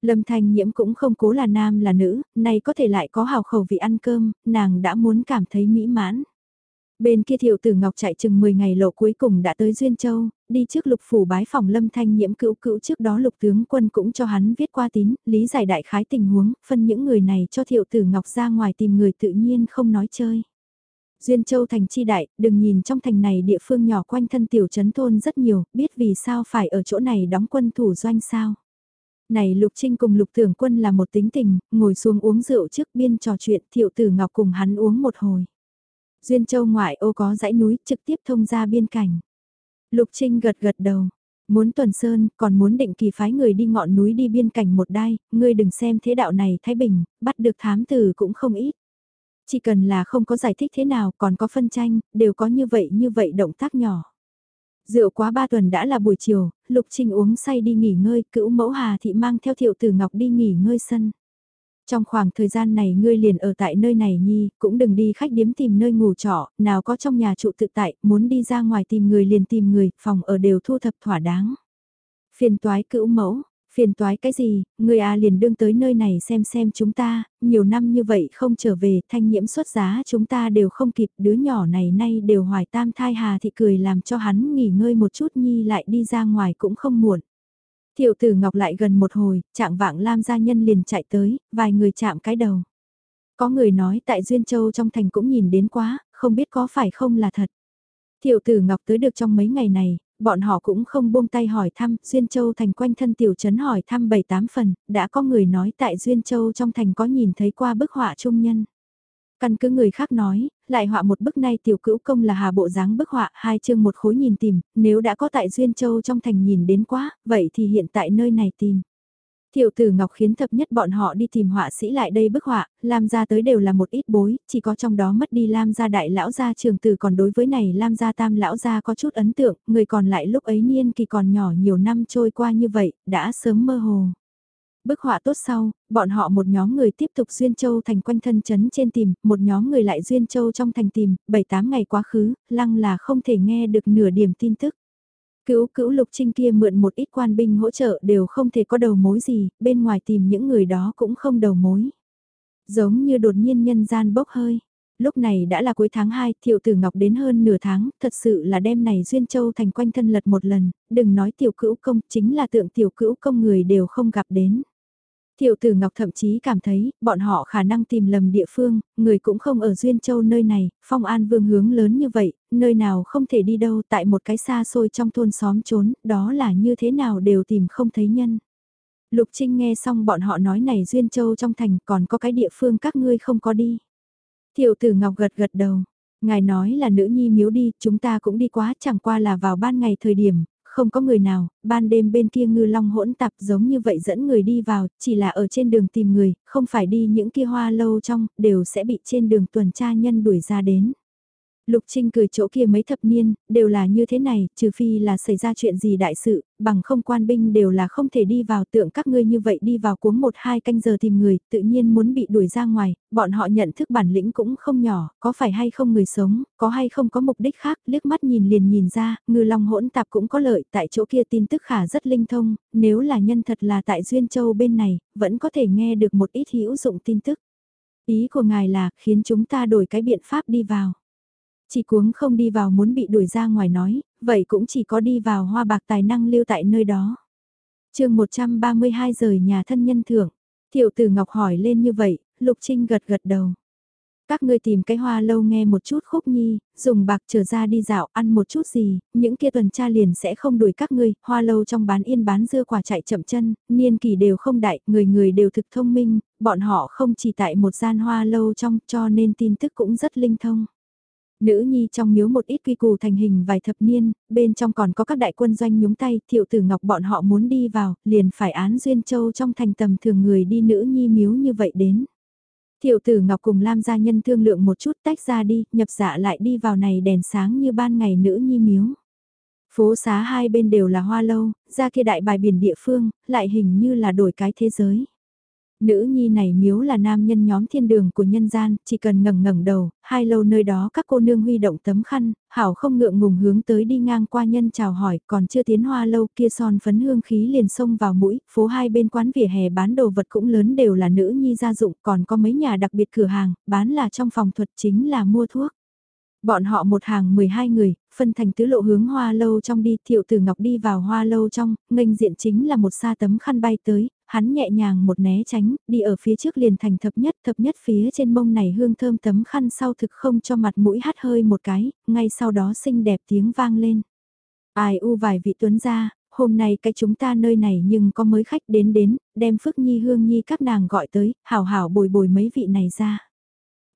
Lâm thanh nhiễm cũng không cố là nam là nữ, nay có thể lại có hảo khẩu vị ăn cơm, nàng đã muốn cảm thấy mỹ mãn. Bên kia thiệu tử Ngọc chạy chừng 10 ngày lộ cuối cùng đã tới Duyên Châu, đi trước lục phủ bái phòng lâm thanh nhiễm cữu cữu trước đó lục tướng quân cũng cho hắn viết qua tín, lý giải đại khái tình huống, phân những người này cho thiệu tử Ngọc ra ngoài tìm người tự nhiên không nói chơi. Duyên Châu thành chi đại, đừng nhìn trong thành này địa phương nhỏ quanh thân tiểu trấn thôn rất nhiều, biết vì sao phải ở chỗ này đóng quân thủ doanh sao. Này Lục Trinh cùng Lục Tưởng Quân là một tính tình, ngồi xuống uống rượu trước biên trò chuyện thiệu tử Ngọc cùng hắn uống một hồi. Duyên Châu ngoại ô có dãy núi trực tiếp thông ra biên cảnh. Lục Trinh gật gật đầu. Muốn tuần sơn, còn muốn định kỳ phái người đi ngọn núi đi biên cảnh một đai, ngươi đừng xem thế đạo này Thái Bình, bắt được thám tử cũng không ít. Chỉ cần là không có giải thích thế nào còn có phân tranh, đều có như vậy như vậy động tác nhỏ. Rượu quá ba tuần đã là buổi chiều, Lục Trinh uống say đi nghỉ ngơi, cữu mẫu Hà Thị mang theo thiệu tử Ngọc đi nghỉ ngơi sân. Trong khoảng thời gian này ngươi liền ở tại nơi này nhi, cũng đừng đi khách điếm tìm nơi ngủ trọ, nào có trong nhà trụ tự tại, muốn đi ra ngoài tìm người liền tìm người, phòng ở đều thu thập thỏa đáng. Phiền toái cữu mẫu, phiền toái cái gì, người à liền đương tới nơi này xem xem chúng ta, nhiều năm như vậy không trở về, thanh nhiễm xuất giá chúng ta đều không kịp, đứa nhỏ này nay đều hoài tam thai hà thì cười làm cho hắn nghỉ ngơi một chút nhi lại đi ra ngoài cũng không muộn. Tiểu tử Ngọc lại gần một hồi, trạng vạng Lam gia nhân liền chạy tới, vài người chạm cái đầu. Có người nói tại Duyên Châu trong thành cũng nhìn đến quá, không biết có phải không là thật. Tiểu tử Ngọc tới được trong mấy ngày này, bọn họ cũng không buông tay hỏi thăm, Duyên Châu thành quanh thân tiểu trấn hỏi thăm 7-8 phần, đã có người nói tại Duyên Châu trong thành có nhìn thấy qua bức họa trung nhân. Căn cứ người khác nói, lại họa một bức này tiểu cữu công là hà bộ dáng bức họa, hai chương một khối nhìn tìm, nếu đã có tại Duyên Châu trong thành nhìn đến quá, vậy thì hiện tại nơi này tìm. tiểu tử Ngọc khiến thập nhất bọn họ đi tìm họa sĩ lại đây bức họa, Lam gia tới đều là một ít bối, chỉ có trong đó mất đi Lam gia đại lão gia trường tử còn đối với này Lam gia tam lão gia có chút ấn tượng, người còn lại lúc ấy niên kỳ còn nhỏ nhiều năm trôi qua như vậy, đã sớm mơ hồ. Bức họa tốt sau, bọn họ một nhóm người tiếp tục Duyên Châu thành quanh thân chấn trên tìm, một nhóm người lại Duyên Châu trong thành tìm, 7-8 ngày quá khứ, lăng là không thể nghe được nửa điểm tin tức. Cứu cữu lục trinh kia mượn một ít quan binh hỗ trợ đều không thể có đầu mối gì, bên ngoài tìm những người đó cũng không đầu mối. Giống như đột nhiên nhân gian bốc hơi. Lúc này đã là cuối tháng 2, Thiệu Tử Ngọc đến hơn nửa tháng, thật sự là đêm này Duyên Châu thành quanh thân lật một lần, đừng nói tiểu cữu công, chính là tượng tiểu cữu công người đều không gặp đến. Tiểu tử Ngọc thậm chí cảm thấy, bọn họ khả năng tìm lầm địa phương, người cũng không ở Duyên Châu nơi này, phong an vương hướng lớn như vậy, nơi nào không thể đi đâu tại một cái xa xôi trong thôn xóm trốn, đó là như thế nào đều tìm không thấy nhân. Lục Trinh nghe xong bọn họ nói này Duyên Châu trong thành còn có cái địa phương các ngươi không có đi. Tiểu tử Ngọc gật gật đầu. Ngài nói là nữ nhi miếu đi, chúng ta cũng đi quá chẳng qua là vào ban ngày thời điểm, không có người nào, ban đêm bên kia ngư long hỗn tạp giống như vậy dẫn người đi vào, chỉ là ở trên đường tìm người, không phải đi những kia hoa lâu trong, đều sẽ bị trên đường tuần tra nhân đuổi ra đến. Lục Trinh cười chỗ kia mấy thập niên, đều là như thế này, trừ phi là xảy ra chuyện gì đại sự, bằng không quan binh đều là không thể đi vào tượng các ngươi như vậy đi vào cuống một hai canh giờ tìm người, tự nhiên muốn bị đuổi ra ngoài, bọn họ nhận thức bản lĩnh cũng không nhỏ, có phải hay không người sống, có hay không có mục đích khác, liếc mắt nhìn liền nhìn ra, ngư long hỗn tạp cũng có lợi, tại chỗ kia tin tức khả rất linh thông, nếu là nhân thật là tại Duyên Châu bên này, vẫn có thể nghe được một ít hữu dụng tin tức. Ý của ngài là khiến chúng ta đổi cái biện pháp đi vào. Chỉ cuống không đi vào muốn bị đuổi ra ngoài nói, vậy cũng chỉ có đi vào hoa bạc tài năng lưu tại nơi đó. chương 132 rời nhà thân nhân thưởng, thiệu tử Ngọc hỏi lên như vậy, Lục Trinh gật gật đầu. Các ngươi tìm cái hoa lâu nghe một chút khúc nhi, dùng bạc trở ra đi dạo ăn một chút gì, những kia tuần tra liền sẽ không đuổi các ngươi, hoa lâu trong bán yên bán dưa quả chạy chậm chân, niên kỳ đều không đại, người người đều thực thông minh, bọn họ không chỉ tại một gian hoa lâu trong cho nên tin tức cũng rất linh thông. Nữ nhi trong miếu một ít quy củ thành hình vài thập niên, bên trong còn có các đại quân doanh nhúng tay, thiệu tử ngọc bọn họ muốn đi vào, liền phải án duyên châu trong thành tầm thường người đi nữ nhi miếu như vậy đến. Thiệu tử ngọc cùng Lam gia nhân thương lượng một chút tách ra đi, nhập dạ lại đi vào này đèn sáng như ban ngày nữ nhi miếu. Phố xá hai bên đều là hoa lâu, ra kia đại bài biển địa phương, lại hình như là đổi cái thế giới. Nữ nhi này miếu là nam nhân nhóm thiên đường của nhân gian, chỉ cần ngẩng ngẩng đầu, hai lâu nơi đó các cô nương huy động tấm khăn, hảo không ngượng ngùng hướng tới đi ngang qua nhân chào hỏi, còn chưa tiến hoa lâu kia son phấn hương khí liền xông vào mũi, phố hai bên quán vỉa hè bán đồ vật cũng lớn đều là nữ nhi gia dụng, còn có mấy nhà đặc biệt cửa hàng, bán là trong phòng thuật chính là mua thuốc. Bọn họ một hàng 12 người, phân thành tứ lộ hướng hoa lâu trong đi, thiệu tử ngọc đi vào hoa lâu trong, nghênh diện chính là một xa tấm khăn bay tới, hắn nhẹ nhàng một né tránh, đi ở phía trước liền thành thập nhất, thập nhất phía trên mông này hương thơm tấm khăn sau thực không cho mặt mũi hát hơi một cái, ngay sau đó xinh đẹp tiếng vang lên. Ai u vài vị tuấn ra, hôm nay cái chúng ta nơi này nhưng có mới khách đến đến, đem Phước Nhi Hương Nhi các nàng gọi tới, hảo hảo bồi bồi mấy vị này ra.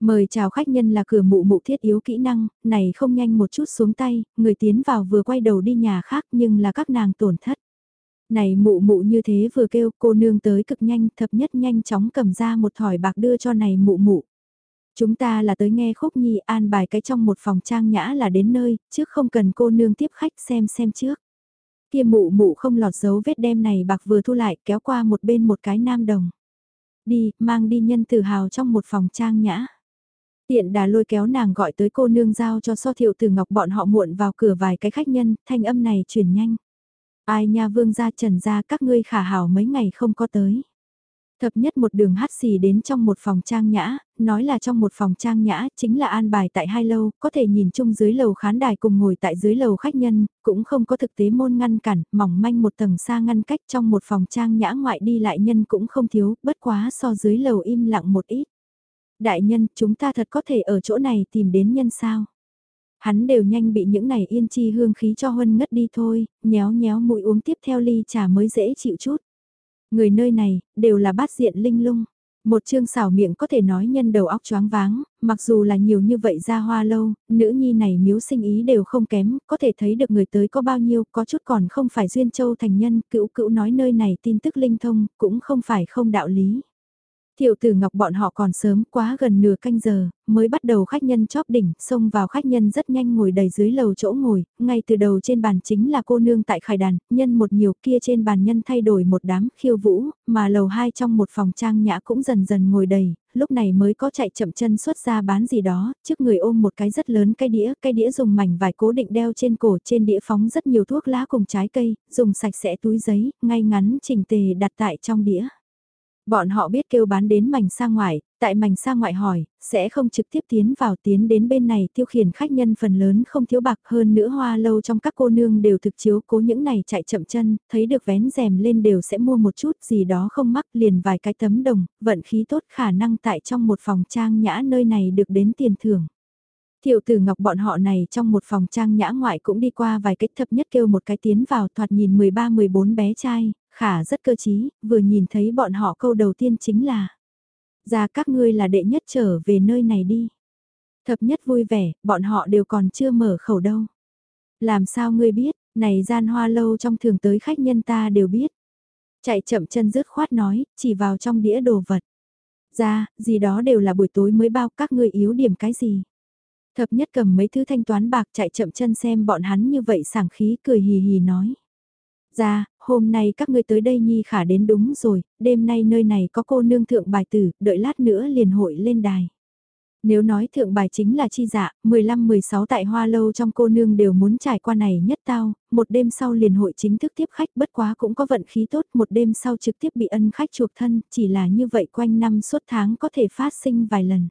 Mời chào khách nhân là cửa mụ mụ thiết yếu kỹ năng, này không nhanh một chút xuống tay, người tiến vào vừa quay đầu đi nhà khác nhưng là các nàng tổn thất. Này mụ mụ như thế vừa kêu cô nương tới cực nhanh thập nhất nhanh chóng cầm ra một thỏi bạc đưa cho này mụ mụ. Chúng ta là tới nghe khúc nhi an bài cái trong một phòng trang nhã là đến nơi, trước không cần cô nương tiếp khách xem xem trước. Kia mụ mụ không lọt dấu vết đem này bạc vừa thu lại kéo qua một bên một cái nam đồng. Đi, mang đi nhân tự hào trong một phòng trang nhã. Tiện đà lôi kéo nàng gọi tới cô nương giao cho so thiệu từ ngọc bọn họ muộn vào cửa vài cái khách nhân, thanh âm này chuyển nhanh. Ai nha vương gia trần gia các ngươi khả hảo mấy ngày không có tới. Thập nhất một đường hát xì đến trong một phòng trang nhã, nói là trong một phòng trang nhã, chính là an bài tại hai lâu, có thể nhìn chung dưới lầu khán đài cùng ngồi tại dưới lầu khách nhân, cũng không có thực tế môn ngăn cản, mỏng manh một tầng xa ngăn cách trong một phòng trang nhã ngoại đi lại nhân cũng không thiếu, bất quá so dưới lầu im lặng một ít. Đại nhân, chúng ta thật có thể ở chỗ này tìm đến nhân sao? Hắn đều nhanh bị những này yên chi hương khí cho huân ngất đi thôi, nhéo nhéo mũi uống tiếp theo ly trà mới dễ chịu chút. Người nơi này, đều là bát diện linh lung. Một chương xảo miệng có thể nói nhân đầu óc choáng váng, mặc dù là nhiều như vậy ra hoa lâu, nữ nhi này miếu sinh ý đều không kém, có thể thấy được người tới có bao nhiêu, có chút còn không phải duyên châu thành nhân, cữu cữu nói nơi này tin tức linh thông, cũng không phải không đạo lý. Thiệu tử ngọc bọn họ còn sớm quá gần nửa canh giờ, mới bắt đầu khách nhân chóp đỉnh, xông vào khách nhân rất nhanh ngồi đầy dưới lầu chỗ ngồi, ngay từ đầu trên bàn chính là cô nương tại khải đàn, nhân một nhiều kia trên bàn nhân thay đổi một đám khiêu vũ, mà lầu hai trong một phòng trang nhã cũng dần dần ngồi đầy, lúc này mới có chạy chậm chân xuất ra bán gì đó, trước người ôm một cái rất lớn cây đĩa, cây đĩa dùng mảnh vải cố định đeo trên cổ trên đĩa phóng rất nhiều thuốc lá cùng trái cây, dùng sạch sẽ túi giấy, ngay ngắn chỉnh tề đặt tại trong đĩa. Bọn họ biết kêu bán đến mảnh xa ngoại, tại mảnh xa ngoại hỏi, sẽ không trực tiếp tiến vào tiến đến bên này tiêu khiển khách nhân phần lớn không thiếu bạc hơn nữa hoa lâu trong các cô nương đều thực chiếu cố những này chạy chậm chân, thấy được vén rèm lên đều sẽ mua một chút gì đó không mắc liền vài cái tấm đồng, vận khí tốt khả năng tại trong một phòng trang nhã nơi này được đến tiền thưởng. tiểu tử ngọc bọn họ này trong một phòng trang nhã ngoại cũng đi qua vài cách thập nhất kêu một cái tiến vào thoạt nhìn 13-14 bé trai, khả rất cơ trí, vừa nhìn thấy bọn họ câu đầu tiên chính là ra các ngươi là đệ nhất trở về nơi này đi. Thập nhất vui vẻ, bọn họ đều còn chưa mở khẩu đâu. Làm sao ngươi biết, này gian hoa lâu trong thường tới khách nhân ta đều biết. Chạy chậm chân rứt khoát nói, chỉ vào trong đĩa đồ vật. Ra, gì đó đều là buổi tối mới bao các ngươi yếu điểm cái gì. Thập nhất cầm mấy thứ thanh toán bạc chạy chậm chân xem bọn hắn như vậy sảng khí cười hì hì nói. Ra, hôm nay các ngươi tới đây Nhi khả đến đúng rồi, đêm nay nơi này có cô nương thượng bài tử, đợi lát nữa liền hội lên đài. Nếu nói thượng bài chính là chi dạ, 15-16 tại hoa lâu trong cô nương đều muốn trải qua này nhất tao, một đêm sau liền hội chính thức tiếp khách bất quá cũng có vận khí tốt, một đêm sau trực tiếp bị ân khách chuộc thân, chỉ là như vậy quanh năm suốt tháng có thể phát sinh vài lần.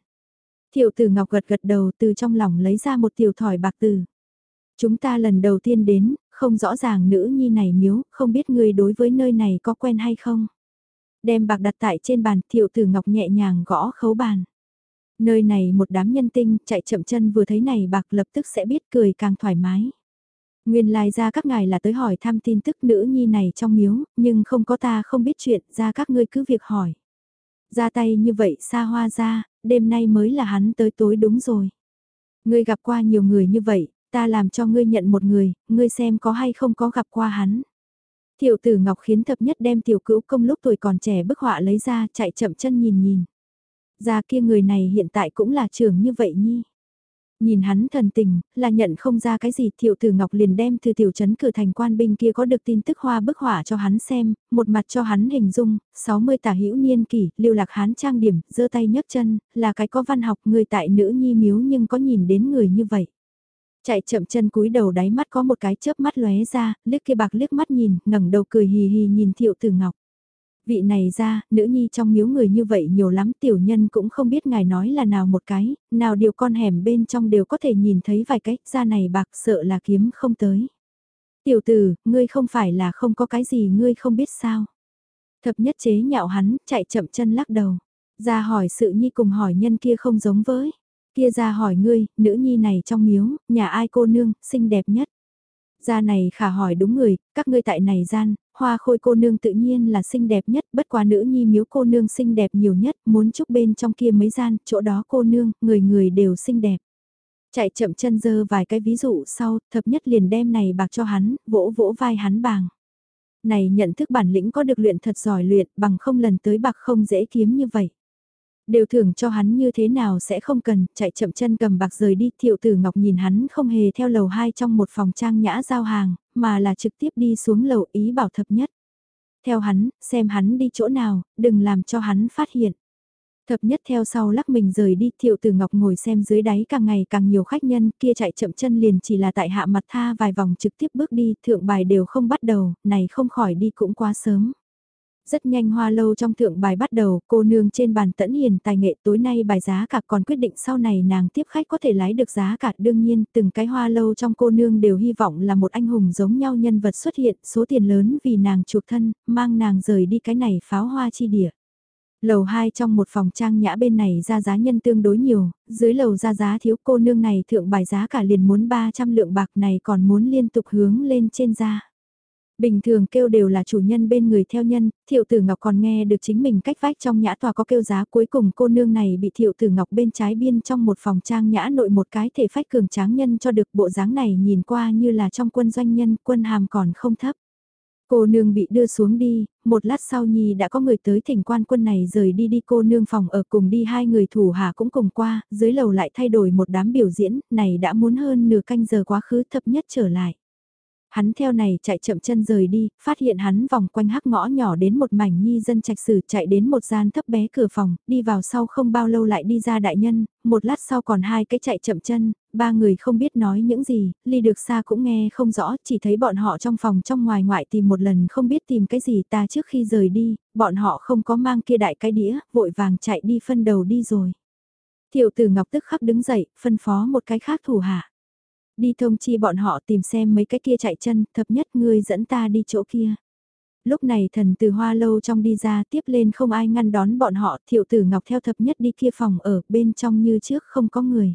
Thiệu tử ngọc gật gật đầu từ trong lòng lấy ra một tiểu thỏi bạc từ. Chúng ta lần đầu tiên đến, không rõ ràng nữ nhi này miếu, không biết người đối với nơi này có quen hay không. Đem bạc đặt tại trên bàn, thiệu tử ngọc nhẹ nhàng gõ khấu bàn. Nơi này một đám nhân tinh, chạy chậm chân vừa thấy này bạc lập tức sẽ biết cười càng thoải mái. Nguyên lai ra các ngài là tới hỏi thăm tin tức nữ nhi này trong miếu, nhưng không có ta không biết chuyện, ra các ngươi cứ việc hỏi. Ra tay như vậy xa hoa ra, đêm nay mới là hắn tới tối đúng rồi. Ngươi gặp qua nhiều người như vậy, ta làm cho ngươi nhận một người, ngươi xem có hay không có gặp qua hắn. Tiểu tử Ngọc khiến thập nhất đem tiểu cữu công lúc tuổi còn trẻ bức họa lấy ra chạy chậm chân nhìn nhìn. Ra kia người này hiện tại cũng là trưởng như vậy nhi. Nhìn hắn thần tình, là nhận không ra cái gì thiệu tử Ngọc liền đem từ tiểu trấn cử thành quan binh kia có được tin tức hoa bức họa cho hắn xem, một mặt cho hắn hình dung, 60 tả hữu niên kỷ, lưu lạc hán trang điểm, giơ tay nhấc chân, là cái có văn học người tại nữ nhi miếu nhưng có nhìn đến người như vậy. Chạy chậm chân cúi đầu đáy mắt có một cái chớp mắt lóe ra, liếc kia bạc liếc mắt nhìn, ngẩng đầu cười hì hì nhìn thiệu tử Ngọc vị này ra, nữ nhi trong miếu người như vậy nhiều lắm tiểu nhân cũng không biết ngài nói là nào một cái, nào điều con hẻm bên trong đều có thể nhìn thấy vài cách, ra này bạc sợ là kiếm không tới. Tiểu tử, ngươi không phải là không có cái gì ngươi không biết sao. Thập nhất chế nhạo hắn, chạy chậm chân lắc đầu. Ra hỏi sự nhi cùng hỏi nhân kia không giống với. Kia ra hỏi ngươi, nữ nhi này trong miếu, nhà ai cô nương, xinh đẹp nhất. Ra này khả hỏi đúng người, các ngươi tại này gian, hoa khôi cô nương tự nhiên là xinh đẹp nhất, bất quá nữ nhi miếu cô nương xinh đẹp nhiều nhất, muốn chúc bên trong kia mấy gian, chỗ đó cô nương, người người đều xinh đẹp. Chạy chậm chân dơ vài cái ví dụ sau, thập nhất liền đem này bạc cho hắn, vỗ vỗ vai hắn bàng. Này nhận thức bản lĩnh có được luyện thật giỏi luyện, bằng không lần tới bạc không dễ kiếm như vậy. Đều thưởng cho hắn như thế nào sẽ không cần, chạy chậm chân cầm bạc rời đi, thiệu tử ngọc nhìn hắn không hề theo lầu 2 trong một phòng trang nhã giao hàng, mà là trực tiếp đi xuống lầu ý bảo thập nhất. Theo hắn, xem hắn đi chỗ nào, đừng làm cho hắn phát hiện. Thập nhất theo sau lắc mình rời đi, thiệu tử ngọc ngồi xem dưới đáy càng ngày càng nhiều khách nhân, kia chạy chậm chân liền chỉ là tại hạ mặt tha vài vòng trực tiếp bước đi, thượng bài đều không bắt đầu, này không khỏi đi cũng quá sớm. Rất nhanh hoa lâu trong thượng bài bắt đầu, cô nương trên bàn tẫn hiền tài nghệ tối nay bài giá cả còn quyết định sau này nàng tiếp khách có thể lái được giá cả. Đương nhiên, từng cái hoa lâu trong cô nương đều hy vọng là một anh hùng giống nhau nhân vật xuất hiện, số tiền lớn vì nàng chuộc thân, mang nàng rời đi cái này pháo hoa chi địa. Lầu 2 trong một phòng trang nhã bên này ra giá nhân tương đối nhiều, dưới lầu ra giá thiếu cô nương này thượng bài giá cả liền muốn 300 lượng bạc này còn muốn liên tục hướng lên trên ra. Bình thường kêu đều là chủ nhân bên người theo nhân, thiệu tử ngọc còn nghe được chính mình cách vách trong nhã tòa có kêu giá cuối cùng cô nương này bị thiệu tử ngọc bên trái biên trong một phòng trang nhã nội một cái thể phách cường tráng nhân cho được bộ dáng này nhìn qua như là trong quân doanh nhân quân hàm còn không thấp. Cô nương bị đưa xuống đi, một lát sau Nhi đã có người tới thỉnh quan quân này rời đi đi cô nương phòng ở cùng đi hai người thủ hạ cũng cùng qua, dưới lầu lại thay đổi một đám biểu diễn, này đã muốn hơn nửa canh giờ quá khứ thấp nhất trở lại hắn theo này chạy chậm chân rời đi, phát hiện hắn vòng quanh hắc ngõ nhỏ đến một mảnh nhi dân trạch sử chạy đến một gian thấp bé cửa phòng, đi vào sau không bao lâu lại đi ra đại nhân, một lát sau còn hai cái chạy chậm chân, ba người không biết nói những gì, ly được xa cũng nghe không rõ, chỉ thấy bọn họ trong phòng trong ngoài ngoại tìm một lần không biết tìm cái gì ta trước khi rời đi, bọn họ không có mang kia đại cái đĩa, vội vàng chạy đi phân đầu đi rồi. Tiểu tử Ngọc tức khắc đứng dậy, phân phó một cái khác thủ hạ. Đi thông chi bọn họ tìm xem mấy cái kia chạy chân, thập nhất ngươi dẫn ta đi chỗ kia. Lúc này thần từ hoa lâu trong đi ra tiếp lên không ai ngăn đón bọn họ, thiệu tử ngọc theo thập nhất đi kia phòng ở bên trong như trước không có người.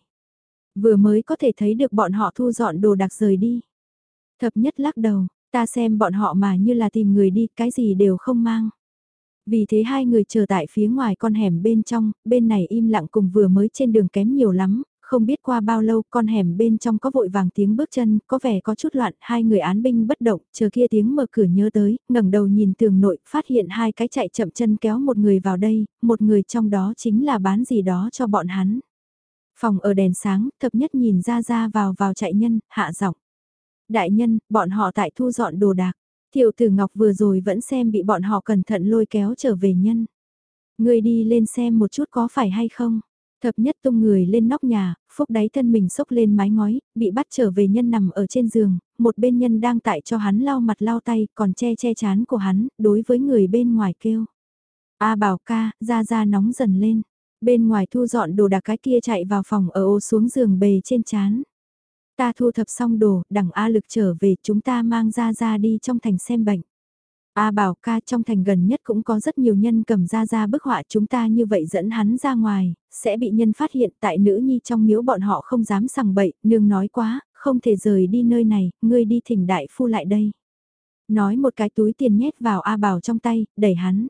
Vừa mới có thể thấy được bọn họ thu dọn đồ đạc rời đi. Thập nhất lắc đầu, ta xem bọn họ mà như là tìm người đi, cái gì đều không mang. Vì thế hai người chờ tại phía ngoài con hẻm bên trong, bên này im lặng cùng vừa mới trên đường kém nhiều lắm, không biết qua bao lâu con hẻm bên trong có vội vàng tiếng bước chân, có vẻ có chút loạn, hai người án binh bất động, chờ kia tiếng mở cửa nhớ tới, ngẩng đầu nhìn tường nội, phát hiện hai cái chạy chậm chân kéo một người vào đây, một người trong đó chính là bán gì đó cho bọn hắn. Phòng ở đèn sáng, thập nhất nhìn ra ra vào vào chạy nhân, hạ giọng. Đại nhân, bọn họ tại thu dọn đồ đạc. Tiểu tử Ngọc vừa rồi vẫn xem bị bọn họ cẩn thận lôi kéo trở về nhân. Người đi lên xem một chút có phải hay không. Thập nhất tung người lên nóc nhà, phúc đáy thân mình sốc lên mái ngói, bị bắt trở về nhân nằm ở trên giường, một bên nhân đang tại cho hắn lau mặt lau tay, còn che che chán của hắn, đối với người bên ngoài kêu. A bảo ca, ra ra nóng dần lên. Bên ngoài thu dọn đồ đạc cái kia chạy vào phòng ở ô xuống giường bề trên chán. Ta thu thập xong đồ, đằng A lực trở về, chúng ta mang ra ra đi trong thành xem bệnh. A bảo ca trong thành gần nhất cũng có rất nhiều nhân cầm ra ra bức họa chúng ta như vậy dẫn hắn ra ngoài, sẽ bị nhân phát hiện tại nữ nhi trong miếu bọn họ không dám sằng bậy, nương nói quá, không thể rời đi nơi này, ngươi đi thỉnh đại phu lại đây. Nói một cái túi tiền nhét vào A bảo trong tay, đẩy hắn.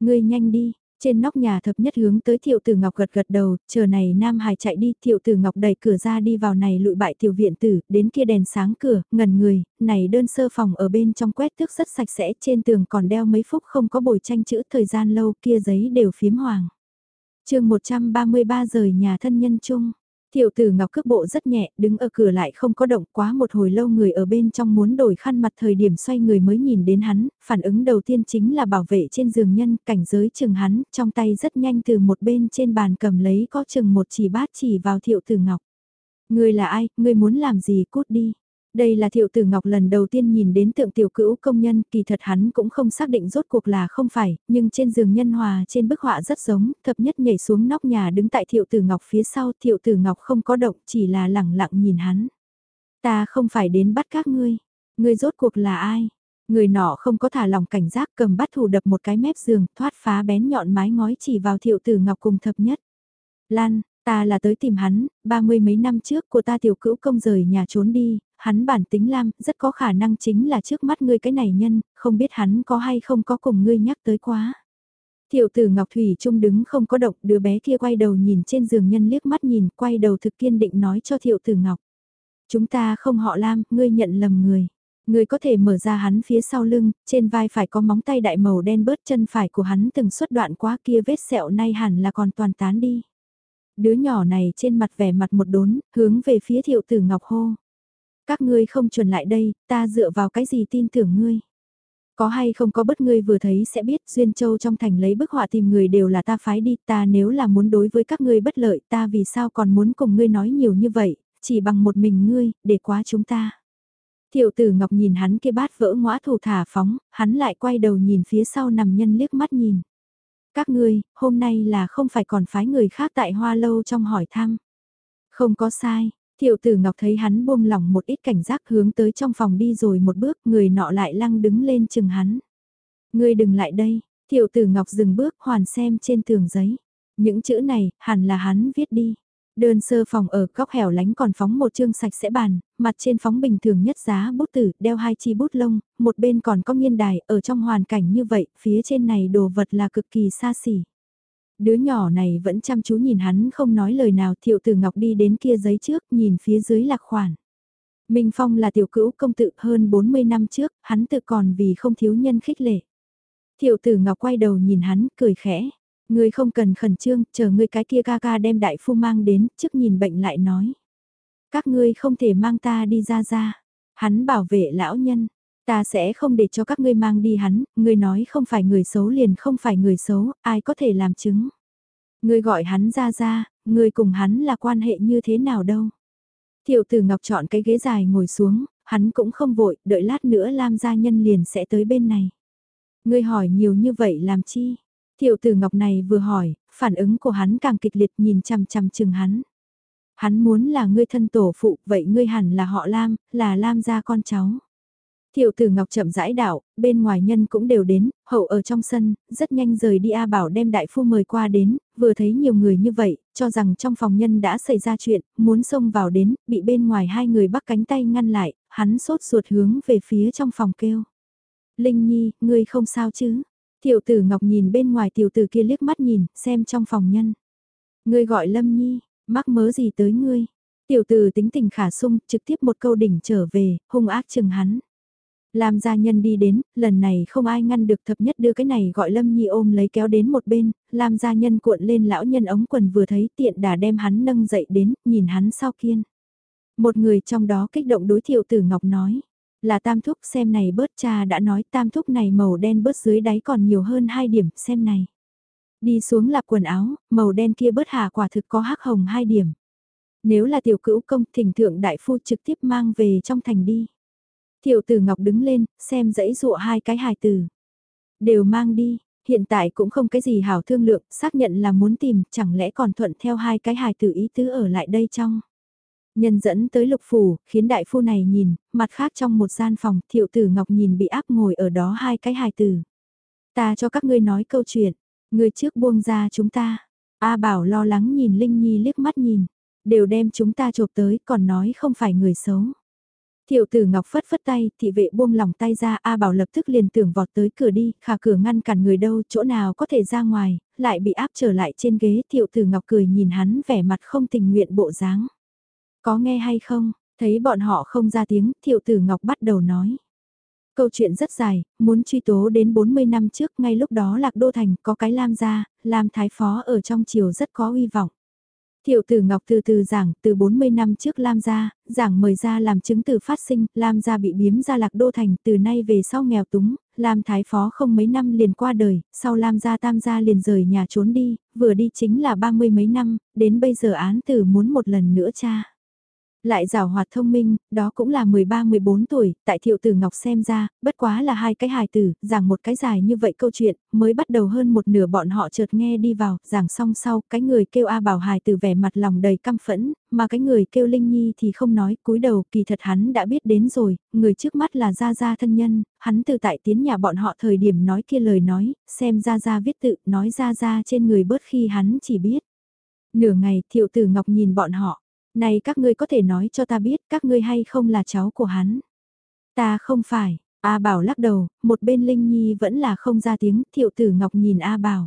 Ngươi nhanh đi, Trên nóc nhà thập nhất hướng tới thiệu tử ngọc gật gật đầu, chờ này Nam Hải chạy đi, thiệu tử ngọc đẩy cửa ra đi vào này lụi bại tiểu viện tử, đến kia đèn sáng cửa, ngần người, này đơn sơ phòng ở bên trong quét thước rất sạch sẽ, trên tường còn đeo mấy phúc không có bồi tranh chữ thời gian lâu kia giấy đều phiếm hoàng chương 133 rời nhà thân nhân chung. Tiểu tử ngọc cước bộ rất nhẹ, đứng ở cửa lại không có động quá một hồi lâu người ở bên trong muốn đổi khăn mặt thời điểm xoay người mới nhìn đến hắn, phản ứng đầu tiên chính là bảo vệ trên giường nhân, cảnh giới chừng hắn, trong tay rất nhanh từ một bên trên bàn cầm lấy có chừng một chỉ bát chỉ vào thiệu tử ngọc. Người là ai, người muốn làm gì cút đi. Đây là thiệu tử ngọc lần đầu tiên nhìn đến tượng tiểu cữu công nhân, kỳ thật hắn cũng không xác định rốt cuộc là không phải, nhưng trên giường nhân hòa trên bức họa rất giống, thập nhất nhảy xuống nóc nhà đứng tại thiệu tử ngọc phía sau, thiệu tử ngọc không có động, chỉ là lẳng lặng nhìn hắn. Ta không phải đến bắt các ngươi, ngươi rốt cuộc là ai? Người nọ không có thả lòng cảnh giác cầm bắt thủ đập một cái mép giường, thoát phá bén nhọn mái ngói chỉ vào thiệu tử ngọc cùng thập nhất. Lan, ta là tới tìm hắn, ba mươi mấy năm trước của ta tiểu cữu công rời nhà trốn đi, hắn bản tính lam, rất có khả năng chính là trước mắt ngươi cái này nhân, không biết hắn có hay không có cùng ngươi nhắc tới quá. Thiệu tử Ngọc Thủy Trung đứng không có động, đứa bé kia quay đầu nhìn trên giường nhân liếc mắt nhìn, quay đầu thực kiên định nói cho thiệu tử Ngọc. Chúng ta không họ lam, ngươi nhận lầm người. Ngươi có thể mở ra hắn phía sau lưng, trên vai phải có móng tay đại màu đen bớt chân phải của hắn từng xuất đoạn quá kia vết sẹo nay hẳn là còn toàn tán đi. Đứa nhỏ này trên mặt vẻ mặt một đốn, hướng về phía thiệu tử Ngọc hô. Các ngươi không chuẩn lại đây, ta dựa vào cái gì tin tưởng ngươi. Có hay không có bất ngươi vừa thấy sẽ biết Duyên Châu trong thành lấy bức họa tìm người đều là ta phái đi ta nếu là muốn đối với các ngươi bất lợi ta vì sao còn muốn cùng ngươi nói nhiều như vậy, chỉ bằng một mình ngươi, để quá chúng ta. Thiệu tử Ngọc nhìn hắn kia bát vỡ ngõa thủ thả phóng, hắn lại quay đầu nhìn phía sau nằm nhân liếc mắt nhìn. Các ngươi, hôm nay là không phải còn phái người khác tại hoa lâu trong hỏi thăm. Không có sai, Thiệu tử Ngọc thấy hắn buông lỏng một ít cảnh giác hướng tới trong phòng đi rồi một bước, người nọ lại lăng đứng lên chừng hắn. Ngươi đừng lại đây, thiệu tử Ngọc dừng bước hoàn xem trên tường giấy. Những chữ này, hẳn là hắn viết đi. Đơn sơ phòng ở góc hẻo lánh còn phóng một chương sạch sẽ bàn, mặt trên phóng bình thường nhất giá bút tử, đeo hai chi bút lông, một bên còn có nghiên đài, ở trong hoàn cảnh như vậy, phía trên này đồ vật là cực kỳ xa xỉ. Đứa nhỏ này vẫn chăm chú nhìn hắn không nói lời nào thiệu tử ngọc đi đến kia giấy trước nhìn phía dưới lạc khoản. Minh Phong là tiểu cữu công tự hơn 40 năm trước, hắn tự còn vì không thiếu nhân khích lệ. Thiệu tử ngọc quay đầu nhìn hắn, cười khẽ. Ngươi không cần khẩn trương, chờ ngươi cái kia ca ca đem đại phu mang đến, trước nhìn bệnh lại nói. Các ngươi không thể mang ta đi ra ra. Hắn bảo vệ lão nhân, ta sẽ không để cho các ngươi mang đi hắn, ngươi nói không phải người xấu liền không phải người xấu, ai có thể làm chứng. Ngươi gọi hắn ra ra, ngươi cùng hắn là quan hệ như thế nào đâu. Thiệu tử Ngọc chọn cái ghế dài ngồi xuống, hắn cũng không vội, đợi lát nữa Lam gia nhân liền sẽ tới bên này. Ngươi hỏi nhiều như vậy làm chi? Thiệu tử Ngọc này vừa hỏi, phản ứng của hắn càng kịch liệt nhìn chằm chằm chừng hắn. Hắn muốn là ngươi thân tổ phụ, vậy ngươi hẳn là họ Lam, là Lam gia con cháu. Tiểu tử Ngọc chậm rãi đảo, bên ngoài nhân cũng đều đến, hậu ở trong sân, rất nhanh rời đi A Bảo đem đại phu mời qua đến, vừa thấy nhiều người như vậy, cho rằng trong phòng nhân đã xảy ra chuyện, muốn xông vào đến, bị bên ngoài hai người bắt cánh tay ngăn lại, hắn sốt ruột hướng về phía trong phòng kêu. Linh Nhi, ngươi không sao chứ? Tiểu tử Ngọc nhìn bên ngoài tiểu tử kia liếc mắt nhìn, xem trong phòng nhân. Ngươi gọi Lâm Nhi, mắc mớ gì tới ngươi? Tiểu tử tính tình khả sung, trực tiếp một câu đỉnh trở về, hung ác chừng hắn. Lam gia nhân đi đến, lần này không ai ngăn được thập nhất đưa cái này gọi Lâm Nhi ôm lấy kéo đến một bên, Lam gia nhân cuộn lên lão nhân ống quần vừa thấy tiện đã đem hắn nâng dậy đến, nhìn hắn sau kiên. Một người trong đó kích động đối thiệu tử Ngọc nói, là tam thúc xem này bớt cha đã nói tam thúc này màu đen bớt dưới đáy còn nhiều hơn hai điểm xem này. Đi xuống lạp quần áo, màu đen kia bớt hà quả thực có hắc hồng hai điểm. Nếu là tiểu cữu công thỉnh thượng đại phu trực tiếp mang về trong thành đi. Thiệu tử Ngọc đứng lên, xem dãy dụa hai cái hài tử. Đều mang đi, hiện tại cũng không cái gì hảo thương lượng, xác nhận là muốn tìm, chẳng lẽ còn thuận theo hai cái hài tử ý tứ ở lại đây trong. Nhân dẫn tới lục phủ, khiến đại phu này nhìn, mặt khác trong một gian phòng, thiệu tử Ngọc nhìn bị áp ngồi ở đó hai cái hài tử. Ta cho các ngươi nói câu chuyện, người trước buông ra chúng ta. A Bảo lo lắng nhìn Linh Nhi liếc mắt nhìn, đều đem chúng ta chộp tới còn nói không phải người xấu. Thiệu tử Ngọc phất phất tay, thị vệ buông lòng tay ra, A Bảo lập tức liền tưởng vọt tới cửa đi, khả cửa ngăn cản người đâu, chỗ nào có thể ra ngoài, lại bị áp trở lại trên ghế, Thiệu tử Ngọc cười nhìn hắn vẻ mặt không tình nguyện bộ dáng. Có nghe hay không, thấy bọn họ không ra tiếng, Thiệu tử Ngọc bắt đầu nói. Câu chuyện rất dài, muốn truy tố đến 40 năm trước, ngay lúc đó Lạc Đô Thành có cái Lam gia, Lam Thái Phó ở trong triều rất có uy vọng tiểu tử Ngọc từ từ giảng, từ 40 năm trước Lam gia, giảng mời ra làm chứng từ phát sinh, Lam gia bị biếm ra lạc đô thành, từ nay về sau nghèo túng, Lam thái phó không mấy năm liền qua đời, sau Lam gia tam gia liền rời nhà trốn đi, vừa đi chính là ba mươi mấy năm, đến bây giờ án tử muốn một lần nữa cha. Lại rào hoạt thông minh, đó cũng là 13-14 tuổi, tại thiệu tử Ngọc xem ra, bất quá là hai cái hài tử, giảng một cái dài như vậy câu chuyện, mới bắt đầu hơn một nửa bọn họ chợt nghe đi vào, giảng xong sau, cái người kêu A bảo hài tử vẻ mặt lòng đầy căm phẫn, mà cái người kêu Linh Nhi thì không nói, cúi đầu kỳ thật hắn đã biết đến rồi, người trước mắt là Gia Gia thân nhân, hắn từ tại tiến nhà bọn họ thời điểm nói kia lời nói, xem Gia Gia viết tự, nói Gia Gia trên người bớt khi hắn chỉ biết. Nửa ngày thiệu tử Ngọc nhìn bọn họ này các ngươi có thể nói cho ta biết các ngươi hay không là cháu của hắn. Ta không phải, A Bảo lắc đầu, một bên Linh Nhi vẫn là không ra tiếng, thiệu tử Ngọc nhìn A Bảo.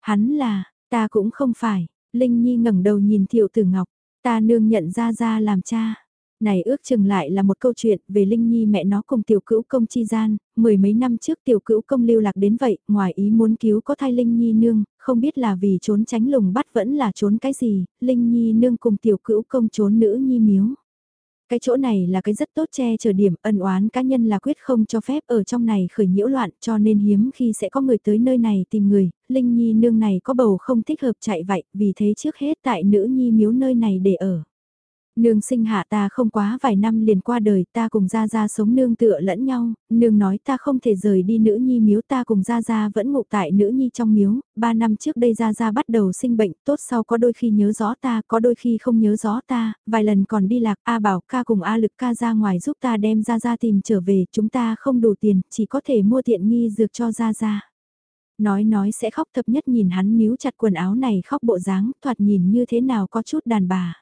Hắn là, ta cũng không phải, Linh Nhi ngẩng đầu nhìn thiệu tử Ngọc, ta nương nhận ra ra làm cha. Này ước chừng lại là một câu chuyện về Linh Nhi mẹ nó cùng tiểu cữu công chi gian, mười mấy năm trước tiểu cữu công lưu lạc đến vậy, ngoài ý muốn cứu có thai Linh Nhi nương, không biết là vì trốn tránh lùng bắt vẫn là trốn cái gì, Linh Nhi nương cùng tiểu cữu công trốn nữ nhi miếu. Cái chỗ này là cái rất tốt che chở điểm ân oán cá nhân là quyết không cho phép ở trong này khởi nhiễu loạn cho nên hiếm khi sẽ có người tới nơi này tìm người, Linh Nhi nương này có bầu không thích hợp chạy vậy, vì thế trước hết tại nữ nhi miếu nơi này để ở. Nương sinh hạ ta không quá vài năm liền qua đời ta cùng Gia Gia sống nương tựa lẫn nhau, nương nói ta không thể rời đi nữ nhi miếu ta cùng Gia Gia vẫn ngụ tại nữ nhi trong miếu, ba năm trước đây Gia Gia bắt đầu sinh bệnh tốt sau có đôi khi nhớ rõ ta, có đôi khi không nhớ rõ ta, vài lần còn đi lạc A bảo ca cùng A lực ca ra ngoài giúp ta đem Gia Gia tìm trở về, chúng ta không đủ tiền, chỉ có thể mua tiện nghi dược cho Gia Gia. Nói nói sẽ khóc thập nhất nhìn hắn níu chặt quần áo này khóc bộ dáng, thoạt nhìn như thế nào có chút đàn bà.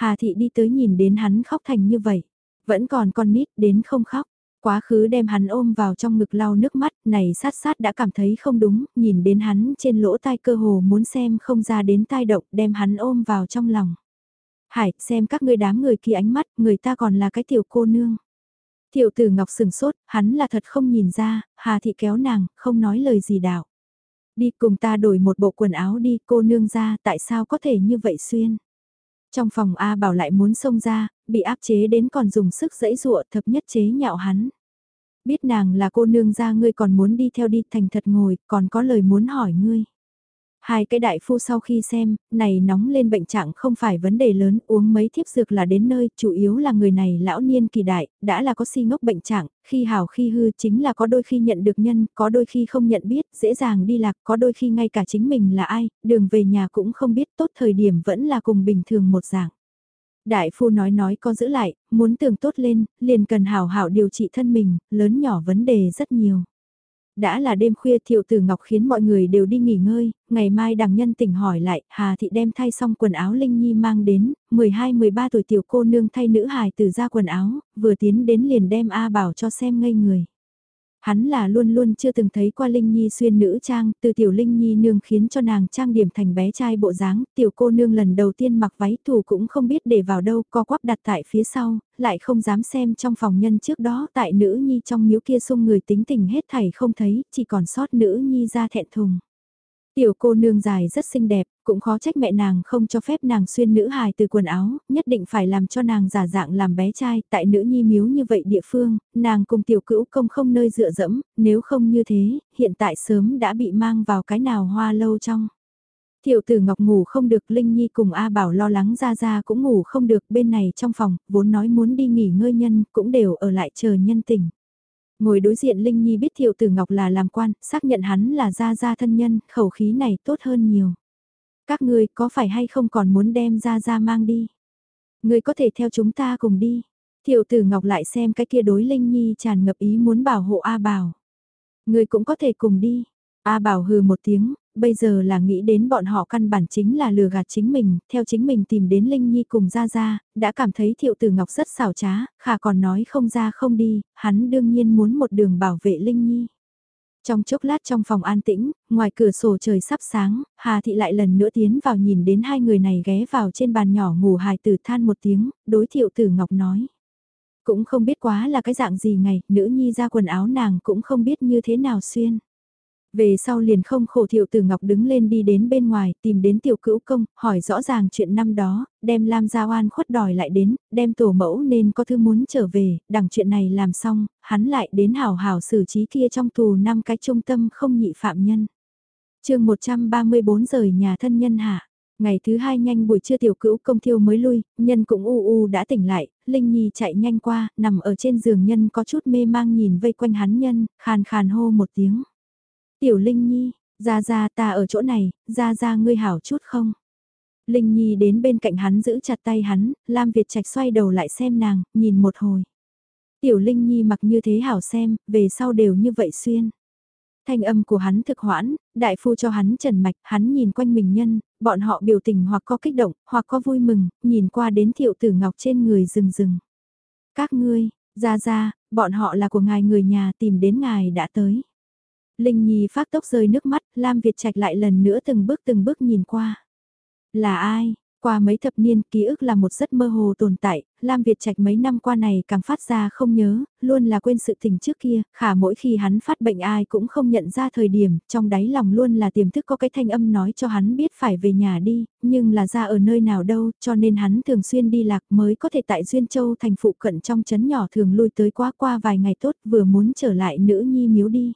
Hà Thị đi tới nhìn đến hắn khóc thành như vậy. Vẫn còn con nít đến không khóc. Quá khứ đem hắn ôm vào trong ngực lau nước mắt, này sát sát đã cảm thấy không đúng, nhìn đến hắn trên lỗ tai cơ hồ muốn xem không ra đến tai động, đem hắn ôm vào trong lòng. Hải, xem các ngươi đám người kia ánh mắt, người ta còn là cái tiểu cô nương. Tiểu tử ngọc sừng sốt, hắn là thật không nhìn ra, Hà Thị kéo nàng, không nói lời gì đạo. Đi cùng ta đổi một bộ quần áo đi, cô nương ra, tại sao có thể như vậy xuyên. Trong phòng A bảo lại muốn xông ra, bị áp chế đến còn dùng sức dẫy dụa thập nhất chế nhạo hắn. Biết nàng là cô nương ra ngươi còn muốn đi theo đi thành thật ngồi, còn có lời muốn hỏi ngươi. Hai cái đại phu sau khi xem, này nóng lên bệnh trạng không phải vấn đề lớn, uống mấy thiếp dược là đến nơi, chủ yếu là người này lão niên kỳ đại, đã là có si ngốc bệnh trạng, khi hào khi hư chính là có đôi khi nhận được nhân, có đôi khi không nhận biết, dễ dàng đi lạc, có đôi khi ngay cả chính mình là ai, đường về nhà cũng không biết tốt thời điểm vẫn là cùng bình thường một dạng. Đại phu nói nói con giữ lại, muốn tưởng tốt lên, liền cần hào hảo điều trị thân mình, lớn nhỏ vấn đề rất nhiều. Đã là đêm khuya thiệu tử ngọc khiến mọi người đều đi nghỉ ngơi, ngày mai đằng nhân tỉnh hỏi lại, Hà Thị đem thay xong quần áo Linh Nhi mang đến, 12-13 tuổi tiểu cô nương thay nữ hài từ ra quần áo, vừa tiến đến liền đem A bảo cho xem ngây người. Hắn là luôn luôn chưa từng thấy qua Linh Nhi xuyên nữ trang, từ tiểu Linh Nhi nương khiến cho nàng trang điểm thành bé trai bộ dáng, tiểu cô nương lần đầu tiên mặc váy thủ cũng không biết để vào đâu, co quắp đặt tại phía sau, lại không dám xem trong phòng nhân trước đó tại nữ Nhi trong miếu kia xung người tính tình hết thảy không thấy, chỉ còn sót nữ Nhi ra thẹn thùng. Tiểu cô nương dài rất xinh đẹp, cũng khó trách mẹ nàng không cho phép nàng xuyên nữ hài từ quần áo, nhất định phải làm cho nàng giả dạng làm bé trai, tại nữ nhi miếu như vậy địa phương, nàng cùng tiểu cữu công không nơi dựa dẫm, nếu không như thế, hiện tại sớm đã bị mang vào cái nào hoa lâu trong. Tiểu tử Ngọc ngủ không được, Linh Nhi cùng A Bảo lo lắng ra ra cũng ngủ không được, bên này trong phòng, vốn nói muốn đi nghỉ ngơi nhân, cũng đều ở lại chờ nhân tình. Ngồi đối diện Linh Nhi biết Thiệu Tử Ngọc là làm quan, xác nhận hắn là gia gia thân nhân, khẩu khí này tốt hơn nhiều. Các ngươi có phải hay không còn muốn đem Ra Ra mang đi? Ngươi có thể theo chúng ta cùng đi. Thiệu Tử Ngọc lại xem cái kia đối Linh Nhi tràn ngập ý muốn bảo hộ A Bảo. Ngươi cũng có thể cùng đi. A Bảo hừ một tiếng, bây giờ là nghĩ đến bọn họ căn bản chính là lừa gạt chính mình, theo chính mình tìm đến Linh Nhi cùng ra ra, đã cảm thấy thiệu tử ngọc rất xảo trá, khả còn nói không ra không đi, hắn đương nhiên muốn một đường bảo vệ Linh Nhi. Trong chốc lát trong phòng an tĩnh, ngoài cửa sổ trời sắp sáng, Hà Thị lại lần nữa tiến vào nhìn đến hai người này ghé vào trên bàn nhỏ ngủ hài tử than một tiếng, đối thiệu tử ngọc nói. Cũng không biết quá là cái dạng gì ngày, nữ nhi ra quần áo nàng cũng không biết như thế nào xuyên. Về sau liền không khổ thiệu tử ngọc đứng lên đi đến bên ngoài, tìm đến tiểu cữu công, hỏi rõ ràng chuyện năm đó, đem Lam Gia Oan khuất đòi lại đến, đem tổ mẫu nên có thư muốn trở về, đằng chuyện này làm xong, hắn lại đến hảo hảo xử trí kia trong tù năm cái trung tâm không nhị phạm nhân. chương 134 rời nhà thân nhân hạ. Ngày thứ hai nhanh buổi trưa tiểu cữu công thiêu mới lui, nhân cũng u u đã tỉnh lại, Linh Nhi chạy nhanh qua, nằm ở trên giường nhân có chút mê mang nhìn vây quanh hắn nhân, khàn khàn hô một tiếng. Tiểu Linh Nhi, ra ra ta ở chỗ này, ra ra ngươi hảo chút không? Linh Nhi đến bên cạnh hắn giữ chặt tay hắn, Lam Việt Trạch xoay đầu lại xem nàng, nhìn một hồi. Tiểu Linh Nhi mặc như thế hảo xem, về sau đều như vậy xuyên. Thanh âm của hắn thực hoãn, đại phu cho hắn trần mạch, hắn nhìn quanh mình nhân, bọn họ biểu tình hoặc có kích động, hoặc có vui mừng, nhìn qua đến thiệu tử ngọc trên người rừng rừng. Các ngươi, ra ra, bọn họ là của ngài người nhà tìm đến ngài đã tới. Linh Nhi phát tốc rơi nước mắt, Lam Việt Trạch lại lần nữa từng bước từng bước nhìn qua. Là ai? Qua mấy thập niên, ký ức là một rất mơ hồ tồn tại, Lam Việt Trạch mấy năm qua này càng phát ra không nhớ, luôn là quên sự tình trước kia, khả mỗi khi hắn phát bệnh ai cũng không nhận ra thời điểm, trong đáy lòng luôn là tiềm thức có cái thanh âm nói cho hắn biết phải về nhà đi, nhưng là ra ở nơi nào đâu, cho nên hắn thường xuyên đi lạc mới có thể tại Duyên Châu thành phụ cận trong chấn nhỏ thường lui tới quá qua vài ngày tốt vừa muốn trở lại nữ nhi miếu đi.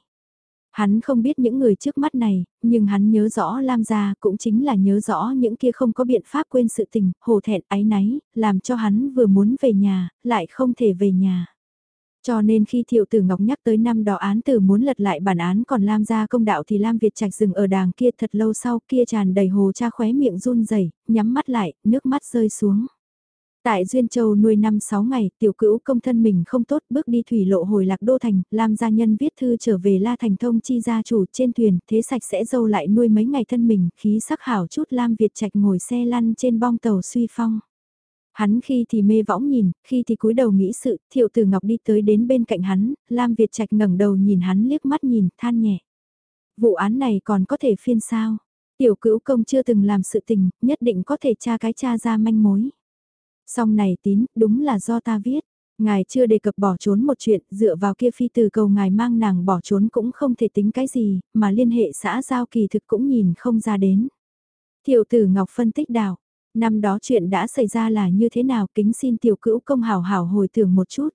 Hắn không biết những người trước mắt này, nhưng hắn nhớ rõ Lam gia cũng chính là nhớ rõ những kia không có biện pháp quên sự tình, hồ thẹn ái náy, làm cho hắn vừa muốn về nhà, lại không thể về nhà. Cho nên khi Thiệu Tử Ngọc nhắc tới năm đó án tử muốn lật lại bản án còn Lam gia công đạo thì Lam Việt Trạch dừng ở đàng kia thật lâu sau kia tràn đầy hồ cha khóe miệng run rẩy nhắm mắt lại, nước mắt rơi xuống. Tại Duyên Châu nuôi năm 6 ngày, tiểu cữu công thân mình không tốt bước đi thủy lộ hồi lạc đô thành, làm gia nhân viết thư trở về La Thành thông chi gia chủ trên thuyền, thế sạch sẽ dâu lại nuôi mấy ngày thân mình, khí sắc hảo chút Lam Việt Trạch ngồi xe lăn trên bong tàu suy phong. Hắn khi thì mê võng nhìn, khi thì cúi đầu nghĩ sự, thiệu tử ngọc đi tới đến bên cạnh hắn, Lam Việt Trạch ngẩng đầu nhìn hắn liếc mắt nhìn, than nhẹ. Vụ án này còn có thể phiên sao? Tiểu cữu công chưa từng làm sự tình, nhất định có thể tra cái cha ra manh mối. Song này tín, đúng là do ta viết. Ngài chưa đề cập bỏ trốn một chuyện, dựa vào kia phi từ cầu ngài mang nàng bỏ trốn cũng không thể tính cái gì, mà liên hệ xã giao kỳ thực cũng nhìn không ra đến. Tiểu tử Ngọc phân tích đạo năm đó chuyện đã xảy ra là như thế nào kính xin tiểu cữu công hảo hảo hồi tưởng một chút.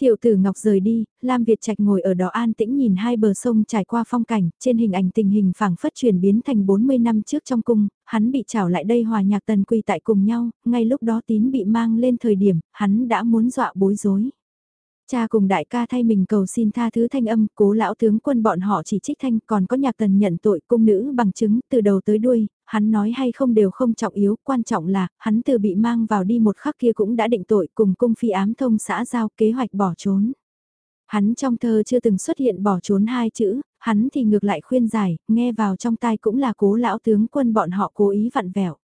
Thiệu tử Ngọc rời đi, Lam Việt Trạch ngồi ở đó an tĩnh nhìn hai bờ sông trải qua phong cảnh, trên hình ảnh tình hình phảng phất chuyển biến thành 40 năm trước trong cung, hắn bị trảo lại đây hòa nhạc tần quy tại cùng nhau, ngay lúc đó tín bị mang lên thời điểm, hắn đã muốn dọa bối rối. Cha cùng đại ca thay mình cầu xin tha thứ thanh âm, cố lão tướng quân bọn họ chỉ trích thanh còn có nhạc tần nhận tội cung nữ bằng chứng từ đầu tới đuôi, hắn nói hay không đều không trọng yếu, quan trọng là, hắn từ bị mang vào đi một khắc kia cũng đã định tội cùng cung phi ám thông xã giao kế hoạch bỏ trốn. Hắn trong thơ chưa từng xuất hiện bỏ trốn hai chữ, hắn thì ngược lại khuyên giải, nghe vào trong tai cũng là cố lão tướng quân bọn họ cố ý vặn vẹo.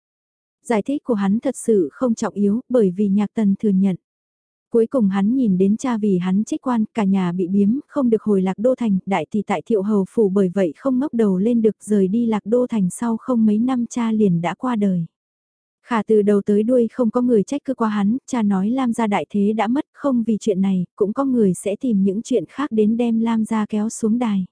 Giải thích của hắn thật sự không trọng yếu bởi vì nhạc tần thừa nhận. Cuối cùng hắn nhìn đến cha vì hắn trích quan, cả nhà bị biếm, không được hồi lạc đô thành, đại thì tại thiệu hầu phủ bởi vậy không ngóc đầu lên được rời đi lạc đô thành sau không mấy năm cha liền đã qua đời. Khả từ đầu tới đuôi không có người trách cứ qua hắn, cha nói Lam gia đại thế đã mất, không vì chuyện này, cũng có người sẽ tìm những chuyện khác đến đem Lam gia kéo xuống đài.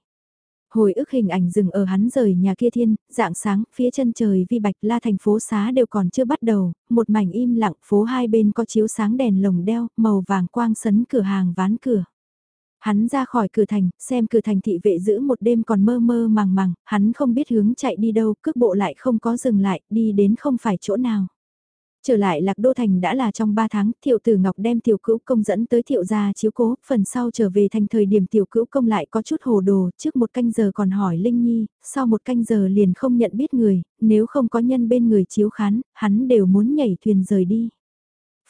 Hồi ức hình ảnh dừng ở hắn rời nhà kia thiên, dạng sáng, phía chân trời vi bạch la thành phố xá đều còn chưa bắt đầu, một mảnh im lặng phố hai bên có chiếu sáng đèn lồng đeo, màu vàng quang sấn cửa hàng ván cửa. Hắn ra khỏi cửa thành, xem cửa thành thị vệ giữ một đêm còn mơ mơ màng màng, hắn không biết hướng chạy đi đâu, cước bộ lại không có dừng lại, đi đến không phải chỗ nào. Trở lại Lạc Đô Thành đã là trong 3 tháng, Thiệu Tử Ngọc đem Tiểu Cữu Công dẫn tới Thiệu gia chiếu cố, phần sau trở về thành thời điểm Tiểu Cữu Công lại có chút hồ đồ, trước một canh giờ còn hỏi Linh Nhi, sau một canh giờ liền không nhận biết người, nếu không có nhân bên người chiếu khán, hắn đều muốn nhảy thuyền rời đi.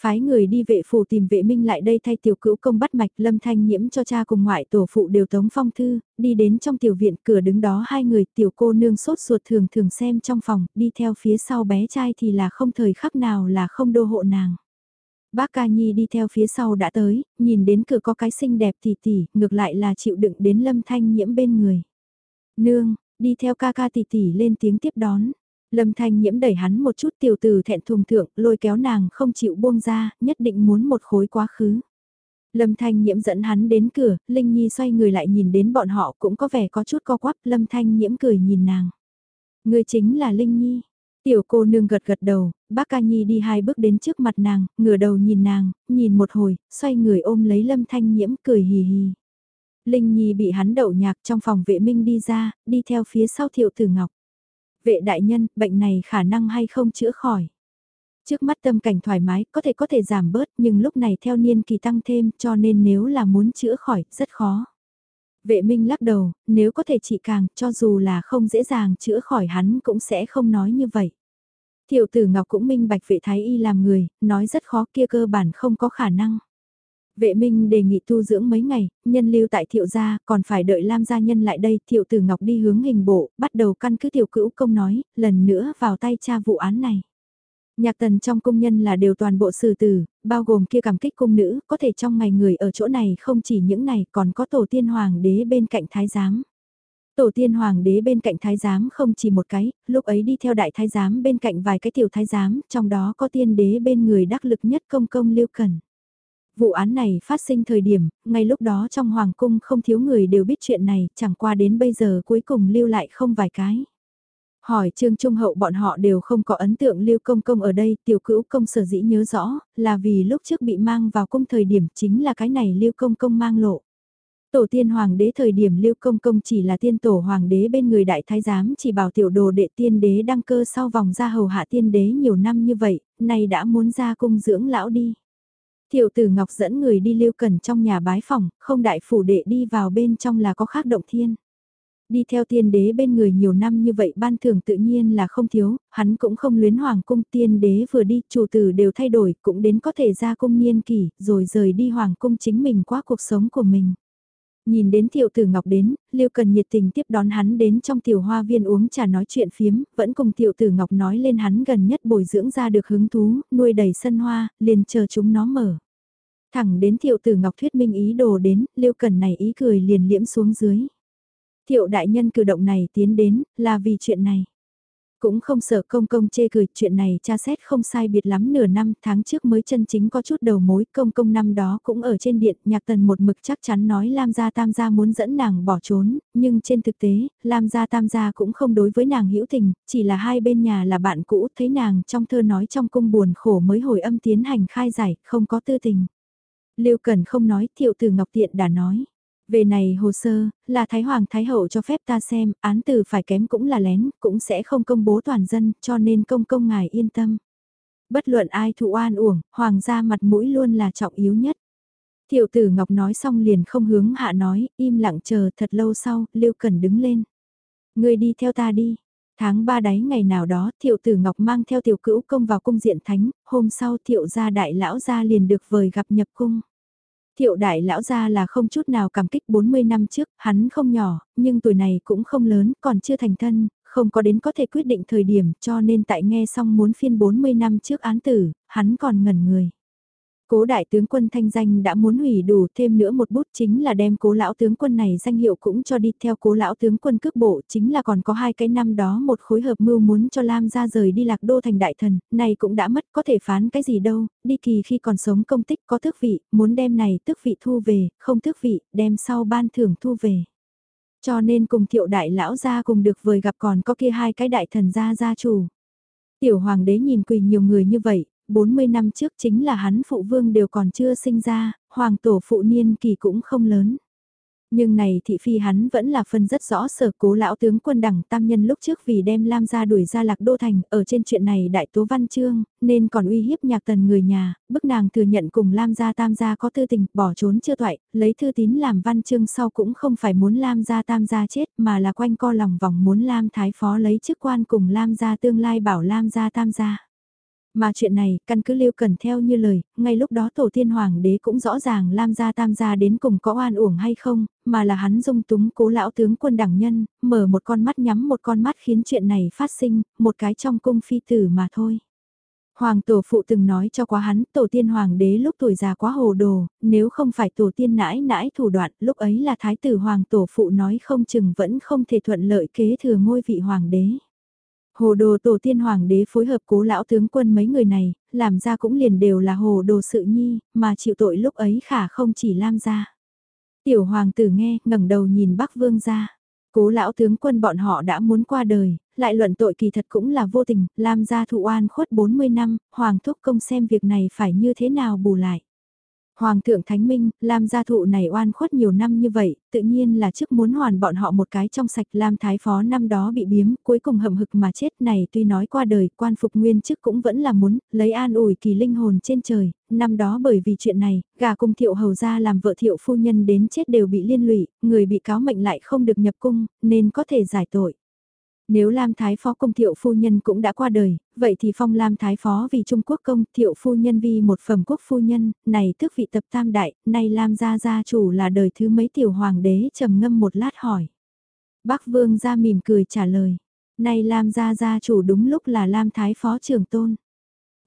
Phái người đi vệ phủ tìm vệ minh lại đây thay tiểu cữu công bắt mạch lâm thanh nhiễm cho cha cùng ngoại tổ phụ đều tống phong thư, đi đến trong tiểu viện cửa đứng đó hai người tiểu cô nương sốt ruột thường thường xem trong phòng, đi theo phía sau bé trai thì là không thời khắc nào là không đô hộ nàng. Bác ca nhi đi theo phía sau đã tới, nhìn đến cửa có cái xinh đẹp tỉ tỉ, ngược lại là chịu đựng đến lâm thanh nhiễm bên người. Nương, đi theo ca ca tỉ tỉ lên tiếng tiếp đón. Lâm Thanh Nhiễm đẩy hắn một chút tiểu từ thẹn thùng thượng, lôi kéo nàng không chịu buông ra, nhất định muốn một khối quá khứ. Lâm Thanh Nhiễm dẫn hắn đến cửa, Linh Nhi xoay người lại nhìn đến bọn họ cũng có vẻ có chút co quắp, Lâm Thanh Nhiễm cười nhìn nàng. Người chính là Linh Nhi. Tiểu cô nương gật gật đầu, bác ca nhi đi hai bước đến trước mặt nàng, ngửa đầu nhìn nàng, nhìn một hồi, xoay người ôm lấy lâm thanh nhiễm cười hì hì. Linh Nhi bị hắn đậu nhạc trong phòng vệ minh đi ra, đi theo phía sau thiệu tử ngọc. Vệ đại nhân, bệnh này khả năng hay không chữa khỏi. Trước mắt tâm cảnh thoải mái, có thể có thể giảm bớt, nhưng lúc này theo niên kỳ tăng thêm, cho nên nếu là muốn chữa khỏi, rất khó. Vệ minh lắc đầu, nếu có thể trị càng, cho dù là không dễ dàng chữa khỏi hắn cũng sẽ không nói như vậy. Tiểu tử Ngọc cũng minh bạch vệ thái y làm người, nói rất khó kia cơ bản không có khả năng. Vệ minh đề nghị tu dưỡng mấy ngày, nhân lưu tại thiệu gia, còn phải đợi Lam gia nhân lại đây, thiệu tử Ngọc đi hướng hình bộ, bắt đầu căn cứ tiểu cữu công nói, lần nữa vào tay cha vụ án này. Nhạc tần trong công nhân là đều toàn bộ sử tử, bao gồm kia cảm kích cung nữ, có thể trong ngày người ở chỗ này không chỉ những này còn có tổ tiên hoàng đế bên cạnh thái giám. Tổ tiên hoàng đế bên cạnh thái giám không chỉ một cái, lúc ấy đi theo đại thái giám bên cạnh vài cái tiểu thái giám, trong đó có tiên đế bên người đắc lực nhất công công lưu cần. Vụ án này phát sinh thời điểm, ngay lúc đó trong hoàng cung không thiếu người đều biết chuyện này, chẳng qua đến bây giờ cuối cùng lưu lại không vài cái. Hỏi Trương Trung Hậu bọn họ đều không có ấn tượng Lưu Công Công ở đây, tiểu cữu công sở dĩ nhớ rõ, là vì lúc trước bị mang vào cung thời điểm chính là cái này Lưu Công Công mang lộ. Tổ tiên hoàng đế thời điểm Lưu Công Công chỉ là tiên tổ hoàng đế bên người đại thái giám chỉ bảo tiểu đồ đệ tiên đế đăng cơ sau vòng ra hầu hạ tiên đế nhiều năm như vậy, nay đã muốn ra cung dưỡng lão đi. Tiểu tử Ngọc dẫn người đi Lưu Cần trong nhà bái phòng, không đại phủ đệ đi vào bên trong là có khác động thiên. Đi theo tiên đế bên người nhiều năm như vậy ban thưởng tự nhiên là không thiếu, hắn cũng không luyến hoàng cung tiên đế vừa đi, chủ tử đều thay đổi, cũng đến có thể ra cung niên kỷ, rồi rời đi hoàng cung chính mình qua cuộc sống của mình. Nhìn đến tiểu tử ngọc đến, Liêu Cần nhiệt tình tiếp đón hắn đến trong tiểu hoa viên uống trà nói chuyện phiếm, vẫn cùng tiểu tử ngọc nói lên hắn gần nhất bồi dưỡng ra được hứng thú, nuôi đầy sân hoa, liền chờ chúng nó mở. Thẳng đến tiểu tử ngọc thuyết minh ý đồ đến, Liêu Cần này ý cười liền liễm xuống dưới. tiểu đại nhân cử động này tiến đến, là vì chuyện này. Cũng không sợ công công chê cười, chuyện này cha xét không sai biệt lắm nửa năm, tháng trước mới chân chính có chút đầu mối, công công năm đó cũng ở trên điện, nhạc tần một mực chắc chắn nói Lam gia tam gia muốn dẫn nàng bỏ trốn, nhưng trên thực tế, Lam gia tam gia cũng không đối với nàng hữu tình, chỉ là hai bên nhà là bạn cũ, thấy nàng trong thơ nói trong cung buồn khổ mới hồi âm tiến hành khai giải, không có tư tình. Lưu Cần không nói, thiệu từ Ngọc Tiện đã nói. Về này hồ sơ, là Thái Hoàng Thái Hậu cho phép ta xem, án từ phải kém cũng là lén, cũng sẽ không công bố toàn dân, cho nên công công ngài yên tâm. Bất luận ai thụ oan uổng, Hoàng gia mặt mũi luôn là trọng yếu nhất. Tiểu tử Ngọc nói xong liền không hướng hạ nói, im lặng chờ thật lâu sau, Lưu Cần đứng lên. Người đi theo ta đi. Tháng ba đáy ngày nào đó, Thiệu Tử Ngọc mang theo tiểu cữu công vào cung diện thánh, hôm sau Thiệu gia đại lão gia liền được vời gặp nhập cung. Thiệu đại lão gia là không chút nào cảm kích 40 năm trước, hắn không nhỏ, nhưng tuổi này cũng không lớn, còn chưa thành thân, không có đến có thể quyết định thời điểm cho nên tại nghe xong muốn phiên 40 năm trước án tử, hắn còn ngẩn người. Cố đại tướng quân thanh danh đã muốn hủy đủ thêm nữa một bút chính là đem cố lão tướng quân này danh hiệu cũng cho đi theo cố lão tướng quân cước bộ chính là còn có hai cái năm đó một khối hợp mưu muốn cho Lam ra rời đi lạc đô thành đại thần, này cũng đã mất có thể phán cái gì đâu, đi kỳ khi còn sống công tích có tước vị, muốn đem này tước vị thu về, không tước vị, đem sau ban thưởng thu về. Cho nên cùng thiệu đại lão ra cùng được vời gặp còn có kia hai cái đại thần gia gia chủ. Tiểu hoàng đế nhìn quỳ nhiều người như vậy, 40 năm trước chính là hắn phụ vương đều còn chưa sinh ra, hoàng tổ phụ niên kỳ cũng không lớn. Nhưng này thị phi hắn vẫn là phân rất rõ sở cố lão tướng quân đẳng tam nhân lúc trước vì đem Lam ra đuổi ra lạc đô thành, ở trên chuyện này đại tố văn chương, nên còn uy hiếp nhạc tần người nhà, bức nàng thừa nhận cùng Lam gia tam gia có tư tình, bỏ trốn chưa thoại lấy thư tín làm văn chương sau cũng không phải muốn Lam gia tam gia chết mà là quanh co lòng vòng muốn Lam thái phó lấy chức quan cùng Lam gia tương lai bảo Lam gia tam gia. Mà chuyện này, căn cứ Lưu Cần theo như lời, ngay lúc đó tổ tiên hoàng đế cũng rõ ràng Lam gia tam gia đến cùng có oan uổng hay không, mà là hắn dung túng cố lão tướng quân đẳng nhân, mở một con mắt nhắm một con mắt khiến chuyện này phát sinh, một cái trong cung phi tử mà thôi. Hoàng tổ phụ từng nói cho quá hắn, tổ tiên hoàng đế lúc tuổi già quá hồ đồ, nếu không phải tổ tiên nãi nãi thủ đoạn, lúc ấy là thái tử hoàng tổ phụ nói không chừng vẫn không thể thuận lợi kế thừa ngôi vị hoàng đế. Hồ đồ tổ tiên hoàng đế phối hợp cố lão tướng quân mấy người này, làm ra cũng liền đều là hồ đồ sự nhi, mà chịu tội lúc ấy khả không chỉ lam ra. Tiểu hoàng tử nghe, ngẩng đầu nhìn bắc vương ra. Cố lão tướng quân bọn họ đã muốn qua đời, lại luận tội kỳ thật cũng là vô tình, Lam gia thụ oan khuất 40 năm, Hoàng thúc công xem việc này phải như thế nào bù lại. Hoàng thượng Thánh Minh, Lam gia thụ này oan khuất nhiều năm như vậy, tự nhiên là trước muốn hoàn bọn họ một cái trong sạch. Lam Thái Phó năm đó bị biếm, cuối cùng hầm hực mà chết. Này tuy nói qua đời, quan phục nguyên chức cũng vẫn là muốn, lấy an ủi kỳ linh hồn trên trời, năm đó bởi vì chuyện này, gà cung thiệu hầu ra làm vợ thiệu phu nhân đến chết đều bị liên lụy, người bị cáo mệnh lại không được nhập cung, nên có thể giải tội. Nếu Lam Thái Phó công thiệu phu nhân cũng đã qua đời, vậy thì phong Lam Thái Phó vì Trung Quốc công thiệu phu nhân vì một phẩm quốc phu nhân, này tước vị tập tam đại, nay Lam gia gia chủ là đời thứ mấy tiểu hoàng đế trầm ngâm một lát hỏi. Bắc Vương ra mỉm cười trả lời, nay Lam gia gia chủ đúng lúc là Lam Thái Phó trưởng tôn.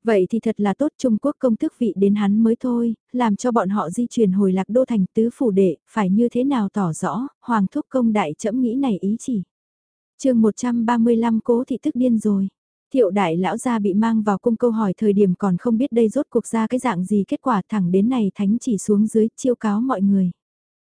Vậy thì thật là tốt Trung Quốc công tước vị đến hắn mới thôi, làm cho bọn họ di chuyển hồi lạc đô thành tứ phủ đệ, phải như thế nào tỏ rõ, hoàng thúc công đại chậm nghĩ này ý chỉ chương 135 cố thị tức điên rồi. Thiệu đại lão gia bị mang vào cung câu hỏi thời điểm còn không biết đây rốt cuộc ra cái dạng gì kết quả thẳng đến này thánh chỉ xuống dưới chiêu cáo mọi người.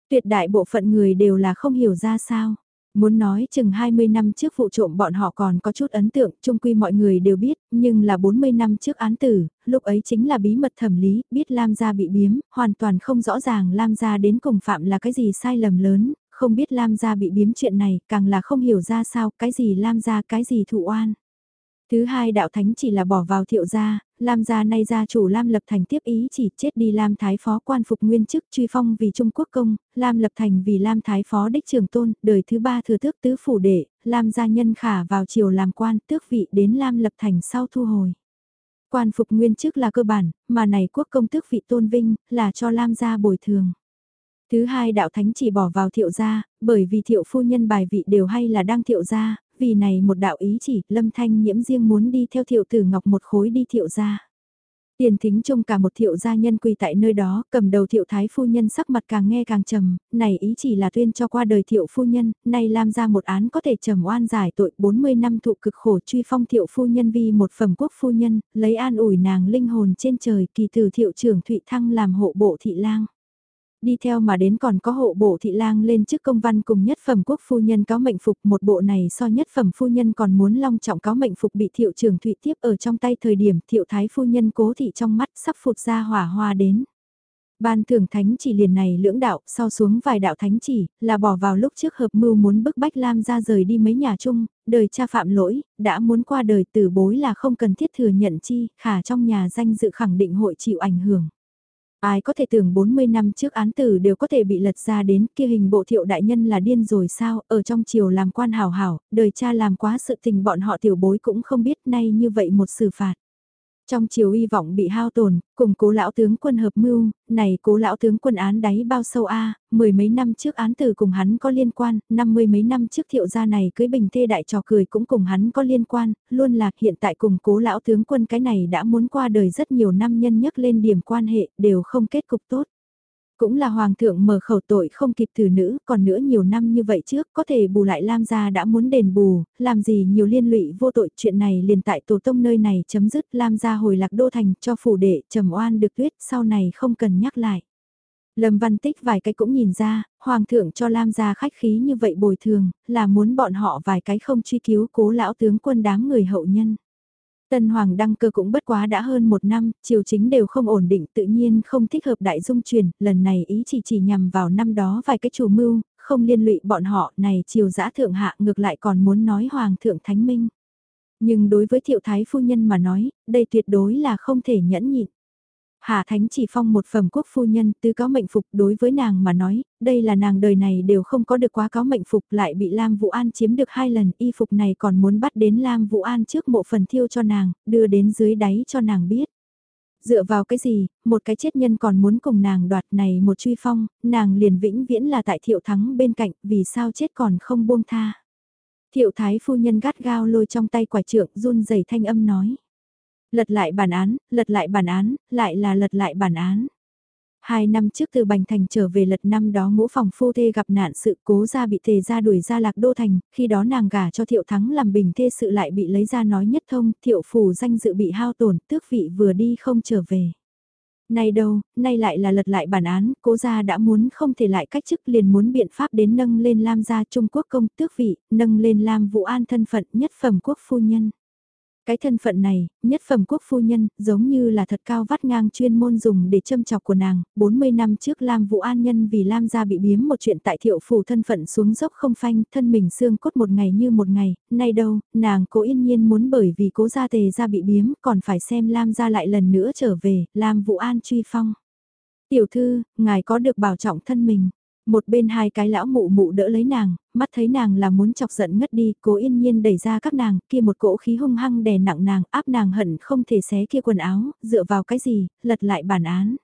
Tuyệt đại bộ phận người đều là không hiểu ra sao. Muốn nói chừng 20 năm trước vụ trộm bọn họ còn có chút ấn tượng, chung quy mọi người đều biết, nhưng là 40 năm trước án tử, lúc ấy chính là bí mật thẩm lý, biết Lam gia bị biếm, hoàn toàn không rõ ràng Lam gia đến cùng phạm là cái gì sai lầm lớn, không biết Lam gia bị biếm chuyện này, càng là không hiểu ra sao, cái gì Lam gia cái gì thụ oan. Thứ hai đạo thánh chỉ là bỏ vào thiệu gia, Lam gia nay gia chủ Lam Lập Thành tiếp ý chỉ chết đi Lam Thái Phó quan phục nguyên chức truy phong vì Trung Quốc công, Lam Lập Thành vì Lam Thái Phó đích trường tôn, đời thứ ba thừa tước tứ phủ đệ, Lam gia nhân khả vào triều làm quan tước vị đến Lam Lập Thành sau thu hồi. Quan phục nguyên chức là cơ bản, mà này quốc công tước vị tôn vinh, là cho Lam gia bồi thường. Thứ hai đạo thánh chỉ bỏ vào thiệu gia, bởi vì thiệu phu nhân bài vị đều hay là đang thiệu gia, vì này một đạo ý chỉ, lâm thanh nhiễm riêng muốn đi theo thiệu tử ngọc một khối đi thiệu gia. Tiền thính trông cả một thiệu gia nhân quỳ tại nơi đó, cầm đầu thiệu thái phu nhân sắc mặt càng nghe càng trầm, này ý chỉ là tuyên cho qua đời thiệu phu nhân, nay làm ra một án có thể trầm oan giải tội 40 năm thụ cực khổ truy phong thiệu phu nhân vì một phẩm quốc phu nhân, lấy an ủi nàng linh hồn trên trời kỳ từ thiệu trưởng Thụy Thăng làm hộ bộ thị lang đi theo mà đến còn có hộ bộ thị lang lên trước công văn cùng nhất phẩm quốc phu nhân cáo mệnh phục một bộ này so nhất phẩm phu nhân còn muốn long trọng cáo mệnh phục bị thiệu trường thụy tiếp ở trong tay thời điểm thiệu thái phu nhân cố thị trong mắt sắp phụt ra hỏa hoa đến. Ban thưởng thánh chỉ liền này lưỡng đạo, sau xuống vài đạo thánh chỉ, là bỏ vào lúc trước hợp mưu muốn bức bách Lam ra rời đi mấy nhà chung, đời cha phạm lỗi, đã muốn qua đời tử bối là không cần thiết thừa nhận chi, khả trong nhà danh dự khẳng định hội chịu ảnh hưởng. Ai có thể tưởng 40 năm trước án tử đều có thể bị lật ra đến kia hình bộ thiệu đại nhân là điên rồi sao, ở trong triều làm quan hảo hảo, đời cha làm quá sự tình bọn họ tiểu bối cũng không biết nay như vậy một xử phạt. Trong chiều hy vọng bị hao tổn, cùng cố lão tướng quân hợp mưu, này cố lão tướng quân án đáy bao sâu a mười mấy năm trước án từ cùng hắn có liên quan, năm mươi mấy năm trước thiệu gia này cưới bình thê đại trò cười cũng cùng hắn có liên quan, luôn là hiện tại cùng cố lão tướng quân cái này đã muốn qua đời rất nhiều năm nhân nhắc lên điểm quan hệ, đều không kết cục tốt. Cũng là hoàng thượng mở khẩu tội không kịp thử nữ, còn nữa nhiều năm như vậy trước, có thể bù lại Lam gia đã muốn đền bù, làm gì nhiều liên lụy vô tội, chuyện này liền tại tổ tông nơi này chấm dứt, Lam gia hồi lạc đô thành cho phủ đệ, trầm oan được tuyết, sau này không cần nhắc lại. Lâm Văn Tích vài cái cũng nhìn ra, hoàng thượng cho Lam gia khách khí như vậy bồi thường, là muốn bọn họ vài cái không truy cứu cố lão tướng quân đám người hậu nhân. Tân Hoàng đăng cơ cũng bất quá đã hơn một năm, triều chính đều không ổn định tự nhiên không thích hợp đại dung truyền, lần này ý chỉ chỉ nhằm vào năm đó vài cái chủ mưu, không liên lụy bọn họ này triều giã thượng hạ ngược lại còn muốn nói Hoàng thượng thánh minh. Nhưng đối với thiệu thái phu nhân mà nói, đây tuyệt đối là không thể nhẫn nhịn. Hà Thánh chỉ phong một phẩm quốc phu nhân tứ có mệnh phục đối với nàng mà nói, đây là nàng đời này đều không có được quá có mệnh phục lại bị Lam Vũ An chiếm được hai lần y phục này còn muốn bắt đến Lam Vũ An trước mộ phần thiêu cho nàng, đưa đến dưới đáy cho nàng biết. Dựa vào cái gì, một cái chết nhân còn muốn cùng nàng đoạt này một truy phong, nàng liền vĩnh viễn là tại thiệu thắng bên cạnh, vì sao chết còn không buông tha. Thiệu thái phu nhân gắt gao lôi trong tay quả trượng run rẩy thanh âm nói. Lật lại bản án, lật lại bản án, lại là lật lại bản án. Hai năm trước từ Bành Thành trở về lật năm đó ngũ phòng phu thê gặp nạn sự cố ra bị thề ra đuổi ra lạc đô thành, khi đó nàng gả cho thiệu thắng làm bình thê sự lại bị lấy ra nói nhất thông, thiệu phủ danh dự bị hao tổn, tước vị vừa đi không trở về. Nay đâu, nay lại là lật lại bản án, cố gia đã muốn không thể lại cách chức liền muốn biện pháp đến nâng lên Lam gia Trung Quốc công tước vị, nâng lên Lam Vũ An thân phận nhất phẩm quốc phu nhân. Cái thân phận này, nhất phẩm quốc phu nhân, giống như là thật cao vắt ngang chuyên môn dùng để châm chọc của nàng, 40 năm trước Lam Vũ An Nhân vì Lam gia bị biếm một chuyện tại thiệu phủ thân phận xuống dốc không phanh, thân mình xương cốt một ngày như một ngày, nay đâu, nàng cố yên nhiên muốn bởi vì cố gia tề gia bị biếm, còn phải xem Lam gia lại lần nữa trở về, Lam Vũ An truy phong. Tiểu thư, ngài có được bảo trọng thân mình. Một bên hai cái lão mụ mụ đỡ lấy nàng, mắt thấy nàng là muốn chọc giận ngất đi, cố yên nhiên đẩy ra các nàng, kia một cỗ khí hung hăng đè nặng nàng, áp nàng hận không thể xé kia quần áo, dựa vào cái gì, lật lại bản án.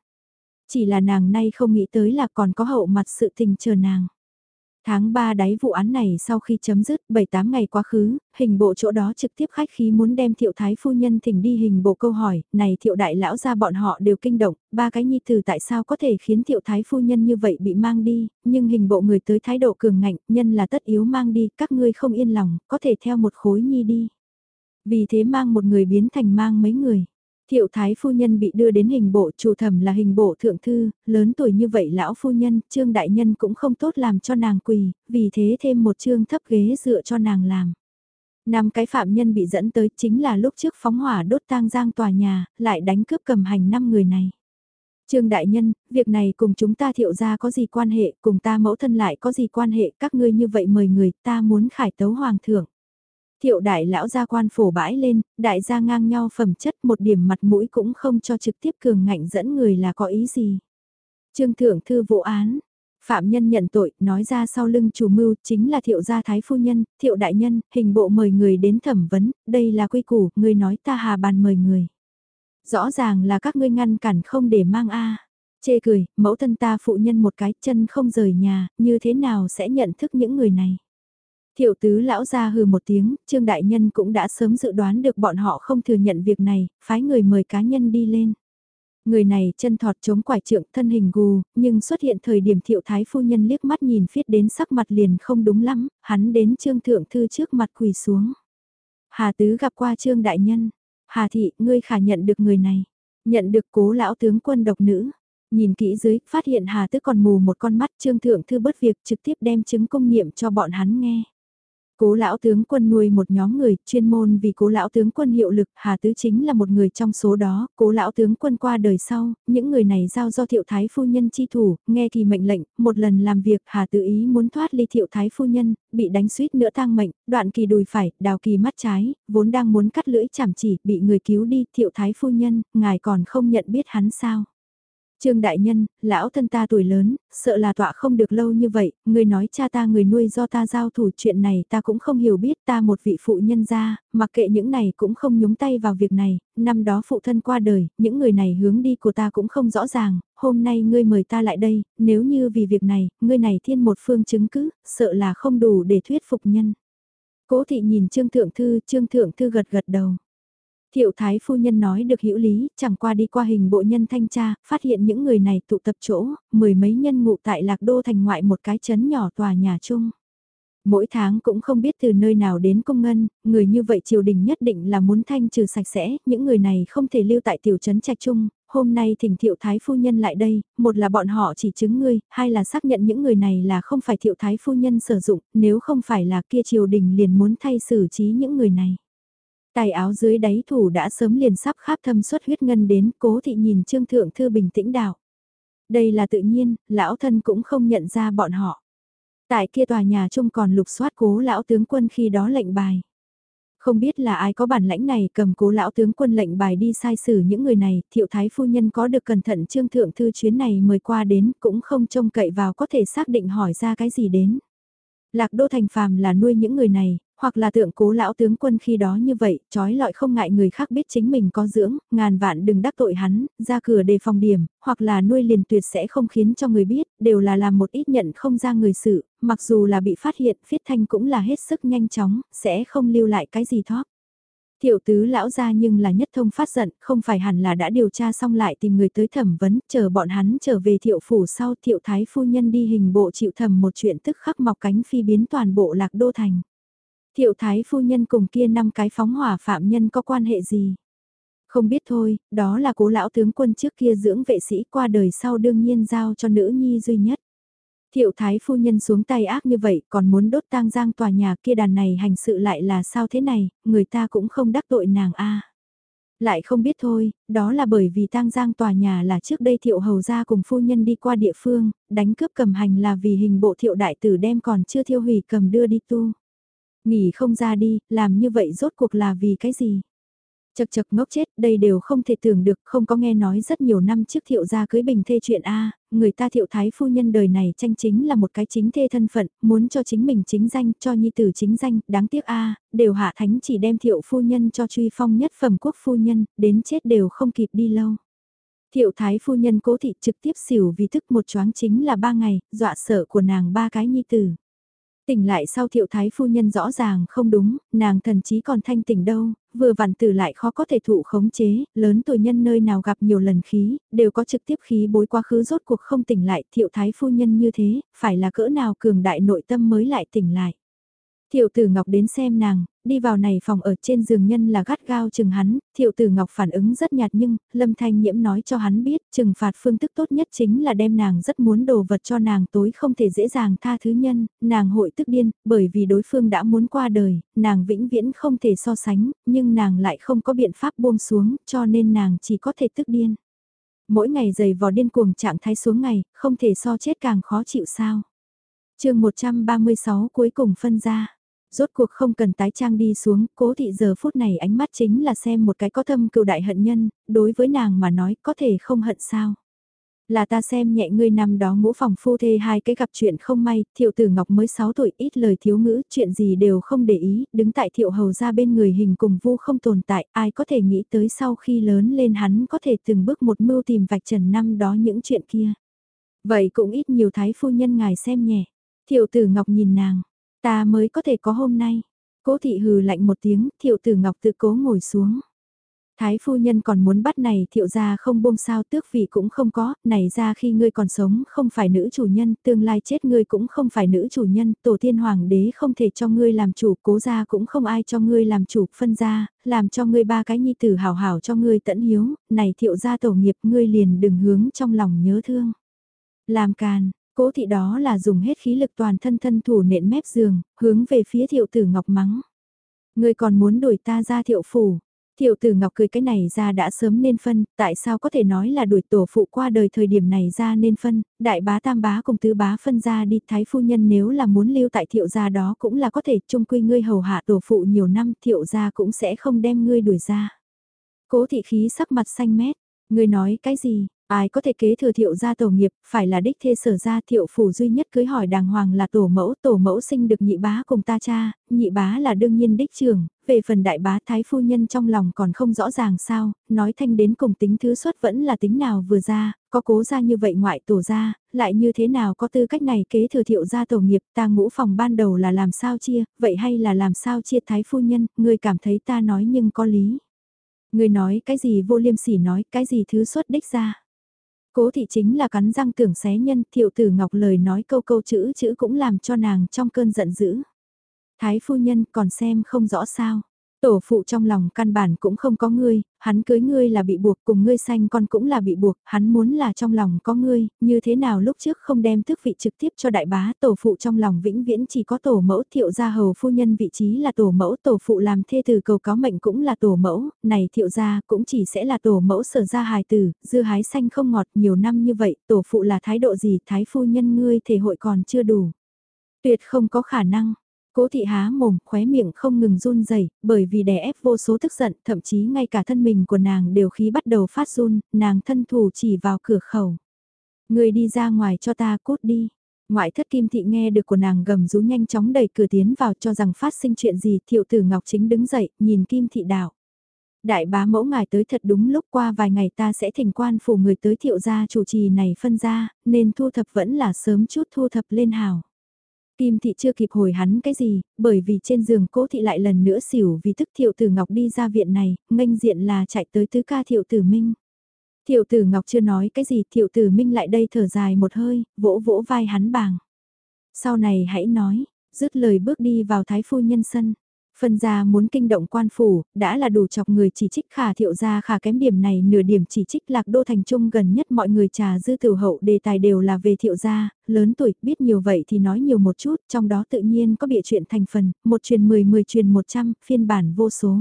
Chỉ là nàng nay không nghĩ tới là còn có hậu mặt sự tình chờ nàng. Tháng 3 đáy vụ án này sau khi chấm dứt 7-8 ngày quá khứ, hình bộ chỗ đó trực tiếp khách khí muốn đem thiệu thái phu nhân thỉnh đi hình bộ câu hỏi, này thiệu đại lão ra bọn họ đều kinh động, ba cái nhi từ tại sao có thể khiến thiệu thái phu nhân như vậy bị mang đi, nhưng hình bộ người tới thái độ cường ngạnh, nhân là tất yếu mang đi, các ngươi không yên lòng, có thể theo một khối nhi đi. Vì thế mang một người biến thành mang mấy người. Thiệu thái phu nhân bị đưa đến hình bộ chủ thẩm là hình bộ thượng thư, lớn tuổi như vậy lão phu nhân, trương đại nhân cũng không tốt làm cho nàng quỳ, vì thế thêm một trương thấp ghế dựa cho nàng làm. Năm cái phạm nhân bị dẫn tới chính là lúc trước phóng hỏa đốt tang giang tòa nhà, lại đánh cướp cầm hành năm người này. Trương Đại Nhân, việc này cùng chúng ta thiệu ra có gì quan hệ, cùng ta mẫu thân lại có gì quan hệ, các ngươi như vậy mời người, ta muốn khải tấu hoàng thượng. Thiệu đại lão gia quan phổ bãi lên, đại gia ngang nhau phẩm chất một điểm mặt mũi cũng không cho trực tiếp cường ngạnh dẫn người là có ý gì. Trương thượng thư vụ án, Phạm nhân nhận tội, nói ra sau lưng chủ mưu chính là thiệu gia thái phu nhân, thiệu đại nhân, hình bộ mời người đến thẩm vấn, đây là quy củ, người nói ta hà bàn mời người. Rõ ràng là các ngươi ngăn cản không để mang A. Chê cười, mẫu thân ta phụ nhân một cái chân không rời nhà, như thế nào sẽ nhận thức những người này. Thiệu tứ lão ra hừ một tiếng, Trương Đại Nhân cũng đã sớm dự đoán được bọn họ không thừa nhận việc này, phái người mời cá nhân đi lên. Người này chân thọt chống quải trượng thân hình gù, nhưng xuất hiện thời điểm thiệu thái phu nhân liếc mắt nhìn phiết đến sắc mặt liền không đúng lắm, hắn đến trương thượng thư trước mặt quỳ xuống. Hà tứ gặp qua trương đại nhân, Hà thị, ngươi khả nhận được người này, nhận được cố lão tướng quân độc nữ. Nhìn kỹ dưới, phát hiện Hà tứ còn mù một con mắt trương thượng thư bất việc trực tiếp đem chứng công niệm cho bọn hắn nghe. Cố lão tướng quân nuôi một nhóm người, chuyên môn vì cố lão tướng quân hiệu lực, Hà Tứ chính là một người trong số đó, cố lão tướng quân qua đời sau, những người này giao do thiệu thái phu nhân chi thủ, nghe kỳ mệnh lệnh, một lần làm việc Hà Tứ ý muốn thoát ly thiệu thái phu nhân, bị đánh suýt nữa tang mệnh, đoạn kỳ đùi phải, đào kỳ mắt trái, vốn đang muốn cắt lưỡi chảm chỉ, bị người cứu đi, thiệu thái phu nhân, ngài còn không nhận biết hắn sao. Trương Đại Nhân, lão thân ta tuổi lớn, sợ là tọa không được lâu như vậy, người nói cha ta người nuôi do ta giao thủ chuyện này ta cũng không hiểu biết ta một vị phụ nhân gia, mặc kệ những này cũng không nhúng tay vào việc này, năm đó phụ thân qua đời, những người này hướng đi của ta cũng không rõ ràng, hôm nay ngươi mời ta lại đây, nếu như vì việc này, ngươi này thiên một phương chứng cứ, sợ là không đủ để thuyết phục nhân. Cố thị nhìn Trương Thượng Thư, Trương Thượng Thư gật gật đầu. Thiệu thái phu nhân nói được hữu lý, chẳng qua đi qua hình bộ nhân thanh tra, phát hiện những người này tụ tập chỗ, mười mấy nhân ngụ tại lạc đô thành ngoại một cái chấn nhỏ tòa nhà chung. Mỗi tháng cũng không biết từ nơi nào đến công ngân, người như vậy triều đình nhất định là muốn thanh trừ sạch sẽ, những người này không thể lưu tại tiểu trấn trạch chung, hôm nay thỉnh thiệu thái phu nhân lại đây, một là bọn họ chỉ chứng ngươi, hai là xác nhận những người này là không phải thiệu thái phu nhân sử dụng, nếu không phải là kia triều đình liền muốn thay xử trí những người này. Tài áo dưới đáy thủ đã sớm liền sắp khắp thâm suất huyết ngân đến cố thị nhìn Trương Thượng Thư bình tĩnh đạo. Đây là tự nhiên, lão thân cũng không nhận ra bọn họ. Tại kia tòa nhà trung còn lục soát cố lão tướng quân khi đó lệnh bài. Không biết là ai có bản lãnh này cầm cố lão tướng quân lệnh bài đi sai xử những người này, thiệu thái phu nhân có được cẩn thận trương thượng thư chuyến này mời qua đến cũng không trông cậy vào có thể xác định hỏi ra cái gì đến. Lạc đô thành phàm là nuôi những người này, hoặc là tượng cố lão tướng quân khi đó như vậy, trói lọi không ngại người khác biết chính mình có dưỡng, ngàn vạn đừng đắc tội hắn, ra cửa đề phòng điểm, hoặc là nuôi liền tuyệt sẽ không khiến cho người biết, đều là làm một ít nhận không ra người sự, mặc dù là bị phát hiện, phiết thanh cũng là hết sức nhanh chóng, sẽ không lưu lại cái gì thóp. Thiệu tứ lão ra nhưng là nhất thông phát giận, không phải hẳn là đã điều tra xong lại tìm người tới thẩm vấn, chờ bọn hắn trở về thiệu phủ sau thiệu thái phu nhân đi hình bộ chịu thẩm một chuyện tức khắc mọc cánh phi biến toàn bộ lạc đô thành. Thiệu thái phu nhân cùng kia năm cái phóng hỏa phạm nhân có quan hệ gì? Không biết thôi, đó là cố lão tướng quân trước kia dưỡng vệ sĩ qua đời sau đương nhiên giao cho nữ nhi duy nhất. Thiệu thái phu nhân xuống tay ác như vậy còn muốn đốt tang giang tòa nhà kia đàn này hành sự lại là sao thế này, người ta cũng không đắc tội nàng a Lại không biết thôi, đó là bởi vì tang giang tòa nhà là trước đây thiệu hầu gia cùng phu nhân đi qua địa phương, đánh cướp cầm hành là vì hình bộ thiệu đại tử đem còn chưa thiêu hủy cầm đưa đi tu. Nghỉ không ra đi, làm như vậy rốt cuộc là vì cái gì? Chật chật ngốc chết, đây đều không thể tưởng được, không có nghe nói rất nhiều năm trước thiệu gia cưới bình thê chuyện A, người ta thiệu thái phu nhân đời này tranh chính là một cái chính thê thân phận, muốn cho chính mình chính danh, cho nhi tử chính danh, đáng tiếc A, đều hạ thánh chỉ đem thiệu phu nhân cho truy phong nhất phẩm quốc phu nhân, đến chết đều không kịp đi lâu. Thiệu thái phu nhân cố thị trực tiếp xỉu vì thức một choáng chính là ba ngày, dọa sợ của nàng ba cái nhi tử. Tỉnh lại sau thiệu thái phu nhân rõ ràng không đúng, nàng thần chí còn thanh tỉnh đâu, vừa vặn tử lại khó có thể thụ khống chế, lớn tuổi nhân nơi nào gặp nhiều lần khí, đều có trực tiếp khí bối quá khứ rốt cuộc không tỉnh lại, thiệu thái phu nhân như thế, phải là cỡ nào cường đại nội tâm mới lại tỉnh lại. Thiệu tử Ngọc đến xem nàng, đi vào này phòng ở trên giường nhân là gắt gao chừng hắn, thiệu tử Ngọc phản ứng rất nhạt nhưng, Lâm Thanh Nhiễm nói cho hắn biết, trừng phạt phương thức tốt nhất chính là đem nàng rất muốn đồ vật cho nàng tối không thể dễ dàng tha thứ nhân, nàng hội tức điên, bởi vì đối phương đã muốn qua đời, nàng vĩnh viễn không thể so sánh, nhưng nàng lại không có biện pháp buông xuống, cho nên nàng chỉ có thể tức điên. Mỗi ngày dày vò điên cuồng trạng thái xuống ngày, không thể so chết càng khó chịu sao. chương 136 cuối cùng phân ra Rốt cuộc không cần tái trang đi xuống, cố thị giờ phút này ánh mắt chính là xem một cái có thâm cựu đại hận nhân, đối với nàng mà nói có thể không hận sao. Là ta xem nhẹ ngươi năm đó ngũ phòng phu thê hai cái gặp chuyện không may, thiệu tử ngọc mới 6 tuổi ít lời thiếu ngữ, chuyện gì đều không để ý, đứng tại thiệu hầu ra bên người hình cùng vu không tồn tại, ai có thể nghĩ tới sau khi lớn lên hắn có thể từng bước một mưu tìm vạch trần năm đó những chuyện kia. Vậy cũng ít nhiều thái phu nhân ngài xem nhẹ, thiệu tử ngọc nhìn nàng, Ta mới có thể có hôm nay. Cố thị hừ lạnh một tiếng, thiệu tử ngọc tự cố ngồi xuống. Thái phu nhân còn muốn bắt này thiệu ra không buông sao tước vị cũng không có, này ra khi ngươi còn sống không phải nữ chủ nhân, tương lai chết ngươi cũng không phải nữ chủ nhân, tổ tiên hoàng đế không thể cho ngươi làm chủ, cố ra cũng không ai cho ngươi làm chủ, phân ra, làm cho ngươi ba cái nhi tử hào hảo cho ngươi tận hiếu, này thiệu ra tổ nghiệp ngươi liền đừng hướng trong lòng nhớ thương. Làm càn, Cố thị đó là dùng hết khí lực toàn thân thân thủ nện mép giường, hướng về phía thiệu tử ngọc mắng. Người còn muốn đuổi ta ra thiệu phủ. Thiệu tử ngọc cười cái này ra đã sớm nên phân, tại sao có thể nói là đuổi tổ phụ qua đời thời điểm này ra nên phân, đại bá tam bá cùng tứ bá phân ra đi thái phu nhân nếu là muốn lưu tại thiệu gia đó cũng là có thể chung quy ngươi hầu hạ tổ phụ nhiều năm thiệu gia cũng sẽ không đem ngươi đuổi ra. Cố thị khí sắc mặt xanh mét, ngươi nói cái gì, Ai có thể kế thừa thiệu gia tổ nghiệp, phải là đích thê sở gia thiệu phủ duy nhất cưới hỏi đàng hoàng là tổ mẫu, tổ mẫu sinh được nhị bá cùng ta cha, nhị bá là đương nhiên đích trưởng, về phần đại bá thái phu nhân trong lòng còn không rõ ràng sao, nói thanh đến cùng tính thứ xuất vẫn là tính nào vừa ra, có cố ra như vậy ngoại tổ ra, lại như thế nào có tư cách này kế thừa thiệu gia tổ nghiệp, ta ngũ phòng ban đầu là làm sao chia, vậy hay là làm sao chia thái phu nhân, người cảm thấy ta nói nhưng có lý. Người nói cái gì vô liêm sỉ nói, cái gì thứ xuất đích ra. Cố thị chính là cắn răng tưởng xé nhân, thiệu tử ngọc lời nói câu câu chữ chữ cũng làm cho nàng trong cơn giận dữ. Thái phu nhân còn xem không rõ sao. Tổ phụ trong lòng căn bản cũng không có ngươi, hắn cưới ngươi là bị buộc cùng ngươi sanh con cũng là bị buộc, hắn muốn là trong lòng có ngươi, như thế nào lúc trước không đem tước vị trực tiếp cho đại bá, tổ phụ trong lòng vĩnh viễn chỉ có tổ mẫu thiệu gia hầu phu nhân vị trí là tổ mẫu, tổ phụ làm thê từ cầu cáo mệnh cũng là tổ mẫu, này thiệu gia cũng chỉ sẽ là tổ mẫu sở gia hài tử, dưa hái xanh không ngọt nhiều năm như vậy, tổ phụ là thái độ gì, thái phu nhân ngươi thể hội còn chưa đủ. Tuyệt không có khả năng, Cố thị há mồm, khóe miệng không ngừng run rẩy, bởi vì đè ép vô số tức giận, thậm chí ngay cả thân mình của nàng đều khí bắt đầu phát run, nàng thân thủ chỉ vào cửa khẩu. Người đi ra ngoài cho ta cút đi. Ngoại thất kim thị nghe được của nàng gầm rú nhanh chóng đẩy cửa tiến vào cho rằng phát sinh chuyện gì, thiệu tử Ngọc Chính đứng dậy, nhìn kim thị đạo. Đại bá mẫu ngài tới thật đúng lúc qua vài ngày ta sẽ thỉnh quan phủ người tới thiệu gia chủ trì này phân ra, nên thu thập vẫn là sớm chút thu thập lên hào. Kim thị chưa kịp hồi hắn cái gì, bởi vì trên giường cố thị lại lần nữa xỉu vì thức thiệu tử ngọc đi ra viện này, nghênh diện là chạy tới tứ ca thiệu tử minh. Thiệu tử ngọc chưa nói cái gì, thiệu tử minh lại đây thở dài một hơi, vỗ vỗ vai hắn bàng. Sau này hãy nói, dứt lời bước đi vào thái phu nhân sân. Phân gia muốn kinh động quan phủ, đã là đủ chọc người chỉ trích khả thiệu gia khả kém điểm này nửa điểm chỉ trích lạc đô thành trung gần nhất mọi người trà dư tiểu hậu đề tài đều là về thiệu gia, lớn tuổi, biết nhiều vậy thì nói nhiều một chút, trong đó tự nhiên có bịa chuyện thành phần, một truyền mười mười truyền một trăm phiên bản vô số.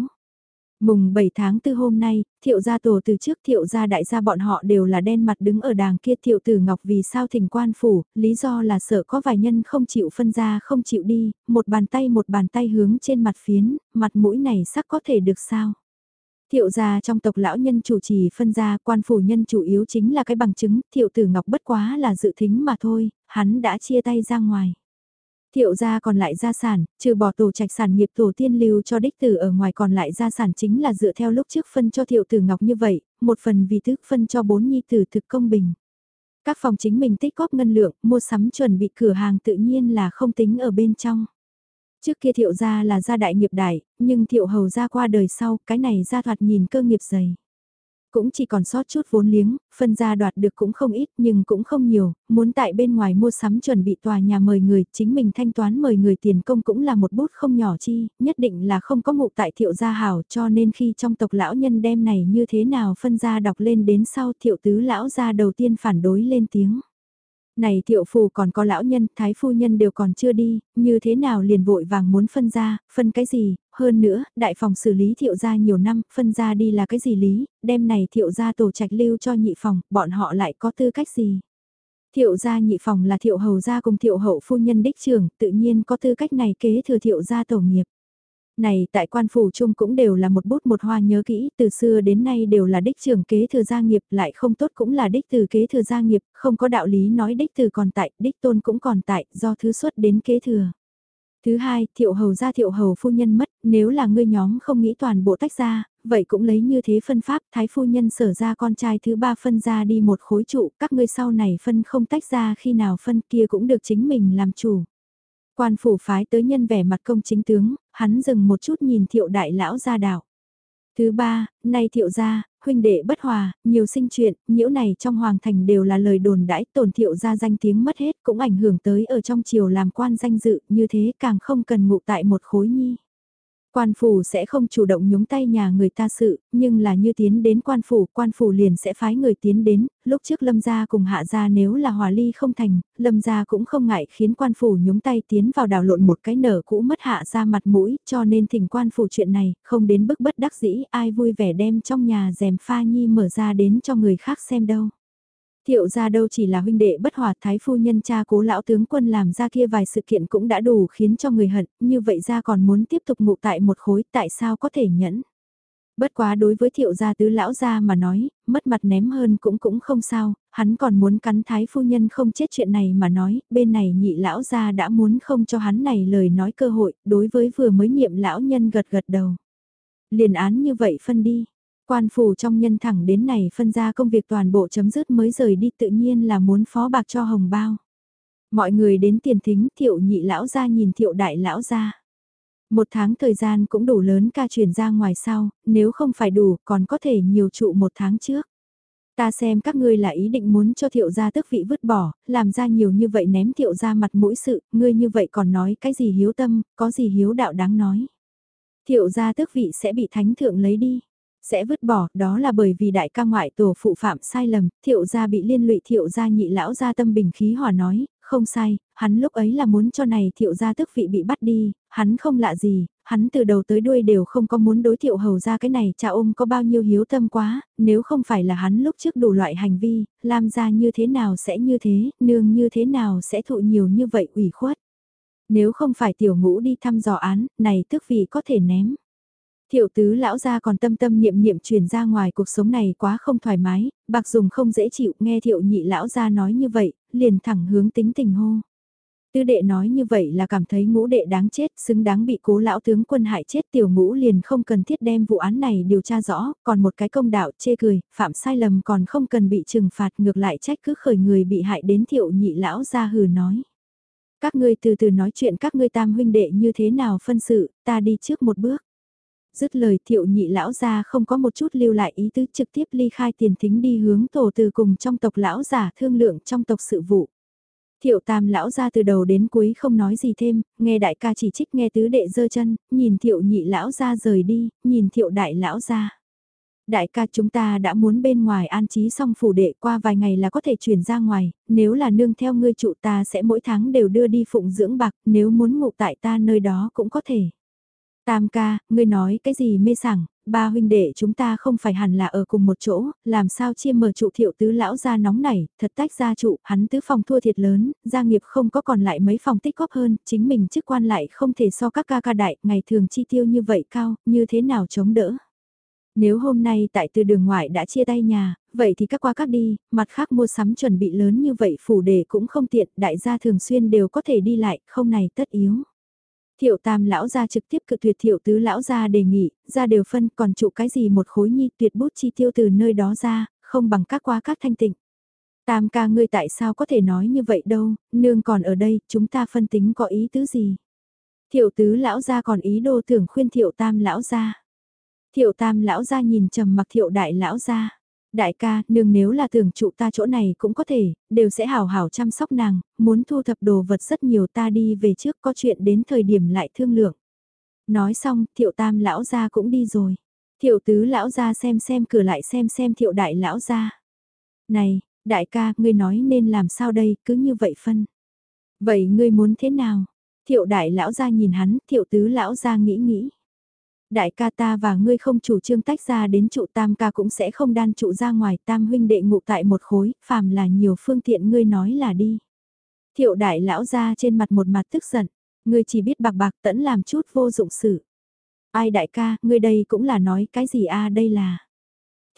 Mùng 7 tháng tư hôm nay, thiệu gia tổ từ trước thiệu gia đại gia bọn họ đều là đen mặt đứng ở đàng kia thiệu tử ngọc vì sao thỉnh quan phủ, lý do là sợ có vài nhân không chịu phân ra không chịu đi, một bàn tay một bàn tay hướng trên mặt phiến, mặt mũi này sắc có thể được sao. Thiệu gia trong tộc lão nhân chủ trì phân gia quan phủ nhân chủ yếu chính là cái bằng chứng, thiệu tử ngọc bất quá là dự thính mà thôi, hắn đã chia tay ra ngoài. Thiệu gia còn lại gia sản, trừ bỏ tổ trạch sản nghiệp tổ tiên lưu cho đích tử ở ngoài còn lại gia sản chính là dựa theo lúc trước phân cho thiệu tử ngọc như vậy, một phần vì thức phân cho bốn nhi tử thực công bình. Các phòng chính mình tích góp ngân lượng, mua sắm chuẩn bị cửa hàng tự nhiên là không tính ở bên trong. Trước kia thiệu gia là gia đại nghiệp đại, nhưng thiệu hầu gia qua đời sau, cái này gia thoạt nhìn cơ nghiệp dày. Cũng chỉ còn sót chút vốn liếng, phân ra đoạt được cũng không ít nhưng cũng không nhiều, muốn tại bên ngoài mua sắm chuẩn bị tòa nhà mời người, chính mình thanh toán mời người tiền công cũng là một bút không nhỏ chi, nhất định là không có ngụ tại thiệu gia hảo cho nên khi trong tộc lão nhân đem này như thế nào phân ra đọc lên đến sau thiệu tứ lão gia đầu tiên phản đối lên tiếng. Này thiệu phù còn có lão nhân, thái phu nhân đều còn chưa đi, như thế nào liền vội vàng muốn phân ra, phân cái gì, hơn nữa, đại phòng xử lý thiệu gia nhiều năm, phân ra đi là cái gì lý, đem này thiệu gia tổ trạch lưu cho nhị phòng, bọn họ lại có tư cách gì. Thiệu gia nhị phòng là thiệu hầu gia cùng thiệu hậu phu nhân đích trưởng, tự nhiên có tư cách này kế thừa thiệu gia tổ nghiệp. Này tại quan phủ chung cũng đều là một bút một hoa nhớ kỹ, từ xưa đến nay đều là đích trưởng kế thừa gia nghiệp, lại không tốt cũng là đích từ kế thừa gia nghiệp, không có đạo lý nói đích từ còn tại, đích tôn cũng còn tại, do thứ xuất đến kế thừa. Thứ hai, thiệu hầu ra thiệu hầu phu nhân mất, nếu là ngươi nhóm không nghĩ toàn bộ tách ra, vậy cũng lấy như thế phân pháp, thái phu nhân sở ra con trai thứ ba phân ra đi một khối trụ, các ngươi sau này phân không tách ra khi nào phân kia cũng được chính mình làm chủ. Quan phủ phái tới nhân vẻ mặt công chính tướng, hắn dừng một chút nhìn thiệu đại lão ra đảo. Thứ ba, nay thiệu gia, huynh đệ bất hòa, nhiều sinh chuyện, nhiễu này trong hoàng thành đều là lời đồn đãi tổn thiệu gia danh tiếng mất hết cũng ảnh hưởng tới ở trong triều làm quan danh dự như thế càng không cần ngụ tại một khối nhi. Quan phủ sẽ không chủ động nhúng tay nhà người ta sự, nhưng là như tiến đến quan phủ, quan phủ liền sẽ phái người tiến đến, lúc trước lâm gia cùng hạ gia nếu là hòa ly không thành, lâm gia cũng không ngại khiến quan phủ nhúng tay tiến vào đảo lộn một cái nở cũ mất hạ ra mặt mũi, cho nên thỉnh quan phủ chuyện này, không đến bức bất đắc dĩ, ai vui vẻ đem trong nhà rèm pha nhi mở ra đến cho người khác xem đâu. Thiệu ra đâu chỉ là huynh đệ bất hòa thái phu nhân cha cố lão tướng quân làm ra kia vài sự kiện cũng đã đủ khiến cho người hận, như vậy ra còn muốn tiếp tục ngụ tại một khối tại sao có thể nhẫn. Bất quá đối với thiệu gia tứ lão gia mà nói, mất mặt ném hơn cũng cũng không sao, hắn còn muốn cắn thái phu nhân không chết chuyện này mà nói, bên này nhị lão gia đã muốn không cho hắn này lời nói cơ hội, đối với vừa mới niệm lão nhân gật gật đầu. Liền án như vậy phân đi, Quan phủ trong nhân thẳng đến này phân ra công việc toàn bộ chấm dứt mới rời đi tự nhiên là muốn phó bạc cho hồng bao. Mọi người đến tiền thính thiệu nhị lão ra nhìn thiệu đại lão ra. Một tháng thời gian cũng đủ lớn ca chuyển ra ngoài sau, nếu không phải đủ còn có thể nhiều trụ một tháng trước. Ta xem các ngươi là ý định muốn cho thiệu gia tức vị vứt bỏ, làm ra nhiều như vậy ném thiệu gia mặt mũi sự, ngươi như vậy còn nói cái gì hiếu tâm, có gì hiếu đạo đáng nói. Thiệu gia tước vị sẽ bị thánh thượng lấy đi. Sẽ vứt bỏ, đó là bởi vì đại ca ngoại tổ phụ phạm sai lầm, thiệu gia bị liên lụy thiệu gia nhị lão gia tâm bình khí hòa nói, không sai, hắn lúc ấy là muốn cho này thiệu gia tức vị bị bắt đi, hắn không lạ gì, hắn từ đầu tới đuôi đều không có muốn đối thiệu hầu ra cái này cha ôm có bao nhiêu hiếu tâm quá, nếu không phải là hắn lúc trước đủ loại hành vi, làm ra như thế nào sẽ như thế, nương như thế nào sẽ thụ nhiều như vậy ủy khuất. Nếu không phải tiểu ngũ đi thăm dò án, này tức vị có thể ném. Thiệu tứ lão gia còn tâm tâm niệm niệm truyền ra ngoài cuộc sống này quá không thoải mái, bạc dùng không dễ chịu nghe thiệu nhị lão gia nói như vậy, liền thẳng hướng tính tình hô. Tư đệ nói như vậy là cảm thấy ngũ đệ đáng chết, xứng đáng bị cố lão tướng quân hại chết tiểu ngũ liền không cần thiết đem vụ án này điều tra rõ, còn một cái công đạo chê cười, phạm sai lầm còn không cần bị trừng phạt ngược lại trách cứ khởi người bị hại đến thiệu nhị lão ra hừ nói. Các ngươi từ từ nói chuyện các ngươi tam huynh đệ như thế nào phân sự, ta đi trước một bước. Dứt lời thiệu nhị lão gia không có một chút lưu lại ý tứ trực tiếp ly khai tiền thính đi hướng tổ từ cùng trong tộc lão giả thương lượng trong tộc sự vụ. Thiệu tam lão ra từ đầu đến cuối không nói gì thêm, nghe đại ca chỉ trích nghe tứ đệ dơ chân, nhìn thiệu nhị lão ra rời đi, nhìn thiệu đại lão ra. Đại ca chúng ta đã muốn bên ngoài an trí xong phủ đệ qua vài ngày là có thể chuyển ra ngoài, nếu là nương theo ngươi trụ ta sẽ mỗi tháng đều đưa đi phụng dưỡng bạc, nếu muốn ngủ tại ta nơi đó cũng có thể. Tam ca, ngươi nói cái gì mê sảng, ba huynh đệ chúng ta không phải hẳn là ở cùng một chỗ, làm sao chia mở trụ thiệu tứ lão ra nóng nảy, thật tách ra trụ, hắn tứ phòng thua thiệt lớn, gia nghiệp không có còn lại mấy phòng tích góp hơn, chính mình chức quan lại không thể so các ca ca đại, ngày thường chi tiêu như vậy cao, như thế nào chống đỡ. Nếu hôm nay tại từ đường ngoại đã chia tay nhà, vậy thì các qua các đi, mặt khác mua sắm chuẩn bị lớn như vậy phủ đề cũng không tiện, đại gia thường xuyên đều có thể đi lại, không này tất yếu. Thiệu tam lão gia trực tiếp cự tuyệt thiệu tứ lão gia đề nghị, ra đều phân còn trụ cái gì một khối nhi tuyệt bút chi tiêu từ nơi đó ra, không bằng các quá các thanh tịnh. Tam ca ngươi tại sao có thể nói như vậy đâu, nương còn ở đây, chúng ta phân tính có ý tứ gì. Thiệu tứ lão gia còn ý đồ tưởng khuyên thiệu tam lão gia. Thiệu tam lão gia nhìn trầm mặc thiệu đại lão gia. Đại ca, nương nếu là tưởng trụ ta chỗ này cũng có thể, đều sẽ hào hảo chăm sóc nàng, muốn thu thập đồ vật rất nhiều ta đi về trước có chuyện đến thời điểm lại thương lượng. Nói xong, thiệu tam lão gia cũng đi rồi. Thiệu tứ lão gia xem xem cửa lại xem xem thiệu đại lão gia. Này, đại ca, ngươi nói nên làm sao đây, cứ như vậy phân. Vậy ngươi muốn thế nào? Thiệu đại lão gia nhìn hắn, thiệu tứ lão gia nghĩ nghĩ đại ca ta và ngươi không chủ trương tách ra đến trụ tam ca cũng sẽ không đan trụ ra ngoài tam huynh đệ ngụ tại một khối, phàm là nhiều phương tiện ngươi nói là đi. Thiệu đại lão ra trên mặt một mặt tức giận, ngươi chỉ biết bạc bạc tẫn làm chút vô dụng sự. Ai đại ca, ngươi đây cũng là nói cái gì a đây là.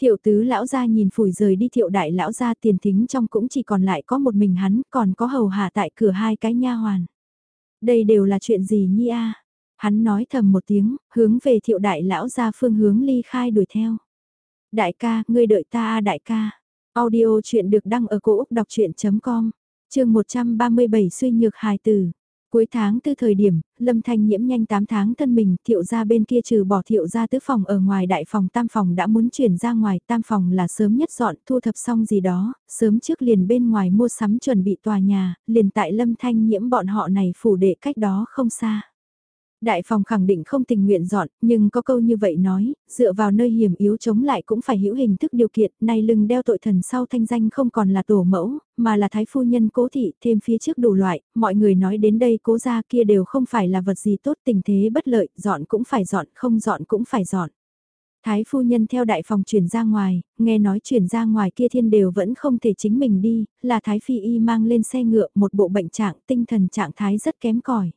Thiệu tứ lão ra nhìn phủi rời đi thiệu đại lão ra tiền thính trong cũng chỉ còn lại có một mình hắn còn có hầu hạ tại cửa hai cái nha hoàn. Đây đều là chuyện gì nhi a Hắn nói thầm một tiếng, hướng về thiệu đại lão ra phương hướng ly khai đuổi theo. Đại ca, ngươi đợi ta a đại ca. Audio chuyện được đăng ở cổ Úc đọc chuyện.com, chương 137 suy nhược hài tử. Cuối tháng tư thời điểm, Lâm Thanh nhiễm nhanh 8 tháng thân mình, thiệu ra bên kia trừ bỏ thiệu ra tứ phòng ở ngoài đại phòng tam phòng đã muốn chuyển ra ngoài, tam phòng là sớm nhất dọn thu thập xong gì đó, sớm trước liền bên ngoài mua sắm chuẩn bị tòa nhà, liền tại Lâm Thanh nhiễm bọn họ này phủ đệ cách đó không xa. Đại phòng khẳng định không tình nguyện dọn, nhưng có câu như vậy nói, dựa vào nơi hiểm yếu chống lại cũng phải hữu hình thức điều kiện, Nay lưng đeo tội thần sau thanh danh không còn là tổ mẫu, mà là thái phu nhân cố thị, thêm phía trước đủ loại, mọi người nói đến đây cố ra kia đều không phải là vật gì tốt tình thế bất lợi, dọn cũng phải dọn, không dọn cũng phải dọn. Thái phu nhân theo đại phòng chuyển ra ngoài, nghe nói chuyển ra ngoài kia thiên đều vẫn không thể chính mình đi, là thái phi y mang lên xe ngựa một bộ bệnh trạng tinh thần trạng thái rất kém cỏi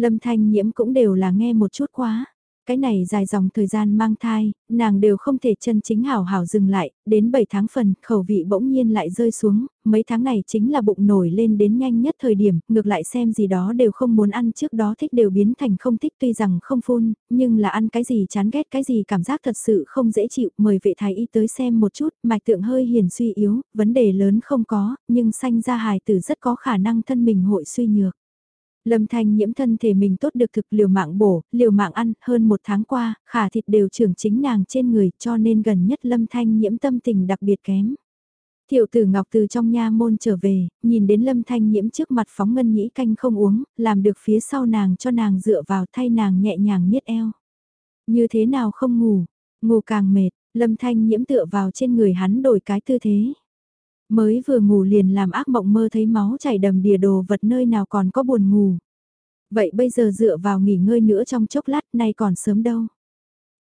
Lâm Thanh Nhiễm cũng đều là nghe một chút quá. Cái này dài dòng thời gian mang thai, nàng đều không thể chân chính hảo hảo dừng lại, đến 7 tháng phần, khẩu vị bỗng nhiên lại rơi xuống, mấy tháng này chính là bụng nổi lên đến nhanh nhất thời điểm, ngược lại xem gì đó đều không muốn ăn trước đó thích đều biến thành không thích tuy rằng không phun, nhưng là ăn cái gì chán ghét cái gì cảm giác thật sự không dễ chịu, mời vệ thái y tới xem một chút, mạch tượng hơi hiền suy yếu, vấn đề lớn không có, nhưng sanh ra hài tử rất có khả năng thân mình hội suy nhược. Lâm Thanh nhiễm thân thể mình tốt được thực liều mạng bổ, liều mạng ăn, hơn một tháng qua, khả thịt đều trưởng chính nàng trên người cho nên gần nhất Lâm Thanh nhiễm tâm tình đặc biệt kém. Thiệu tử Ngọc từ trong nha môn trở về, nhìn đến Lâm Thanh nhiễm trước mặt phóng ngân nhĩ canh không uống, làm được phía sau nàng cho nàng dựa vào thay nàng nhẹ nhàng niết eo. Như thế nào không ngủ, ngủ càng mệt, Lâm Thanh nhiễm tựa vào trên người hắn đổi cái tư thế. Mới vừa ngủ liền làm ác mộng mơ thấy máu chảy đầm đìa đồ vật nơi nào còn có buồn ngủ. Vậy bây giờ dựa vào nghỉ ngơi nữa trong chốc lát nay còn sớm đâu.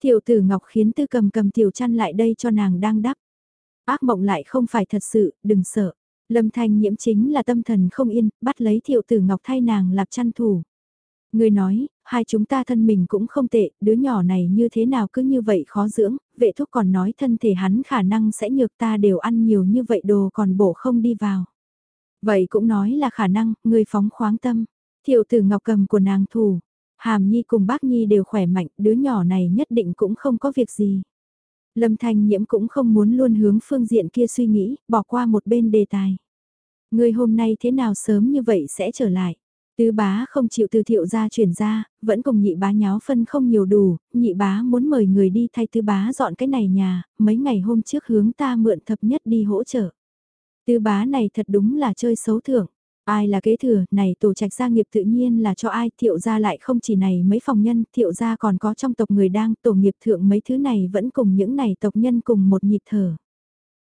Tiểu tử Ngọc khiến tư cầm cầm tiểu chăn lại đây cho nàng đang đắp. Ác mộng lại không phải thật sự, đừng sợ. Lâm Thanh nhiễm chính là tâm thần không yên, bắt lấy thiệu tử ngọc thay nàng lạp chăn thủ. Người nói, hai chúng ta thân mình cũng không tệ, đứa nhỏ này như thế nào cứ như vậy khó dưỡng, vệ thuốc còn nói thân thể hắn khả năng sẽ nhược ta đều ăn nhiều như vậy đồ còn bổ không đi vào. Vậy cũng nói là khả năng, người phóng khoáng tâm, thiệu tử ngọc cầm của nàng thủ, hàm nhi cùng bác nhi đều khỏe mạnh, đứa nhỏ này nhất định cũng không có việc gì. Lâm Thanh Nhiễm cũng không muốn luôn hướng phương diện kia suy nghĩ, bỏ qua một bên đề tài. Người hôm nay thế nào sớm như vậy sẽ trở lại. Tứ bá không chịu từ thiệu ra chuyển ra, vẫn cùng nhị bá nháo phân không nhiều đủ, nhị bá muốn mời người đi thay tứ bá dọn cái này nhà, mấy ngày hôm trước hướng ta mượn thập nhất đi hỗ trợ. Tứ bá này thật đúng là chơi xấu thưởng. Ai là kế thừa, này tổ trạch gia nghiệp tự nhiên là cho ai, thiệu gia lại không chỉ này mấy phòng nhân, thiệu gia còn có trong tộc người đang, tổ nghiệp thượng mấy thứ này vẫn cùng những này tộc nhân cùng một nhịp thở.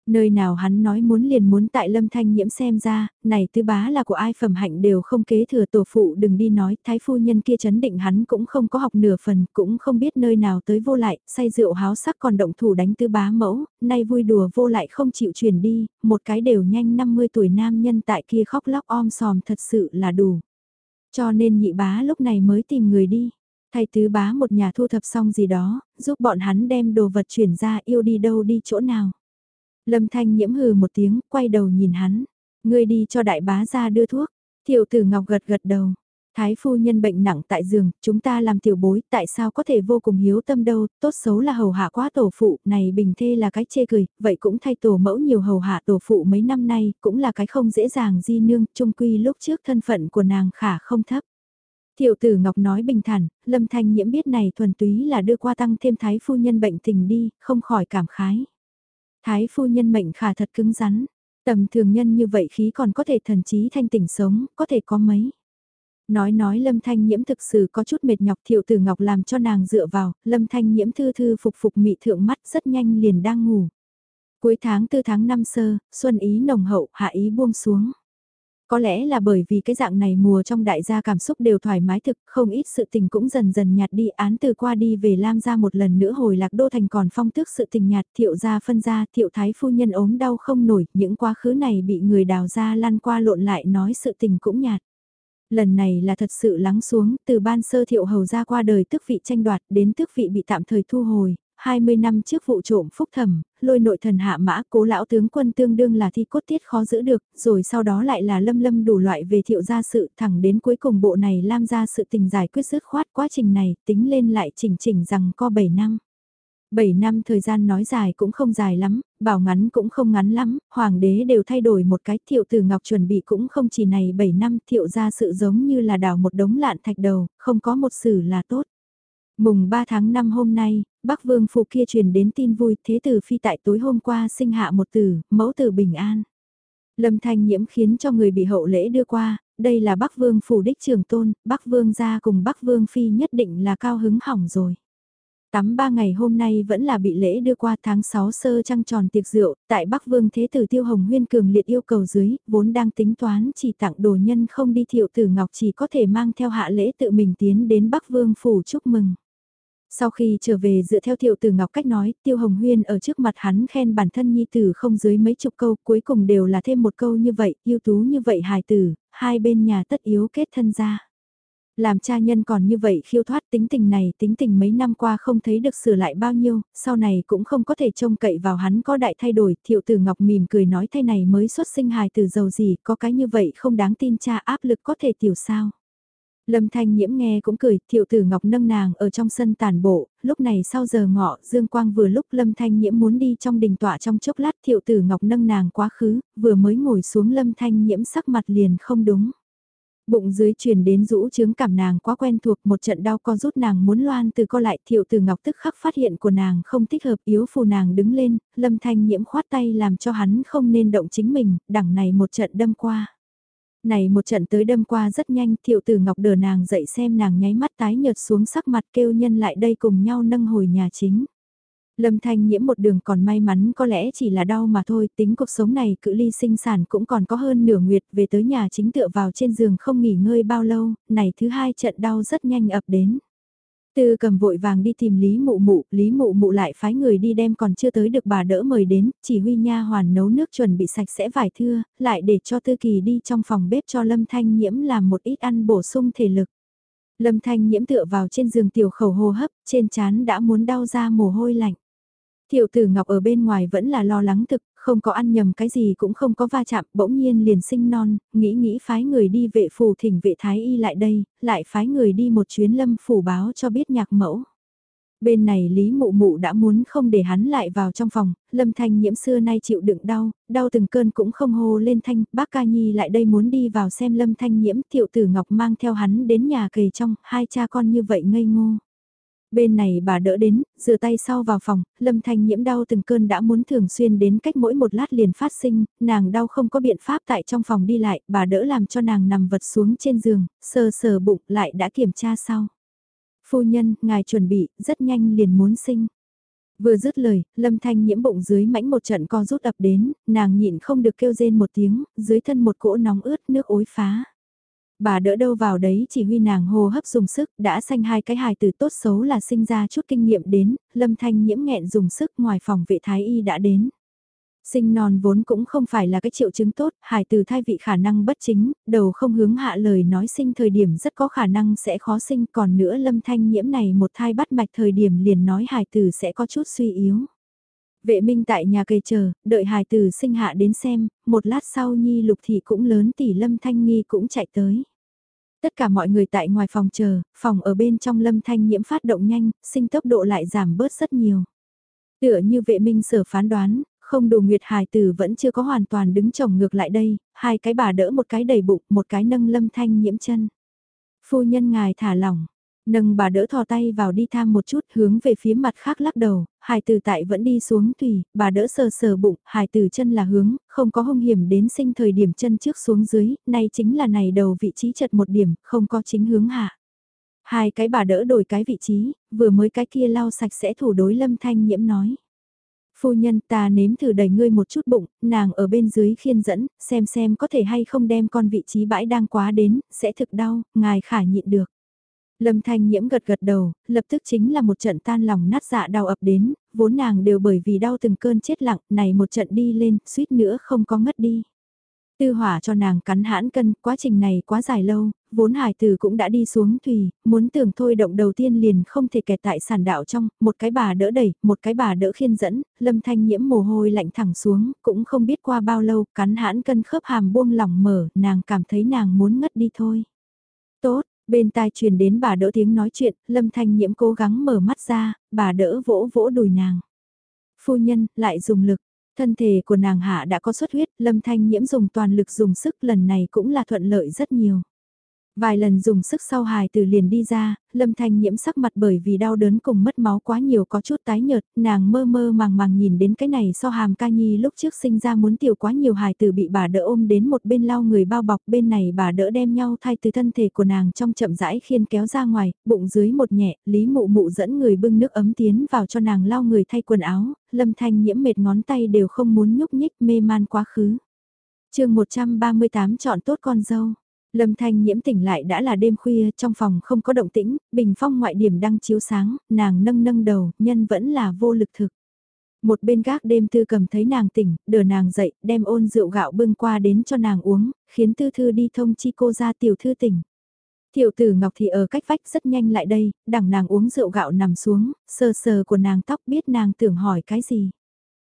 Nơi nào hắn nói muốn liền muốn tại lâm thanh nhiễm xem ra, này tứ bá là của ai phẩm hạnh đều không kế thừa tổ phụ đừng đi nói, thái phu nhân kia chấn định hắn cũng không có học nửa phần, cũng không biết nơi nào tới vô lại, say rượu háo sắc còn động thủ đánh tứ bá mẫu, nay vui đùa vô lại không chịu chuyển đi, một cái đều nhanh 50 tuổi nam nhân tại kia khóc lóc om sòm thật sự là đủ. Cho nên nhị bá lúc này mới tìm người đi thay tứ bá một nhà thu thập xong gì đó, giúp bọn hắn đem đồ vật chuyển ra yêu đi đâu đi chỗ nào. Lâm Thanh nhiễm hừ một tiếng, quay đầu nhìn hắn. Ngươi đi cho đại bá ra đưa thuốc. Tiểu tử Ngọc gật gật đầu. Thái phu nhân bệnh nặng tại giường, chúng ta làm tiểu bối, tại sao có thể vô cùng hiếu tâm đâu, tốt xấu là hầu hạ quá tổ phụ, này bình thê là cái chê cười, vậy cũng thay tổ mẫu nhiều hầu hạ tổ phụ mấy năm nay, cũng là cái không dễ dàng di nương, trung quy lúc trước thân phận của nàng khả không thấp. Tiểu tử Ngọc nói bình thản, lâm thanh nhiễm biết này thuần túy là đưa qua tăng thêm thái phu nhân bệnh tình đi, không khỏi cảm khái. Thái phu nhân mệnh khả thật cứng rắn, tầm thường nhân như vậy khí còn có thể thần trí thanh tỉnh sống, có thể có mấy. Nói nói lâm thanh nhiễm thực sự có chút mệt nhọc thiệu tử ngọc làm cho nàng dựa vào, lâm thanh nhiễm thư thư phục phục mị thượng mắt rất nhanh liền đang ngủ. Cuối tháng tư tháng năm sơ, xuân ý nồng hậu, hạ ý buông xuống. Có lẽ là bởi vì cái dạng này mùa trong đại gia cảm xúc đều thoải mái thực, không ít sự tình cũng dần dần nhạt đi án từ qua đi về Lam gia một lần nữa hồi lạc đô thành còn phong tước sự tình nhạt thiệu gia phân gia thiệu thái phu nhân ốm đau không nổi, những quá khứ này bị người đào ra lăn qua lộn lại nói sự tình cũng nhạt. Lần này là thật sự lắng xuống, từ ban sơ thiệu hầu ra qua đời tước vị tranh đoạt đến tước vị bị tạm thời thu hồi, 20 năm trước vụ trộm phúc thẩm, lôi nội thần hạ mã cố lão tướng quân tương đương là thi cốt tiết khó giữ được, rồi sau đó lại là lâm lâm đủ loại về thiệu gia sự thẳng đến cuối cùng bộ này lam ra sự tình giải quyết dứt khoát quá trình này tính lên lại chỉnh chỉnh rằng có 7 năm. 7 năm thời gian nói dài cũng không dài lắm, bảo ngắn cũng không ngắn lắm, hoàng đế đều thay đổi một cái thiệu từ ngọc chuẩn bị cũng không chỉ này 7 năm thiệu ra sự giống như là đào một đống lạn thạch đầu, không có một xử là tốt. Mùng 3 tháng 5 hôm nay, Bắc Vương phủ kia truyền đến tin vui thế tử phi tại tối hôm qua sinh hạ một tử, mẫu tử bình an. Lâm Thanh Nhiễm khiến cho người bị hậu lễ đưa qua, đây là Bắc Vương phủ đích trường tôn, Bắc Vương gia cùng Bắc Vương phi nhất định là cao hứng hỏng rồi. Tắm ba ngày hôm nay vẫn là bị lễ đưa qua tháng 6 sơ trăng tròn tiệc rượu, tại Bắc Vương Thế Tử Tiêu Hồng Huyên cường liệt yêu cầu dưới, vốn đang tính toán chỉ tặng đồ nhân không đi thiệu tử Ngọc chỉ có thể mang theo hạ lễ tự mình tiến đến Bắc Vương phủ chúc mừng. Sau khi trở về dựa theo thiệu tử ngọc cách nói, tiêu hồng huyên ở trước mặt hắn khen bản thân nhi tử không dưới mấy chục câu, cuối cùng đều là thêm một câu như vậy, yêu tú như vậy hài tử, hai bên nhà tất yếu kết thân ra. Làm cha nhân còn như vậy khiêu thoát tính tình này, tính tình mấy năm qua không thấy được sửa lại bao nhiêu, sau này cũng không có thể trông cậy vào hắn có đại thay đổi, thiệu tử ngọc mỉm cười nói thay này mới xuất sinh hài tử giàu gì, có cái như vậy không đáng tin cha áp lực có thể tiểu sao. Lâm Thanh Nhiễm nghe cũng cười, thiệu tử Ngọc nâng nàng ở trong sân tàn bộ, lúc này sau giờ ngọ, Dương Quang vừa lúc Lâm Thanh Nhiễm muốn đi trong đình tọa trong chốc lát thiệu tử Ngọc nâng nàng quá khứ, vừa mới ngồi xuống Lâm Thanh Nhiễm sắc mặt liền không đúng. Bụng dưới truyền đến rũ chứng cảm nàng quá quen thuộc một trận đau co rút nàng muốn loan từ co lại thiệu tử Ngọc tức khắc phát hiện của nàng không thích hợp yếu phù nàng đứng lên, Lâm Thanh Nhiễm khoát tay làm cho hắn không nên động chính mình, đằng này một trận đâm qua này một trận tới đâm qua rất nhanh, thiệu tử ngọc đờ nàng dậy xem nàng nháy mắt tái nhợt xuống sắc mặt kêu nhân lại đây cùng nhau nâng hồi nhà chính. Lâm Thanh nhiễm một đường còn may mắn có lẽ chỉ là đau mà thôi, tính cuộc sống này cự ly sinh sản cũng còn có hơn nửa nguyệt về tới nhà chính tựa vào trên giường không nghỉ ngơi bao lâu, này thứ hai trận đau rất nhanh ập đến. Tư cầm vội vàng đi tìm Lý Mụ Mụ, Lý Mụ Mụ lại phái người đi đem còn chưa tới được bà đỡ mời đến, chỉ huy nha hoàn nấu nước chuẩn bị sạch sẽ vải thưa, lại để cho Tư Kỳ đi trong phòng bếp cho Lâm Thanh Nhiễm làm một ít ăn bổ sung thể lực. Lâm Thanh Nhiễm tựa vào trên giường tiểu khẩu hô hấp, trên chán đã muốn đau ra mồ hôi lạnh. Tiểu tử Ngọc ở bên ngoài vẫn là lo lắng thực, không có ăn nhầm cái gì cũng không có va chạm, bỗng nhiên liền sinh non, nghĩ nghĩ phái người đi vệ phù thỉnh vệ thái y lại đây, lại phái người đi một chuyến lâm phủ báo cho biết nhạc mẫu. Bên này Lý Mụ Mụ đã muốn không để hắn lại vào trong phòng, Lâm Thanh nhiễm xưa nay chịu đựng đau, đau từng cơn cũng không hô lên thanh, bác ca nhi lại đây muốn đi vào xem Lâm Thanh nhiễm, tiểu tử Ngọc mang theo hắn đến nhà kề trong, hai cha con như vậy ngây ngô. Bên này bà đỡ đến, rửa tay sau vào phòng, lâm thanh nhiễm đau từng cơn đã muốn thường xuyên đến cách mỗi một lát liền phát sinh, nàng đau không có biện pháp tại trong phòng đi lại, bà đỡ làm cho nàng nằm vật xuống trên giường, sờ sờ bụng lại đã kiểm tra sau. Phu nhân, ngài chuẩn bị, rất nhanh liền muốn sinh. Vừa dứt lời, lâm thanh nhiễm bụng dưới mãnh một trận co rút ập đến, nàng nhịn không được kêu rên một tiếng, dưới thân một cỗ nóng ướt nước ối phá. Bà đỡ đâu vào đấy chỉ huy nàng hô hấp dùng sức, đã sanh hai cái hài từ tốt xấu là sinh ra chút kinh nghiệm đến, lâm thanh nhiễm nghẹn dùng sức ngoài phòng vệ thái y đã đến. Sinh non vốn cũng không phải là cái triệu chứng tốt, hài từ thai vị khả năng bất chính, đầu không hướng hạ lời nói sinh thời điểm rất có khả năng sẽ khó sinh còn nữa lâm thanh nhiễm này một thai bắt mạch thời điểm liền nói hài từ sẽ có chút suy yếu. Vệ minh tại nhà cây chờ, đợi hài Tử sinh hạ đến xem, một lát sau Nhi lục thị cũng lớn tỷ lâm thanh nghi cũng chạy tới. Tất cả mọi người tại ngoài phòng chờ, phòng ở bên trong lâm thanh nhiễm phát động nhanh, sinh tốc độ lại giảm bớt rất nhiều. Tựa như vệ minh sở phán đoán, không đủ nguyệt hài Tử vẫn chưa có hoàn toàn đứng chồng ngược lại đây, hai cái bà đỡ một cái đầy bụng, một cái nâng lâm thanh nhiễm chân. Phu nhân ngài thả lỏng, Nâng bà đỡ thò tay vào đi tham một chút hướng về phía mặt khác lắc đầu, hài từ tại vẫn đi xuống tùy, bà đỡ sờ sờ bụng, hài từ chân là hướng, không có hung hiểm đến sinh thời điểm chân trước xuống dưới, nay chính là này đầu vị trí chật một điểm, không có chính hướng hạ. Hai cái bà đỡ đổi cái vị trí, vừa mới cái kia lau sạch sẽ thủ đối lâm thanh nhiễm nói. Phu nhân ta nếm thử đẩy ngươi một chút bụng, nàng ở bên dưới khiên dẫn, xem xem có thể hay không đem con vị trí bãi đang quá đến, sẽ thực đau, ngài khả nhịn được. Lâm Thanh Nhiễm gật gật đầu, lập tức chính là một trận tan lòng nát dạ đau ập đến, vốn nàng đều bởi vì đau từng cơn chết lặng, này một trận đi lên, suýt nữa không có ngất đi. Tư hỏa cho nàng cắn hãn cân, quá trình này quá dài lâu, vốn hải tử cũng đã đi xuống thùy, muốn tưởng thôi động đầu tiên liền không thể kẹt tại sản đạo trong, một cái bà đỡ đẩy, một cái bà đỡ khiên dẫn, lâm thanh nhiễm mồ hôi lạnh thẳng xuống, cũng không biết qua bao lâu, cắn hãn cân khớp hàm buông lỏng mở, nàng cảm thấy nàng muốn ngất đi thôi. Tốt, Bên tai truyền đến bà đỡ tiếng nói chuyện, lâm thanh nhiễm cố gắng mở mắt ra, bà đỡ vỗ vỗ đùi nàng. Phu nhân, lại dùng lực, thân thể của nàng hạ đã có xuất huyết, lâm thanh nhiễm dùng toàn lực dùng sức lần này cũng là thuận lợi rất nhiều. Vài lần dùng sức sau hài từ liền đi ra, lâm thanh nhiễm sắc mặt bởi vì đau đớn cùng mất máu quá nhiều có chút tái nhợt, nàng mơ mơ màng màng nhìn đến cái này so hàm ca nhi lúc trước sinh ra muốn tiểu quá nhiều hài từ bị bà đỡ ôm đến một bên lau người bao bọc bên này bà đỡ đem nhau thay từ thân thể của nàng trong chậm rãi khiên kéo ra ngoài, bụng dưới một nhẹ, lý mụ mụ dẫn người bưng nước ấm tiến vào cho nàng lau người thay quần áo, lâm thanh nhiễm mệt ngón tay đều không muốn nhúc nhích mê man quá khứ. chương 138 chọn tốt con dâu. Lâm Thanh nhiễm tỉnh lại đã là đêm khuya, trong phòng không có động tĩnh, bình phong ngoại điểm đang chiếu sáng, nàng nâng nâng đầu, nhân vẫn là vô lực thực. Một bên gác đêm tư cầm thấy nàng tỉnh, đỡ nàng dậy, đem ôn rượu gạo bưng qua đến cho nàng uống, khiến tư thư đi thông chi cô ra tiểu thư tỉnh. Tiểu tử Ngọc thì ở cách vách rất nhanh lại đây, đằng nàng uống rượu gạo nằm xuống, sờ sờ của nàng tóc biết nàng tưởng hỏi cái gì.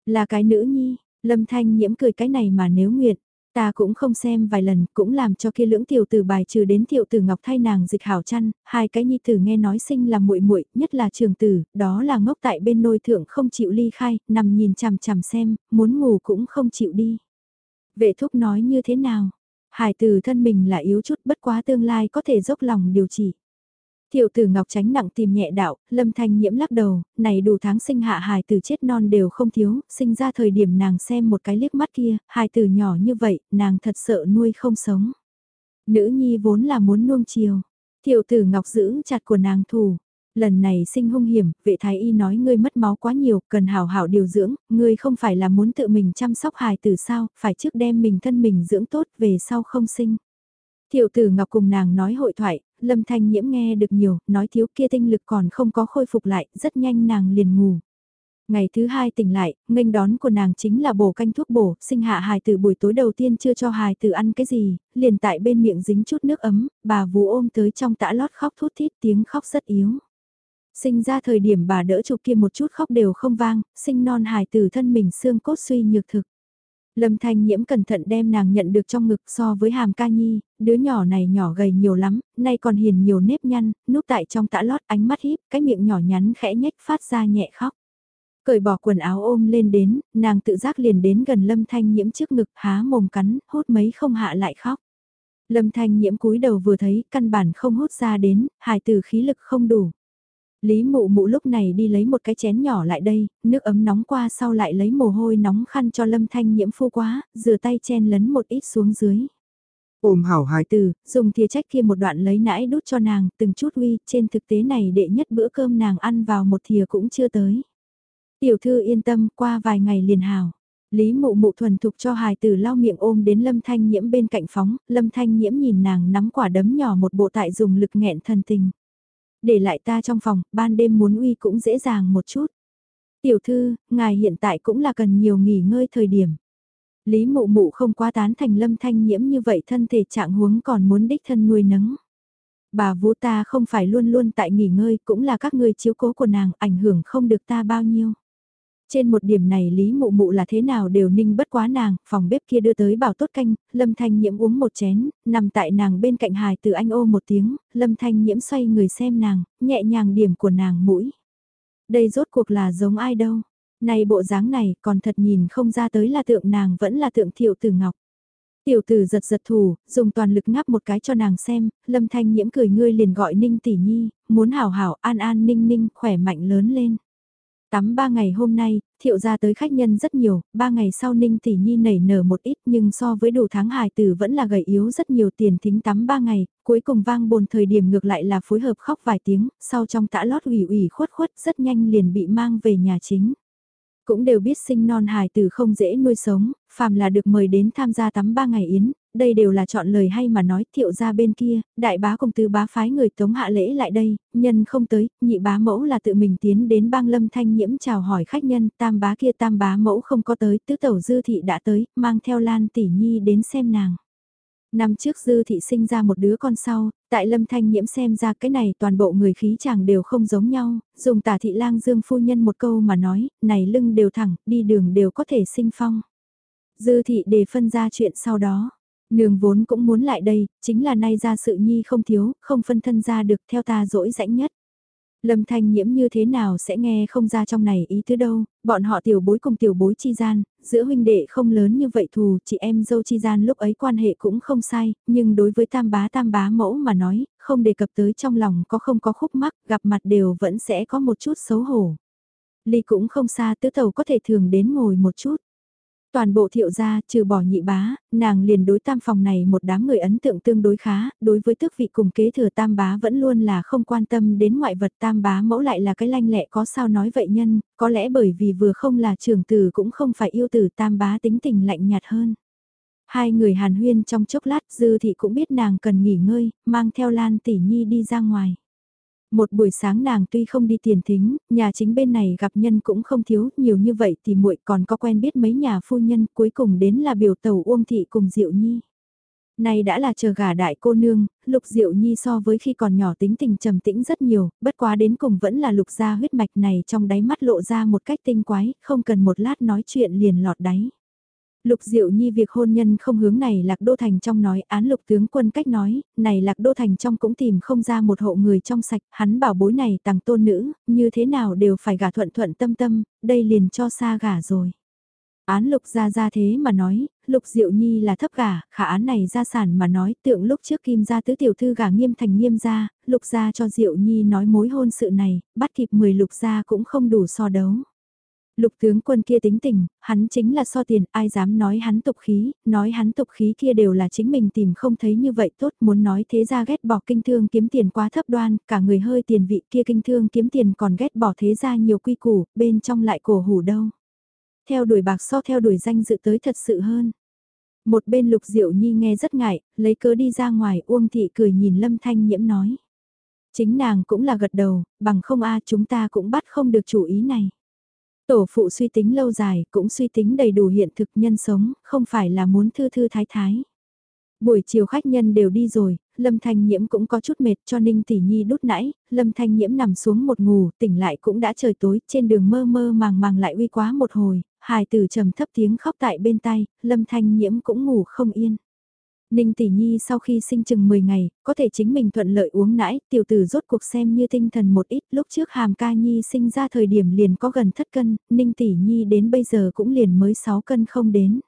Là cái nữ nhi, Lâm Thanh nhiễm cười cái này mà nếu nguyện, Ta cũng không xem vài lần, cũng làm cho kia lưỡng tiểu tử bài trừ đến tiểu tử ngọc thay nàng dịch hảo chăn, hai cái nhi tử nghe nói sinh là muội muội, nhất là trường tử, đó là ngốc tại bên nôi thượng không chịu ly khai, nằm nhìn chằm chằm xem, muốn ngủ cũng không chịu đi. Vệ thúc nói như thế nào? Hải tử thân mình là yếu chút bất quá tương lai có thể dốc lòng điều trị. Tiểu tử Ngọc tránh nặng tìm nhẹ đạo, lâm thanh nhiễm lắc đầu, này đủ tháng sinh hạ hài tử chết non đều không thiếu, sinh ra thời điểm nàng xem một cái liếc mắt kia, hài tử nhỏ như vậy, nàng thật sợ nuôi không sống. Nữ nhi vốn là muốn nuông chiều, tiểu tử Ngọc giữ chặt của nàng thủ. Lần này sinh hung hiểm, vệ thái y nói ngươi mất máu quá nhiều, cần hảo hảo điều dưỡng, ngươi không phải là muốn tự mình chăm sóc hài tử sao, phải trước đem mình thân mình dưỡng tốt về sau không sinh. Tiểu tử Ngọc cùng nàng nói hội thoại, Lâm Thanh Nhiễm nghe được nhiều, nói thiếu kia tinh lực còn không có khôi phục lại, rất nhanh nàng liền ngủ. Ngày thứ hai tỉnh lại, nghênh đón của nàng chính là bổ canh thuốc bổ, sinh hạ hài từ buổi tối đầu tiên chưa cho hài từ ăn cái gì, liền tại bên miệng dính chút nước ấm, bà vú ôm tới trong tã lót khóc thút thít tiếng khóc rất yếu. Sinh ra thời điểm bà đỡ chụp kia một chút khóc đều không vang, sinh non hài từ thân mình xương cốt suy nhược thực. Lâm Thanh Nhiễm cẩn thận đem nàng nhận được trong ngực so với hàm ca nhi, đứa nhỏ này nhỏ gầy nhiều lắm, nay còn hiền nhiều nếp nhăn, núp tại trong tã lót ánh mắt híp, cái miệng nhỏ nhắn khẽ nhếch phát ra nhẹ khóc. Cởi bỏ quần áo ôm lên đến, nàng tự giác liền đến gần Lâm Thanh Nhiễm trước ngực há mồm cắn, hốt mấy không hạ lại khóc. Lâm Thanh Nhiễm cúi đầu vừa thấy, căn bản không hút ra đến, hài từ khí lực không đủ. Lý mụ mụ lúc này đi lấy một cái chén nhỏ lại đây, nước ấm nóng qua sau lại lấy mồ hôi nóng khăn cho lâm thanh nhiễm phu quá, rửa tay chen lấn một ít xuống dưới. Ôm hảo hài từ, dùng thìa trách kia một đoạn lấy nãi đút cho nàng, từng chút uy, trên thực tế này đệ nhất bữa cơm nàng ăn vào một thìa cũng chưa tới. Tiểu thư yên tâm, qua vài ngày liền hào. Lý mụ mụ thuần thục cho hài tử lau miệng ôm đến lâm thanh nhiễm bên cạnh phóng, lâm thanh nhiễm nhìn nàng nắm quả đấm nhỏ một bộ tại dùng lực nghẹn thần tình. Để lại ta trong phòng, ban đêm muốn uy cũng dễ dàng một chút. Tiểu thư, ngài hiện tại cũng là cần nhiều nghỉ ngơi thời điểm. Lý mụ mụ không quá tán thành lâm thanh nhiễm như vậy thân thể trạng huống còn muốn đích thân nuôi nấng. Bà vũ ta không phải luôn luôn tại nghỉ ngơi cũng là các người chiếu cố của nàng ảnh hưởng không được ta bao nhiêu. Trên một điểm này Lý Mụ Mụ là thế nào đều ninh bất quá nàng, phòng bếp kia đưa tới bảo tốt canh, Lâm Thanh Nhiễm uống một chén, nằm tại nàng bên cạnh hài từ anh ô một tiếng, Lâm Thanh Nhiễm xoay người xem nàng, nhẹ nhàng điểm của nàng mũi. Đây rốt cuộc là giống ai đâu. Này bộ dáng này còn thật nhìn không ra tới là tượng nàng vẫn là tượng thiệu tử ngọc. Tiểu tử giật giật thủ, dùng toàn lực ngáp một cái cho nàng xem, lâm thanh nhiễm cười ngươi liền gọi ninh tỷ nhi, muốn hảo hảo an an ninh ninh khỏe mạnh lớn lên. Tắm ba ngày hôm nay, thiệu ra tới khách nhân rất nhiều, ba ngày sau Ninh Tỷ Nhi nảy nở một ít nhưng so với đủ tháng hài tử vẫn là gầy yếu rất nhiều tiền thính tắm ba ngày, cuối cùng vang bồn thời điểm ngược lại là phối hợp khóc vài tiếng, sau trong tã lót ủy ủy khuất khuất rất nhanh liền bị mang về nhà chính. Cũng đều biết sinh non hài tử không dễ nuôi sống, phàm là được mời đến tham gia tắm ba ngày yến, đây đều là chọn lời hay mà nói thiệu ra bên kia, đại bá công tứ bá phái người tống hạ lễ lại đây, nhân không tới, nhị bá mẫu là tự mình tiến đến bang lâm thanh nhiễm chào hỏi khách nhân, tam bá kia tam bá mẫu không có tới, tứ tẩu dư thị đã tới, mang theo lan tỷ nhi đến xem nàng. Năm trước dư thị sinh ra một đứa con sau, tại lâm thanh nhiễm xem ra cái này toàn bộ người khí chàng đều không giống nhau, dùng tả thị lang dương phu nhân một câu mà nói, này lưng đều thẳng, đi đường đều có thể sinh phong. Dư thị đề phân ra chuyện sau đó. Nương vốn cũng muốn lại đây, chính là nay ra sự nhi không thiếu, không phân thân ra được theo ta dỗi rãnh nhất. Lâm thanh nhiễm như thế nào sẽ nghe không ra trong này ý thứ đâu, bọn họ tiểu bối cùng tiểu bối chi gian, giữa huynh đệ không lớn như vậy thù, chị em dâu chi gian lúc ấy quan hệ cũng không sai, nhưng đối với tam bá tam bá mẫu mà nói, không đề cập tới trong lòng có không có khúc mắc, gặp mặt đều vẫn sẽ có một chút xấu hổ. Ly cũng không xa tứ tàu có thể thường đến ngồi một chút. Toàn bộ thiệu gia, trừ bỏ nhị bá, nàng liền đối tam phòng này một đám người ấn tượng tương đối khá, đối với tước vị cùng kế thừa tam bá vẫn luôn là không quan tâm đến ngoại vật tam bá mẫu lại là cái lanh lẹ có sao nói vậy nhân, có lẽ bởi vì vừa không là trưởng tử cũng không phải yêu tử tam bá tính tình lạnh nhạt hơn. Hai người hàn huyên trong chốc lát dư thị cũng biết nàng cần nghỉ ngơi, mang theo Lan tỷ nhi đi ra ngoài. Một buổi sáng nàng tuy không đi tiền thính, nhà chính bên này gặp nhân cũng không thiếu, nhiều như vậy thì muội còn có quen biết mấy nhà phu nhân, cuối cùng đến là biểu tàu Uông Thị cùng Diệu Nhi. Này đã là chờ gả đại cô nương, Lục Diệu Nhi so với khi còn nhỏ tính tình trầm tĩnh rất nhiều, bất quá đến cùng vẫn là lục gia huyết mạch này trong đáy mắt lộ ra một cách tinh quái, không cần một lát nói chuyện liền lọt đáy. Lục Diệu Nhi việc hôn nhân không hướng này Lạc Đô Thành trong nói án lục tướng quân cách nói, này Lạc Đô Thành trong cũng tìm không ra một hộ người trong sạch, hắn bảo bối này tàng tôn nữ, như thế nào đều phải gả thuận thuận tâm tâm, đây liền cho xa gả rồi. Án lục ra ra thế mà nói, lục diệu nhi là thấp gả, khả án này ra sản mà nói tượng lúc trước kim gia tứ tiểu thư gả nghiêm thành nghiêm gia, lục gia cho diệu nhi nói mối hôn sự này, bắt kịp 10 lục gia cũng không đủ so đấu. Lục tướng quân kia tính tình, hắn chính là so tiền, ai dám nói hắn tục khí, nói hắn tục khí kia đều là chính mình tìm không thấy như vậy tốt, muốn nói thế ra ghét bỏ kinh thương kiếm tiền quá thấp đoan, cả người hơi tiền vị kia kinh thương kiếm tiền còn ghét bỏ thế ra nhiều quy củ, bên trong lại cổ hủ đâu. Theo đuổi bạc so theo đuổi danh dự tới thật sự hơn. Một bên Lục Diệu Nhi nghe rất ngại, lấy cớ đi ra ngoài Uông Thị cười nhìn Lâm Thanh Nhiễm nói. Chính nàng cũng là gật đầu, bằng không a chúng ta cũng bắt không được chủ ý này. Tổ phụ suy tính lâu dài, cũng suy tính đầy đủ hiện thực nhân sống, không phải là muốn thư thư thái thái. Buổi chiều khách nhân đều đi rồi, Lâm Thanh Nhiễm cũng có chút mệt cho Ninh Tỷ Nhi đút nãy, Lâm Thanh Nhiễm nằm xuống một ngủ, tỉnh lại cũng đã trời tối, trên đường mơ mơ màng màng lại uy quá một hồi, hài tử trầm thấp tiếng khóc tại bên tay, Lâm Thanh Nhiễm cũng ngủ không yên. Ninh Tỷ Nhi sau khi sinh chừng 10 ngày, có thể chính mình thuận lợi uống nãi, tiểu tử rốt cuộc xem như tinh thần một ít, lúc trước Hàm Ca Nhi sinh ra thời điểm liền có gần thất cân, Ninh Tỷ Nhi đến bây giờ cũng liền mới 6 cân không đến.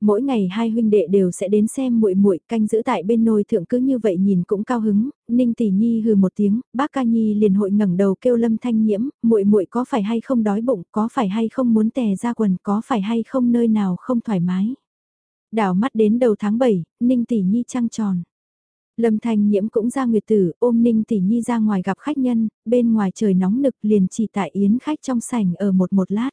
Mỗi ngày hai huynh đệ đều sẽ đến xem muội muội canh giữ tại bên nồi thượng cứ như vậy nhìn cũng cao hứng, Ninh Tỷ Nhi hừ một tiếng, bác ca nhi liền hội ngẩng đầu kêu Lâm Thanh Nhiễm, muội muội có phải hay không đói bụng, có phải hay không muốn tè ra quần, có phải hay không nơi nào không thoải mái. Đảo mắt đến đầu tháng 7, Ninh Tỷ Nhi trăng tròn. Lâm Thanh Nhiễm cũng ra nguyệt tử, ôm Ninh Tỷ Nhi ra ngoài gặp khách nhân, bên ngoài trời nóng nực liền chỉ tại yến khách trong sảnh ở một một lát.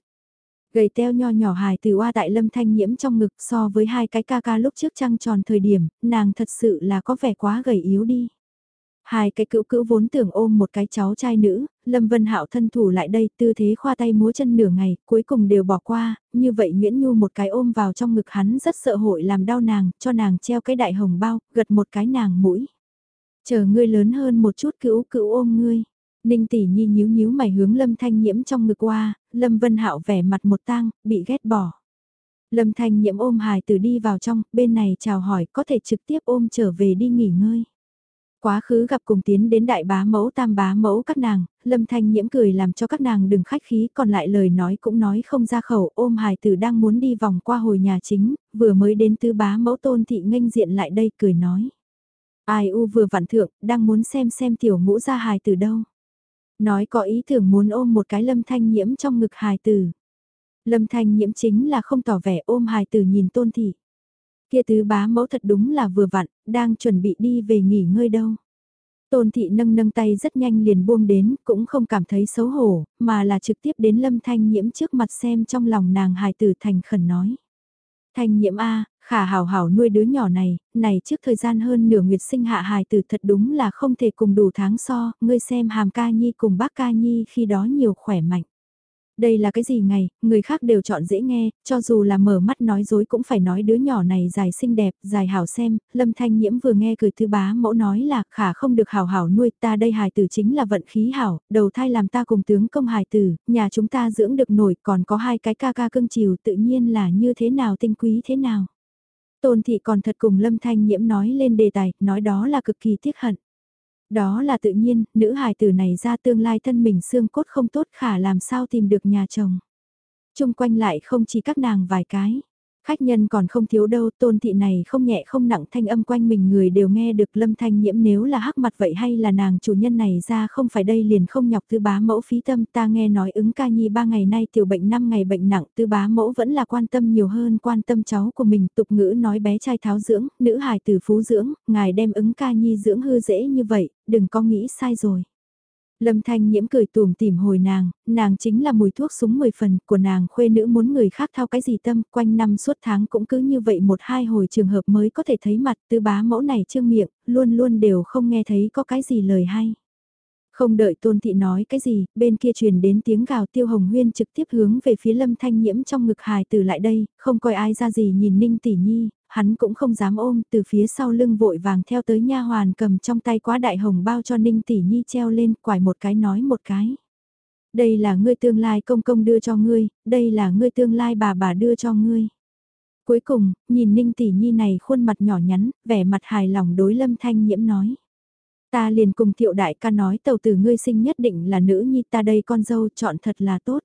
Gầy teo nho nhỏ hài từ oa tại lâm thanh nhiễm trong ngực so với hai cái ca ca lúc trước trăng tròn thời điểm, nàng thật sự là có vẻ quá gầy yếu đi. Hai cái cữu cữu vốn tưởng ôm một cái cháu trai nữ, Lâm Vân Hạo thân thủ lại đây tư thế khoa tay múa chân nửa ngày, cuối cùng đều bỏ qua, như vậy Nguyễn Nhu một cái ôm vào trong ngực hắn rất sợ hội làm đau nàng, cho nàng treo cái đại hồng bao, gật một cái nàng mũi. Chờ ngươi lớn hơn một chút cữu cữu ôm ngươi. Ninh tỷ nhi nhíu nhíu mày hướng Lâm Thanh Nhiễm trong ngực qua, Lâm Vân Hạo vẻ mặt một tang, bị ghét bỏ. Lâm Thanh Nhiễm ôm hài tử đi vào trong, bên này chào hỏi có thể trực tiếp ôm trở về đi nghỉ ngơi. Quá khứ gặp cùng tiến đến đại bá mẫu tam bá mẫu các nàng, Lâm Thanh Nhiễm cười làm cho các nàng đừng khách khí còn lại lời nói cũng nói không ra khẩu ôm hài tử đang muốn đi vòng qua hồi nhà chính, vừa mới đến tứ bá mẫu tôn thị nghênh diện lại đây cười nói. Ai u vừa vặn thượng, đang muốn xem xem tiểu ngũ ra hài tử đâu. Nói có ý tưởng muốn ôm một cái lâm thanh nhiễm trong ngực hài tử. Lâm thanh nhiễm chính là không tỏ vẻ ôm hài tử nhìn tôn thị. Kia tứ bá mẫu thật đúng là vừa vặn, đang chuẩn bị đi về nghỉ ngơi đâu. Tôn thị nâng nâng tay rất nhanh liền buông đến, cũng không cảm thấy xấu hổ, mà là trực tiếp đến lâm thanh nhiễm trước mặt xem trong lòng nàng hài tử thành khẩn nói. Thanh nhiễm A, khả hảo hảo nuôi đứa nhỏ này, này trước thời gian hơn nửa nguyệt sinh hạ hài tử thật đúng là không thể cùng đủ tháng so, ngươi xem hàm ca nhi cùng bác ca nhi khi đó nhiều khỏe mạnh. Đây là cái gì ngày, người khác đều chọn dễ nghe, cho dù là mở mắt nói dối cũng phải nói đứa nhỏ này dài xinh đẹp, dài hảo xem, lâm thanh nhiễm vừa nghe cười thứ bá mẫu nói là khả không được hảo hảo nuôi ta đây hài tử chính là vận khí hảo, đầu thai làm ta cùng tướng công hài tử, nhà chúng ta dưỡng được nổi còn có hai cái ca ca cưng chiều tự nhiên là như thế nào tinh quý thế nào. Tôn thị còn thật cùng lâm thanh nhiễm nói lên đề tài, nói đó là cực kỳ tiếc hận. Đó là tự nhiên, nữ hài tử này ra tương lai thân mình xương cốt không tốt khả làm sao tìm được nhà chồng. Trung quanh lại không chỉ các nàng vài cái. Khách nhân còn không thiếu đâu, tôn thị này không nhẹ không nặng thanh âm quanh mình người đều nghe được lâm thanh nhiễm nếu là hắc mặt vậy hay là nàng chủ nhân này ra không phải đây liền không nhọc tư bá mẫu phí tâm ta nghe nói ứng ca nhi ba ngày nay tiểu bệnh năm ngày bệnh nặng tư bá mẫu vẫn là quan tâm nhiều hơn quan tâm cháu của mình tục ngữ nói bé trai tháo dưỡng, nữ hài tử phú dưỡng, ngài đem ứng ca nhi dưỡng hư dễ như vậy, đừng có nghĩ sai rồi. Lâm Thanh Nhiễm cười tùm tìm hồi nàng, nàng chính là mùi thuốc súng 10 phần của nàng khuê nữ muốn người khác thao cái gì tâm, quanh năm suốt tháng cũng cứ như vậy một hai hồi trường hợp mới có thể thấy mặt tư bá mẫu này trương miệng, luôn luôn đều không nghe thấy có cái gì lời hay. Không đợi tôn thị nói cái gì, bên kia truyền đến tiếng gào tiêu hồng huyên trực tiếp hướng về phía lâm thanh nhiễm trong ngực hài từ lại đây, không coi ai ra gì nhìn ninh tỷ nhi, hắn cũng không dám ôm, từ phía sau lưng vội vàng theo tới nha hoàn cầm trong tay quá đại hồng bao cho Ninh Tỷ Nhi treo lên, quải một cái nói một cái. Đây là ngươi tương lai công công đưa cho ngươi, đây là ngươi tương lai bà bà đưa cho ngươi. Cuối cùng, nhìn Ninh Tỷ Nhi này khuôn mặt nhỏ nhắn, vẻ mặt hài lòng đối Lâm Thanh Nhiễm nói. Ta liền cùng thiệu đại ca nói tàu tử ngươi sinh nhất định là nữ nhi ta đây con dâu chọn thật là tốt.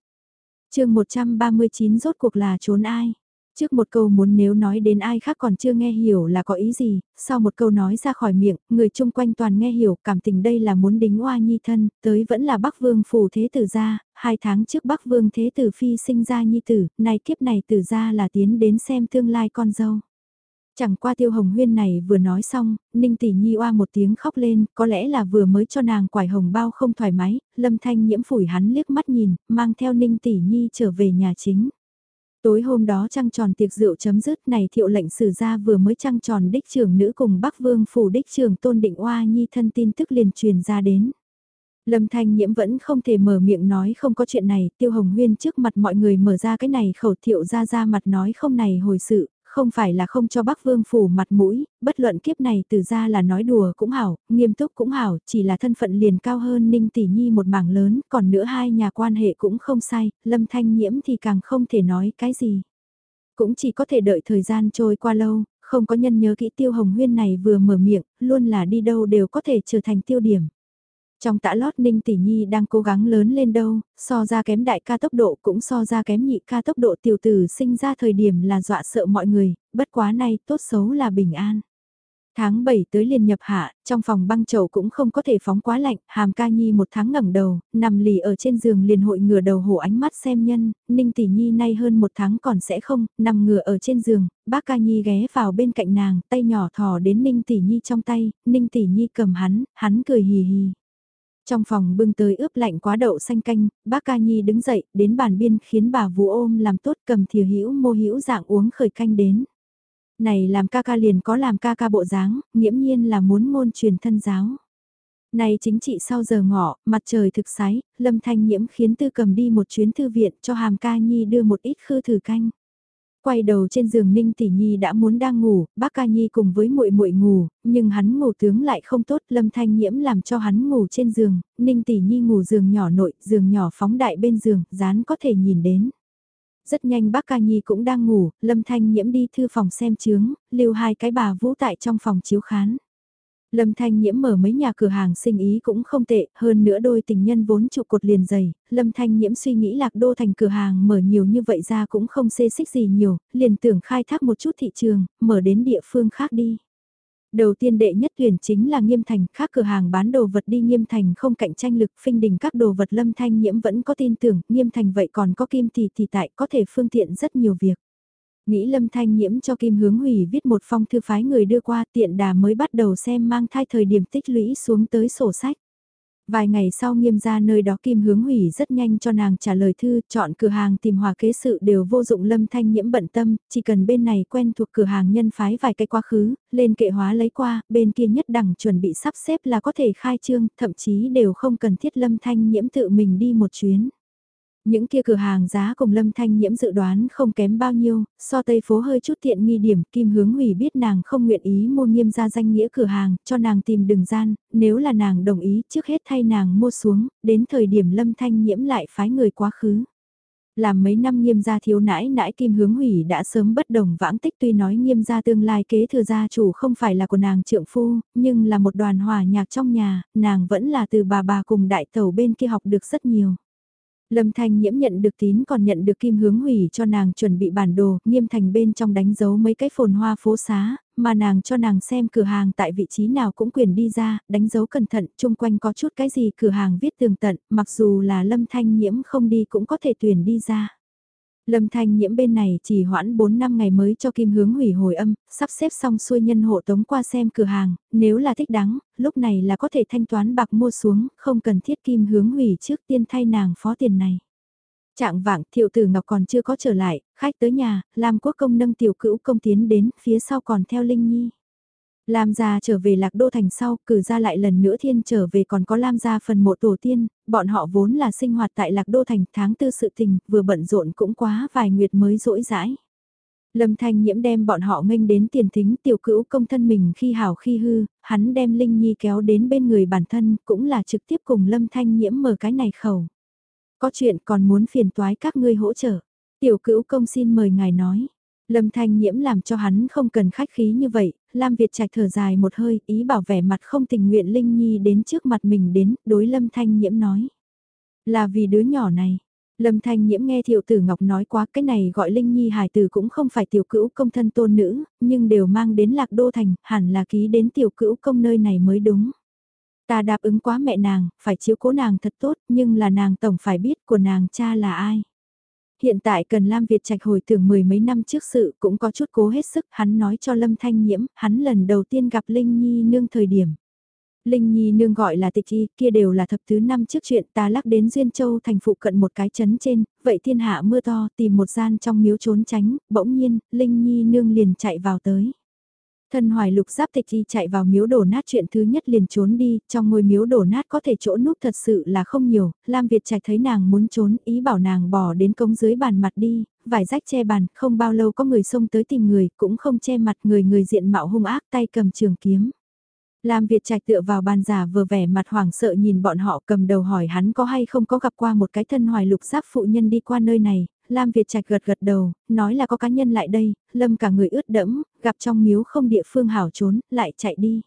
chương 139 rốt cuộc là trốn ai? Trước một câu muốn nếu nói đến ai khác còn chưa nghe hiểu là có ý gì, sau một câu nói ra khỏi miệng, người chung quanh toàn nghe hiểu cảm tình đây là muốn đính oa nhi thân, tới vẫn là Bắc Vương phủ thế tử gia, hai tháng trước Bắc Vương thế tử phi sinh ra nhi tử, nay kiếp này tử gia là tiến đến xem tương lai con dâu. Chẳng qua tiêu hồng huyên này vừa nói xong, ninh tỷ nhi oa một tiếng khóc lên, có lẽ là vừa mới cho nàng quải hồng bao không thoải mái, lâm thanh nhiễm phủi hắn liếc mắt nhìn, mang theo ninh tỷ nhi trở về nhà chính. Tối hôm đó trăng tròn tiệc rượu chấm dứt này thiệu lệnh sử gia vừa mới trăng tròn đích trưởng nữ cùng Bắc Vương phủ đích trưởng tôn định oa nhi thân tin tức liền truyền ra đến. Lâm Thanh Nhiễm vẫn không thể mở miệng nói không có chuyện này, Tiêu Hồng Huyên trước mặt mọi người mở ra cái này khẩu thiệu ra ra mặt nói không này hồi sự, không phải là không cho Bắc Vương phủ mặt mũi, bất luận kiếp này từ ra là nói đùa cũng hảo, nghiêm túc cũng hảo, chỉ là thân phận liền cao hơn Ninh Tỷ Nhi một mảng lớn, còn nữa hai nhà quan hệ cũng không sai, Lâm Thanh Nhiễm thì càng không thể nói cái gì. Cũng chỉ có thể đợi thời gian trôi qua lâu, không có nhân nhớ kỹ Tiêu Hồng Huyên này vừa mở miệng, luôn là đi đâu đều có thể trở thành tiêu điểm. Trong tã lót Ninh Tỷ Nhi đang cố gắng lớn lên đâu, so ra kém đại ca tốc độ cũng so ra kém nhị ca tốc độ tiểu tử sinh ra thời điểm là dọa sợ mọi người, bất quá nay tốt xấu là bình an. Tháng 7 tới liền nhập hạ, trong phòng băng chậu cũng không có thể phóng quá lạnh, hàm ca nhi một tháng ngẩng đầu, nằm lì ở trên giường liền hội ngửa đầu hổ ánh mắt xem nhân, ninh tỷ nhi nay hơn một tháng còn sẽ không, nằm ngửa ở trên giường, bác ca nhi ghé vào bên cạnh nàng, tay nhỏ thò đến ninh tỷ nhi trong tay, ninh tỷ nhi cầm hắn, hắn cười hì hì. Trong phòng bưng tới ướp lạnh quá đậu xanh canh, bác ca nhi đứng dậy, đến bàn biên khiến bà vũ ôm làm tốt cầm thìa hữu mô hữu dạng uống khởi canh đến. Này làm ca ca liền có làm ca ca bộ dáng, nghiễm nhiên là muốn ngôn truyền thân giáo. Này chính trị sau giờ ngọ, mặt trời thực sái, lâm thanh nhiễm khiến tư cầm đi một chuyến thư viện cho hàm ca nhi đưa một ít khư thử canh. Quay đầu trên giường Ninh Tỷ Nhi đã muốn đang ngủ, bác ca Nhi cùng với muội muội ngủ, nhưng hắn ngủ tướng lại không tốt, Lâm Thanh Nhiễm làm cho hắn ngủ trên giường, Ninh Tỷ Nhi ngủ giường nhỏ nội, giường nhỏ phóng đại bên giường, dán có thể nhìn đến. Rất nhanh bác ca Nhi cũng đang ngủ, Lâm Thanh Nhiễm đi thư phòng xem chướng, lưu hai cái bà vũ tại trong phòng chiếu khán. Lâm Thanh Nhiễm mở mấy nhà cửa hàng sinh ý cũng không tệ, hơn nữa đôi tình nhân vốn trụ cột liền dày, Lâm Thanh Nhiễm suy nghĩ lạc đô thành cửa hàng mở nhiều như vậy ra cũng không xê xích gì nhiều, liền tưởng khai thác một chút thị trường, mở đến địa phương khác đi. Đầu tiên đệ nhất tuyển chính là nghiêm thành, khác cửa hàng bán đồ vật đi nghiêm thành không cạnh tranh lực, phinh đình các đồ vật lâm thanh nhiễm vẫn có tin tưởng, nghiêm thành vậy còn có kim thì thì tại có thể phương tiện rất nhiều việc. Nghĩ lâm thanh nhiễm cho Kim Hướng Hủy viết một phong thư phái người đưa qua tiện đà mới bắt đầu xem mang thai thời điểm tích lũy xuống tới sổ sách. Vài ngày sau nghiêm ra nơi đó Kim Hướng Hủy rất nhanh cho nàng trả lời thư, chọn cửa hàng tìm hòa kế sự đều vô dụng lâm thanh nhiễm bận tâm, chỉ cần bên này quen thuộc cửa hàng nhân phái vài cái quá khứ, lên kệ hóa lấy qua, bên kia nhất đẳng chuẩn bị sắp xếp là có thể khai trương, thậm chí đều không cần thiết lâm thanh nhiễm tự mình đi một chuyến. Những kia cửa hàng giá cùng lâm thanh nhiễm dự đoán không kém bao nhiêu, so tây phố hơi chút tiện nghi điểm, kim hướng hủy biết nàng không nguyện ý mua nghiêm ra danh nghĩa cửa hàng, cho nàng tìm đường gian, nếu là nàng đồng ý trước hết thay nàng mua xuống, đến thời điểm lâm thanh nhiễm lại phái người quá khứ làm mấy năm nghiêm gia thiếu nãi nãi kim hướng hủy đã sớm bất đồng vãng tích tuy nói nghiêm gia tương lai kế thừa gia chủ không phải là của nàng trượng phu, nhưng là một đoàn hòa nhạc trong nhà, nàng vẫn là từ bà bà cùng đại tàu bên kia học được rất nhiều. Lâm Thanh Nhiễm nhận được tín còn nhận được Kim Hướng Hủy cho nàng chuẩn bị bản đồ, nghiêm thành bên trong đánh dấu mấy cái phồn hoa phố xá, mà nàng cho nàng xem cửa hàng tại vị trí nào cũng quyền đi ra, đánh dấu cẩn thận, chung quanh có chút cái gì cửa hàng viết tường tận, mặc dù là Lâm Thanh Nhiễm không đi cũng có thể tuyển đi ra. Lâm Thanh Nhiễm bên này chỉ hoãn 4 năm ngày mới cho Kim Hướng hủy hồi âm, sắp xếp xong xuôi nhân hộ tống qua xem cửa hàng, nếu là thích đáng, lúc này là có thể thanh toán bạc mua xuống, không cần thiết Kim Hướng hủy trước tiên thay nàng phó tiền này. Trạng vạng thiệu tử Ngọc còn chưa có trở lại, khách tới nhà, làm quốc công nâng tiểu cữu công tiến đến, phía sau còn theo Linh Nhi. Lam gia trở về lạc đô thành sau, cử ra lại lần nữa thiên trở về còn có Lam gia phần mộ tổ tiên, bọn họ vốn là sinh hoạt tại lạc đô thành tháng tư sự tình, vừa bận rộn cũng quá vài nguyệt mới rỗi rãi. Lâm Thanh Nhiễm đem bọn họ nghênh đến tiền thính tiểu cữu công thân mình khi hảo khi hư, hắn đem Linh Nhi kéo đến bên người bản thân, cũng là trực tiếp cùng Lâm Thanh Nhiễm mở cái này khẩu. Có chuyện còn muốn phiền toái các ngươi hỗ trợ. Tiểu cữu công xin mời ngài nói. Lâm Thanh Nhiễm làm cho hắn không cần khách khí như vậy, Lam Việt Trạch thở dài một hơi, ý bảo vẻ mặt không tình nguyện Linh Nhi đến trước mặt mình đến, đối Lâm Thanh Nhiễm nói. Là vì đứa nhỏ này. Lâm Thanh Nhiễm nghe Thiệu Tử Ngọc nói quá cái này gọi Linh Nhi hài tử cũng không phải tiểu cữu công thân tôn nữ, nhưng đều mang đến Lạc Đô Thành, hẳn là ký đến tiểu cữu công nơi này mới đúng. Ta đáp ứng quá mẹ nàng, phải chiếu cố nàng thật tốt, nhưng là nàng tổng phải biết của nàng cha là ai hiện tại cần Lam Việt Trạch hồi tưởng mười mấy năm trước sự cũng có chút cố hết sức, hắn nói cho Lâm Thanh Nhiễm, hắn lần đầu tiên gặp Linh Nhi nương thời điểm. Linh Nhi nương gọi là tịch y, kia đều là thập thứ năm trước chuyện ta lắc đến Duyên Châu thành phụ cận một cái chấn trên, vậy thiên hạ mưa to tìm một gian trong miếu trốn tránh, bỗng nhiên, Linh Nhi nương liền chạy vào tới. Thân hoài lục giáp tịch y chạy vào miếu đổ nát chuyện thứ nhất liền trốn đi, trong ngôi miếu đổ nát có thể chỗ núp thật sự là không nhiều, Lam Việt trạch thấy nàng muốn trốn, ý bảo nàng bỏ đến cống dưới bàn mặt đi, vải rách che bàn, không bao lâu có người xông tới tìm người, cũng không che mặt người người diện mạo hung ác tay cầm trường kiếm. Lam Việt Trạch tựa vào bàn giả vừa vẻ mặt hoảng sợ nhìn bọn họ cầm đầu hỏi hắn có hay không có gặp qua một cái thân hoài lục giáp phụ nhân đi qua nơi này, Lam Việt Trạch gật gật đầu, nói là có cá nhân lại đây, lâm cả người ướt đẫm, gặp trong miếu không địa phương hảo trốn, lại chạy đi.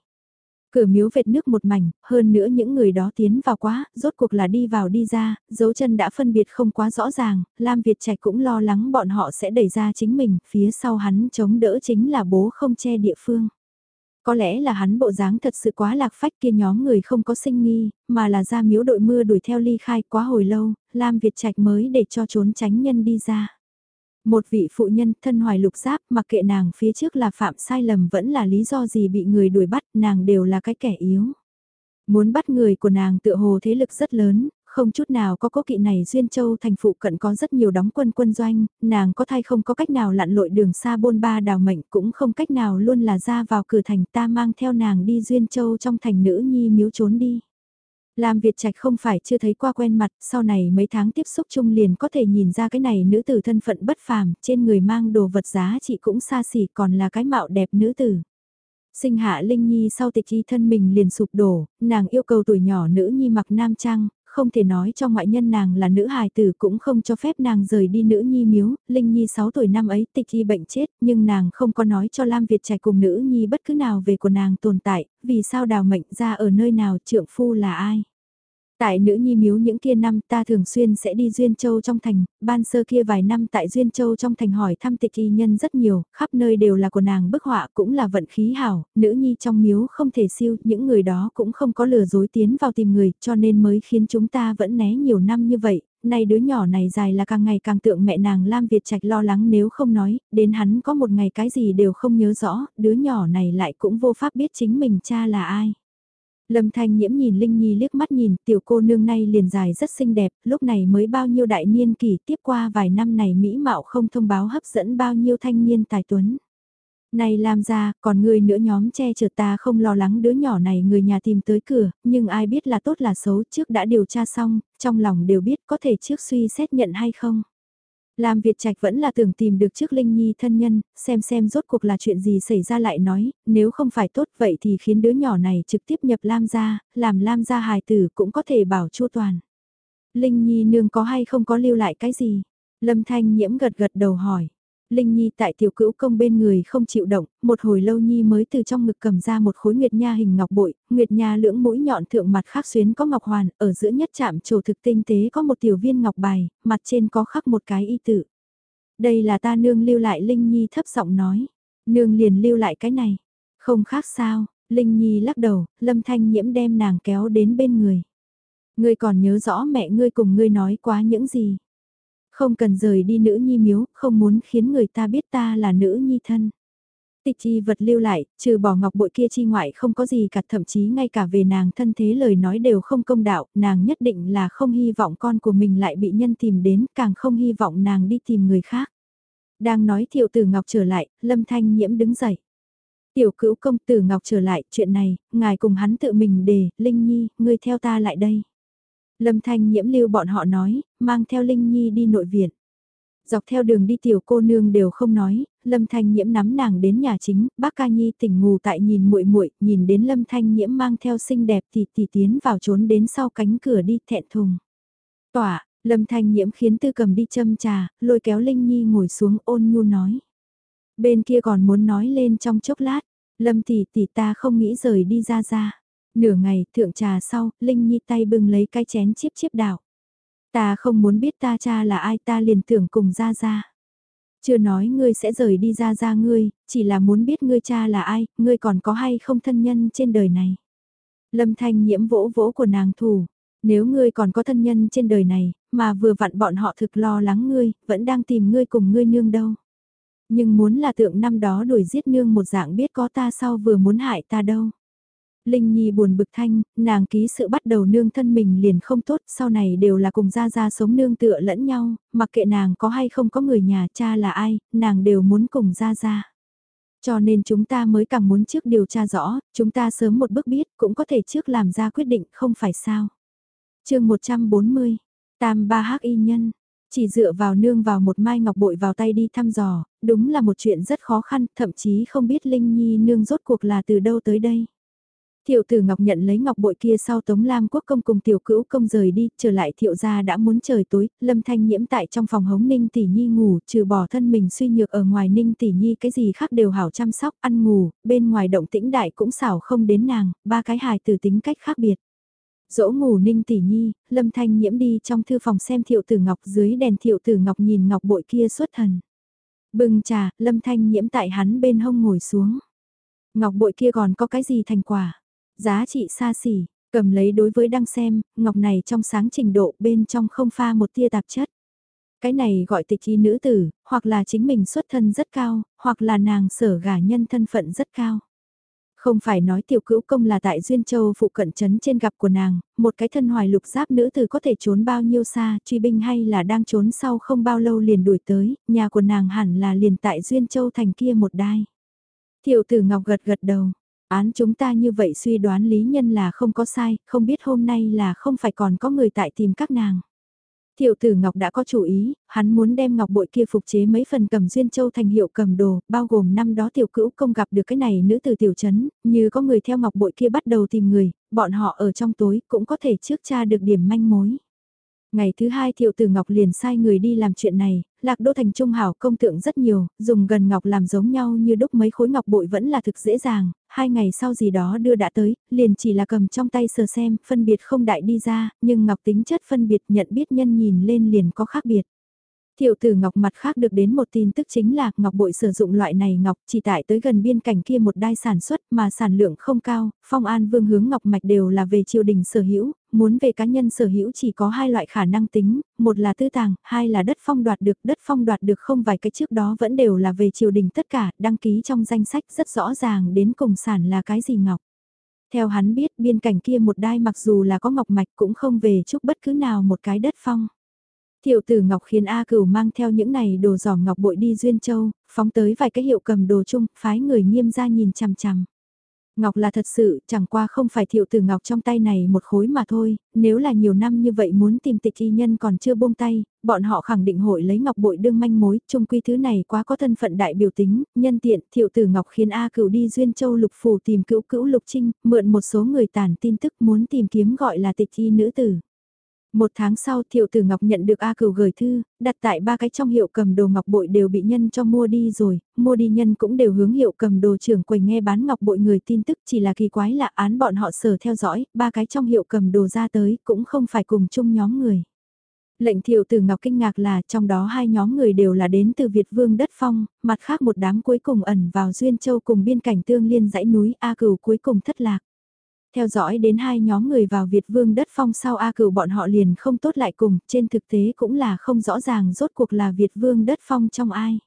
Cửa miếu vệt nước một mảnh, hơn nữa những người đó tiến vào quá, rốt cuộc là đi vào đi ra, dấu chân đã phân biệt không quá rõ ràng, Lam Việt Trạch cũng lo lắng bọn họ sẽ đẩy ra chính mình, phía sau hắn chống đỡ chính là bố không che địa phương. Có lẽ là hắn bộ dáng thật sự quá lạc phách kia nhóm người không có sinh nghi, mà là ra miếu đội mưa đuổi theo ly khai quá hồi lâu, Lam Việt Trạch mới để cho trốn tránh nhân đi ra. Một vị phụ nhân thân hoài lục giáp mặc kệ nàng phía trước là phạm sai lầm vẫn là lý do gì bị người đuổi bắt nàng đều là cái kẻ yếu. Muốn bắt người của nàng tựa hồ thế lực rất lớn, không chút nào có cố kỵ này Duyên Châu thành phụ cận có rất nhiều đóng quân quân doanh, nàng có thai không có cách nào lặn lội đường xa bôn ba đào mệnh cũng không cách nào luôn là ra vào cửa thành ta mang theo nàng đi Duyên Châu trong thành nữ nhi miếu trốn đi. Lam Việt Trạch không phải chưa thấy qua quen mặt, sau này mấy tháng tiếp xúc chung liền có thể nhìn ra cái này nữ tử thân phận bất phàm, trên người mang đồ vật giá trị cũng xa xỉ còn là cái mạo đẹp nữ tử. Sinh hạ Linh Nhi sau tịch y thân mình liền sụp đổ, nàng yêu cầu tuổi nhỏ nữ nhi mặc nam trang, không thể nói cho ngoại nhân nàng là nữ hài tử cũng không cho phép nàng rời đi nữ nhi miếu, Linh Nhi 6 tuổi năm ấy tịch y bệnh chết, nhưng nàng không có nói cho Lam Việt trạch cùng nữ nhi bất cứ nào về của nàng tồn tại, vì sao đào mệnh ra ở nơi nào trượng phu là ai. Tại nữ nhi miếu những kia năm ta thường xuyên sẽ đi Duyên Châu trong thành, ban sơ kia vài năm tại Duyên Châu trong thành hỏi thăm tịch y nhân rất nhiều, khắp nơi đều là của nàng bức họa cũng là vận khí hảo, nữ nhi trong miếu không thể siêu, những người đó cũng không có lừa dối tiến vào tìm người, cho nên mới khiến chúng ta vẫn né nhiều năm như vậy, nay đứa nhỏ này dài là càng ngày càng tượng mẹ nàng Lam Việt Trạch lo lắng nếu không nói, đến hắn có một ngày cái gì đều không nhớ rõ, đứa nhỏ này lại cũng vô pháp biết chính mình cha là ai. Lâm Thanh Nhiễm nhìn Linh Nhi liếc mắt nhìn, tiểu cô nương này liền dài rất xinh đẹp, lúc này mới bao nhiêu đại niên kỷ tiếp qua vài năm này mỹ mạo không thông báo hấp dẫn bao nhiêu thanh niên tài tuấn. Này làm ra, còn người nữa nhóm che chở ta không lo lắng đứa nhỏ này người nhà tìm tới cửa, nhưng ai biết là tốt là xấu trước đã điều tra xong, trong lòng đều biết có thể trước suy xét nhận hay không. Lam Việt Trạch vẫn là tưởng tìm được trước Linh Nhi thân nhân, xem xem rốt cuộc là chuyện gì xảy ra lại nói, nếu không phải tốt vậy thì khiến đứa nhỏ này trực tiếp nhập Lam gia, làm Lam gia hài tử cũng có thể bảo chu toàn. Linh Nhi nương có hay không có lưu lại cái gì? Lâm Thanh nhiễm gật gật đầu hỏi. Linh Nhi tại tiểu cữu công bên người không chịu động, một hồi lâu Nhi mới từ trong ngực cầm ra một khối nguyệt nha hình ngọc bội, nguyệt nha lưỡng mũi nhọn thượng mặt khác xuyến có ngọc hoàn, ở giữa nhất chạm trổ thực tinh tế có một tiểu viên ngọc bài, mặt trên có khắc một cái y tự. Đây là ta nương lưu lại Linh Nhi thấp giọng nói, nương liền lưu lại cái này, không khác sao, Linh Nhi lắc đầu, lâm thanh nhiễm đem nàng kéo đến bên người. Ngươi còn nhớ rõ mẹ ngươi cùng ngươi nói quá những gì. Không cần rời đi nữ nhi miếu, không muốn khiến người ta biết ta là nữ nhi thân. Tịch chi vật lưu lại, trừ bỏ ngọc bội kia chi ngoại không có gì cả thậm chí ngay cả về nàng thân thế lời nói đều không công đạo, nàng nhất định là không hy vọng con của mình lại bị nhân tìm đến, càng không hy vọng nàng đi tìm người khác. Đang nói thiệu tử ngọc trở lại, lâm thanh nhiễm đứng dậy. Tiểu cữu công tử ngọc trở lại, chuyện này, ngài cùng hắn tự mình đề, Linh Nhi, ngươi theo ta lại đây. Lâm Thanh nhiễm lưu bọn họ nói, mang theo Linh Nhi đi nội viện. Dọc theo đường đi tiểu cô nương đều không nói, Lâm Thanh Nhiễm nắm nàng đến nhà chính, bác ca nhi tỉnh ngủ tại nhìn muội muội, nhìn đến Lâm Thanh Nhiễm mang theo xinh đẹp thì tỷ tiến vào trốn đến sau cánh cửa đi thẹn thùng. Tỏa, Lâm Thanh Nhiễm khiến Tư Cầm đi châm trà, lôi kéo Linh Nhi ngồi xuống ôn nhu nói. Bên kia còn muốn nói lên trong chốc lát, Lâm tỷ tỷ ta không nghĩ rời đi ra ra. Nửa ngày, thượng trà sau, Linh Nhi tay bưng lấy cái chén chiếp chiếp đảo. Ta không muốn biết ta cha là ai ta liền tưởng cùng ra ra. Chưa nói ngươi sẽ rời đi ra ra ngươi, chỉ là muốn biết ngươi cha là ai, ngươi còn có hay không thân nhân trên đời này. Lâm thanh nhiễm vỗ vỗ của nàng thủ, nếu ngươi còn có thân nhân trên đời này, mà vừa vặn bọn họ thực lo lắng ngươi, vẫn đang tìm ngươi cùng ngươi nương đâu. Nhưng muốn là tượng năm đó đuổi giết nương một dạng biết có ta sau vừa muốn hại ta đâu. Linh Nhi buồn bực thanh, nàng ký sự bắt đầu nương thân mình liền không tốt, sau này đều là cùng gia gia sống nương tựa lẫn nhau, mặc kệ nàng có hay không có người nhà cha là ai, nàng đều muốn cùng gia gia. Cho nên chúng ta mới càng muốn trước điều tra rõ, chúng ta sớm một bước biết cũng có thể trước làm ra quyết định không phải sao. chương 140, Tam Ba Hắc Y Nhân, chỉ dựa vào nương vào một mai ngọc bội vào tay đi thăm dò, đúng là một chuyện rất khó khăn, thậm chí không biết Linh Nhi nương rốt cuộc là từ đâu tới đây. Thiệu tử Ngọc nhận lấy ngọc bội kia sau Tống Lam Quốc công cùng tiểu cữu công rời đi, trở lại thiệu gia đã muốn trời tối, Lâm Thanh nhiễm tại trong phòng hống Ninh Tỷ Nhi ngủ, trừ bỏ thân mình suy nhược ở ngoài Ninh Tỷ Nhi cái gì khác đều hảo chăm sóc, ăn ngủ, bên ngoài động tĩnh đại cũng xảo không đến nàng, ba cái hài từ tính cách khác biệt. Dỗ ngủ Ninh Tỷ Nhi, Lâm Thanh nhiễm đi trong thư phòng xem thiệu tử Ngọc dưới đèn thiệu tử Ngọc nhìn ngọc bội kia xuất thần. bừng trà, Lâm Thanh nhiễm tại hắn bên hông ngồi xuống. Ngọc bội kia còn có cái gì thành quả? Giá trị xa xỉ, cầm lấy đối với đăng xem, ngọc này trong sáng trình độ bên trong không pha một tia tạp chất. Cái này gọi tịch chi nữ tử, hoặc là chính mình xuất thân rất cao, hoặc là nàng sở gả nhân thân phận rất cao. Không phải nói tiểu cữu công là tại Duyên Châu phụ cận trấn trên gặp của nàng, một cái thân hoài lục giáp nữ tử có thể trốn bao nhiêu xa, truy binh hay là đang trốn sau không bao lâu liền đuổi tới, nhà của nàng hẳn là liền tại Duyên Châu thành kia một đai. Tiểu tử Ngọc gật gật đầu, Án chúng ta như vậy suy đoán lý nhân là không có sai, không biết hôm nay là không phải còn có người tại tìm các nàng. Tiểu tử Ngọc đã có chủ ý, hắn muốn đem ngọc bội kia phục chế mấy phần cầm duyên châu thành hiệu cầm đồ, bao gồm năm đó tiểu cữu công gặp được cái này nữ từ tiểu trấn, như có người theo ngọc bội kia bắt đầu tìm người, bọn họ ở trong tối cũng có thể trước tra được điểm manh mối. Ngày thứ hai Thiệu Tử Ngọc liền sai người đi làm chuyện này, Lạc Đô Thành Trung Hảo công tượng rất nhiều, dùng gần ngọc làm giống nhau như đúc mấy khối ngọc bội vẫn là thực dễ dàng, hai ngày sau gì đó đưa đã tới, liền chỉ là cầm trong tay sờ xem, phân biệt không đại đi ra, nhưng ngọc tính chất phân biệt nhận biết nhân nhìn lên liền có khác biệt. Tiểu tử Ngọc mặt khác được đến một tin tức chính là Ngọc Bội sử dụng loại này Ngọc chỉ tại tới gần biên cảnh kia một đai sản xuất mà sản lượng không cao, phong an vương hướng Ngọc Mạch đều là về triều đình sở hữu, muốn về cá nhân sở hữu chỉ có hai loại khả năng tính, một là tư tàng, hai là đất phong đoạt được, đất phong đoạt được không vài cái trước đó vẫn đều là về triều đình tất cả, đăng ký trong danh sách rất rõ ràng đến cùng sản là cái gì Ngọc. Theo hắn biết biên cảnh kia một đai mặc dù là có Ngọc Mạch cũng không về chút bất cứ nào một cái đất phong. Tiểu tử Ngọc khiến A Cửu mang theo những này đồ giỏ ngọc bội đi Duyên Châu, phóng tới vài cái hiệu cầm đồ chung, phái người nghiêm ra nhìn chằm chằm. Ngọc là thật sự, chẳng qua không phải thiệu tử Ngọc trong tay này một khối mà thôi, nếu là nhiều năm như vậy muốn tìm tịch y nhân còn chưa buông tay, bọn họ khẳng định hội lấy Ngọc bội đương manh mối, chung quy thứ này quá có thân phận đại biểu tính, nhân tiện, thiệu tử Ngọc khiến A cửu đi Duyên Châu lục phủ tìm cữu cữu lục trinh, mượn một số người tàn tin tức muốn tìm kiếm gọi là tịch y nữ tử. Một tháng sau Thiệu Tử Ngọc nhận được A Cửu gửi thư, đặt tại ba cái trong hiệu cầm đồ ngọc bội đều bị nhân cho mua đi rồi, mua đi nhân cũng đều hướng hiệu cầm đồ trưởng quầy nghe bán ngọc bội người tin tức chỉ là kỳ quái lạ án bọn họ sở theo dõi, ba cái trong hiệu cầm đồ ra tới cũng không phải cùng chung nhóm người. Lệnh thiệu tử ngọc kinh ngạc là trong đó hai nhóm người đều là đến từ Việt Vương Đất Phong, mặt khác một đám cuối cùng ẩn vào Duyên Châu cùng biên cảnh tương liên dãy núi A Cửu cuối cùng thất lạc. Theo dõi đến hai nhóm người vào Việt Vương đất phong sau A cửu bọn họ liền không tốt lại cùng, trên thực tế cũng là không rõ ràng rốt cuộc là Việt Vương đất phong trong ai.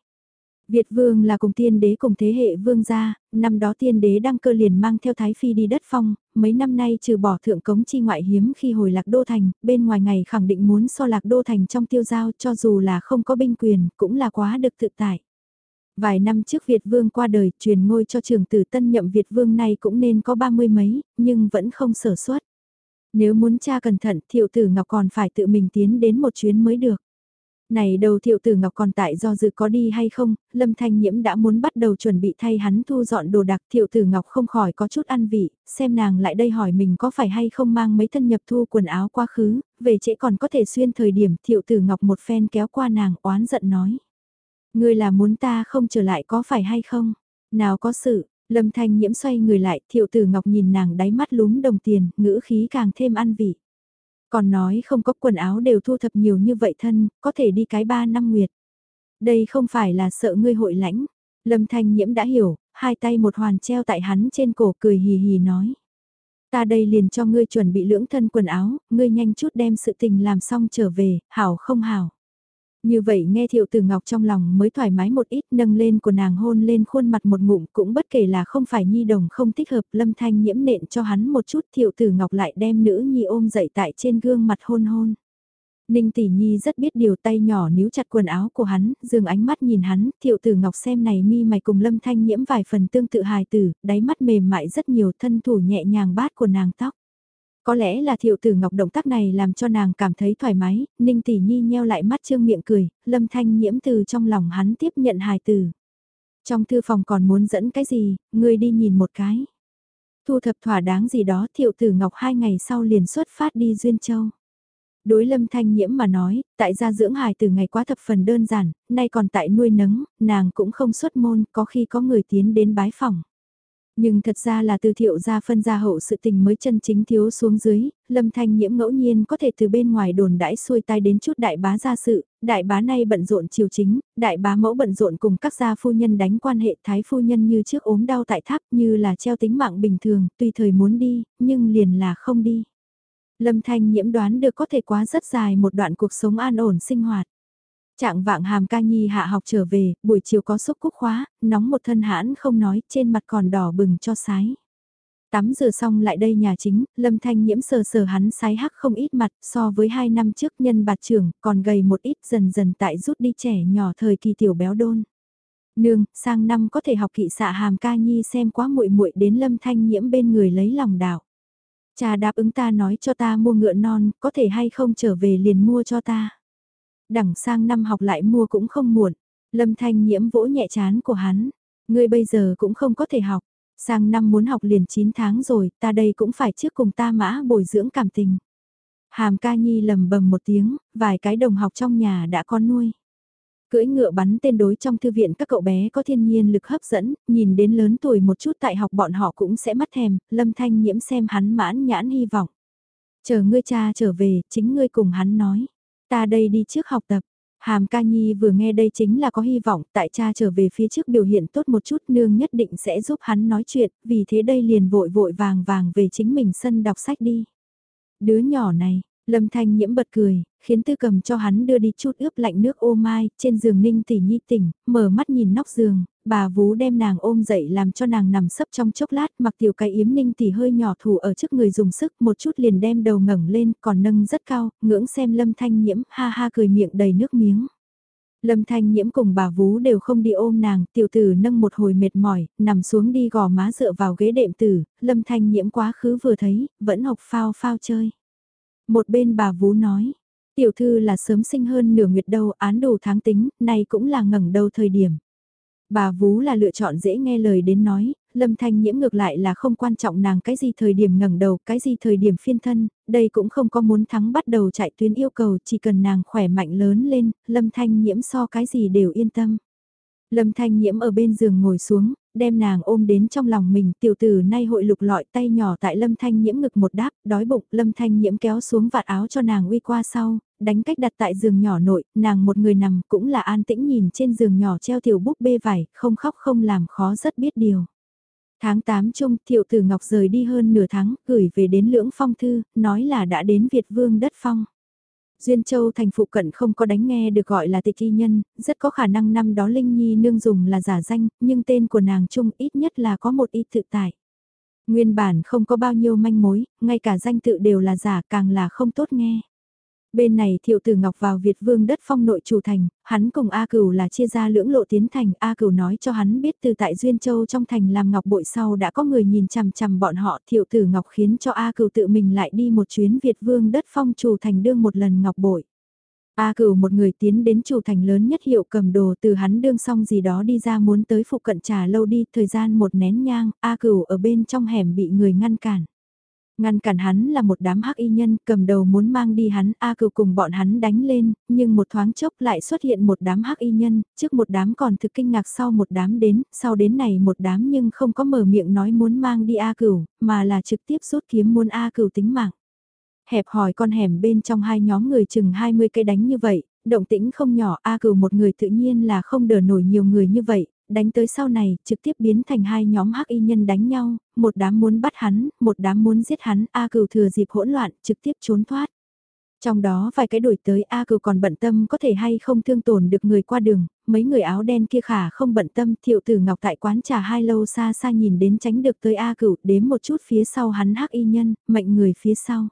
Việt Vương là cùng tiên đế cùng thế hệ vương gia, năm đó tiên đế đăng cơ liền mang theo Thái Phi đi đất phong, mấy năm nay trừ bỏ thượng cống chi ngoại hiếm khi hồi lạc đô thành, bên ngoài ngày khẳng định muốn so lạc đô thành trong tiêu giao cho dù là không có binh quyền, cũng là quá được tự tại. Vài năm trước Việt Vương qua đời, truyền ngôi cho trường tử tân nhậm Việt Vương này cũng nên có ba mươi mấy, nhưng vẫn không sở suất. Nếu muốn cha cẩn thận, thiệu tử Ngọc còn phải tự mình tiến đến một chuyến mới được. Này đầu thiệu tử Ngọc còn tại do dự có đi hay không, Lâm Thanh Nhiễm đã muốn bắt đầu chuẩn bị thay hắn thu dọn đồ đạc thiệu tử Ngọc không khỏi có chút ăn vị, xem nàng lại đây hỏi mình có phải hay không mang mấy thân nhập thu quần áo quá khứ, về trễ còn có thể xuyên thời điểm thiệu tử Ngọc một phen kéo qua nàng oán giận nói. Ngươi là muốn ta không trở lại có phải hay không? Nào có sự, Lâm Thanh Nhiễm xoay người lại, thiệu tử Ngọc nhìn nàng đáy mắt lúm đồng tiền, ngữ khí càng thêm ăn vị. Còn nói không có quần áo đều thu thập nhiều như vậy thân, có thể đi cái ba năm nguyệt. Đây không phải là sợ ngươi hội lãnh. Lâm Thanh Nhiễm đã hiểu, hai tay một hoàn treo tại hắn trên cổ cười hì hì nói. Ta đây liền cho ngươi chuẩn bị lưỡng thân quần áo, ngươi nhanh chút đem sự tình làm xong trở về, hảo không hảo. Như vậy nghe Thiệu Tử Ngọc trong lòng mới thoải mái một ít nâng lên của nàng hôn lên khuôn mặt một ngụm cũng bất kể là không phải nhi đồng không thích hợp lâm thanh nhiễm nện cho hắn một chút Thiệu Tử Ngọc lại đem nữ nhi ôm dậy tại trên gương mặt hôn hôn. Ninh Tỷ Nhi rất biết điều tay nhỏ níu chặt quần áo của hắn, dường ánh mắt nhìn hắn, Thiệu Tử Ngọc xem này mi mày cùng Lâm Thanh nhiễm vài phần tương tự hài tử, đáy mắt mềm mại rất nhiều thân thủ nhẹ nhàng bát của nàng tóc. Có lẽ là thiệu tử ngọc động tác này làm cho nàng cảm thấy thoải mái, ninh tỷ nhi nheo lại mắt trương miệng cười, lâm thanh nhiễm từ trong lòng hắn tiếp nhận hài tử. Trong thư phòng còn muốn dẫn cái gì, ngươi đi nhìn một cái. Thu thập thỏa đáng gì đó thiệu tử ngọc hai ngày sau liền xuất phát đi Duyên Châu. Đối lâm thanh nhiễm mà nói, tại gia dưỡng hài từ ngày quá thập phần đơn giản, nay còn tại nuôi nấng, nàng cũng không xuất môn, có khi có người tiến đến bái phòng. Nhưng thật ra là từ thiệu gia phân gia hậu sự tình mới chân chính thiếu xuống dưới, lâm thanh nhiễm ngẫu nhiên có thể từ bên ngoài đồn đãi xuôi tay đến chút đại bá gia sự, đại bá nay bận rộn chiều chính, đại bá mẫu bận rộn cùng các gia phu nhân đánh quan hệ thái phu nhân như trước ốm đau tại tháp như là treo tính mạng bình thường, tùy thời muốn đi, nhưng liền là không đi. Lâm thanh nhiễm đoán được có thể quá rất dài một đoạn cuộc sống an ổn sinh hoạt. Trạng vạng hàm ca nhi hạ học trở về, buổi chiều có xúc cúc khóa, nóng một thân hãn không nói, trên mặt còn đỏ bừng cho sái. Tắm rửa xong lại đây nhà chính, lâm thanh nhiễm sờ sờ hắn sái hắc không ít mặt so với hai năm trước nhân bạt trưởng, còn gầy một ít dần dần tại rút đi trẻ nhỏ thời kỳ tiểu béo đôn. Nương, sang năm có thể học kỵ xạ hàm ca nhi xem quá muội muội đến lâm thanh nhiễm bên người lấy lòng đạo. Cha đáp ứng ta nói cho ta mua ngựa non, có thể hay không trở về liền mua cho ta đẳng sang năm học lại mua cũng không muộn. Lâm Thanh nhiễm vỗ nhẹ chán của hắn. Ngươi bây giờ cũng không có thể học. Sang năm muốn học liền 9 tháng rồi, ta đây cũng phải trước cùng ta mã bồi dưỡng cảm tình. Hàm ca nhi lầm bầm một tiếng, vài cái đồng học trong nhà đã con nuôi. Cưỡi ngựa bắn tên đối trong thư viện các cậu bé có thiên nhiên lực hấp dẫn, nhìn đến lớn tuổi một chút tại học bọn họ cũng sẽ mắt thèm, lâm thanh nhiễm xem hắn mãn nhãn hy vọng. Chờ ngươi cha trở về, chính ngươi cùng hắn nói. Ta đây đi trước học tập. Hàm ca nhi vừa nghe đây chính là có hy vọng tại cha trở về phía trước biểu hiện tốt một chút nương nhất định sẽ giúp hắn nói chuyện, vì thế đây liền vội vội vàng vàng về chính mình sân đọc sách đi. Đứa nhỏ này, Lâm Thanh nhiễm bật cười, khiến tư cầm cho hắn đưa đi chút ướp lạnh nước ô mai, trên giường ninh tỉ nhi tỉnh, mở mắt nhìn nóc giường, bà vú đem nàng ôm dậy làm cho nàng nằm sấp trong chốc lát mặc tiểu cái yếm ninh tỉ hơi nhỏ thủ ở trước người dùng sức một chút liền đem đầu ngẩng lên còn nâng rất cao, ngưỡng xem lâm thanh nhiễm ha ha cười miệng đầy nước miếng. Lâm Thanh Nhiễm cùng bà Vú đều không đi ôm nàng, tiểu tử nâng một hồi mệt mỏi, nằm xuống đi gò má dựa vào ghế đệm tử, Lâm Thanh Nhiễm quá khứ vừa thấy, vẫn học phao phao chơi. Một bên bà Vú nói, tiểu thư là sớm sinh hơn nửa nguyệt đâu, án đủ tháng tính, này cũng là ngẩng đầu thời điểm. Bà Vú là lựa chọn dễ nghe lời đến nói, Lâm Thanh Nhiễm ngược lại là không quan trọng nàng cái gì thời điểm ngẩng đầu, cái gì thời điểm phiên thân, đây cũng không có muốn thắng bắt đầu chạy tuyến yêu cầu, chỉ cần nàng khỏe mạnh lớn lên, Lâm Thanh Nhiễm so cái gì đều yên tâm. Lâm Thanh Nhiễm ở bên giường ngồi xuống, đem nàng ôm đến trong lòng mình, tiểu tử nay hội lục lọi tay nhỏ tại Lâm Thanh Nhiễm ngực một đáp, đói bụng, Lâm Thanh Nhiễm kéo xuống vạt áo cho nàng uy qua sau, đánh cách đặt tại giường nhỏ nội, nàng một người nằm cũng là an tĩnh nhìn trên giường nhỏ treo tiểu búp bê vải, không khóc không làm khó rất biết điều. Tháng 8 chung, Thiệu Tử Ngọc rời đi hơn nửa tháng, gửi về đến Lưỡng Phong Thư, nói là đã đến Việt Vương đất phong. Duyên Châu thành phụ cận không có đánh nghe được gọi là tịch y nhân, rất có khả năng năm đó Linh Nhi nương dùng là giả danh, nhưng tên của nàng chung ít nhất là có một ít tự tại. Nguyên bản không có bao nhiêu manh mối, ngay cả danh tự đều là giả càng là không tốt nghe. Bên này thiệu tử ngọc vào Việt vương đất phong nội chủ thành, hắn cùng A cửu là chia ra lưỡng lộ tiến thành. A cửu nói cho hắn biết từ tại Duyên Châu trong thành làm ngọc bội sau đã có người nhìn chằm chằm bọn họ. Thiệu tử ngọc khiến cho A cửu tự mình lại đi một chuyến Việt vương đất phong chủ thành đương một lần ngọc bội. A cửu một người tiến đến chủ thành lớn nhất hiệu cầm đồ từ hắn đương xong gì đó đi ra muốn tới phụ cận trà lâu đi thời gian một nén nhang, A cửu ở bên trong hẻm bị người ngăn cản. Ngăn cản hắn là một đám hắc y nhân cầm đầu muốn mang đi hắn A cửu cùng bọn hắn đánh lên, nhưng một thoáng chốc lại xuất hiện một đám hắc y nhân, trước một đám còn thực kinh ngạc sau một đám đến, sau đến này một đám nhưng không có mở miệng nói muốn mang đi A cửu, mà là trực tiếp rút kiếm muốn A cửu tính mạng. Hẹp hỏi con hẻm bên trong hai nhóm người chừng 20 cây đánh như vậy, động tĩnh không nhỏ A cửu một người tự nhiên là không đỡ nổi nhiều người như vậy, đánh tới sau này, trực tiếp biến thành hai nhóm hắc y nhân đánh nhau, một đám muốn bắt hắn, một đám muốn giết hắn, A cửu thừa dịp hỗn loạn, trực tiếp trốn thoát. Trong đó vài cái đổi tới A cửu còn bận tâm có thể hay không thương tổn được người qua đường, mấy người áo đen kia khả không bận tâm thiệu tử ngọc tại quán trà hai lâu xa xa nhìn đến tránh được tới A cửu đếm một chút phía sau hắn hắc y nhân, mệnh người phía sau.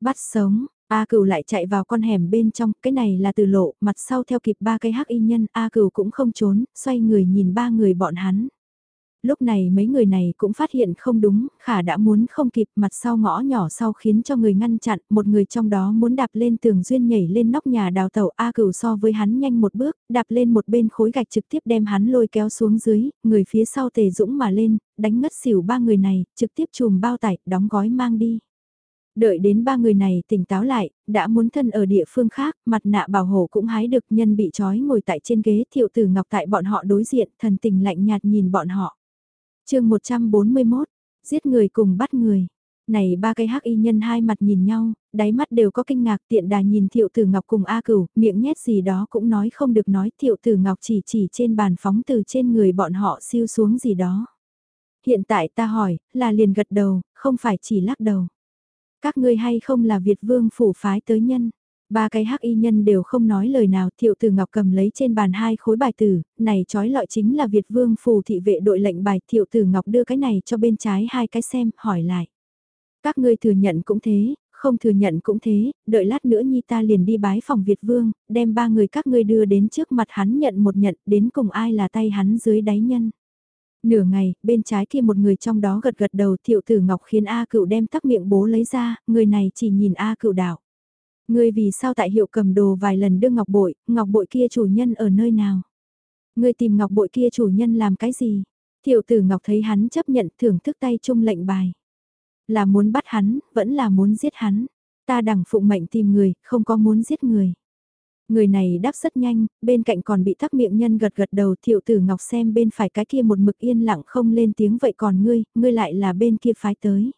Bắt sống, A cửu lại chạy vào con hẻm bên trong, cái này là từ lộ, mặt sau theo kịp ba cái hắc y nhân, A cửu cũng không trốn, xoay người nhìn ba người bọn hắn lúc này mấy người này cũng phát hiện không đúng, khả đã muốn không kịp mặt sau ngõ nhỏ sau khiến cho người ngăn chặn, một người trong đó muốn đạp lên tường duyên nhảy lên nóc nhà đào tàu A cửu so với hắn nhanh một bước, đạp lên một bên khối gạch trực tiếp đem hắn lôi kéo xuống dưới, người phía sau tề dũng mà lên, đánh ngất xỉu ba người này, trực tiếp chùm bao tải, đóng gói mang đi. Đợi đến ba người này tỉnh táo lại, đã muốn thân ở địa phương khác, mặt nạ bảo hộ cũng hái được nhân bị trói ngồi tại trên ghế thiệu tử ngọc tại bọn họ đối diện, thần tình lạnh nhạt nhìn bọn họ chương 141, giết người cùng bắt người. Này ba cái hắc y nhân hai mặt nhìn nhau, đáy mắt đều có kinh ngạc tiện đà nhìn thiệu tử ngọc cùng A cửu, miệng nhét gì đó cũng nói không được nói thiệu tử ngọc chỉ chỉ trên bàn phóng từ trên người bọn họ siêu xuống gì đó. Hiện tại ta hỏi, là liền gật đầu, không phải chỉ lắc đầu. Các ngươi hay không là Việt vương phủ phái tới nhân. Ba cái hắc y nhân đều không nói lời nào, thiệu tử ngọc cầm lấy trên bàn hai khối bài tử, này trói lọi chính là Việt vương phù thị vệ đội lệnh bài, thiệu tử ngọc đưa cái này cho bên trái hai cái xem, hỏi lại. Các ngươi thừa nhận cũng thế, không thừa nhận cũng thế, đợi lát nữa nhi ta liền đi bái phòng Việt vương, đem ba người các ngươi đưa đến trước mặt hắn nhận một nhận, đến cùng ai là tay hắn dưới đáy nhân. Nửa ngày, bên trái kia một người trong đó gật gật đầu thiệu tử ngọc khiến A cựu đem tắc miệng bố lấy ra, người này chỉ nhìn A cựu đảo. Ngươi vì sao tại hiệu cầm đồ vài lần đưa ngọc bội, ngọc bội kia chủ nhân ở nơi nào? Ngươi tìm ngọc bội kia chủ nhân làm cái gì? Tiểu tử ngọc thấy hắn chấp nhận thưởng thức tay chung lệnh bài. Là muốn bắt hắn, vẫn là muốn giết hắn. Ta đằng phụng mệnh tìm người, không có muốn giết người. Người này đáp rất nhanh, bên cạnh còn bị thắc miệng nhân gật gật đầu thiệu tử ngọc xem bên phải cái kia một mực yên lặng không lên tiếng vậy còn ngươi, ngươi lại là bên kia phái tới.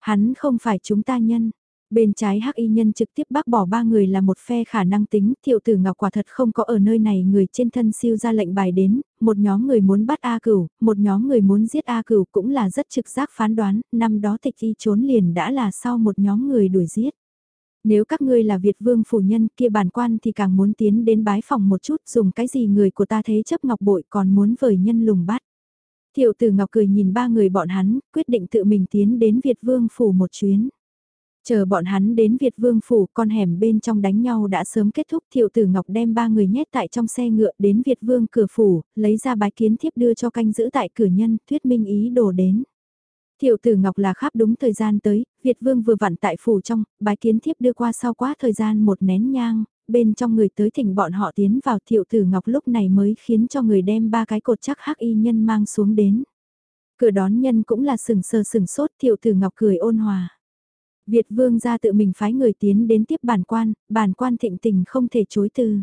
Hắn không phải chúng ta nhân, Bên trái hắc y nhân trực tiếp bác bỏ ba người là một phe khả năng tính, thiệu tử ngọc quả thật không có ở nơi này người trên thân siêu ra lệnh bài đến, một nhóm người muốn bắt A cửu, một nhóm người muốn giết A cửu cũng là rất trực giác phán đoán, năm đó tịch y trốn liền đã là sau một nhóm người đuổi giết. Nếu các ngươi là Việt vương phủ nhân kia bản quan thì càng muốn tiến đến bái phòng một chút dùng cái gì người của ta thế chấp ngọc bội còn muốn vời nhân lùng bắt. Thiệu tử ngọc cười nhìn ba người bọn hắn, quyết định tự mình tiến đến Việt vương phủ một chuyến. Chờ bọn hắn đến Việt Vương Phủ, con hẻm bên trong đánh nhau đã sớm kết thúc thiệu tử Ngọc đem ba người nhét tại trong xe ngựa đến Việt Vương cửa phủ, lấy ra bái kiến thiếp đưa cho canh giữ tại cửa nhân, thuyết minh ý đồ đến. Thiệu tử Ngọc là khắp đúng thời gian tới, Việt Vương vừa vặn tại phủ trong, bái kiến thiếp đưa qua sau quá thời gian một nén nhang, bên trong người tới thỉnh bọn họ tiến vào thiệu tử Ngọc lúc này mới khiến cho người đem ba cái cột chắc hắc y nhân mang xuống đến. Cửa đón nhân cũng là sừng sờ sừng sốt thiệu tử Ngọc cười ôn hòa. Việt vương ra tự mình phái người tiến đến tiếp bản quan, bản quan thịnh tình không thể chối từ.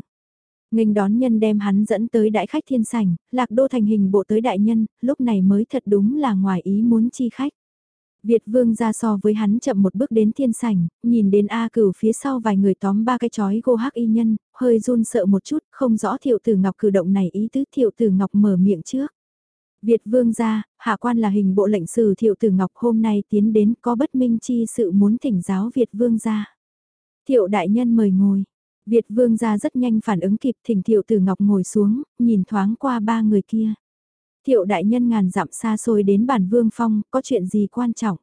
Nghênh đón nhân đem hắn dẫn tới đại khách thiên sảnh, lạc đô thành hình bộ tới đại nhân, lúc này mới thật đúng là ngoài ý muốn chi khách. Việt vương ra so với hắn chậm một bước đến thiên sảnh, nhìn đến A cửu phía sau vài người tóm ba cái chói gô hắc y nhân, hơi run sợ một chút, không rõ thiệu tử ngọc cử động này ý tứ thiệu tử ngọc mở miệng trước. Việt vương gia, hạ quan là hình bộ lệnh sử thiệu tử ngọc hôm nay tiến đến có bất minh chi sự muốn thỉnh giáo Việt vương gia. Thiệu đại nhân mời ngồi. Việt vương gia rất nhanh phản ứng kịp thỉnh thiệu tử ngọc ngồi xuống, nhìn thoáng qua ba người kia. Thiệu đại nhân ngàn dặm xa xôi đến bản vương phong, có chuyện gì quan trọng?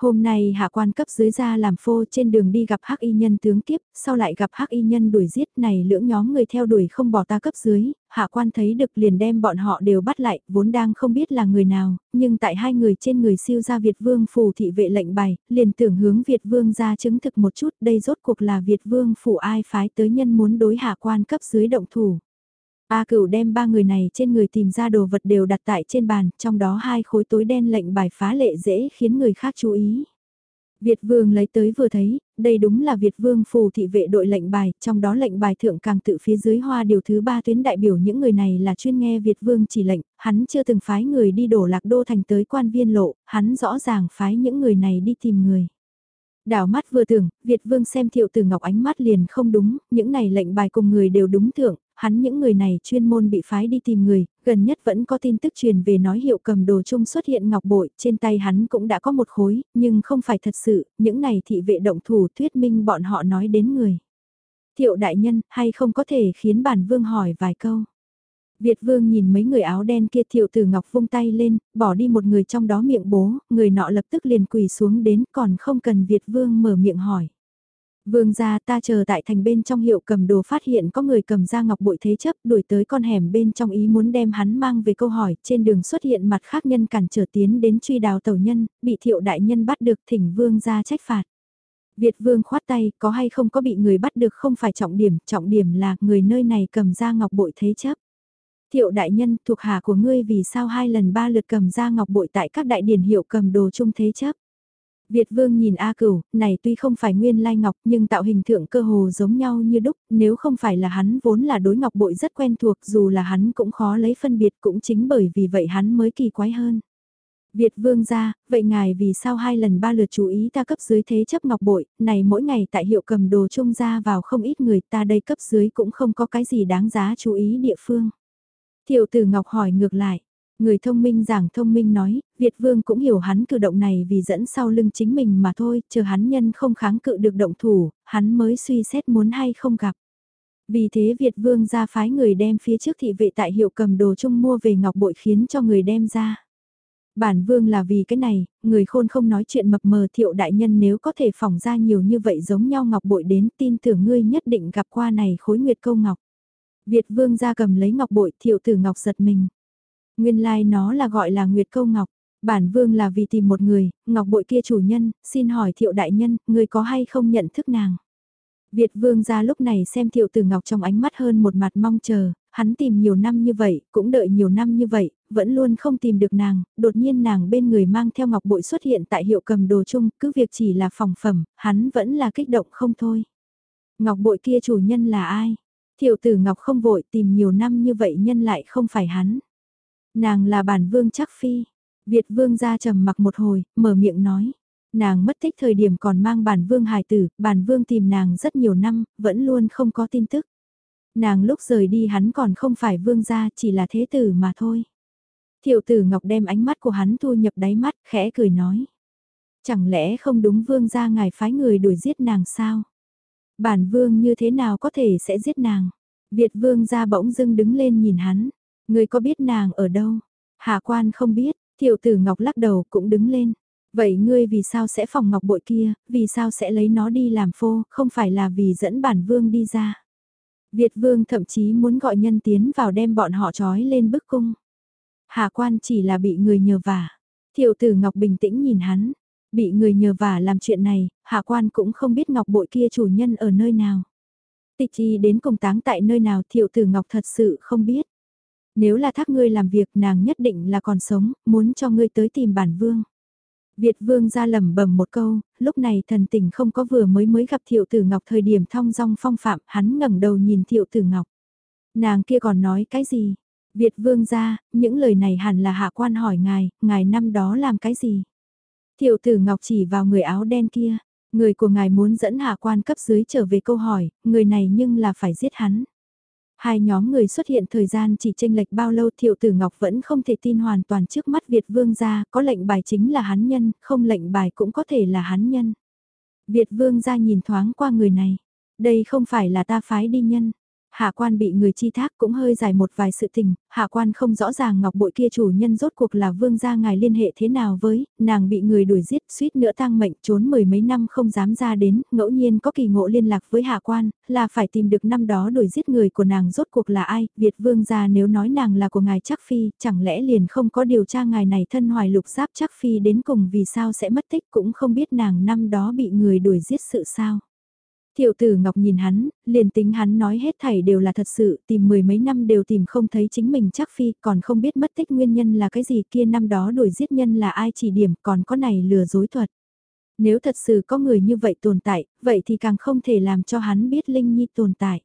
Hôm nay hạ quan cấp dưới ra làm phô trên đường đi gặp hắc y nhân tướng kiếp, sau lại gặp hắc y nhân đuổi giết này lưỡng nhóm người theo đuổi không bỏ ta cấp dưới, hạ quan thấy được liền đem bọn họ đều bắt lại, vốn đang không biết là người nào, nhưng tại hai người trên người siêu ra Việt vương phủ thị vệ lệnh bày, liền tưởng hướng Việt vương ra chứng thực một chút đây rốt cuộc là Việt vương phủ ai phái tới nhân muốn đối hạ quan cấp dưới động thủ. A cửu đem ba người này trên người tìm ra đồ vật đều đặt tại trên bàn, trong đó hai khối tối đen lệnh bài phá lệ dễ khiến người khác chú ý. Việt vương lấy tới vừa thấy, đây đúng là Việt vương phù thị vệ đội lệnh bài, trong đó lệnh bài thượng càng tự phía dưới hoa điều thứ ba tuyến đại biểu những người này là chuyên nghe Việt vương chỉ lệnh, hắn chưa từng phái người đi đổ lạc đô thành tới quan viên lộ, hắn rõ ràng phái những người này đi tìm người. Đảo mắt vừa tưởng, Việt vương xem thiệu từ ngọc ánh mắt liền không đúng, những này lệnh bài cùng người đều đúng thượng, hắn những người này chuyên môn bị phái đi tìm người, Gần nhất vẫn có tin tức truyền về nói hiệu cầm đồ chung xuất hiện ngọc bội, trên tay hắn cũng đã có một khối, nhưng không phải thật sự, những này thị vệ động thủ thuyết minh bọn họ nói đến người. Thiệu đại nhân, hay không có thể khiến bản vương hỏi vài câu. Việt vương nhìn mấy người áo đen kia thiệu tử ngọc vung tay lên, bỏ đi một người trong đó miệng bố, người nọ lập tức liền quỳ xuống đến còn không cần Việt vương mở miệng hỏi. Vương gia ta chờ tại thành bên trong hiệu cầm đồ phát hiện có người cầm ra ngọc bội thế chấp đuổi tới con hẻm bên trong ý muốn đem hắn mang về câu hỏi trên đường xuất hiện mặt khác nhân cản trở tiến đến truy đào tàu nhân, bị thiệu đại nhân bắt được thỉnh vương gia trách phạt. Việt vương khoát tay có hay không có bị người bắt được không phải trọng điểm, trọng điểm là người nơi này cầm ra ngọc bội thế chấp. Thiệu đại nhân thuộc hạ của ngươi vì sao hai lần ba lượt cầm ra ngọc bội tại các đại điển hiệu cầm đồ chung thế chấp. Việt Vương nhìn A Cửu, này tuy không phải nguyên lai ngọc nhưng tạo hình thượng cơ hồ giống nhau như đúc, nếu không phải là hắn vốn là đối ngọc bội rất quen thuộc dù là hắn cũng khó lấy phân biệt cũng chính bởi vì vậy hắn mới kỳ quái hơn. Việt Vương ra, vậy ngài vì sao hai lần ba lượt chú ý ta cấp dưới thế chấp ngọc bội, này mỗi ngày tại hiệu cầm đồ trung ra vào không ít người ta đây cấp dưới cũng không có cái gì đáng giá chú ý địa phương. Tiểu tử Ngọc hỏi ngược lại, Người thông minh giảng thông minh nói, Việt Vương cũng hiểu hắn cử động này vì dẫn sau lưng chính mình mà thôi, chờ hắn nhân không kháng cự được động thủ, hắn mới suy xét muốn hay không gặp. Vì thế Việt Vương ra phái người đem phía trước thị vệ tại hiệu cầm đồ chung mua về ngọc bội khiến cho người đem ra. Bản vương là vì cái này, người khôn không nói chuyện mập mờ thiệu đại nhân nếu có thể phỏng ra nhiều như vậy giống nhau ngọc bội đến tin tưởng ngươi nhất định gặp qua này khối nguyệt câu ngọc. Việt vương ra cầm lấy ngọc bội thiệu tử ngọc giật mình. Nguyên lai like nó là gọi là Nguyệt Câu Ngọc. Bản vương là vì tìm một người, ngọc bội kia chủ nhân, xin hỏi thiệu đại nhân, người có hay không nhận thức nàng. Việt vương ra lúc này xem thiệu tử ngọc trong ánh mắt hơn một mặt mong chờ, hắn tìm nhiều năm như vậy, cũng đợi nhiều năm như vậy, vẫn luôn không tìm được nàng, đột nhiên nàng bên người mang theo ngọc bội xuất hiện tại hiệu cầm đồ chung, cứ việc chỉ là phòng phẩm, hắn vẫn là kích động không thôi. Ngọc bội kia chủ nhân là ai? Thiệu tử ngọc không vội tìm nhiều năm như vậy nhân lại không phải hắn. Nàng là bản vương chắc phi. Việt vương ra trầm mặc một hồi, mở miệng nói. Nàng mất tích thời điểm còn mang bản vương hài tử, bản vương tìm nàng rất nhiều năm, vẫn luôn không có tin tức. Nàng lúc rời đi hắn còn không phải vương gia, chỉ là thế tử mà thôi. Thiệu tử Ngọc đem ánh mắt của hắn thu nhập đáy mắt, khẽ cười nói. Chẳng lẽ không đúng vương gia ngài phái người đuổi giết nàng sao? Bản vương như thế nào có thể sẽ giết nàng? Việt vương ra bỗng dưng đứng lên nhìn hắn. Người có biết nàng ở đâu? Hạ quan không biết, tiểu tử Ngọc lắc đầu cũng đứng lên. Vậy ngươi vì sao sẽ phòng ngọc bội kia, vì sao sẽ lấy nó đi làm phô, không phải là vì dẫn bản vương đi ra. Việt vương thậm chí muốn gọi nhân tiến vào đem bọn họ trói lên bức cung. Hạ quan chỉ là bị người nhờ vả. Thiệu tử Ngọc bình tĩnh nhìn hắn. Bị người nhờ vả làm chuyện này, hạ quan cũng không biết ngọc bội kia chủ nhân ở nơi nào. Tịch y đến cùng táng tại nơi nào thiệu tử Ngọc thật sự không biết. Nếu là thác ngươi làm việc nàng nhất định là còn sống, muốn cho ngươi tới tìm bản vương. Việt vương ra lẩm bẩm một câu, lúc này thần tình không có vừa mới mới gặp thiệu tử ngọc thời điểm thong dong phong phạm, hắn ngẩng đầu nhìn thiệu tử ngọc. Nàng kia còn nói cái gì? Việt vương ra, những lời này hẳn là hạ quan hỏi ngài, ngài năm đó làm cái gì? Tiểu tử ngọc chỉ vào người áo đen kia, người của ngài muốn dẫn hạ quan cấp dưới trở về câu hỏi, người này nhưng là phải giết hắn. Hai nhóm người xuất hiện thời gian chỉ tranh lệch bao lâu thiệu tử Ngọc vẫn không thể tin hoàn toàn trước mắt Việt Vương gia có lệnh bài chính là hắn nhân, không lệnh bài cũng có thể là hắn nhân. Việt Vương gia nhìn thoáng qua người này, đây không phải là ta phái đi nhân, Hạ quan bị người chi thác cũng hơi dài một vài sự tình, hạ quan không rõ ràng ngọc bội kia chủ nhân rốt cuộc là vương gia ngài liên hệ thế nào với, nàng bị người đuổi giết suýt nữa tăng mệnh trốn mười mấy năm không dám ra đến, ngẫu nhiên có kỳ ngộ liên lạc với hạ quan, là phải tìm được năm đó đuổi giết người của nàng rốt cuộc là ai, Việt vương gia nếu nói nàng là của ngài chắc phi, chẳng lẽ liền không có điều tra ngài này thân hoài lục giáp chắc phi đến cùng vì sao sẽ mất tích cũng không biết nàng năm đó bị người đuổi giết sự sao. Thiệu tử Ngọc nhìn hắn, liền tính hắn nói hết thảy đều là thật sự, tìm mười mấy năm đều tìm không thấy chính mình chắc phi, còn không biết mất tích nguyên nhân là cái gì kia năm đó đuổi giết nhân là ai chỉ điểm, còn có này lừa dối thuật. Nếu thật sự có người như vậy tồn tại, vậy thì càng không thể làm cho hắn biết Linh Nhi tồn tại.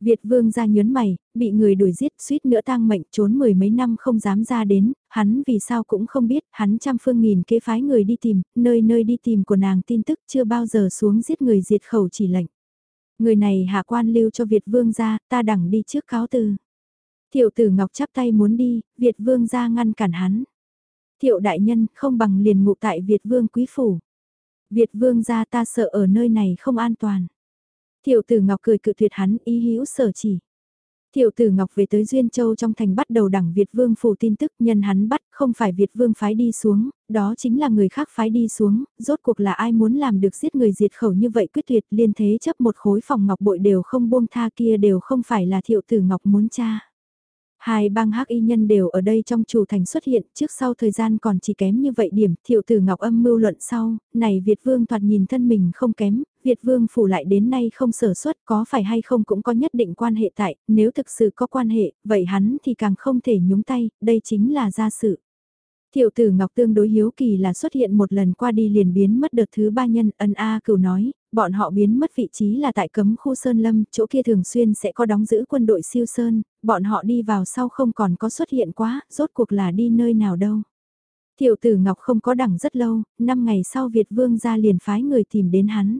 Việt vương ra nhớn mày, bị người đuổi giết suýt nữa tang mệnh trốn mười mấy năm không dám ra đến, hắn vì sao cũng không biết, hắn trăm phương nghìn kế phái người đi tìm, nơi nơi đi tìm của nàng tin tức chưa bao giờ xuống giết người diệt khẩu chỉ lệnh. Người này hạ quan lưu cho Việt vương ra, ta đẳng đi trước cáo từ. Thiệu tử Ngọc chắp tay muốn đi, Việt Vương ra ngăn cản hắn. Thiệu đại nhân không bằng liền ngụ tại Việt Vương quý phủ. Việt Vương ra ta sợ ở nơi này không an toàn. Thiệu tử Ngọc cười cự tuyệt hắn ý hữu sở chỉ. Thiệu tử Ngọc về tới Duyên Châu trong thành bắt đầu đẳng Việt Vương phủ tin tức nhân hắn bắt không phải Việt Vương phái đi xuống, đó chính là người khác phái đi xuống, rốt cuộc là ai muốn làm được giết người diệt khẩu như vậy quyết tuyệt liên thế chấp một khối phòng ngọc bội đều không buông tha kia đều không phải là thiệu tử Ngọc muốn cha. Hai bang hắc y nhân đều ở đây trong chủ thành xuất hiện, trước sau thời gian còn chỉ kém như vậy điểm, thiệu tử ngọc âm mưu luận sau, này Việt vương thoạt nhìn thân mình không kém, Việt vương phủ lại đến nay không sở xuất có phải hay không cũng có nhất định quan hệ tại, nếu thực sự có quan hệ, vậy hắn thì càng không thể nhúng tay, đây chính là gia sự. Thiệu tử Ngọc tương đối hiếu kỳ là xuất hiện một lần qua đi liền biến mất đợt thứ ba nhân, ân A cửu nói, bọn họ biến mất vị trí là tại cấm khu Sơn Lâm, chỗ kia thường xuyên sẽ có đóng giữ quân đội siêu Sơn, bọn họ đi vào sau không còn có xuất hiện quá, rốt cuộc là đi nơi nào đâu. Thiệu tử Ngọc không có đẳng rất lâu, 5 ngày sau Việt Vương ra liền phái người tìm đến hắn.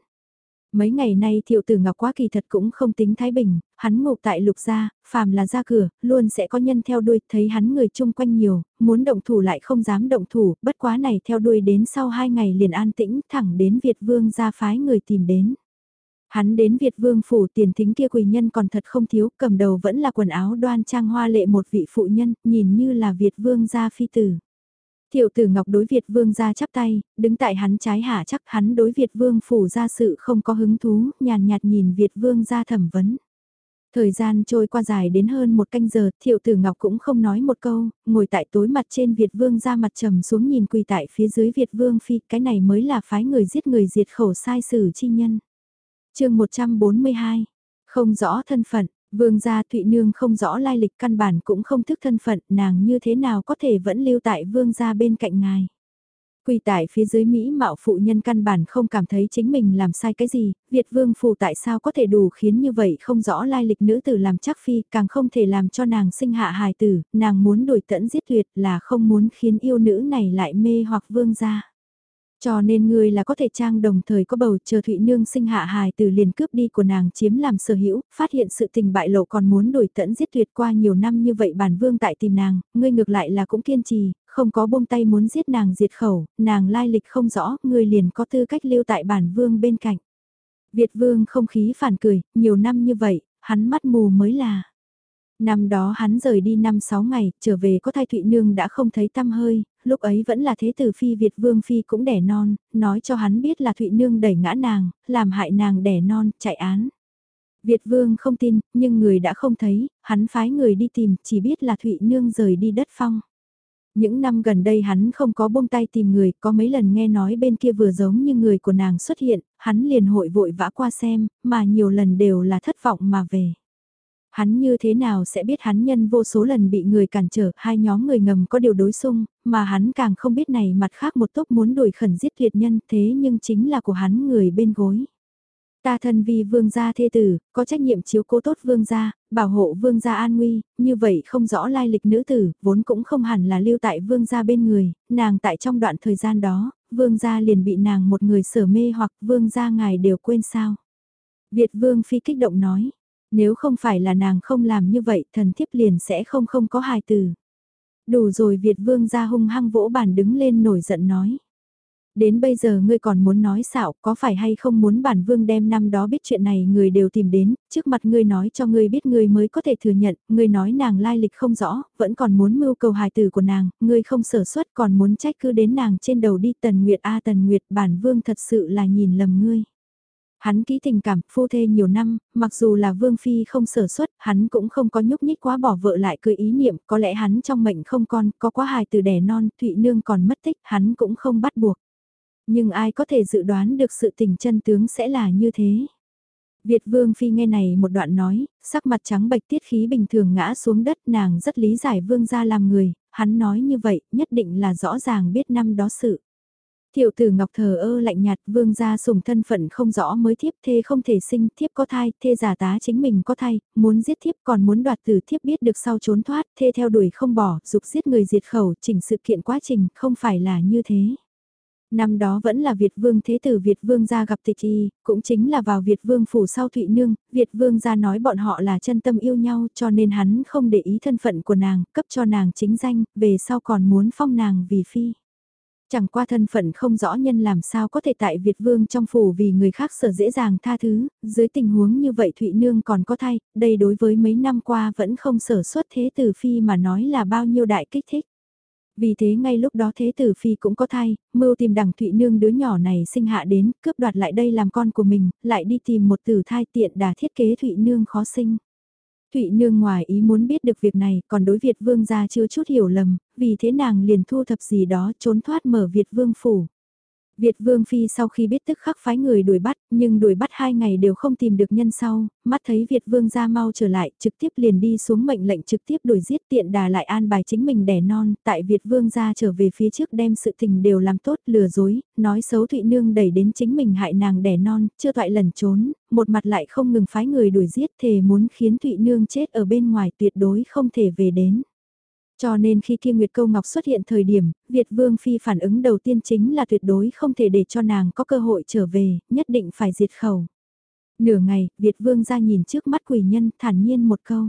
Mấy ngày nay thiệu tử ngọc quá kỳ thật cũng không tính thái bình, hắn ngục tại lục gia, phàm là ra cửa, luôn sẽ có nhân theo đuôi, thấy hắn người chung quanh nhiều, muốn động thủ lại không dám động thủ, bất quá này theo đuôi đến sau hai ngày liền an tĩnh, thẳng đến Việt Vương ra phái người tìm đến. Hắn đến Việt Vương phủ tiền thính kia quỳ nhân còn thật không thiếu, cầm đầu vẫn là quần áo đoan trang hoa lệ một vị phụ nhân, nhìn như là Việt Vương gia phi tử. Thiệu tử Ngọc đối Việt Vương ra chắp tay, đứng tại hắn trái hạ chắc hắn đối Việt Vương phủ ra sự không có hứng thú, nhàn nhạt nhìn Việt Vương ra thẩm vấn. Thời gian trôi qua dài đến hơn một canh giờ, Thiệu Tử Ngọc cũng không nói một câu, ngồi tại tối mặt trên Việt Vương ra mặt trầm xuống nhìn quỳ tại phía dưới Việt Vương phi, cái này mới là phái người giết người diệt khẩu sai sử chi nhân. chương 142, không rõ thân phận, Vương gia Thụy Nương không rõ lai lịch căn bản cũng không thức thân phận, nàng như thế nào có thể vẫn lưu tại vương gia bên cạnh ngài. Quỳ tại phía dưới Mỹ mạo phụ nhân căn bản không cảm thấy chính mình làm sai cái gì, Việt vương phù tại sao có thể đủ khiến như vậy không rõ lai lịch nữ tử làm chắc phi, càng không thể làm cho nàng sinh hạ hài tử, nàng muốn đổi tận giết tuyệt là không muốn khiến yêu nữ này lại mê hoặc vương gia. Cho nên ngươi là có thể trang đồng thời có bầu chờ Thụy Nương sinh hạ hài từ liền cướp đi của nàng chiếm làm sở hữu, phát hiện sự tình bại lộ còn muốn đổi tẫn giết tuyệt qua nhiều năm như vậy bản vương tại tìm nàng, ngươi ngược lại là cũng kiên trì, không có buông tay muốn giết nàng diệt khẩu, nàng lai lịch không rõ, ngươi liền có tư cách lưu tại bản vương bên cạnh. Việt vương không khí phản cười, nhiều năm như vậy, hắn mắt mù mới là. Năm đó hắn rời đi năm sáu ngày, trở về có thai Thụy Nương đã không thấy tâm hơi, lúc ấy vẫn là thế tử phi Việt Vương Phi cũng đẻ non, nói cho hắn biết là Thụy Nương đẩy ngã nàng, làm hại nàng đẻ non, chạy án. Việt Vương không tin, nhưng người đã không thấy, hắn phái người đi tìm, chỉ biết là Thụy Nương rời đi đất phong. Những năm gần đây hắn không có buông tay tìm người, có mấy lần nghe nói bên kia vừa giống như người của nàng xuất hiện, hắn liền hội vội vã qua xem, mà nhiều lần đều là thất vọng mà về. Hắn như thế nào sẽ biết hắn nhân vô số lần bị người cản trở, hai nhóm người ngầm có điều đối xung, mà hắn càng không biết này mặt khác một tốc muốn đuổi khẩn giết tuyệt nhân thế nhưng chính là của hắn người bên gối. Ta thân vì vương gia thê tử, có trách nhiệm chiếu cố tốt vương gia, bảo hộ vương gia an nguy, như vậy không rõ lai lịch nữ tử, vốn cũng không hẳn là lưu tại vương gia bên người, nàng tại trong đoạn thời gian đó, vương gia liền bị nàng một người sở mê hoặc vương gia ngài đều quên sao. Việt vương phi kích động nói, nếu không phải là nàng không làm như vậy thần thiếp liền sẽ không không có hài từ. Đủ rồi Việt vương ra hung hăng vỗ bàn đứng lên nổi giận nói. Đến bây giờ ngươi còn muốn nói xạo có phải hay không muốn bản vương đem năm đó biết chuyện này người đều tìm đến, trước mặt ngươi nói cho ngươi biết ngươi mới có thể thừa nhận, ngươi nói nàng lai lịch không rõ, vẫn còn muốn mưu cầu hài tử của nàng, ngươi không sở xuất còn muốn trách cứ đến nàng trên đầu đi tần nguyệt a tần nguyệt bản vương thật sự là nhìn lầm ngươi. Hắn kỹ tình cảm, phu thê nhiều năm, mặc dù là vương phi không sở xuất, hắn cũng không có nhúc nhích quá bỏ vợ lại cười ý niệm, có lẽ hắn trong mệnh không con, có quá hài từ đẻ non, Thụy Nương còn mất tích, hắn cũng không bắt buộc. Nhưng ai có thể dự đoán được sự tình chân tướng sẽ là như thế. Việt Vương Phi nghe này một đoạn nói, sắc mặt trắng bệch tiết khí bình thường ngã xuống đất nàng rất lý giải Vương gia làm người, hắn nói như vậy nhất định là rõ ràng biết năm đó sự. Tiểu tử Ngọc thờ ơ lạnh nhạt vương gia sùng thân phận không rõ mới thiếp thê không thể sinh thiếp có thai, thê giả tá chính mình có thai, muốn giết thiếp còn muốn đoạt tử thiếp biết được sau trốn thoát, thê theo đuổi không bỏ, dục giết người diệt khẩu, chỉnh sự kiện quá trình, không phải là như thế. Năm đó vẫn là Việt Vương Thế tử Việt Vương gia gặp tịch y, cũng chính là vào Việt Vương phủ sau Thụy Nương, Việt Vương gia nói bọn họ là chân tâm yêu nhau cho nên hắn không để ý thân phận của nàng, cấp cho nàng chính danh, về sau còn muốn phong nàng vì phi. Chẳng qua thân phận không rõ nhân làm sao có thể tại Việt Vương trong phủ vì người khác sở dễ dàng tha thứ, dưới tình huống như vậy Thụy Nương còn có thay, đây đối với mấy năm qua vẫn không sở xuất thế tử phi mà nói là bao nhiêu đại kích thích. Vì thế ngay lúc đó Thế Tử Phi cũng có thai, mưu tìm đằng Thụy Nương đứa nhỏ này sinh hạ đến, cướp đoạt lại đây làm con của mình, lại đi tìm một tử thai tiện đà thiết kế Thụy Nương khó sinh. Thụy Nương ngoài ý muốn biết được việc này, còn đối Việt Vương gia chưa chút hiểu lầm, vì thế nàng liền thu thập gì đó trốn thoát mở Việt Vương phủ. Việt Vương Phi sau khi biết tức khắc phái người đuổi bắt, nhưng đuổi bắt hai ngày đều không tìm được nhân sau, mắt thấy Việt Vương ra mau trở lại, trực tiếp liền đi xuống mệnh lệnh trực tiếp đuổi giết tiện đà lại an bài chính mình đẻ non, tại Việt Vương ra trở về phía trước đem sự tình đều làm tốt lừa dối, nói xấu Thụy Nương đẩy đến chính mình hại nàng đẻ non, chưa toại lần trốn, một mặt lại không ngừng phái người đuổi giết thề muốn khiến Thụy Nương chết ở bên ngoài tuyệt đối không thể về đến. Cho nên khi kia Nguyệt Câu Ngọc xuất hiện thời điểm, Việt Vương Phi phản ứng đầu tiên chính là tuyệt đối không thể để cho nàng có cơ hội trở về, nhất định phải diệt khẩu. Nửa ngày, Việt Vương ra nhìn trước mắt quỷ nhân thản nhiên một câu.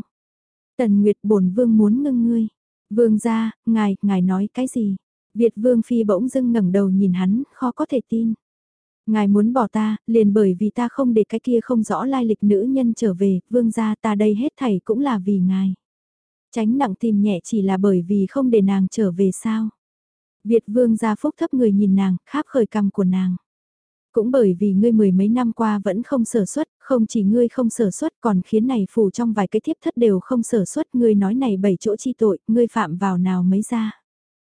Tần Nguyệt bổn Vương muốn ngưng ngươi. Vương ra, ngài, ngài nói cái gì? Việt Vương Phi bỗng dưng ngẩng đầu nhìn hắn, khó có thể tin. Ngài muốn bỏ ta, liền bởi vì ta không để cái kia không rõ lai lịch nữ nhân trở về, vương gia ta đây hết thảy cũng là vì ngài. Tránh nặng tìm nhẹ chỉ là bởi vì không để nàng trở về sao. Việt vương gia phúc thấp người nhìn nàng, kháp khởi cầm của nàng. Cũng bởi vì ngươi mười mấy năm qua vẫn không sở xuất, không chỉ ngươi không sở xuất còn khiến này phủ trong vài cái thiếp thất đều không sở xuất, ngươi nói này bảy chỗ chi tội, ngươi phạm vào nào mới ra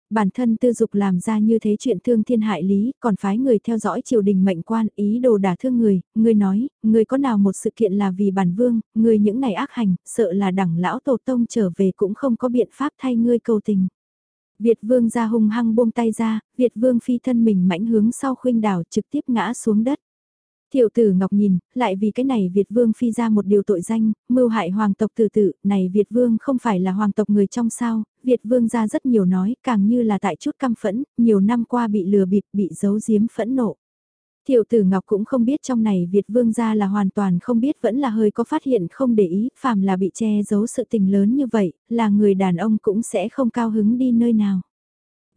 bản thân tư dục làm ra như thế chuyện thương thiên hại lý, còn phái người theo dõi triều đình mệnh quan, ý đồ đả thương người, người nói, người có nào một sự kiện là vì bản vương, người những ngày ác hành, sợ là đẳng lão tổ tông trở về cũng không có biện pháp thay ngươi cầu tình. Việt vương ra hung hăng buông tay ra, Việt vương phi thân mình mãnh hướng sau khuynh đảo trực tiếp ngã xuống đất. Thiệu tử Ngọc nhìn, lại vì cái này Việt Vương phi ra một điều tội danh, mưu hại hoàng tộc tử tử, này Việt Vương không phải là hoàng tộc người trong sao, Việt Vương ra rất nhiều nói, càng như là tại chút căm phẫn, nhiều năm qua bị lừa bịp, bị giấu giếm phẫn nộ. Thiệu tử Ngọc cũng không biết trong này Việt Vương ra là hoàn toàn không biết vẫn là hơi có phát hiện không để ý, phàm là bị che giấu sự tình lớn như vậy, là người đàn ông cũng sẽ không cao hứng đi nơi nào.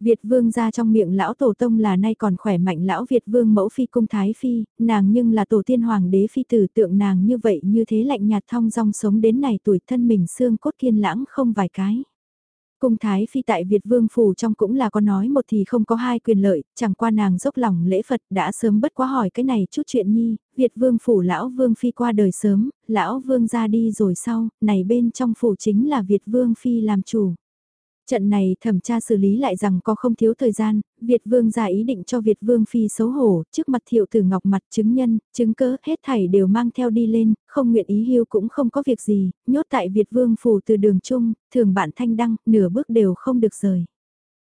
Việt vương ra trong miệng lão tổ tông là nay còn khỏe mạnh lão Việt vương mẫu phi cung thái phi, nàng nhưng là tổ tiên hoàng đế phi tử tượng nàng như vậy như thế lạnh nhạt thong dong sống đến này tuổi thân mình xương cốt kiên lãng không vài cái. Cung thái phi tại Việt vương phủ trong cũng là có nói một thì không có hai quyền lợi, chẳng qua nàng dốc lòng lễ Phật đã sớm bất quá hỏi cái này chút chuyện nhi, Việt vương phủ lão vương phi qua đời sớm, lão vương ra đi rồi sau, này bên trong phủ chính là Việt vương phi làm chủ. Trận này thẩm tra xử lý lại rằng có không thiếu thời gian, Việt Vương ra ý định cho Việt Vương Phi xấu hổ, trước mặt thiệu tử ngọc mặt chứng nhân, chứng cớ, hết thảy đều mang theo đi lên, không nguyện ý hưu cũng không có việc gì, nhốt tại Việt Vương phủ từ đường chung, thường bạn thanh đăng, nửa bước đều không được rời.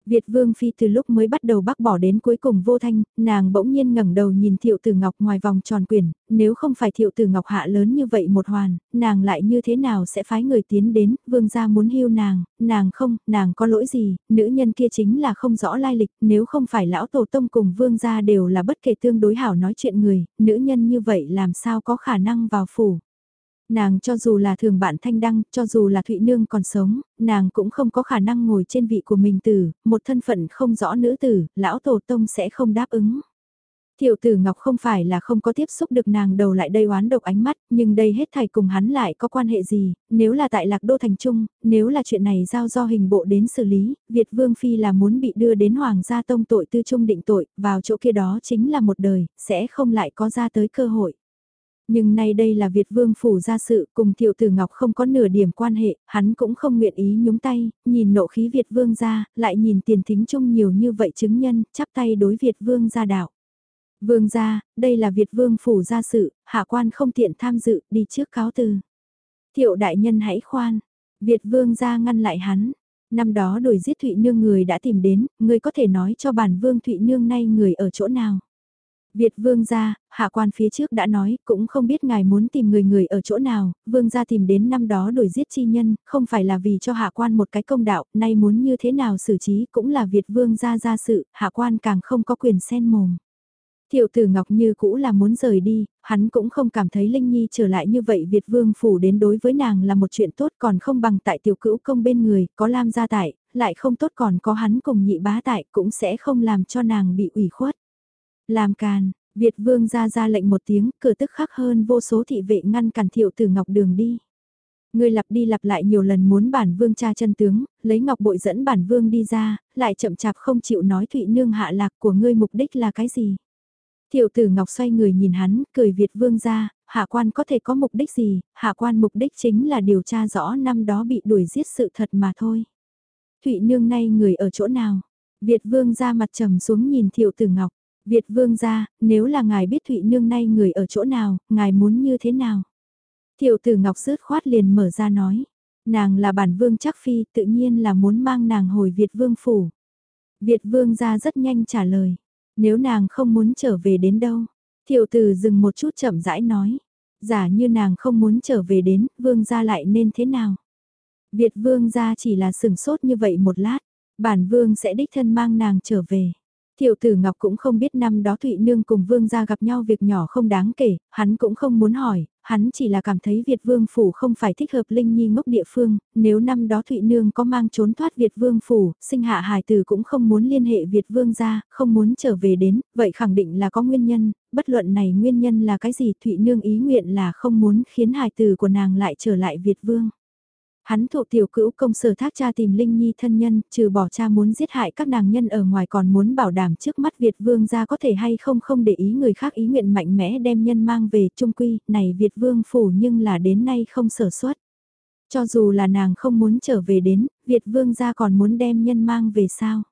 Việt Vương Phi từ lúc mới bắt đầu bác bỏ đến cuối cùng vô thanh, nàng bỗng nhiên ngẩng đầu nhìn Thiệu Tử Ngọc ngoài vòng tròn quyền. nếu không phải Thiệu Tử Ngọc hạ lớn như vậy một hoàn, nàng lại như thế nào sẽ phái người tiến đến, Vương gia muốn hưu nàng, nàng không, nàng có lỗi gì, nữ nhân kia chính là không rõ lai lịch, nếu không phải lão tổ tông cùng Vương gia đều là bất kể tương đối hảo nói chuyện người, nữ nhân như vậy làm sao có khả năng vào phủ. Nàng cho dù là thường bạn thanh đăng, cho dù là Thụy Nương còn sống, nàng cũng không có khả năng ngồi trên vị của mình tử, một thân phận không rõ nữ tử, lão tổ tông sẽ không đáp ứng. Thiệu tử Ngọc không phải là không có tiếp xúc được nàng đầu lại đây oán độc ánh mắt, nhưng đây hết thảy cùng hắn lại có quan hệ gì, nếu là tại lạc đô thành trung, nếu là chuyện này giao do hình bộ đến xử lý, Việt Vương Phi là muốn bị đưa đến Hoàng gia tông tội tư trung định tội, vào chỗ kia đó chính là một đời, sẽ không lại có ra tới cơ hội. Nhưng nay đây là Việt Vương phủ ra sự, cùng Thiệu Tử Ngọc không có nửa điểm quan hệ, hắn cũng không nguyện ý nhúng tay, nhìn nộ khí Việt Vương ra, lại nhìn tiền thính chung nhiều như vậy chứng nhân, chắp tay đối Việt Vương ra đạo. Vương ra, đây là Việt Vương phủ ra sự, hạ quan không tiện tham dự, đi trước cáo từ. Thiệu đại nhân hãy khoan, Việt Vương ra ngăn lại hắn. Năm đó đổi giết Thụy Nương người đã tìm đến, người có thể nói cho bản Vương Thụy Nương nay người ở chỗ nào. Việt vương gia, hạ quan phía trước đã nói, cũng không biết ngài muốn tìm người người ở chỗ nào, vương gia tìm đến năm đó đuổi giết chi nhân, không phải là vì cho hạ quan một cái công đạo, nay muốn như thế nào xử trí cũng là Việt vương gia ra sự, hạ quan càng không có quyền xen mồm. Thiệu tử Ngọc như cũ là muốn rời đi, hắn cũng không cảm thấy Linh Nhi trở lại như vậy Việt Vương Phủ đến đối với nàng là một chuyện tốt còn không bằng tại tiểu cữu công bên người, có Lam gia tại, lại không tốt còn có hắn cùng nhị bá tại cũng sẽ không làm cho nàng bị ủy khuất. Làm càn, Việt Vương ra ra lệnh một tiếng, cửa tức khắc hơn vô số thị vệ ngăn cản Thiệu tử Ngọc đường đi. Người lặp đi lặp lại nhiều lần muốn bản vương cha chân tướng, lấy ngọc bội dẫn bản vương đi ra, lại chậm chạp không chịu nói Thụy Nương hạ lạc của ngươi mục đích là cái gì. Thiệu tử Ngọc xoay người nhìn hắn, cười Việt vương ra, hạ quan có thể có mục đích gì, hạ quan mục đích chính là điều tra rõ năm đó bị đuổi giết sự thật mà thôi. Thụy nương nay người ở chỗ nào? Việt vương ra mặt trầm xuống nhìn thiệu tử Ngọc. Việt vương ra, nếu là ngài biết Thụy nương nay người ở chỗ nào, ngài muốn như thế nào? Thiệu tử Ngọc rớt khoát liền mở ra nói. Nàng là bản vương chắc phi, tự nhiên là muốn mang nàng hồi Việt vương phủ. Việt vương ra rất nhanh trả lời. Nếu nàng không muốn trở về đến đâu, thiệu tử dừng một chút chậm rãi nói. Giả như nàng không muốn trở về đến, vương gia lại nên thế nào? Việt vương gia chỉ là sừng sốt như vậy một lát, bản vương sẽ đích thân mang nàng trở về. Thiệu tử Ngọc cũng không biết năm đó Thụy Nương cùng Vương gia gặp nhau việc nhỏ không đáng kể, hắn cũng không muốn hỏi, hắn chỉ là cảm thấy Việt Vương Phủ không phải thích hợp Linh Nhi ngốc địa phương, nếu năm đó Thụy Nương có mang trốn thoát Việt Vương Phủ, sinh hạ hài tử cũng không muốn liên hệ Việt Vương gia, không muốn trở về đến, vậy khẳng định là có nguyên nhân, bất luận này nguyên nhân là cái gì Thụy Nương ý nguyện là không muốn khiến hài tử của nàng lại trở lại Việt Vương. Hắn thụ tiểu cữu công sở thác cha tìm Linh Nhi thân nhân, trừ bỏ cha muốn giết hại các nàng nhân ở ngoài còn muốn bảo đảm trước mắt Việt Vương ra có thể hay không không để ý người khác ý nguyện mạnh mẽ đem nhân mang về trung quy, này Việt Vương phủ nhưng là đến nay không sở xuất. Cho dù là nàng không muốn trở về đến, Việt Vương ra còn muốn đem nhân mang về sao?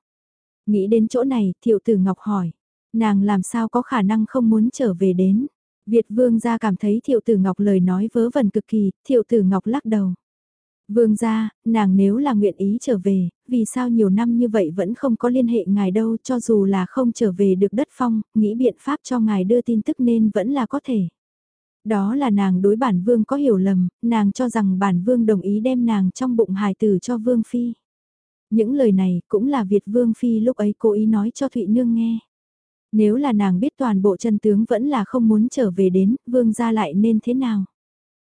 Nghĩ đến chỗ này, thiệu tử Ngọc hỏi, nàng làm sao có khả năng không muốn trở về đến? Việt Vương ra cảm thấy thiệu tử Ngọc lời nói vớ vẩn cực kỳ, thiệu tử Ngọc lắc đầu. Vương gia, nàng nếu là nguyện ý trở về, vì sao nhiều năm như vậy vẫn không có liên hệ ngài đâu cho dù là không trở về được đất phong, nghĩ biện pháp cho ngài đưa tin tức nên vẫn là có thể. Đó là nàng đối bản vương có hiểu lầm, nàng cho rằng bản vương đồng ý đem nàng trong bụng hài tử cho vương phi. Những lời này cũng là Việt vương phi lúc ấy cố ý nói cho Thụy Nương nghe. Nếu là nàng biết toàn bộ chân tướng vẫn là không muốn trở về đến, vương gia lại nên thế nào?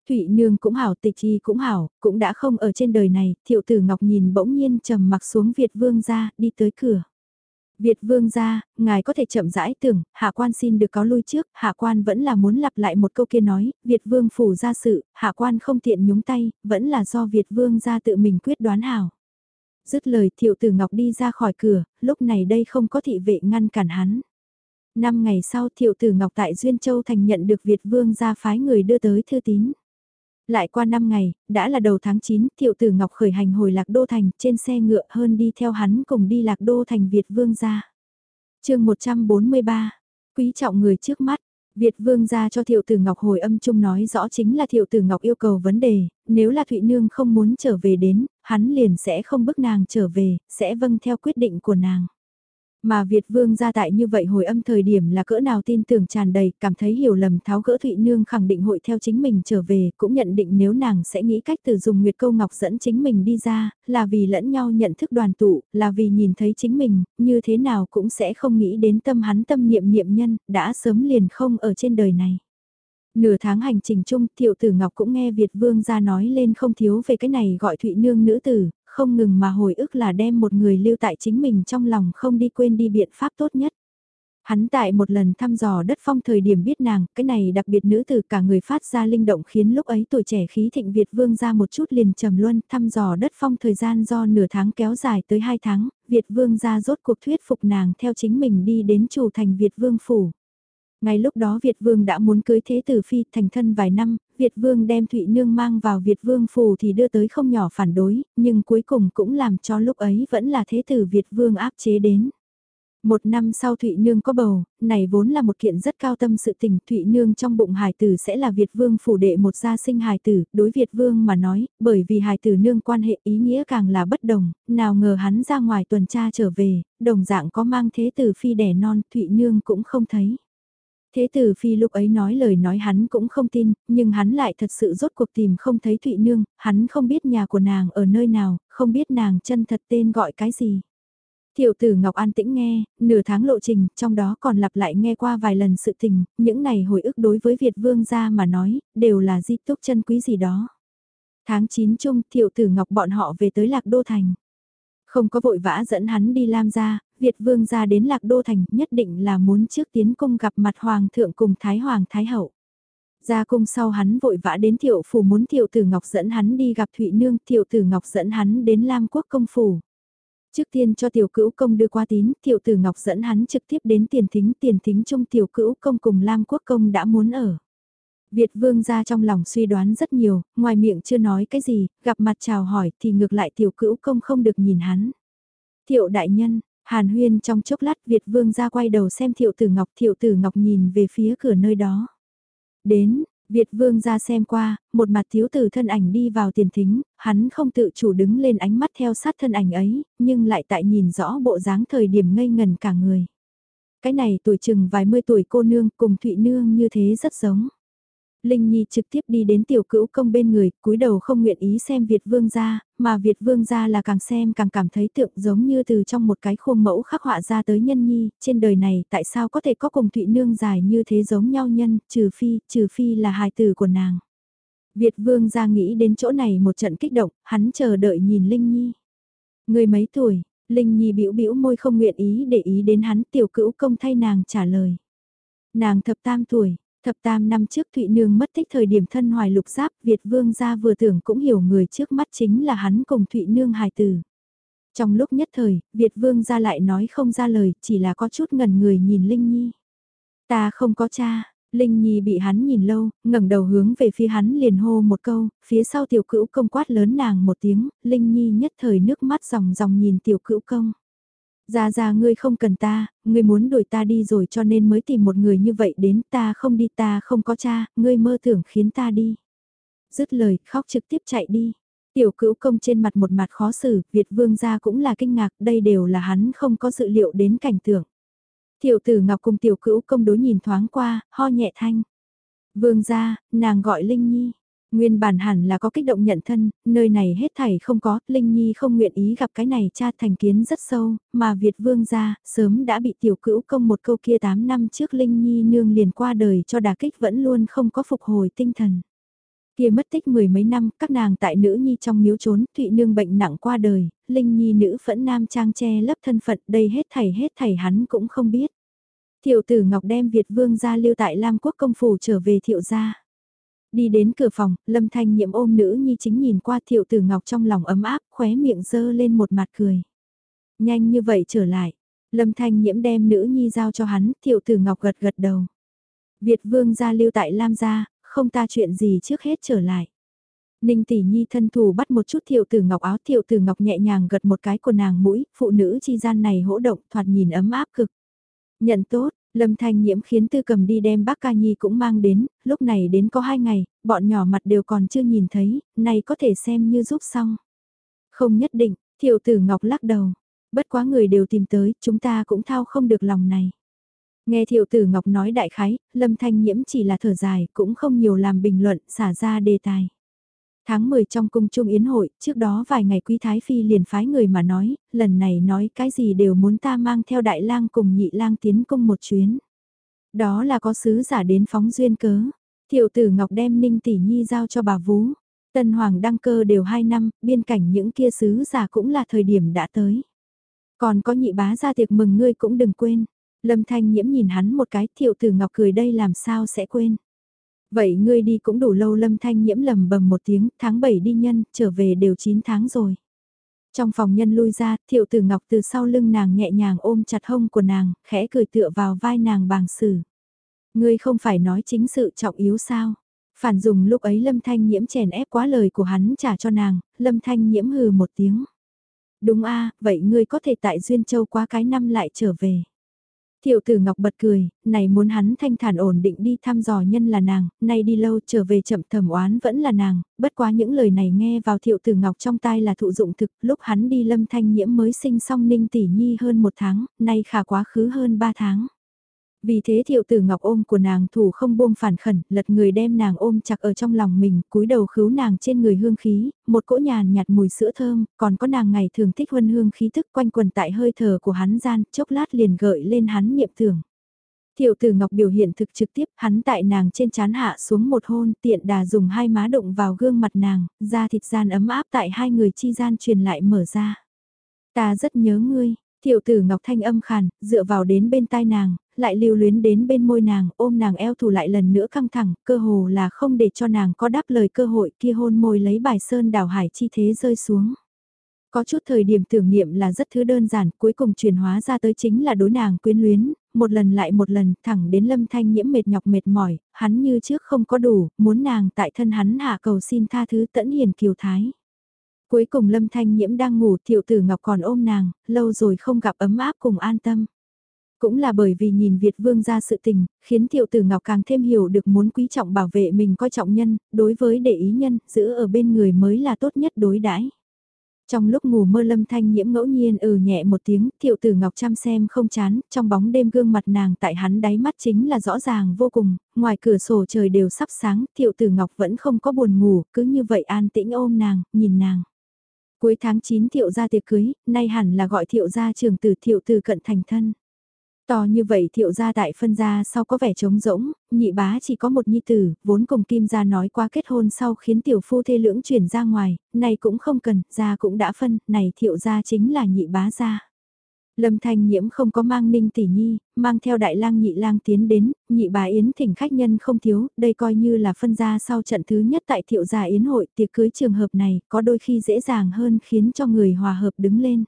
Thụy Nương cũng hảo tịch chi cũng hảo, cũng đã không ở trên đời này, thiệu tử Ngọc nhìn bỗng nhiên trầm mặc xuống Việt Vương ra, đi tới cửa. Việt Vương ra, ngài có thể chậm rãi tưởng, hạ quan xin được có lui trước, hạ quan vẫn là muốn lặp lại một câu kia nói, Việt Vương phủ ra sự, hạ quan không tiện nhúng tay, vẫn là do Việt Vương ra tự mình quyết đoán hảo. Dứt lời thiệu tử Ngọc đi ra khỏi cửa, lúc này đây không có thị vệ ngăn cản hắn. Năm ngày sau thiệu tử Ngọc tại Duyên Châu Thành nhận được Việt Vương ra phái người đưa tới thư tín. Lại qua 5 ngày, đã là đầu tháng 9, Thiệu Tử Ngọc khởi hành hồi Lạc Đô Thành, trên xe ngựa hơn đi theo hắn cùng đi Lạc Đô Thành Việt Vương gia. chương 143, quý trọng người trước mắt. Việt Vương gia cho Thiệu Tử Ngọc hồi âm chung nói rõ chính là Thiệu Tử Ngọc yêu cầu vấn đề, nếu là Thụy Nương không muốn trở về đến, hắn liền sẽ không bức nàng trở về, sẽ vâng theo quyết định của nàng. Mà Việt Vương ra tại như vậy hồi âm thời điểm là cỡ nào tin tưởng tràn đầy, cảm thấy hiểu lầm tháo gỡ Thụy Nương khẳng định hội theo chính mình trở về, cũng nhận định nếu nàng sẽ nghĩ cách từ dùng Nguyệt Câu Ngọc dẫn chính mình đi ra, là vì lẫn nhau nhận thức đoàn tụ, là vì nhìn thấy chính mình, như thế nào cũng sẽ không nghĩ đến tâm hắn tâm niệm niệm nhân, đã sớm liền không ở trên đời này. Nửa tháng hành trình chung, Thiệu Tử Ngọc cũng nghe Việt Vương ra nói lên không thiếu về cái này gọi Thụy Nương nữ tử, không ngừng mà hồi ức là đem một người lưu tại chính mình trong lòng không đi quên đi biện pháp tốt nhất. Hắn tại một lần thăm dò đất phong thời điểm biết nàng, cái này đặc biệt nữ từ cả người phát ra linh động khiến lúc ấy tuổi trẻ khí thịnh Việt vương ra một chút liền trầm luân thăm dò đất phong thời gian do nửa tháng kéo dài tới hai tháng, Việt vương ra rốt cuộc thuyết phục nàng theo chính mình đi đến chủ thành Việt vương phủ. Ngay lúc đó Việt Vương đã muốn cưới Thế Tử Phi thành thân vài năm, Việt Vương đem Thụy Nương mang vào Việt Vương phủ thì đưa tới không nhỏ phản đối, nhưng cuối cùng cũng làm cho lúc ấy vẫn là Thế Tử Việt Vương áp chế đến. Một năm sau Thụy Nương có bầu, này vốn là một kiện rất cao tâm sự tình, Thụy Nương trong bụng hài tử sẽ là Việt Vương phủ đệ một gia sinh hài tử, đối Việt Vương mà nói, bởi vì hài tử nương quan hệ ý nghĩa càng là bất đồng, nào ngờ hắn ra ngoài tuần tra trở về, đồng dạng có mang thế tử phi đẻ non, Thụy Nương cũng không thấy. Thế tử phi lúc ấy nói lời nói hắn cũng không tin, nhưng hắn lại thật sự rốt cuộc tìm không thấy Thụy Nương, hắn không biết nhà của nàng ở nơi nào, không biết nàng chân thật tên gọi cái gì. Tiểu tử Ngọc An tĩnh nghe, nửa tháng lộ trình, trong đó còn lặp lại nghe qua vài lần sự tình, những này hồi ức đối với Việt Vương gia mà nói, đều là di túc chân quý gì đó. Tháng 9 chung, tiểu tử Ngọc bọn họ về tới Lạc Đô Thành. Không có vội vã dẫn hắn đi Lam gia, Việt Vương gia đến Lạc Đô Thành nhất định là muốn trước tiến cung gặp mặt Hoàng thượng cùng Thái Hoàng Thái Hậu. Ra cung sau hắn vội vã đến thiệu phủ muốn thiệu tử Ngọc dẫn hắn đi gặp Thụy Nương, thiệu tử Ngọc dẫn hắn đến Lam Quốc công phủ. Trước tiên cho tiểu cữu công đưa qua tín, tiểu tử Ngọc dẫn hắn trực tiếp đến tiền thính, tiền thính trong tiểu cữu công cùng Lam Quốc công đã muốn ở. Việt vương ra trong lòng suy đoán rất nhiều, ngoài miệng chưa nói cái gì, gặp mặt chào hỏi thì ngược lại tiểu cữu công không được nhìn hắn. Thiệu đại nhân, hàn huyên trong chốc lát Việt vương ra quay đầu xem thiệu tử ngọc, thiệu tử ngọc nhìn về phía cửa nơi đó. Đến, Việt vương ra xem qua, một mặt thiếu tử thân ảnh đi vào tiền thính, hắn không tự chủ đứng lên ánh mắt theo sát thân ảnh ấy, nhưng lại tại nhìn rõ bộ dáng thời điểm ngây ngần cả người. Cái này tuổi chừng vài mươi tuổi cô nương cùng Thụy Nương như thế rất giống. Linh Nhi trực tiếp đi đến tiểu cữu công bên người, cúi đầu không nguyện ý xem Việt Vương gia, mà Việt Vương gia là càng xem càng cảm thấy tượng giống như từ trong một cái khuôn mẫu khắc họa ra tới nhân nhi, trên đời này tại sao có thể có cùng Thụy Nương dài như thế giống nhau nhân, trừ phi, trừ phi là hài tử của nàng. Việt Vương gia nghĩ đến chỗ này một trận kích động, hắn chờ đợi nhìn Linh Nhi. Người mấy tuổi, Linh Nhi bĩu bĩu môi không nguyện ý để ý đến hắn tiểu cữu công thay nàng trả lời. Nàng thập tam tuổi, Thập tam năm trước Thụy Nương mất tích thời điểm thân hoài lục giáp, Việt Vương gia vừa tưởng cũng hiểu người trước mắt chính là hắn cùng Thụy Nương hài tử. Trong lúc nhất thời, Việt Vương gia lại nói không ra lời, chỉ là có chút ngần người nhìn Linh Nhi. Ta không có cha, Linh Nhi bị hắn nhìn lâu, ngẩng đầu hướng về phía hắn liền hô một câu, phía sau tiểu cữu công quát lớn nàng một tiếng, Linh Nhi nhất thời nước mắt ròng ròng nhìn tiểu cữu công. Ra ra ngươi không cần ta, ngươi muốn đuổi ta đi rồi cho nên mới tìm một người như vậy đến ta không đi ta không có cha, ngươi mơ tưởng khiến ta đi. Dứt lời, khóc trực tiếp chạy đi. Tiểu cữu công trên mặt một mặt khó xử, Việt vương gia cũng là kinh ngạc, đây đều là hắn không có dự liệu đến cảnh tượng. Tiểu tử ngọc cùng tiểu cữu công đối nhìn thoáng qua, ho nhẹ thanh. Vương gia, nàng gọi Linh Nhi. Nguyên bản hẳn là có kích động nhận thân, nơi này hết thảy không có, Linh Nhi không nguyện ý gặp cái này cha thành kiến rất sâu, mà Việt Vương gia sớm đã bị tiểu cữu công một câu kia 8 năm trước Linh Nhi nương liền qua đời cho đà kích vẫn luôn không có phục hồi tinh thần. Kia mất tích mười mấy năm, các nàng tại nữ nhi trong miếu trốn, Thụy nương bệnh nặng qua đời, Linh Nhi nữ phẫn nam trang che lấp thân phận, đây hết thảy hết thảy hắn cũng không biết. Thiệu tử Ngọc đem Việt Vương gia lưu tại Lam Quốc công phủ trở về thiệu gia. Đi đến cửa phòng, Lâm Thanh Nhiễm ôm nữ nhi chính nhìn qua thiệu tử ngọc trong lòng ấm áp, khóe miệng dơ lên một mặt cười. Nhanh như vậy trở lại, Lâm Thanh Nhiễm đem nữ nhi giao cho hắn, thiệu tử ngọc gật gật đầu. Việt vương gia lưu tại Lam gia, không ta chuyện gì trước hết trở lại. Ninh tỷ nhi thân thủ bắt một chút thiệu tử ngọc áo thiệu tử ngọc nhẹ nhàng gật một cái của nàng mũi, phụ nữ chi gian này hỗ động thoạt nhìn ấm áp cực. Nhận tốt, Lâm Thanh Nhiễm khiến Tư Cầm đi đem bác Ca Nhi cũng mang đến, lúc này đến có hai ngày, bọn nhỏ mặt đều còn chưa nhìn thấy, này có thể xem như giúp xong. Không nhất định, Thiệu Tử Ngọc lắc đầu, bất quá người đều tìm tới, chúng ta cũng thao không được lòng này. Nghe Thiệu Tử Ngọc nói đại khái, Lâm Thanh Nhiễm chỉ là thở dài, cũng không nhiều làm bình luận, xả ra đề tài. Tháng 10 trong cung trung yến hội, trước đó vài ngày Quý Thái Phi liền phái người mà nói, lần này nói cái gì đều muốn ta mang theo đại lang cùng nhị lang tiến cung một chuyến. Đó là có sứ giả đến phóng duyên cớ. Thiệu tử Ngọc đem Ninh Tỷ Nhi giao cho bà Vú. Tân Hoàng đăng cơ đều 2 năm, biên cảnh những kia sứ giả cũng là thời điểm đã tới. Còn có nhị bá ra tiệc mừng ngươi cũng đừng quên. Lâm Thanh Nhiễm nhìn hắn một cái thiệu tử Ngọc cười đây làm sao sẽ quên. Vậy ngươi đi cũng đủ lâu lâm thanh nhiễm lầm bầm một tiếng, tháng 7 đi nhân, trở về đều 9 tháng rồi. Trong phòng nhân lui ra, thiệu tử ngọc từ sau lưng nàng nhẹ nhàng ôm chặt hông của nàng, khẽ cười tựa vào vai nàng bàng sử. Ngươi không phải nói chính sự trọng yếu sao? Phản dùng lúc ấy lâm thanh nhiễm chèn ép quá lời của hắn trả cho nàng, lâm thanh nhiễm hừ một tiếng. Đúng a vậy ngươi có thể tại Duyên Châu qua cái năm lại trở về. Thiệu tử Ngọc bật cười, này muốn hắn thanh thản ổn định đi thăm dò nhân là nàng, nay đi lâu trở về chậm thầm oán vẫn là nàng, bất quá những lời này nghe vào thiệu tử Ngọc trong tai là thụ dụng thực, lúc hắn đi lâm thanh nhiễm mới sinh xong ninh tỷ nhi hơn một tháng, nay khả quá khứ hơn ba tháng. Vì thế thiệu tử ngọc ôm của nàng thủ không buông phản khẩn, lật người đem nàng ôm chặt ở trong lòng mình, cúi đầu khứu nàng trên người hương khí, một cỗ nhàn nhạt mùi sữa thơm, còn có nàng ngày thường thích huân hương khí thức quanh quần tại hơi thở của hắn gian, chốc lát liền gợi lên hắn niệm tưởng. Thiệu tử ngọc biểu hiện thực trực tiếp, hắn tại nàng trên chán hạ xuống một hôn, tiện đà dùng hai má động vào gương mặt nàng, da thịt gian ấm áp tại hai người chi gian truyền lại mở ra. Ta rất nhớ ngươi, Thiệu tử Ngọc Thanh âm khàn, dựa vào đến bên tai nàng, lại lưu luyến đến bên môi nàng, ôm nàng eo thủ lại lần nữa căng thẳng, cơ hồ là không để cho nàng có đáp lời cơ hội kia hôn môi lấy bài sơn đảo hải chi thế rơi xuống. Có chút thời điểm tưởng niệm là rất thứ đơn giản, cuối cùng chuyển hóa ra tới chính là đối nàng quyến luyến, một lần lại một lần, thẳng đến lâm thanh nhiễm mệt nhọc mệt mỏi, hắn như trước không có đủ, muốn nàng tại thân hắn hạ cầu xin tha thứ tẫn hiền kiều thái. Cuối cùng lâm thanh nhiễm đang ngủ thiệu tử ngọc còn ôm nàng, lâu rồi không gặp ấm áp cùng an tâm. Cũng là bởi vì nhìn Việt Vương ra sự tình, khiến Thiệu Tử Ngọc càng thêm hiểu được muốn quý trọng bảo vệ mình coi trọng nhân, đối với để ý nhân, giữ ở bên người mới là tốt nhất đối đãi. Trong lúc ngủ mơ lâm thanh nhiễm ngẫu nhiên ừ nhẹ một tiếng, thiệu tử ngọc chăm xem không chán, trong bóng đêm gương mặt nàng tại hắn đáy mắt chính là rõ ràng vô cùng, ngoài cửa sổ trời đều sắp sáng, thiệu tử ngọc vẫn không có buồn ngủ, cứ như vậy an tĩnh ôm nàng, nhìn nàng. Cuối tháng 9 thiệu gia tiệc cưới, nay hẳn là gọi thiệu gia trường tử thiệu tử cận thành thân. To như vậy thiệu gia tại phân gia sau có vẻ trống rỗng, nhị bá chỉ có một nhi tử, vốn cùng kim gia nói qua kết hôn sau khiến tiểu phu thê lưỡng chuyển ra ngoài, này cũng không cần, gia cũng đã phân, này thiệu gia chính là nhị bá gia. Lâm Thanh Nhiễm không có mang Ninh Tỷ Nhi, mang theo đại lang nhị lang tiến đến, nhị bà Yến thỉnh khách nhân không thiếu, đây coi như là phân gia sau trận thứ nhất tại thiệu gia Yến hội tiệc cưới trường hợp này, có đôi khi dễ dàng hơn khiến cho người hòa hợp đứng lên.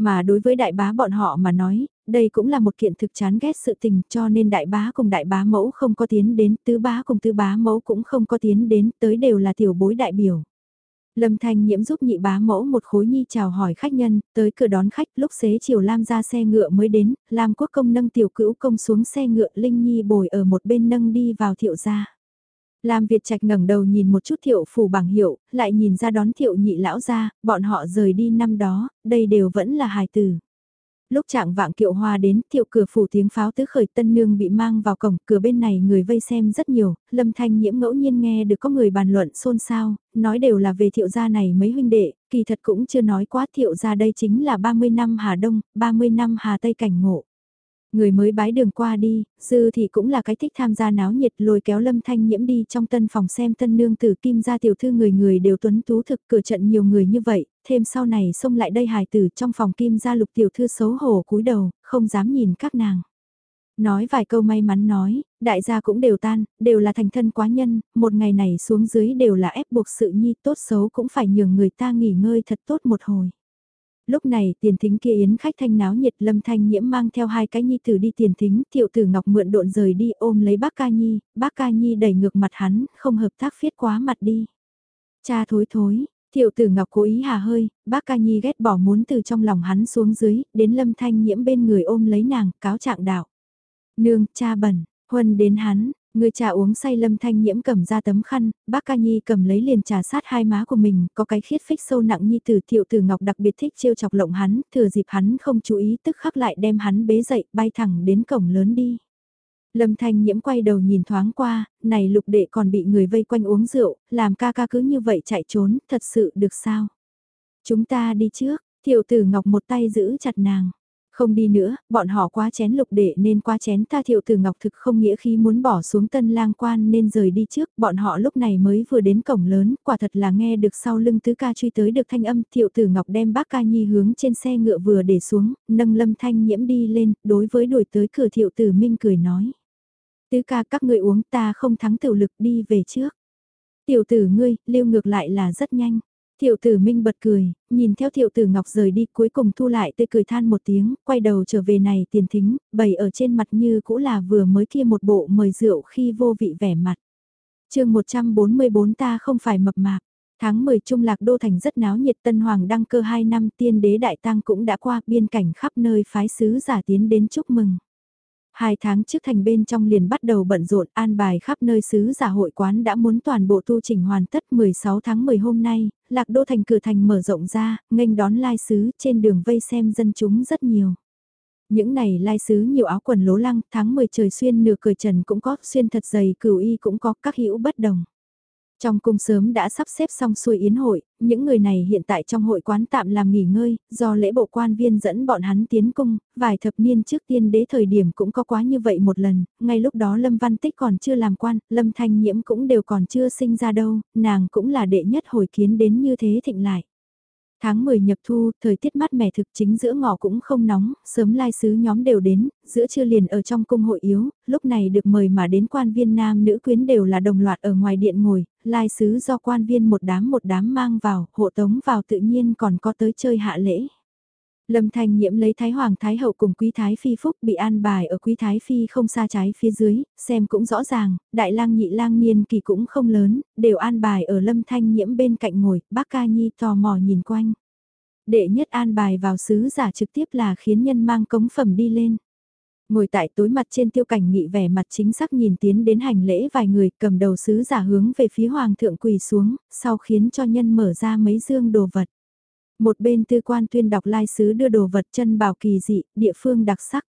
Mà đối với đại bá bọn họ mà nói, đây cũng là một kiện thực chán ghét sự tình cho nên đại bá cùng đại bá mẫu không có tiến đến, tứ bá cùng tứ bá mẫu cũng không có tiến đến, tới đều là tiểu bối đại biểu. Lâm Thanh Nhiễm giúp nhị bá mẫu một khối nhi chào hỏi khách nhân, tới cửa đón khách lúc xế chiều Lam ra xe ngựa mới đến, Lam quốc công nâng tiểu cữu công xuống xe ngựa Linh Nhi bồi ở một bên nâng đi vào thiệu gia. Lam Việt Trạch ngẩng đầu nhìn một chút thiệu phủ bảng hiệu, lại nhìn ra đón thiệu nhị lão ra, bọn họ rời đi năm đó, đây đều vẫn là hài tử. Lúc trạng vạng kiệu hoa đến, thiệu cửa phủ tiếng pháo tứ khởi tân nương bị mang vào cổng, cửa bên này người vây xem rất nhiều, lâm thanh nhiễm ngẫu nhiên nghe được có người bàn luận xôn xao, nói đều là về thiệu gia này mấy huynh đệ, kỳ thật cũng chưa nói quá thiệu gia đây chính là 30 năm Hà Đông, 30 năm Hà Tây cảnh ngộ. Người mới bái đường qua đi, dư thì cũng là cái thích tham gia náo nhiệt lôi kéo lâm thanh nhiễm đi trong tân phòng xem tân nương tử kim gia tiểu thư người người đều tuấn tú thực cửa trận nhiều người như vậy, thêm sau này xông lại đây hài tử trong phòng kim gia lục tiểu thư xấu hổ cúi đầu, không dám nhìn các nàng. Nói vài câu may mắn nói, đại gia cũng đều tan, đều là thành thân quá nhân, một ngày này xuống dưới đều là ép buộc sự nhi tốt xấu cũng phải nhường người ta nghỉ ngơi thật tốt một hồi. Lúc này tiền thính kia yến khách thanh náo nhiệt lâm thanh nhiễm mang theo hai cái nhi tử đi tiền thính, thiệu tử ngọc mượn độn rời đi ôm lấy bác ca nhi, bác ca nhi đẩy ngược mặt hắn, không hợp tác phiết quá mặt đi. Cha thối thối, thiệu tử ngọc cố ý hà hơi, bác ca nhi ghét bỏ muốn từ trong lòng hắn xuống dưới, đến lâm thanh nhiễm bên người ôm lấy nàng, cáo trạng đạo. Nương, cha bẩn, huân đến hắn, Người trà uống say lâm thanh nhiễm cầm ra tấm khăn, bác ca nhi cầm lấy liền trà sát hai má của mình, có cái khiết phích sâu nặng nhi từ thiệu tử ngọc đặc biệt thích trêu chọc lộng hắn, thừa dịp hắn không chú ý tức khắc lại đem hắn bế dậy, bay thẳng đến cổng lớn đi. Lâm thanh nhiễm quay đầu nhìn thoáng qua, này lục đệ còn bị người vây quanh uống rượu, làm ca ca cứ như vậy chạy trốn, thật sự được sao? Chúng ta đi trước, thiệu tử ngọc một tay giữ chặt nàng. Không đi nữa, bọn họ quá chén lục đệ nên quá chén ta thiệu từ ngọc thực không nghĩa khi muốn bỏ xuống tân lang quan nên rời đi trước, bọn họ lúc này mới vừa đến cổng lớn, quả thật là nghe được sau lưng tứ ca truy tới được thanh âm thiệu tử ngọc đem bác ca nhi hướng trên xe ngựa vừa để xuống, nâng lâm thanh nhiễm đi lên, đối với đuổi tới cửa thiệu tử minh cười nói. Tứ ca các ngươi uống ta không thắng tiểu lực đi về trước. Tiểu tử ngươi, lưu ngược lại là rất nhanh. Thiệu tử Minh bật cười, nhìn theo thiệu tử Ngọc rời đi cuối cùng thu lại tươi cười than một tiếng, quay đầu trở về này tiền thính, bày ở trên mặt như cũ là vừa mới kia một bộ mời rượu khi vô vị vẻ mặt. chương 144 ta không phải mập mạp. Tháng 10 Trung Lạc Đô Thành rất náo nhiệt Tân Hoàng đăng cơ 2 năm tiên đế đại tăng cũng đã qua biên cảnh khắp nơi phái sứ giả tiến đến chúc mừng. Hai tháng trước thành bên trong liền bắt đầu bận rộn an bài khắp nơi xứ giả hội quán đã muốn toàn bộ tu trình hoàn tất 16 tháng 10 hôm nay, lạc đô thành cửa thành mở rộng ra, nghênh đón lai sứ trên đường vây xem dân chúng rất nhiều. Những này lai sứ nhiều áo quần lố lăng, tháng 10 trời xuyên nửa cởi trần cũng có, xuyên thật dày cửu y cũng có, các hữu bất đồng. Trong cung sớm đã sắp xếp xong xuôi yến hội, những người này hiện tại trong hội quán tạm làm nghỉ ngơi, do lễ bộ quan viên dẫn bọn hắn tiến cung, vài thập niên trước tiên đế thời điểm cũng có quá như vậy một lần, ngay lúc đó Lâm Văn Tích còn chưa làm quan, Lâm Thanh Nhiễm cũng đều còn chưa sinh ra đâu, nàng cũng là đệ nhất hồi kiến đến như thế thịnh lại. Tháng 10 nhập thu, thời tiết mát mẻ thực chính giữa ngọ cũng không nóng, sớm lai sứ nhóm đều đến, giữa trưa liền ở trong cung hội yếu, lúc này được mời mà đến quan viên nam nữ quyến đều là đồng loạt ở ngoài điện ngồi, lai sứ do quan viên một đám một đám mang vào, hộ tống vào tự nhiên còn có tới chơi hạ lễ. Lâm Thanh Nhiễm lấy Thái Hoàng Thái Hậu cùng Quý Thái Phi Phúc bị an bài ở Quý Thái Phi không xa trái phía dưới, xem cũng rõ ràng, Đại lang nhị lang niên kỳ cũng không lớn, đều an bài ở Lâm Thanh Nhiễm bên cạnh ngồi, bác ca nhi tò mò nhìn quanh. Đệ nhất an bài vào sứ giả trực tiếp là khiến nhân mang cống phẩm đi lên. Ngồi tại tối mặt trên tiêu cảnh nghị vẻ mặt chính xác nhìn tiến đến hành lễ vài người cầm đầu sứ giả hướng về phía hoàng thượng quỳ xuống, sau khiến cho nhân mở ra mấy dương đồ vật. Một bên tư quan tuyên đọc lai sứ đưa đồ vật chân bảo kỳ dị, địa phương đặc sắc.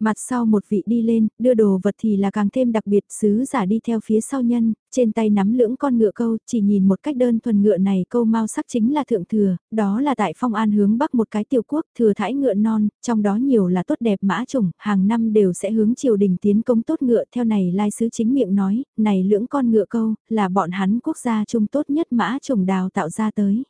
Mặt sau một vị đi lên, đưa đồ vật thì là càng thêm đặc biệt sứ giả đi theo phía sau nhân, trên tay nắm lưỡng con ngựa câu, chỉ nhìn một cách đơn thuần ngựa này câu mau sắc chính là thượng thừa, đó là tại phong an hướng bắc một cái tiểu quốc thừa thải ngựa non, trong đó nhiều là tốt đẹp mã chủng, hàng năm đều sẽ hướng triều đình tiến công tốt ngựa theo này lai sứ chính miệng nói, này lưỡng con ngựa câu, là bọn hắn quốc gia trung tốt nhất mã chủng đào tạo ra tới.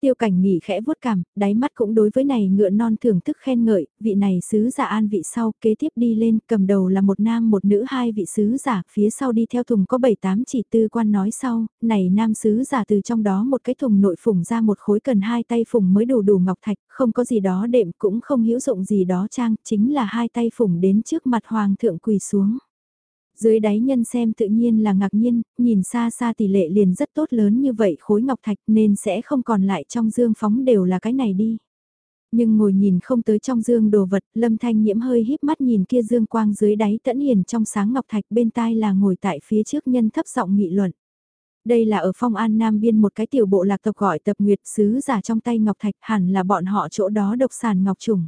Tiêu cảnh nghỉ khẽ vuốt cảm, đáy mắt cũng đối với này ngựa non thưởng thức khen ngợi, vị này sứ giả an vị sau, kế tiếp đi lên, cầm đầu là một nam một nữ hai vị sứ giả, phía sau đi theo thùng có 7-8 chỉ tư quan nói sau, này nam sứ giả từ trong đó một cái thùng nội phùng ra một khối cần hai tay phùng mới đủ đủ ngọc thạch, không có gì đó đệm cũng không hữu dụng gì đó trang, chính là hai tay phùng đến trước mặt hoàng thượng quỳ xuống. Dưới đáy nhân xem tự nhiên là ngạc nhiên, nhìn xa xa tỷ lệ liền rất tốt lớn như vậy khối ngọc thạch nên sẽ không còn lại trong dương phóng đều là cái này đi. Nhưng ngồi nhìn không tới trong dương đồ vật, lâm thanh nhiễm hơi híp mắt nhìn kia dương quang dưới đáy tẫn hiền trong sáng ngọc thạch bên tai là ngồi tại phía trước nhân thấp giọng nghị luận. Đây là ở phong an nam biên một cái tiểu bộ lạc tộc gọi tập nguyệt sứ giả trong tay ngọc thạch hẳn là bọn họ chỗ đó độc sản ngọc trùng.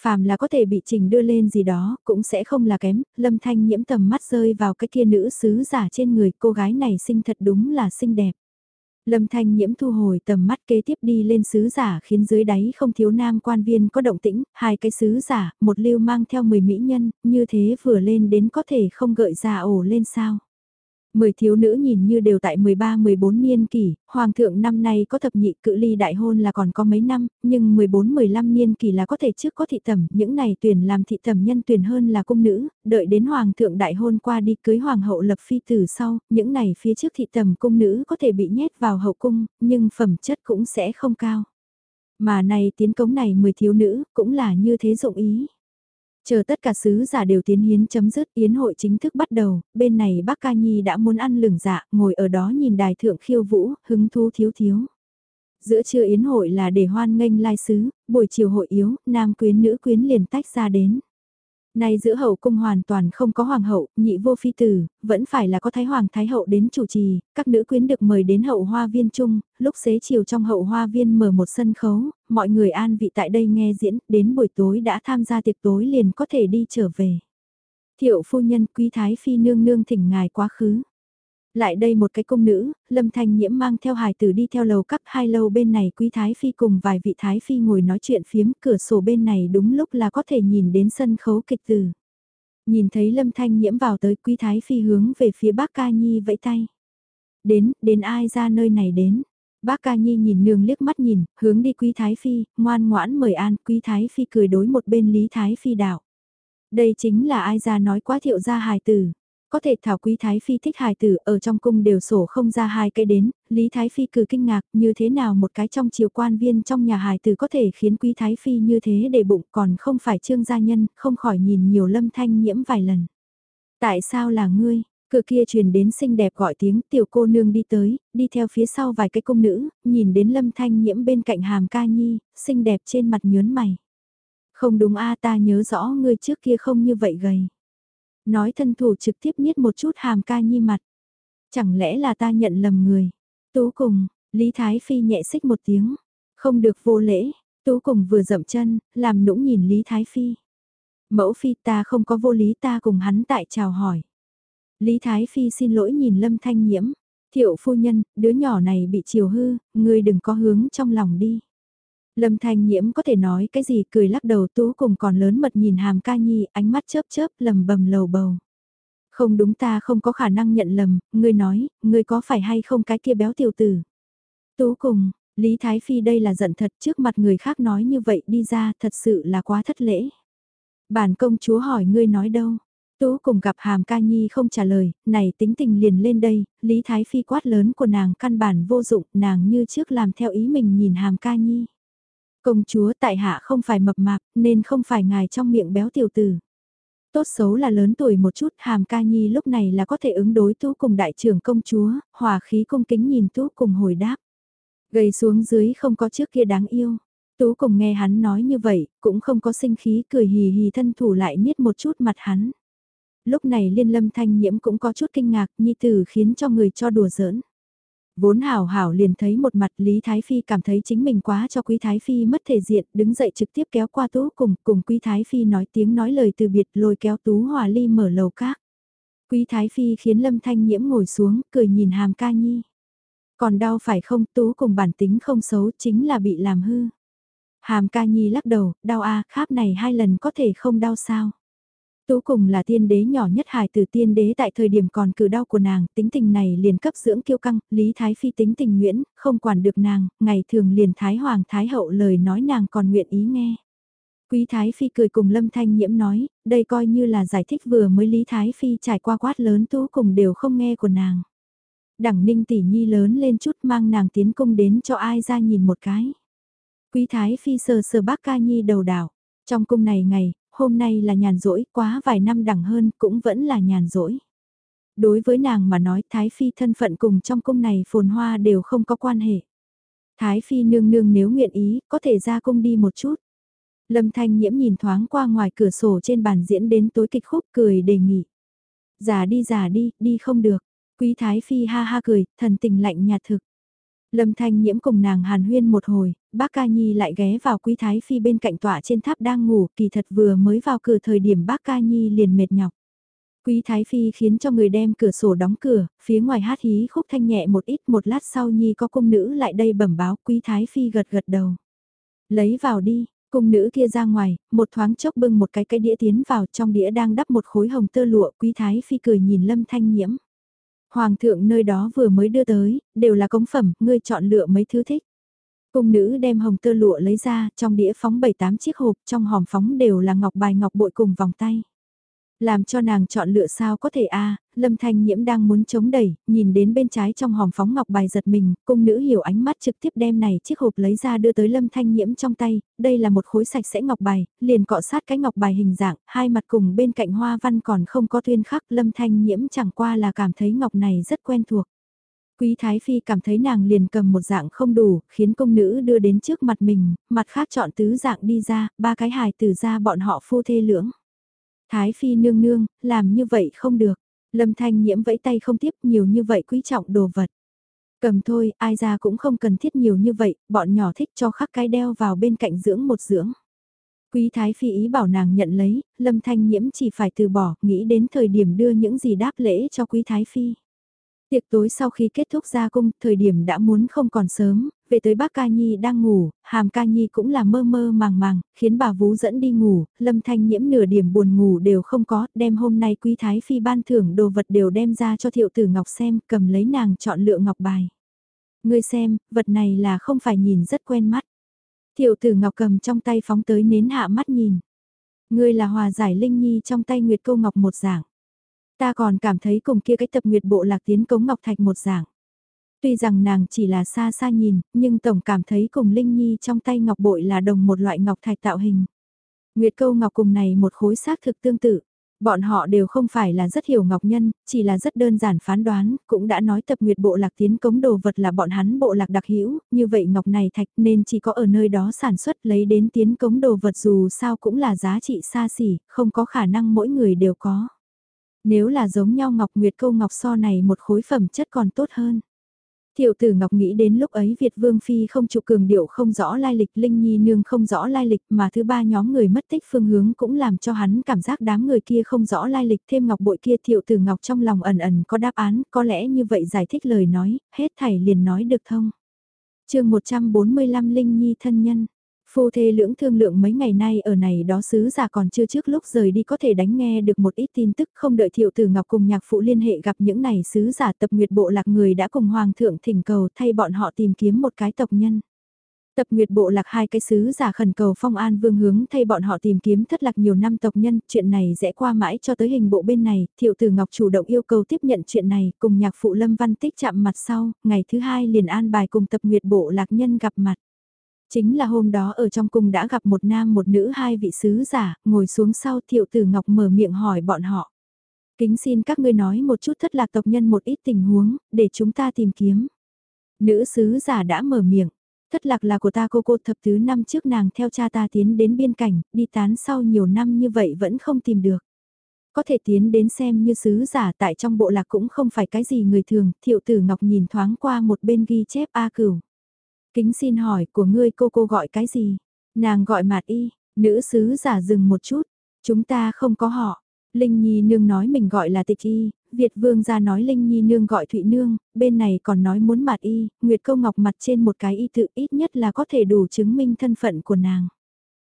Phàm là có thể bị trình đưa lên gì đó, cũng sẽ không là kém, lâm thanh nhiễm tầm mắt rơi vào cái kia nữ sứ giả trên người cô gái này xinh thật đúng là xinh đẹp. Lâm thanh nhiễm thu hồi tầm mắt kế tiếp đi lên sứ giả khiến dưới đáy không thiếu nam quan viên có động tĩnh, hai cái sứ giả, một lưu mang theo 10 mỹ nhân, như thế vừa lên đến có thể không gợi ra ổ lên sao. Mười thiếu nữ nhìn như đều tại 13-14 niên kỷ, hoàng thượng năm nay có thập nhị cự ly đại hôn là còn có mấy năm, nhưng 14-15 niên kỷ là có thể trước có thị tẩm, những này tuyển làm thị tẩm nhân tuyển hơn là cung nữ, đợi đến hoàng thượng đại hôn qua đi cưới hoàng hậu lập phi tử sau, những này phía trước thị tẩm cung nữ có thể bị nhét vào hậu cung, nhưng phẩm chất cũng sẽ không cao. Mà này tiến cống này 10 thiếu nữ, cũng là như thế dụng ý. Chờ tất cả sứ giả đều tiến hiến chấm dứt yến hội chính thức bắt đầu, bên này bác ca nhi đã muốn ăn lửng dạ, ngồi ở đó nhìn đài thượng khiêu vũ, hứng thú thiếu thiếu. Giữa trưa yến hội là để hoan nghênh lai sứ, buổi chiều hội yếu, nam quyến nữ quyến liền tách ra đến. Nay giữa hậu cung hoàn toàn không có hoàng hậu, nhị vô phi tử, vẫn phải là có thái hoàng thái hậu đến chủ trì, các nữ quyến được mời đến hậu hoa viên chung, lúc xế chiều trong hậu hoa viên mở một sân khấu, mọi người an vị tại đây nghe diễn, đến buổi tối đã tham gia tiệc tối liền có thể đi trở về. Thiệu phu nhân quý thái phi nương nương thỉnh ngài quá khứ. Lại đây một cái công nữ, Lâm Thanh Nhiễm mang theo hài tử đi theo lầu cấp hai lâu bên này quý thái phi cùng vài vị thái phi ngồi nói chuyện phiếm cửa sổ bên này đúng lúc là có thể nhìn đến sân khấu kịch từ. Nhìn thấy Lâm Thanh Nhiễm vào tới quý thái phi hướng về phía bác ca nhi vẫy tay. Đến, đến ai ra nơi này đến. Bác ca nhi nhìn nương liếc mắt nhìn, hướng đi quý thái phi, ngoan ngoãn mời an, quý thái phi cười đối một bên lý thái phi đạo. Đây chính là ai ra nói quá thiệu gia hài tử. Có thể Thảo Quý Thái Phi thích hài tử ở trong cung đều sổ không ra hai cái đến, Lý Thái Phi cử kinh ngạc như thế nào một cái trong triều quan viên trong nhà hài tử có thể khiến Quý Thái Phi như thế để bụng còn không phải trương gia nhân, không khỏi nhìn nhiều lâm thanh nhiễm vài lần. Tại sao là ngươi? Cửa kia truyền đến xinh đẹp gọi tiếng tiểu cô nương đi tới, đi theo phía sau vài cái công nữ, nhìn đến lâm thanh nhiễm bên cạnh hàm ca nhi, xinh đẹp trên mặt nhớn mày. Không đúng a ta nhớ rõ ngươi trước kia không như vậy gầy nói thân thủ trực tiếp niết một chút hàm ca nhi mặt. Chẳng lẽ là ta nhận lầm người? Tú cùng, Lý Thái Phi nhẹ xích một tiếng, không được vô lễ, Tú cùng vừa dậm chân, làm nũng nhìn Lý Thái Phi. Mẫu Phi ta không có vô lý ta cùng hắn tại chào hỏi. Lý Thái Phi xin lỗi nhìn Lâm Thanh Nhiễm. Thiệu phu nhân, đứa nhỏ này bị chiều hư, ngươi đừng có hướng trong lòng đi. Lâm Thanh Nhiễm có thể nói cái gì cười lắc đầu tú cùng còn lớn mật nhìn hàm ca nhi, ánh mắt chớp chớp lầm bầm lầu bầu. Không đúng ta không có khả năng nhận lầm, ngươi nói, ngươi có phải hay không cái kia béo tiểu tử. Tú cùng, Lý Thái Phi đây là giận thật trước mặt người khác nói như vậy đi ra thật sự là quá thất lễ. Bản công chúa hỏi ngươi nói đâu. Tú cùng gặp Hàm Ca Nhi không trả lời, này tính tình liền lên đây, Lý Thái Phi quát lớn của nàng căn bản vô dụng, nàng như trước làm theo ý mình nhìn Hàm Ca Nhi. Công chúa tại hạ không phải mập mạp, nên không phải ngài trong miệng béo tiểu tử. Tốt xấu là lớn tuổi một chút, Hàm Ca Nhi lúc này là có thể ứng đối Tú cùng đại trưởng công chúa, hòa khí cung kính nhìn Tú cùng hồi đáp. Gầy xuống dưới không có trước kia đáng yêu. Tú cùng nghe hắn nói như vậy, cũng không có sinh khí cười hì hì thân thủ lại niết một chút mặt hắn. Lúc này liên lâm thanh nhiễm cũng có chút kinh ngạc nhi tử khiến cho người cho đùa giỡn. Vốn hảo hảo liền thấy một mặt Lý Thái Phi cảm thấy chính mình quá cho Quý Thái Phi mất thể diện, đứng dậy trực tiếp kéo qua Tú cùng, cùng Quý Thái Phi nói tiếng nói lời từ biệt lôi kéo Tú Hòa Ly mở lầu các. Quý Thái Phi khiến Lâm Thanh Nhiễm ngồi xuống, cười nhìn hàm ca nhi. Còn đau phải không Tú cùng bản tính không xấu chính là bị làm hư. Hàm ca nhi lắc đầu, đau a à, kháp này hai lần có thể không đau sao. Tú cùng là tiên đế nhỏ nhất hài từ tiên đế tại thời điểm còn cử đau của nàng, tính tình này liền cấp dưỡng kiêu căng, Lý Thái Phi tính tình nguyễn, không quản được nàng, ngày thường liền Thái Hoàng Thái Hậu lời nói nàng còn nguyện ý nghe. Quý Thái Phi cười cùng Lâm Thanh Nhiễm nói, đây coi như là giải thích vừa mới Lý Thái Phi trải qua quát lớn tú cùng đều không nghe của nàng. Đẳng ninh tỷ nhi lớn lên chút mang nàng tiến cung đến cho ai ra nhìn một cái. Quý Thái Phi sờ sờ bác ca nhi đầu đảo. Trong cung này ngày, hôm nay là nhàn rỗi, quá vài năm đẳng hơn cũng vẫn là nhàn rỗi. Đối với nàng mà nói Thái Phi thân phận cùng trong cung này phồn hoa đều không có quan hệ. Thái Phi nương nương nếu nguyện ý, có thể ra cung đi một chút. Lâm Thanh Nhiễm nhìn thoáng qua ngoài cửa sổ trên bàn diễn đến tối kịch khúc cười đề nghị. giả đi giả đi, đi không được. Quý Thái Phi ha ha cười, thần tình lạnh nhạt thực. Lâm Thanh Nhiễm cùng nàng hàn huyên một hồi, bác ca nhi lại ghé vào quý thái phi bên cạnh tọa trên tháp đang ngủ, kỳ thật vừa mới vào cửa thời điểm bác ca nhi liền mệt nhọc. Quý thái phi khiến cho người đem cửa sổ đóng cửa, phía ngoài hát hí khúc thanh nhẹ một ít một lát sau nhi có cung nữ lại đây bẩm báo quý thái phi gật gật đầu. Lấy vào đi, cung nữ kia ra ngoài, một thoáng chốc bưng một cái cái đĩa tiến vào trong đĩa đang đắp một khối hồng tơ lụa quý thái phi cười nhìn lâm thanh nhiễm. Hoàng thượng nơi đó vừa mới đưa tới, đều là cống phẩm, ngươi chọn lựa mấy thứ thích. Cung nữ đem hồng tơ lụa lấy ra, trong đĩa phóng 7-8 chiếc hộp, trong hòm phóng đều là ngọc bài ngọc bội cùng vòng tay. Làm cho nàng chọn lựa sao có thể a Lâm Thanh Nhiễm đang muốn chống đẩy, nhìn đến bên trái trong hòm phóng ngọc bài giật mình, cung nữ hiểu ánh mắt trực tiếp đem này chiếc hộp lấy ra đưa tới Lâm Thanh Nhiễm trong tay, đây là một khối sạch sẽ ngọc bài, liền cọ sát cái ngọc bài hình dạng, hai mặt cùng bên cạnh hoa văn còn không có tuyên khắc, Lâm Thanh Nhiễm chẳng qua là cảm thấy ngọc này rất quen thuộc. Quý Thái Phi cảm thấy nàng liền cầm một dạng không đủ, khiến công nữ đưa đến trước mặt mình, mặt khác chọn tứ dạng đi ra, ba cái hài từ ra bọn họ phu thê lưỡng. Thái Phi nương nương, làm như vậy không được. Lâm Thanh nhiễm vẫy tay không tiếp nhiều như vậy quý trọng đồ vật. Cầm thôi, ai ra cũng không cần thiết nhiều như vậy, bọn nhỏ thích cho khắc cái đeo vào bên cạnh dưỡng một dưỡng. Quý Thái Phi ý bảo nàng nhận lấy, Lâm Thanh nhiễm chỉ phải từ bỏ, nghĩ đến thời điểm đưa những gì đáp lễ cho Quý Thái Phi. Tiệc tối sau khi kết thúc ra cung, thời điểm đã muốn không còn sớm, về tới bác ca nhi đang ngủ, hàm ca nhi cũng là mơ mơ màng màng, khiến bà vú dẫn đi ngủ, lâm thanh nhiễm nửa điểm buồn ngủ đều không có, đem hôm nay quý thái phi ban thưởng đồ vật đều đem ra cho thiệu tử ngọc xem, cầm lấy nàng chọn lựa ngọc bài. Ngươi xem, vật này là không phải nhìn rất quen mắt. Thiệu tử ngọc cầm trong tay phóng tới nến hạ mắt nhìn. Ngươi là hòa giải linh nhi trong tay nguyệt câu ngọc một dạng. Ta còn cảm thấy cùng kia cái tập nguyệt bộ lạc tiến cống ngọc thạch một dạng. Tuy rằng nàng chỉ là xa xa nhìn, nhưng tổng cảm thấy cùng Linh Nhi trong tay ngọc bội là đồng một loại ngọc thạch tạo hình. Nguyệt câu ngọc cùng này một khối xác thực tương tự. Bọn họ đều không phải là rất hiểu ngọc nhân, chỉ là rất đơn giản phán đoán, cũng đã nói tập nguyệt bộ lạc tiến cống đồ vật là bọn hắn bộ lạc đặc hữu như vậy ngọc này thạch nên chỉ có ở nơi đó sản xuất lấy đến tiến cống đồ vật dù sao cũng là giá trị xa xỉ, không có khả năng mỗi người đều có. Nếu là giống nhau ngọc nguyệt câu ngọc so này một khối phẩm chất còn tốt hơn. Thiệu tử Ngọc nghĩ đến lúc ấy Việt Vương Phi không trụ cường điệu không rõ lai lịch, Linh Nhi Nương không rõ lai lịch mà thứ ba nhóm người mất tích phương hướng cũng làm cho hắn cảm giác đám người kia không rõ lai lịch thêm ngọc bội kia Thiệu tử Ngọc trong lòng ẩn ẩn có đáp án, có lẽ như vậy giải thích lời nói, hết thảy liền nói được thông. chương 145 Linh Nhi thân nhân Phu thê lưỡng thương lượng mấy ngày nay ở này đó sứ giả còn chưa trước lúc rời đi có thể đánh nghe được một ít tin tức không đợi thiệu tử ngọc cùng nhạc phụ liên hệ gặp những này sứ giả tập nguyệt bộ lạc người đã cùng hoàng thượng thỉnh cầu thay bọn họ tìm kiếm một cái tộc nhân. Tập Nguyệt Bộ lạc hai cái sứ giả khẩn cầu Phong An Vương hướng thay bọn họ tìm kiếm thất lạc nhiều năm tộc nhân, chuyện này sẽ qua mãi cho tới hình bộ bên này, Thiệu Tử Ngọc chủ động yêu cầu tiếp nhận chuyện này, cùng nhạc phụ Lâm Văn Tích chạm mặt sau, ngày thứ hai liền an bài cùng Tập Nguyệt Bộ lạc nhân gặp mặt. Chính là hôm đó ở trong cung đã gặp một nam một nữ hai vị sứ giả, ngồi xuống sau thiệu tử ngọc mở miệng hỏi bọn họ. Kính xin các ngươi nói một chút thất lạc tộc nhân một ít tình huống, để chúng ta tìm kiếm. Nữ sứ giả đã mở miệng. Thất lạc là của ta cô cô thập thứ năm trước nàng theo cha ta tiến đến biên cảnh, đi tán sau nhiều năm như vậy vẫn không tìm được. Có thể tiến đến xem như sứ giả tại trong bộ lạc cũng không phải cái gì người thường, thiệu tử ngọc nhìn thoáng qua một bên ghi chép A cửu. Kính xin hỏi của ngươi cô cô gọi cái gì? Nàng gọi mạt y, nữ sứ giả dừng một chút. Chúng ta không có họ. Linh Nhi Nương nói mình gọi là tịch y, Việt Vương ra nói Linh Nhi Nương gọi Thụy Nương, bên này còn nói muốn mạt y, Nguyệt Câu Ngọc mặt trên một cái y tự ít nhất là có thể đủ chứng minh thân phận của nàng.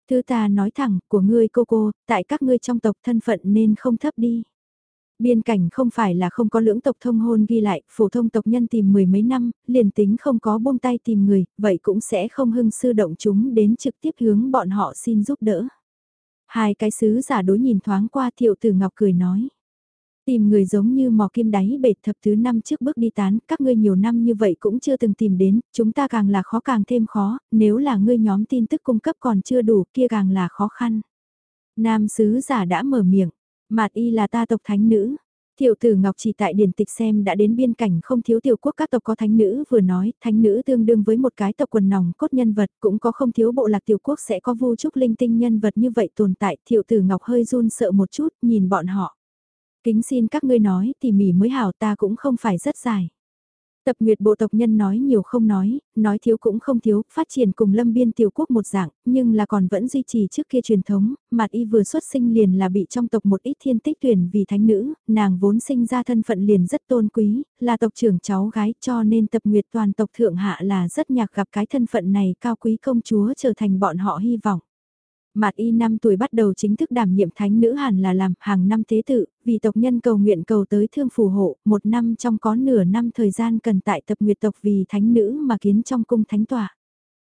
Thứ ta nói thẳng, của ngươi cô cô, tại các ngươi trong tộc thân phận nên không thấp đi. Biên cảnh không phải là không có lưỡng tộc thông hôn ghi lại, phổ thông tộc nhân tìm mười mấy năm, liền tính không có buông tay tìm người, vậy cũng sẽ không hưng sư động chúng đến trực tiếp hướng bọn họ xin giúp đỡ. Hai cái sứ giả đối nhìn thoáng qua thiệu tử ngọc cười nói. Tìm người giống như mò kim đáy bệt thập thứ năm trước bước đi tán, các ngươi nhiều năm như vậy cũng chưa từng tìm đến, chúng ta càng là khó càng thêm khó, nếu là ngươi nhóm tin tức cung cấp còn chưa đủ kia càng là khó khăn. Nam sứ giả đã mở miệng, Mạt y là ta tộc thánh nữ. Tiểu tử Ngọc chỉ tại điển tịch xem đã đến biên cảnh không thiếu tiểu quốc các tộc có thánh nữ vừa nói, thánh nữ tương đương với một cái tộc quần nòng cốt nhân vật, cũng có không thiếu bộ lạc tiểu quốc sẽ có vu trúc linh tinh nhân vật như vậy tồn tại, tiểu tử Ngọc hơi run sợ một chút, nhìn bọn họ. Kính xin các ngươi nói, tỉ mỉ mới hảo ta cũng không phải rất dài. Tập nguyệt bộ tộc nhân nói nhiều không nói, nói thiếu cũng không thiếu, phát triển cùng lâm biên tiểu quốc một dạng, nhưng là còn vẫn duy trì trước kia truyền thống, mặt y vừa xuất sinh liền là bị trong tộc một ít thiên tích tuyển vì thánh nữ, nàng vốn sinh ra thân phận liền rất tôn quý, là tộc trưởng cháu gái cho nên tập nguyệt toàn tộc thượng hạ là rất nhạc gặp cái thân phận này cao quý công chúa trở thành bọn họ hy vọng. Mạt y 5 tuổi bắt đầu chính thức đảm nhiệm thánh nữ hẳn là làm hàng năm thế tự, vì tộc nhân cầu nguyện cầu tới thương phù hộ, một năm trong có nửa năm thời gian cần tại tập nguyệt tộc vì thánh nữ mà kiến trong cung thánh tòa.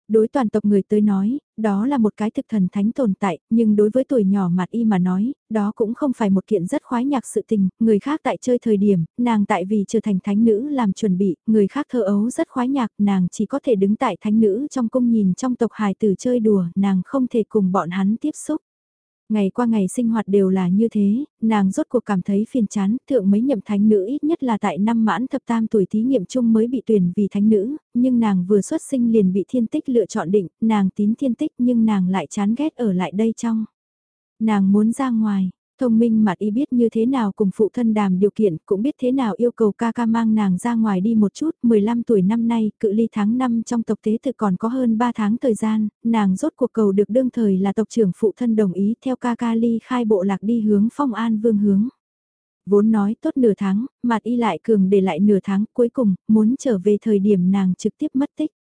Đối toàn tộc người tới nói, đó là một cái thực thần thánh tồn tại, nhưng đối với tuổi nhỏ mặt y mà nói, đó cũng không phải một kiện rất khoái nhạc sự tình, người khác tại chơi thời điểm, nàng tại vì trở thành thánh nữ làm chuẩn bị, người khác thơ ấu rất khoái nhạc, nàng chỉ có thể đứng tại thánh nữ trong cung nhìn trong tộc hài tử chơi đùa, nàng không thể cùng bọn hắn tiếp xúc. Ngày qua ngày sinh hoạt đều là như thế, nàng rốt cuộc cảm thấy phiền chán, thượng mấy nhậm thánh nữ ít nhất là tại năm mãn thập tam tuổi thí nghiệm chung mới bị tuyển vì thánh nữ, nhưng nàng vừa xuất sinh liền bị thiên tích lựa chọn định, nàng tín thiên tích nhưng nàng lại chán ghét ở lại đây trong. Nàng muốn ra ngoài, Thông minh mặt y biết như thế nào cùng phụ thân đàm điều kiện, cũng biết thế nào yêu cầu ca ca mang nàng ra ngoài đi một chút, 15 tuổi năm nay, cự ly tháng 5 trong tộc tế thực còn có hơn 3 tháng thời gian, nàng rốt cuộc cầu được đương thời là tộc trưởng phụ thân đồng ý theo ca ca ly khai bộ lạc đi hướng phong an vương hướng. Vốn nói tốt nửa tháng, mặt y lại cường để lại nửa tháng cuối cùng, muốn trở về thời điểm nàng trực tiếp mất tích.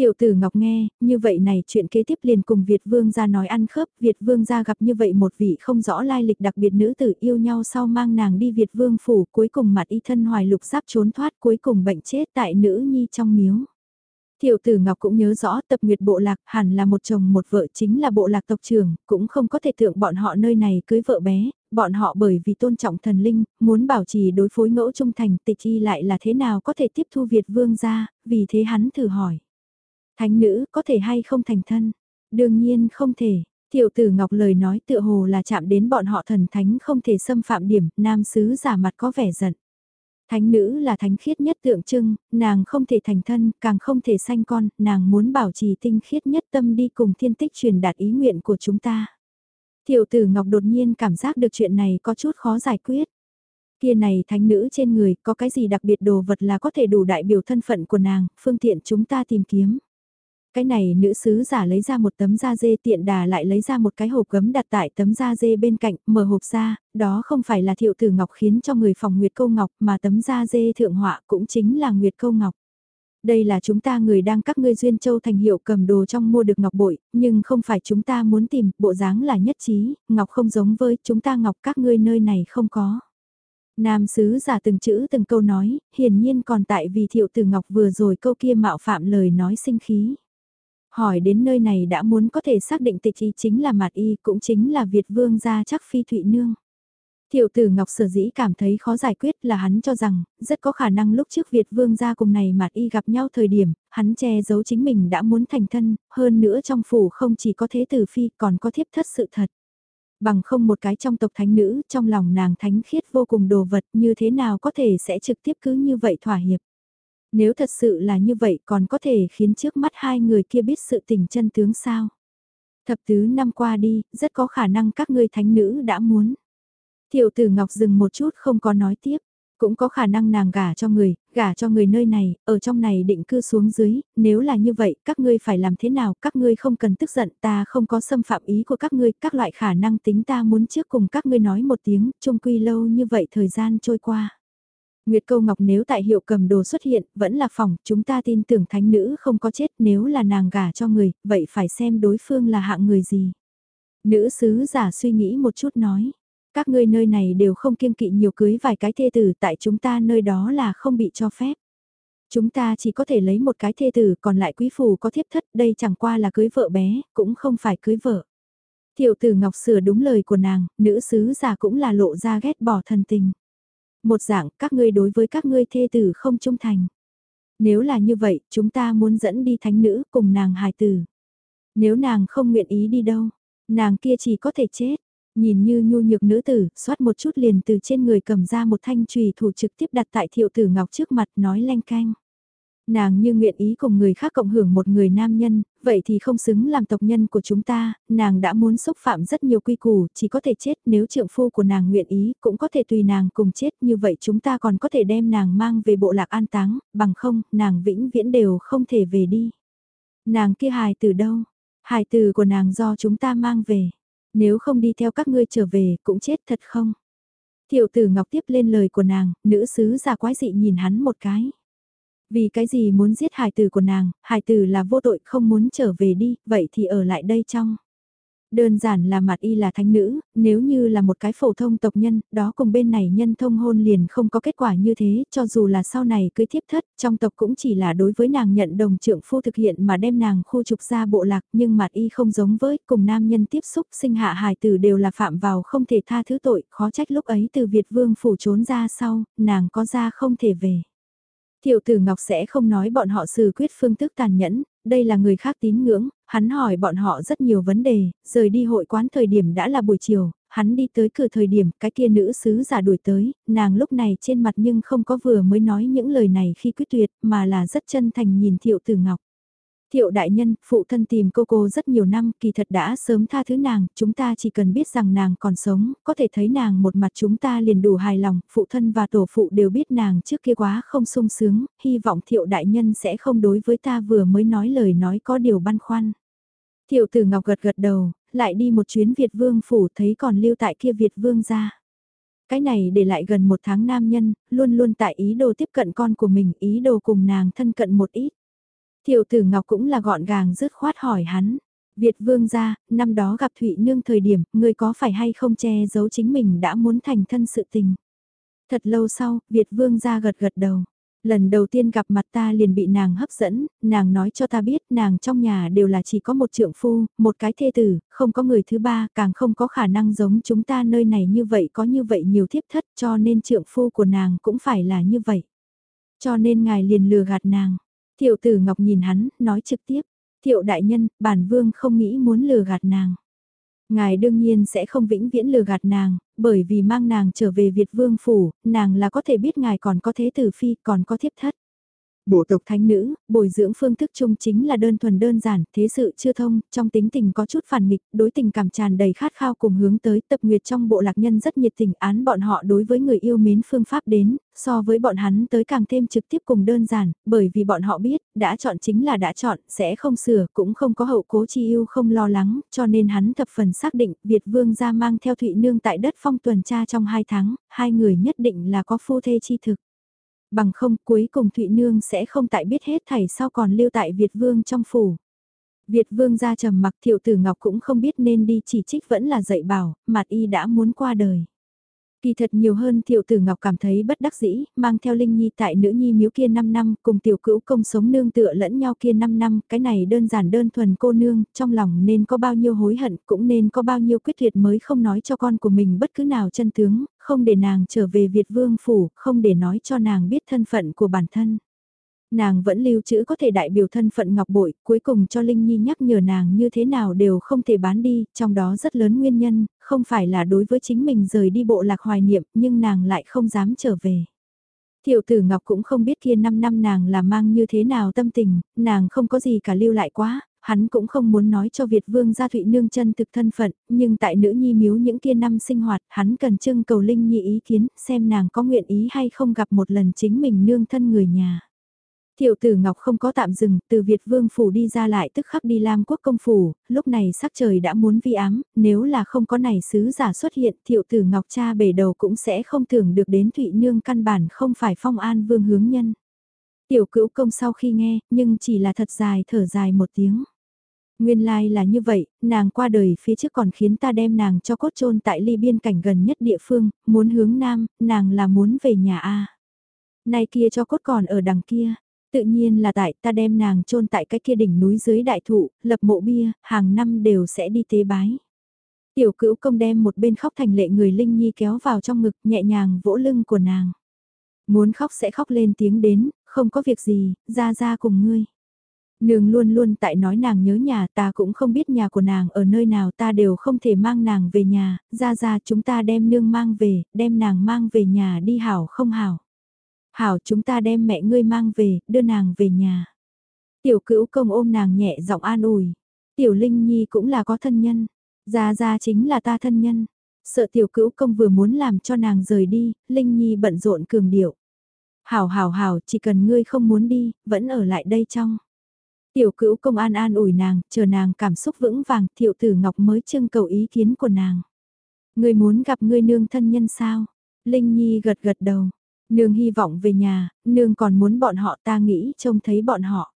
Tiểu tử Ngọc nghe, như vậy này chuyện kế tiếp liền cùng Việt Vương gia nói ăn khớp, Việt Vương gia gặp như vậy một vị không rõ lai lịch đặc biệt nữ tử yêu nhau sau mang nàng đi Việt Vương phủ, cuối cùng mặt y thân hoài lục sắp trốn thoát cuối cùng bệnh chết tại nữ nhi trong miếu. Tiểu tử Ngọc cũng nhớ rõ tập nguyệt bộ lạc hẳn là một chồng một vợ chính là bộ lạc tộc trưởng, cũng không có thể thượng bọn họ nơi này cưới vợ bé, bọn họ bởi vì tôn trọng thần linh, muốn bảo trì đối phối ngẫu trung thành tịch y lại là thế nào có thể tiếp thu Việt vương ra, vì thế hắn thử hỏi. Thánh nữ có thể hay không thành thân? Đương nhiên không thể. Tiểu tử Ngọc lời nói tựa hồ là chạm đến bọn họ thần thánh không thể xâm phạm điểm, nam sứ giả mặt có vẻ giận. Thánh nữ là thánh khiết nhất tượng trưng, nàng không thể thành thân, càng không thể sanh con, nàng muốn bảo trì tinh khiết nhất tâm đi cùng thiên tích truyền đạt ý nguyện của chúng ta. Tiểu tử Ngọc đột nhiên cảm giác được chuyện này có chút khó giải quyết. Kia này thánh nữ trên người có cái gì đặc biệt đồ vật là có thể đủ đại biểu thân phận của nàng, phương tiện chúng ta tìm kiếm. Cái này nữ sứ giả lấy ra một tấm da dê tiện đà lại lấy ra một cái hộp gấm đặt tại tấm da dê bên cạnh, mở hộp ra, đó không phải là thiệu tử ngọc khiến cho người phòng Nguyệt Câu Ngọc mà tấm da dê thượng họa cũng chính là Nguyệt Câu Ngọc. Đây là chúng ta người đang các ngươi duyên châu thành hiệu cầm đồ trong mua được ngọc bội, nhưng không phải chúng ta muốn tìm, bộ dáng là nhất trí, ngọc không giống với chúng ta ngọc các ngươi nơi này không có. Nam sứ giả từng chữ từng câu nói, hiển nhiên còn tại vì thiệu tử ngọc vừa rồi câu kia mạo phạm lời nói sinh khí. Hỏi đến nơi này đã muốn có thể xác định tịch y chính là mạt y cũng chính là Việt vương gia chắc phi thụy nương. Thiệu tử Ngọc sở dĩ cảm thấy khó giải quyết là hắn cho rằng, rất có khả năng lúc trước Việt vương gia cùng này mạt y gặp nhau thời điểm, hắn che giấu chính mình đã muốn thành thân, hơn nữa trong phủ không chỉ có thế tử phi còn có thiếp thất sự thật. Bằng không một cái trong tộc thánh nữ, trong lòng nàng thánh khiết vô cùng đồ vật như thế nào có thể sẽ trực tiếp cứ như vậy thỏa hiệp. Nếu thật sự là như vậy còn có thể khiến trước mắt hai người kia biết sự tình chân tướng sao. Thập tứ năm qua đi, rất có khả năng các ngươi thánh nữ đã muốn. Thiệu tử Ngọc dừng một chút không có nói tiếp. Cũng có khả năng nàng gả cho người, gả cho người nơi này, ở trong này định cư xuống dưới, nếu là như vậy, các ngươi phải làm thế nào, các ngươi không cần tức giận, ta không có xâm phạm ý của các ngươi, các loại khả năng tính ta muốn trước cùng các ngươi nói một tiếng, chung quy lâu như vậy thời gian trôi qua. Nguyệt Câu Ngọc nếu tại hiệu cầm đồ xuất hiện, vẫn là phòng, chúng ta tin tưởng thánh nữ không có chết nếu là nàng gả cho người, vậy phải xem đối phương là hạng người gì. Nữ sứ giả suy nghĩ một chút nói, các ngươi nơi này đều không kiêng kỵ nhiều cưới vài cái thê tử tại chúng ta nơi đó là không bị cho phép. Chúng ta chỉ có thể lấy một cái thê tử còn lại quý phù có thiếp thất đây chẳng qua là cưới vợ bé, cũng không phải cưới vợ. Thiệu tử Ngọc sửa đúng lời của nàng, nữ sứ giả cũng là lộ ra ghét bỏ thần tình. Một dạng các ngươi đối với các ngươi thê tử không trung thành. Nếu là như vậy, chúng ta muốn dẫn đi thánh nữ cùng nàng hài tử. Nếu nàng không nguyện ý đi đâu, nàng kia chỉ có thể chết. Nhìn như nhu nhược nữ tử, xoát một chút liền từ trên người cầm ra một thanh trùy thủ trực tiếp đặt tại thiệu tử ngọc trước mặt nói lanh canh. Nàng như nguyện ý cùng người khác cộng hưởng một người nam nhân, vậy thì không xứng làm tộc nhân của chúng ta, nàng đã muốn xúc phạm rất nhiều quy củ, chỉ có thể chết nếu trượng phu của nàng nguyện ý, cũng có thể tùy nàng cùng chết như vậy chúng ta còn có thể đem nàng mang về bộ lạc an táng, bằng không, nàng vĩnh viễn đều không thể về đi. Nàng kia hài từ đâu? Hài từ của nàng do chúng ta mang về. Nếu không đi theo các ngươi trở về, cũng chết thật không? Thiệu tử Ngọc tiếp lên lời của nàng, nữ sứ già quái dị nhìn hắn một cái. Vì cái gì muốn giết hài tử của nàng, hài tử là vô tội không muốn trở về đi, vậy thì ở lại đây trong. Đơn giản là mặt y là thánh nữ, nếu như là một cái phổ thông tộc nhân, đó cùng bên này nhân thông hôn liền không có kết quả như thế, cho dù là sau này cưới thiếp thất, trong tộc cũng chỉ là đối với nàng nhận đồng trưởng phu thực hiện mà đem nàng khu trục ra bộ lạc, nhưng mặt y không giống với, cùng nam nhân tiếp xúc sinh hạ hài tử đều là phạm vào không thể tha thứ tội, khó trách lúc ấy từ Việt vương phủ trốn ra sau, nàng có ra không thể về. Thiệu tử Ngọc sẽ không nói bọn họ xử quyết phương thức tàn nhẫn, đây là người khác tín ngưỡng, hắn hỏi bọn họ rất nhiều vấn đề, rời đi hội quán thời điểm đã là buổi chiều, hắn đi tới cửa thời điểm cái kia nữ sứ giả đuổi tới, nàng lúc này trên mặt nhưng không có vừa mới nói những lời này khi quyết tuyệt mà là rất chân thành nhìn Thiệu tử Ngọc. Thiệu đại nhân, phụ thân tìm cô cô rất nhiều năm, kỳ thật đã sớm tha thứ nàng, chúng ta chỉ cần biết rằng nàng còn sống, có thể thấy nàng một mặt chúng ta liền đủ hài lòng, phụ thân và tổ phụ đều biết nàng trước kia quá không sung sướng, hy vọng thiệu đại nhân sẽ không đối với ta vừa mới nói lời nói có điều băn khoăn. Thiệu tử ngọc gật gật đầu, lại đi một chuyến Việt vương phủ thấy còn lưu tại kia Việt vương ra. Cái này để lại gần một tháng nam nhân, luôn luôn tại ý đồ tiếp cận con của mình, ý đồ cùng nàng thân cận một ít. Thiệu tử Ngọc cũng là gọn gàng dứt khoát hỏi hắn. Việt vương gia, năm đó gặp Thụy Nương thời điểm, người có phải hay không che giấu chính mình đã muốn thành thân sự tình. Thật lâu sau, Việt vương gia gật gật đầu. Lần đầu tiên gặp mặt ta liền bị nàng hấp dẫn, nàng nói cho ta biết nàng trong nhà đều là chỉ có một trượng phu, một cái thê tử, không có người thứ ba, càng không có khả năng giống chúng ta nơi này như vậy có như vậy nhiều thiếp thất cho nên trượng phu của nàng cũng phải là như vậy. Cho nên ngài liền lừa gạt nàng. Thiệu tử Ngọc nhìn hắn, nói trực tiếp, thiệu đại nhân, bản vương không nghĩ muốn lừa gạt nàng. Ngài đương nhiên sẽ không vĩnh viễn lừa gạt nàng, bởi vì mang nàng trở về Việt vương phủ, nàng là có thể biết ngài còn có thế tử phi, còn có thiếp thất. Bộ tộc thánh nữ, bồi dưỡng phương thức chung chính là đơn thuần đơn giản, thế sự chưa thông, trong tính tình có chút phản nghịch, đối tình cảm tràn đầy khát khao cùng hướng tới tập nguyệt trong bộ lạc nhân rất nhiệt tình án bọn họ đối với người yêu mến phương pháp đến, so với bọn hắn tới càng thêm trực tiếp cùng đơn giản, bởi vì bọn họ biết, đã chọn chính là đã chọn, sẽ không sửa, cũng không có hậu cố chi yêu không lo lắng, cho nên hắn thập phần xác định Việt Vương ra mang theo Thụy Nương tại đất phong tuần tra trong hai tháng, hai người nhất định là có phu thê chi thực. Bằng không cuối cùng Thụy Nương sẽ không tại biết hết thảy sau còn lưu tại Việt Vương trong phủ. Việt Vương ra trầm mặc thiệu tử Ngọc cũng không biết nên đi chỉ trích vẫn là dạy bảo, mặt y đã muốn qua đời. Kỳ thật nhiều hơn tiểu tử Ngọc cảm thấy bất đắc dĩ, mang theo Linh Nhi tại nữ nhi miếu kia 5 năm, cùng tiểu cữu công sống nương tựa lẫn nhau kia 5 năm, cái này đơn giản đơn thuần cô nương, trong lòng nên có bao nhiêu hối hận, cũng nên có bao nhiêu quyết liệt mới không nói cho con của mình bất cứ nào chân tướng, không để nàng trở về Việt Vương Phủ, không để nói cho nàng biết thân phận của bản thân. Nàng vẫn lưu trữ có thể đại biểu thân phận ngọc bội, cuối cùng cho Linh Nhi nhắc nhở nàng như thế nào đều không thể bán đi, trong đó rất lớn nguyên nhân, không phải là đối với chính mình rời đi bộ lạc hoài niệm, nhưng nàng lại không dám trở về. Tiểu tử Ngọc cũng không biết kia 5 năm nàng là mang như thế nào tâm tình, nàng không có gì cả lưu lại quá, hắn cũng không muốn nói cho Việt Vương gia Thụy Nương chân thực thân phận, nhưng tại nữ nhi miếu những kia năm sinh hoạt, hắn cần trưng cầu Linh Nhi ý kiến, xem nàng có nguyện ý hay không gặp một lần chính mình nương thân người nhà. Tiểu tử Ngọc không có tạm dừng, từ Việt Vương Phủ đi ra lại tức khắc đi Lam Quốc Công Phủ, lúc này sắc trời đã muốn vi ám, nếu là không có này sứ giả xuất hiện, tiểu tử Ngọc cha bể đầu cũng sẽ không tưởng được đến Thụy Nương căn bản không phải phong an vương hướng nhân. Tiểu cữu công sau khi nghe, nhưng chỉ là thật dài thở dài một tiếng. Nguyên lai like là như vậy, nàng qua đời phía trước còn khiến ta đem nàng cho cốt chôn tại ly biên cảnh gần nhất địa phương, muốn hướng nam, nàng là muốn về nhà A. Nay kia cho cốt còn ở đằng kia, Tự nhiên là tại ta đem nàng chôn tại cái kia đỉnh núi dưới đại thụ, lập mộ bia, hàng năm đều sẽ đi tế bái. Tiểu cữu công đem một bên khóc thành lệ người Linh Nhi kéo vào trong ngực nhẹ nhàng vỗ lưng của nàng. Muốn khóc sẽ khóc lên tiếng đến, không có việc gì, ra ra cùng ngươi. Nương luôn luôn tại nói nàng nhớ nhà ta cũng không biết nhà của nàng ở nơi nào ta đều không thể mang nàng về nhà, ra ra chúng ta đem nương mang về, đem nàng mang về nhà đi hảo không hảo. Hảo chúng ta đem mẹ ngươi mang về, đưa nàng về nhà. Tiểu cữu công ôm nàng nhẹ giọng an ủi. Tiểu Linh Nhi cũng là có thân nhân. Gia Gia chính là ta thân nhân. Sợ tiểu cữu công vừa muốn làm cho nàng rời đi, Linh Nhi bận rộn cường điệu. Hảo hảo hảo, chỉ cần ngươi không muốn đi, vẫn ở lại đây trong. Tiểu cữu công an an ủi nàng, chờ nàng cảm xúc vững vàng, thiệu tử ngọc mới trưng cầu ý kiến của nàng. Ngươi muốn gặp ngươi nương thân nhân sao? Linh Nhi gật gật đầu. Nương hy vọng về nhà, nương còn muốn bọn họ ta nghĩ trông thấy bọn họ.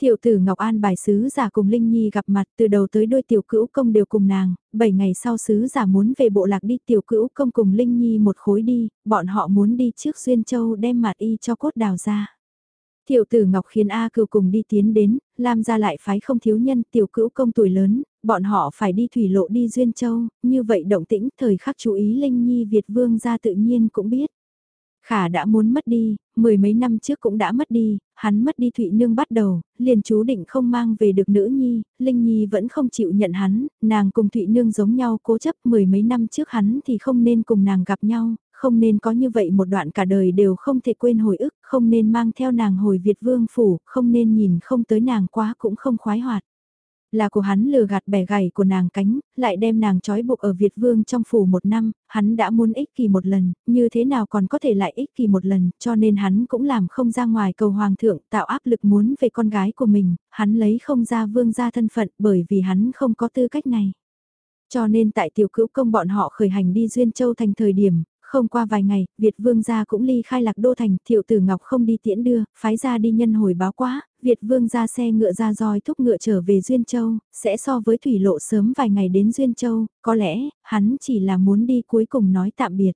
Thiệu tử Ngọc An bài sứ giả cùng Linh Nhi gặp mặt từ đầu tới đôi tiểu cữu công đều cùng nàng, 7 ngày sau sứ giả muốn về bộ lạc đi tiểu cữu công cùng Linh Nhi một khối đi, bọn họ muốn đi trước Xuyên Châu đem mặt y cho cốt đào ra. Thiệu tử Ngọc khiến A cừu cùng đi tiến đến, làm ra lại phái không thiếu nhân tiểu cữu công tuổi lớn, bọn họ phải đi thủy lộ đi Duyên Châu, như vậy động tĩnh thời khắc chú ý Linh Nhi Việt Vương ra tự nhiên cũng biết. Khả đã muốn mất đi, mười mấy năm trước cũng đã mất đi, hắn mất đi Thụy Nương bắt đầu, liền chú định không mang về được nữ nhi, Linh Nhi vẫn không chịu nhận hắn, nàng cùng Thụy Nương giống nhau cố chấp mười mấy năm trước hắn thì không nên cùng nàng gặp nhau, không nên có như vậy một đoạn cả đời đều không thể quên hồi ức, không nên mang theo nàng hồi Việt Vương Phủ, không nên nhìn không tới nàng quá cũng không khoái hoạt. Là của hắn lừa gạt bẻ gầy của nàng cánh, lại đem nàng trói buộc ở Việt Vương trong phủ một năm, hắn đã muốn ích kỳ một lần, như thế nào còn có thể lại ích kỳ một lần, cho nên hắn cũng làm không ra ngoài cầu hoàng thượng, tạo áp lực muốn về con gái của mình, hắn lấy không ra vương gia thân phận bởi vì hắn không có tư cách này. Cho nên tại tiểu cữu công bọn họ khởi hành đi Duyên Châu thành thời điểm, không qua vài ngày, Việt vương gia cũng ly khai lạc đô thành, thiệu tử ngọc không đi tiễn đưa, phái ra đi nhân hồi báo quá, Việt vương gia xe ngựa ra roi thúc ngựa trở về Duyên Châu, sẽ so với thủy lộ sớm vài ngày đến Duyên Châu, có lẽ, hắn chỉ là muốn đi cuối cùng nói tạm biệt.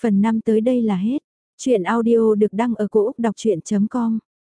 Phần 5 tới đây là hết. Chuyện audio được đăng ở cổ Úc đọc chuyện.com